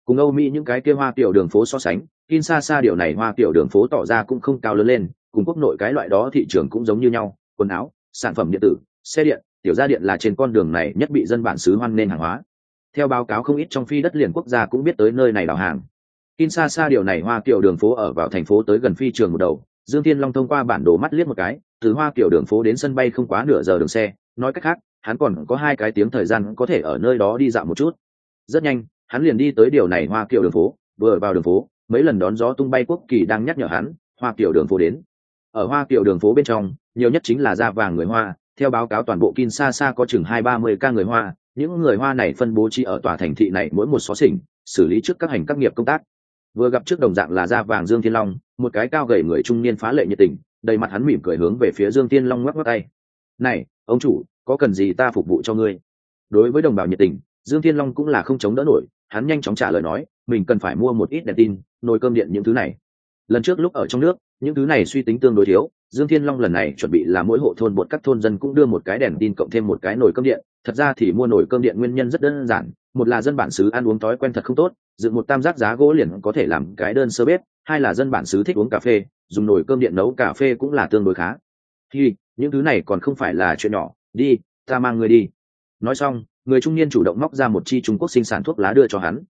Cùng âu mỹ những cái kia hoa kiểu đường phố so sánh kin xa xa điều này hoa kiểu đường phố tỏ ra cũng không cao lớn lên, cùng quốc nội cái loại đó thị trường cũng giống như nhau, quần áo, sản phẩm điện tử, xe điện, tiểu gia điện là trên con đường này nhất bị dân bản xứ hoan nên hàng hóa theo báo cáo không ít trong phi đất liền quốc gia cũng biết tới nơi này đào hàng. Kinshasa điều này hoa kiểu đường phố ở vào thành phố tới gần phi trường một đầu. Dương thiên long thông qua bản đồ mắt liếc một cái, từ hoa kiểu đường phố đến sân bay không quá nửa giờ đường xe. Nói cách khác, hắn còn có hai cái tiếng thời gian có thể ở nơi đó đi dạo một chút. Rất nhanh, hắn liền đi tới điều này hoa kiểu đường phố. Vừa vào đường phố, mấy lần đón gió tung bay quốc kỳ đang nhắc nhở hắn, hoa kiểu đường phố đến. Ở hoa kiểu đường phố bên trong, nhiều nhất chính là da vàng người hoa. Theo báo cáo toàn bộ Kinshasa có chừng hai ba mươi ca người hoa những người hoa này phân bố trí ở tòa thành thị này mỗi một xó xỉnh, xử lý trước các hành các nghiệp công tác. Vừa gặp trước đồng dạng là da vàng dương thiên long, một cái cao gầy người trung niên phá lệ nhiệt tình, đầy mặt hắn mỉm cười hướng về phía dương thiên long ngoắc ngoắc tay. Này, ông chủ, có cần gì ta phục vụ cho ngươi? Đối với đồng bào nhiệt tình, dương thiên long cũng là không chống đỡ nổi, hắn nhanh chóng trả lời nói, mình cần phải mua một ít đèn tin, nồi cơm điện những thứ này. Lần trước lúc ở trong nước, những thứ này suy tính tương đối thiếu, dương thiên long lần này chuẩn bị là mỗi hộ thôn bột các thôn dân cũng đưa một cái đèn tin cộng thêm một cái nồi cơm điện thật ra thì mua nồi cơm điện nguyên nhân rất đơn giản, một là dân bản xứ ăn uống thói quen thật không tốt, dựng một tam giác giá gỗ liền có thể làm cái đơn sơ bếp, hai là dân bản xứ thích uống cà phê, dùng nồi cơm điện nấu cà phê cũng là tương đối khá. Thì những thứ này còn không phải là chuyện nhỏ, đi, ta mang người đi. Nói xong, người trung niên chủ động móc ra một chi trung quốc sinh sản thuốc lá đưa cho hắn.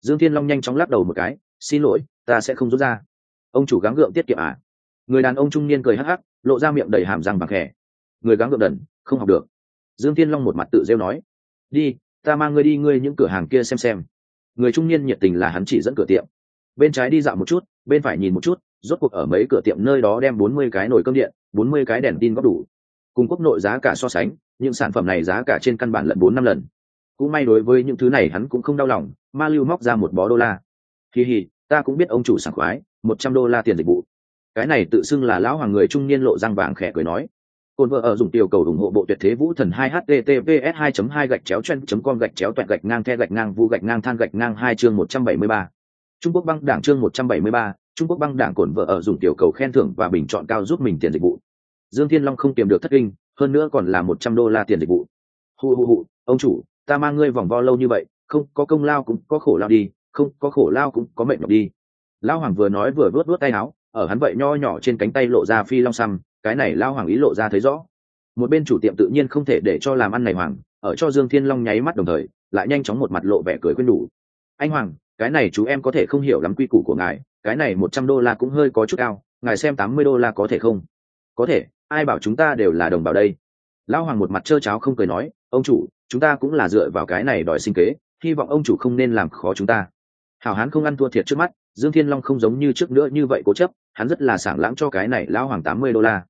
Dương thiên long nhanh chóng lắc đầu một cái, xin lỗi, ta sẽ không rút ra. Ông chủ gắng gượng tiết kiệm à? Người đàn ông trung niên cười hắc hắc, lộ ra miệng đầy hàm răng bằng khẽ người gắng gượng đần, không học được dương thiên long một mặt tự rêu nói, đi, ta mang ngươi đi, ngươi những cửa hàng kia xem xem. Người trung niên nhiệt tình là hắn chỉ dẫn cửa tiệm. Bên trái đi dạo một chút, bên phải nhìn một chút, rốt cuộc ở mấy cửa tiệm nơi đó đem bốn mươi cái nồi cơm điện, bốn mươi cái đèn tin góp đủ. Cùng quốc nội giá cả so sánh, những sản phẩm này giá cả trên căn bản lận bốn năm lần. Cũng may đối với những thứ này hắn cũng không đau lòng, ma lưu móc ra một bó đô la. Kỳ hì, ta cũng biết ông chủ sảng khoái, một trăm đô la tiền dịch vụ. Cái này tự xưng là lão hoàng người trung niên lộ răng vàng khẽ cười nói. Côn vợ ở dùng tiểu cầu ủng hộ bộ tuyệt thế vũ thần 2 https 2 2 gạch chéo chen com gạch chéo toẹt gạch ngang the gạch ngang vu gạch ngang than gạch ngang hai chương một trăm bảy mươi ba. Trung quốc băng đảng chương một trăm bảy mươi ba, trung quốc băng đảng cổn vợ ở dùng tiểu cầu khen thưởng và bình chọn cao giúp mình tiền dịch vụ. Dương thiên long không tìm được thất kinh, hơn nữa còn là một trăm đô la tiền dịch vụ. Hu hu hu ông chủ, ta mang ngươi vòng vo lâu như vậy, không, có công lao cũng có khổ lao đi, không, có khổ lao cũng có mệnh nhọc đi. Lao hoàng vừa nói vừa vuốt vuốt tay áo, ở hắn vậy nho nhỏ trên cánh tay lộ ra phi long xăm cái này lao hoàng ý lộ ra thấy rõ. Một bên chủ tiệm tự nhiên không thể để cho làm ăn này hoàng, ở cho dương thiên long nháy mắt đồng thời, lại nhanh chóng một mặt lộ vẻ cười quên đủ. Anh hoàng, cái này chú em có thể không hiểu lắm quy củ của ngài, cái này một trăm đô la cũng hơi có chút cao ngài xem tám mươi đô la có thể không? Có thể, ai bảo chúng ta đều là đồng bào đây? Lão hoàng một mặt trơ cháo không cười nói, ông chủ, chúng ta cũng là dựa vào cái này đòi sinh kế, hy vọng ông chủ không nên làm khó chúng ta. Hảo hán không ăn thua thiệt trước mắt, dương thiên long không giống như trước nữa như vậy cố chấp, hắn rất là sảng lãng cho cái này lão hoàng tám mươi đô la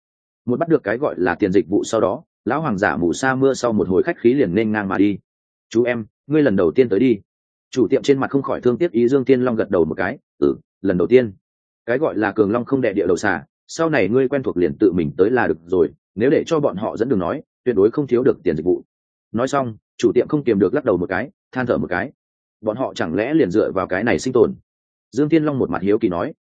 một bắt được cái gọi là tiền dịch vụ sau đó, lão hoàng giả mù sa mưa sau một hồi khách khí liền nên ngang mà đi. Chú em, ngươi lần đầu tiên tới đi. Chủ tiệm trên mặt không khỏi thương tiếc ý dương tiên long gật đầu một cái ừ lần đầu tiên. Cái gọi là cường long không đệ địa đầu xả sau này ngươi quen thuộc liền tự mình tới là được rồi, nếu để cho bọn họ dẫn đường nói, tuyệt đối không thiếu được tiền dịch vụ. Nói xong, chủ tiệm không kiềm được lắc đầu một cái, than thở một cái. Bọn họ chẳng lẽ liền dựa vào cái này sinh tồn? Dương tiên long một mặt hiếu kỳ nói.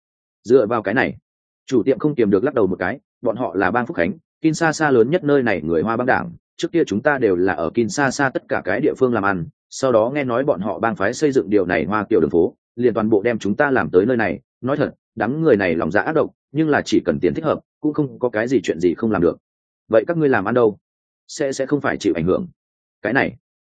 Dựa vào cái này, chủ tiệm không kiềm được lắc đầu một cái bọn họ là bang phúc khánh Kinshasa lớn nhất nơi này người Hoa bang đảng, trước kia chúng ta đều là ở Kinshasa tất cả cái địa phương làm ăn, sau đó nghe nói bọn họ bang phái xây dựng điều này Hoa kiểu đường phố, liền toàn bộ đem chúng ta làm tới nơi này, nói thật, đám người này lòng dạ ác độc, nhưng là chỉ cần tiền thích hợp, cũng không có cái gì chuyện gì không làm được. Vậy các ngươi làm ăn đâu? Sẽ sẽ không phải chịu ảnh hưởng. Cái này,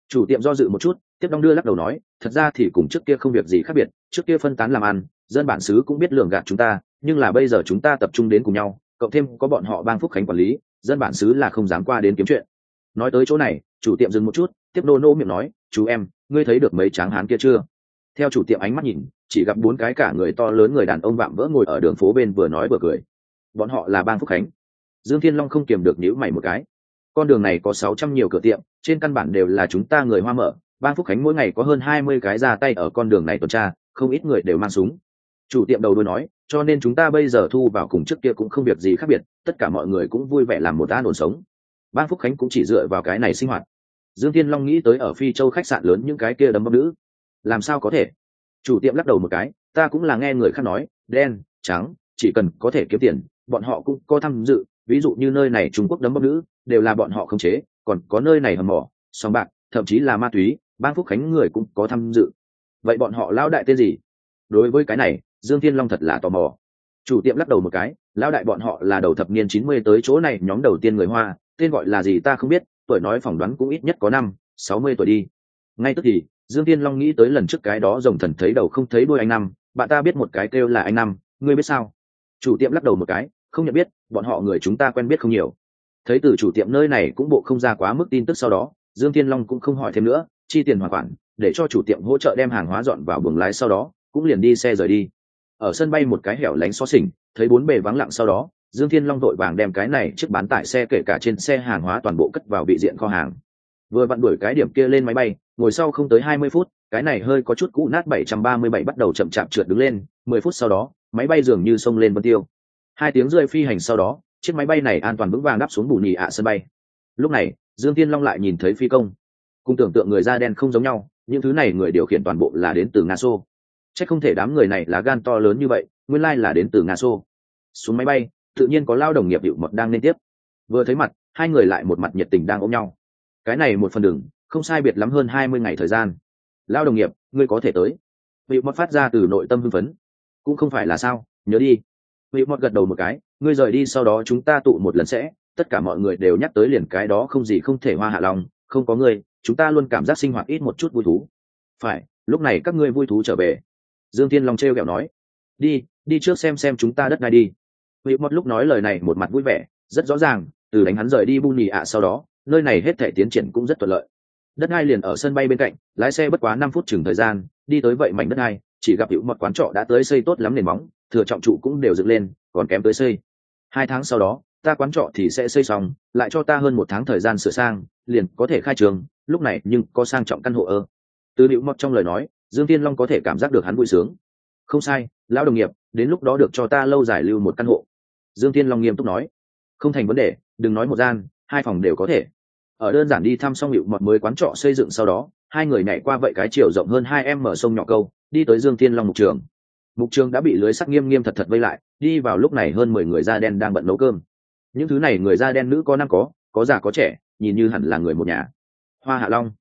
chủ tiệm do dự một chút, tiếp đong đưa lắc đầu nói, thật ra thì cùng trước kia không việc gì khác biệt, trước kia phân tán làm ăn, dân bản xứ cũng biết lường gạt chúng ta, nhưng là bây giờ chúng ta tập trung đến cùng nhau, cộng thêm có bọn họ bang phúc khánh quản lý, dân bản xứ là không dám qua đến kiếm chuyện. Nói tới chỗ này, chủ tiệm dừng một chút, tiếp nô nô miệng nói, chú em, ngươi thấy được mấy tráng hán kia chưa? Theo chủ tiệm ánh mắt nhìn, chỉ gặp bốn cái cả người to lớn người đàn ông vạm vỡ ngồi ở đường phố bên vừa nói vừa cười. Bọn họ là bang phúc khánh. Dương thiên long không kiềm được nhíu mày một cái. Con đường này có sáu trăm nhiều cửa tiệm, trên căn bản đều là chúng ta người hoa mở. Bang phúc khánh mỗi ngày có hơn hai mươi cái ra tay ở con đường này tuần tra, không ít người đều mang súng. Chủ tiệm đầu đuôi nói cho nên chúng ta bây giờ thu vào cùng trước kia cũng không việc gì khác biệt, tất cả mọi người cũng vui vẻ làm một an ổn sống. Ban phúc khánh cũng chỉ dựa vào cái này sinh hoạt. Dương tiên long nghĩ tới ở phi châu khách sạn lớn những cái kia đấm bấm nữ. Làm sao có thể? Chủ tiệm lắc đầu một cái, ta cũng là nghe người khác nói, đen, trắng, chỉ cần có thể kiếm tiền, bọn họ cũng có tham dự. Ví dụ như nơi này trung quốc đấm bấm nữ, đều là bọn họ khống chế, còn có nơi này hầm mỏ sòng bạc, thậm chí là ma túy ban phúc khánh người cũng có tham dự. Vậy bọn họ lão đại tên gì? Đối với cái này dương thiên long thật là tò mò. Chủ tiệm lắc đầu một cái, lão đại bọn họ là đầu thập niên chín mươi tới chỗ này, nhóm đầu tiên người hoa, tên gọi là gì ta không biết, tuổi nói phỏng đoán cũng ít nhất có năm, sáu mươi tuổi đi. Ngay tức thì, dương thiên long nghĩ tới lần trước cái đó rồng thần thấy đầu không thấy đôi anh năm, bạn ta biết một cái kêu là anh năm, ngươi biết sao? Chủ tiệm lắc đầu một cái, không nhận biết, bọn họ người chúng ta quen biết không nhiều. Thấy từ chủ tiệm nơi này cũng bộ không ra quá mức tin tức sau đó, dương thiên long cũng không hỏi thêm nữa, chi tiền hoàn khoản, để cho chủ tiệm hỗ trợ đem hàng hóa dọn vào buồng lái sau đó, cũng liền đi xe rời đi ở sân bay một cái hẻo lánh xó xỉnh, thấy bốn bề vắng lặng sau đó, dương thiên long đội vàng đem cái này chiếc bán tải xe kể cả trên xe hàng hóa toàn bộ cất vào vị diện kho hàng. Vừa vặn đuổi cái điểm kia lên máy bay, ngồi sau không tới hai mươi phút, cái này hơi có chút cũ nát bảy trăm ba mươi bảy bắt đầu chậm chạp trượt đứng lên, mười phút sau đó, máy bay dường như xông lên vân tiêu. Hai tiếng rơi phi hành sau đó, chiếc máy bay này an toàn vững vàng đáp xuống bù nhì ạ sân bay. Lúc này, dương thiên long lại nhìn thấy phi công. Cùng tưởng tượng người da đen không giống nhau, những thứ này người điều khiển toàn bộ là đến từ nga xô. Chắc không thể đám người này là gan to lớn như vậy, nguyên lai là đến từ Nga Xô. Xuống máy bay, tự nhiên có lao đồng nghiệp hiệu mật đang lên tiếp. Vừa thấy mặt, hai người lại một mặt nhiệt tình đang ôm nhau. Cái này một phần đường, không sai biệt lắm hơn hai mươi ngày thời gian. Lao đồng nghiệp, ngươi có thể tới. Hiệu mật phát ra từ nội tâm hưng phấn. Cũng không phải là sao, nhớ đi. Hiệu mật gật đầu một cái, ngươi rời đi sau đó chúng ta tụ một lần sẽ, tất cả mọi người đều nhắc tới liền cái đó không gì không thể hoa hạ lòng, không có ngươi, chúng ta luôn cảm giác sinh hoạt ít một chút vui thú. Phải, lúc này các ngươi vui thú trở về dương thiên long t r kẹo nói, đi đi trước xem xem chúng ta đất này đi. Hữu mất lúc nói lời này một mặt vui vẻ, rất rõ ràng, từ đánh hắn rời đi bu nhì ạ sau đó, nơi này hết thể tiến triển cũng rất thuận lợi. Đất hai liền ở sân bay bên cạnh, lái xe bất quá năm phút chừng thời gian, đi tới vậy mảnh đất hai chỉ gặp hữu mật quán trọ đã tới xây tốt lắm nền móng, thừa trọng trụ cũng đều dựng lên, còn kém tới xây. Hai tháng sau đó, ta quán trọ thì sẽ xây xong, lại cho ta hơn một tháng thời gian sửa sang, liền có thể khai trường, lúc này nhưng có sang trọng căn hộ ơ. Từ hữu mật trong lời nói dương tiên long có thể cảm giác được hắn vui sướng. Không sai, lão đồng nghiệp, đến lúc đó được cho ta lâu dài lưu một căn hộ. Dương tiên long nghiêm túc nói. Không thành vấn đề, đừng nói một gian, hai phòng đều có thể. Ở đơn giản đi thăm xong hiệu mọt mới quán trọ xây dựng sau đó, hai người nhảy qua vậy cái chiều rộng hơn hai em mở sông nhỏ câu, đi tới dương tiên long mục trường. Mục trường đã bị lưới sắt nghiêm nghiêm thật thật vây lại, đi vào lúc này hơn mười người da đen đang bận nấu cơm. Những thứ này người da đen nữ có năm có có già có trẻ, nhìn như hẳn là người một nhà. Hoa hạ long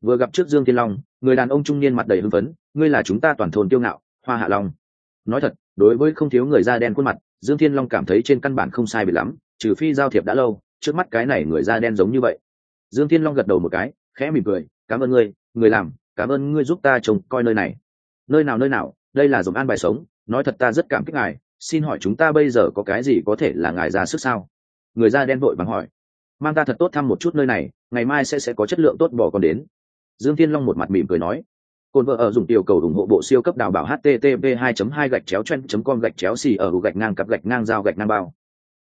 vừa gặp trước dương Thiên long, người đàn ông trung niên mặt đầy hưng phấn, ngươi là chúng ta toàn thôn tiêu ngạo, hoa hạ long. Nói thật, đối với không thiếu người da đen khuôn mặt, dương thiên long cảm thấy trên căn bản không sai bị lắm, trừ phi giao thiệp đã lâu, trước mắt cái này người da đen giống như vậy. Dương thiên long gật đầu một cái, khẽ mỉm cười, cảm ơn ngươi, người làm, cảm ơn ngươi giúp ta trông coi nơi này. Nơi nào nơi nào, đây là dùng an bài sống, nói thật ta rất cảm kích ngài, xin hỏi chúng ta bây giờ có cái gì có thể là ngài ra sức sao? Người da đen vội vàng hỏi. Mang ta thật tốt thăm một chút nơi này, ngày mai sẽ sẽ có chất lượng tốt bỏ còn đến dương thiên long một mặt mỉm cười nói, Côn vợ ở dùng tiểu cầu ủng hộ bộ siêu cấp đào bảo http 2 2 gạch chéo chen com gạch chéo xì ở gạch ngang cặp gạch ngang dao gạch ngang bao.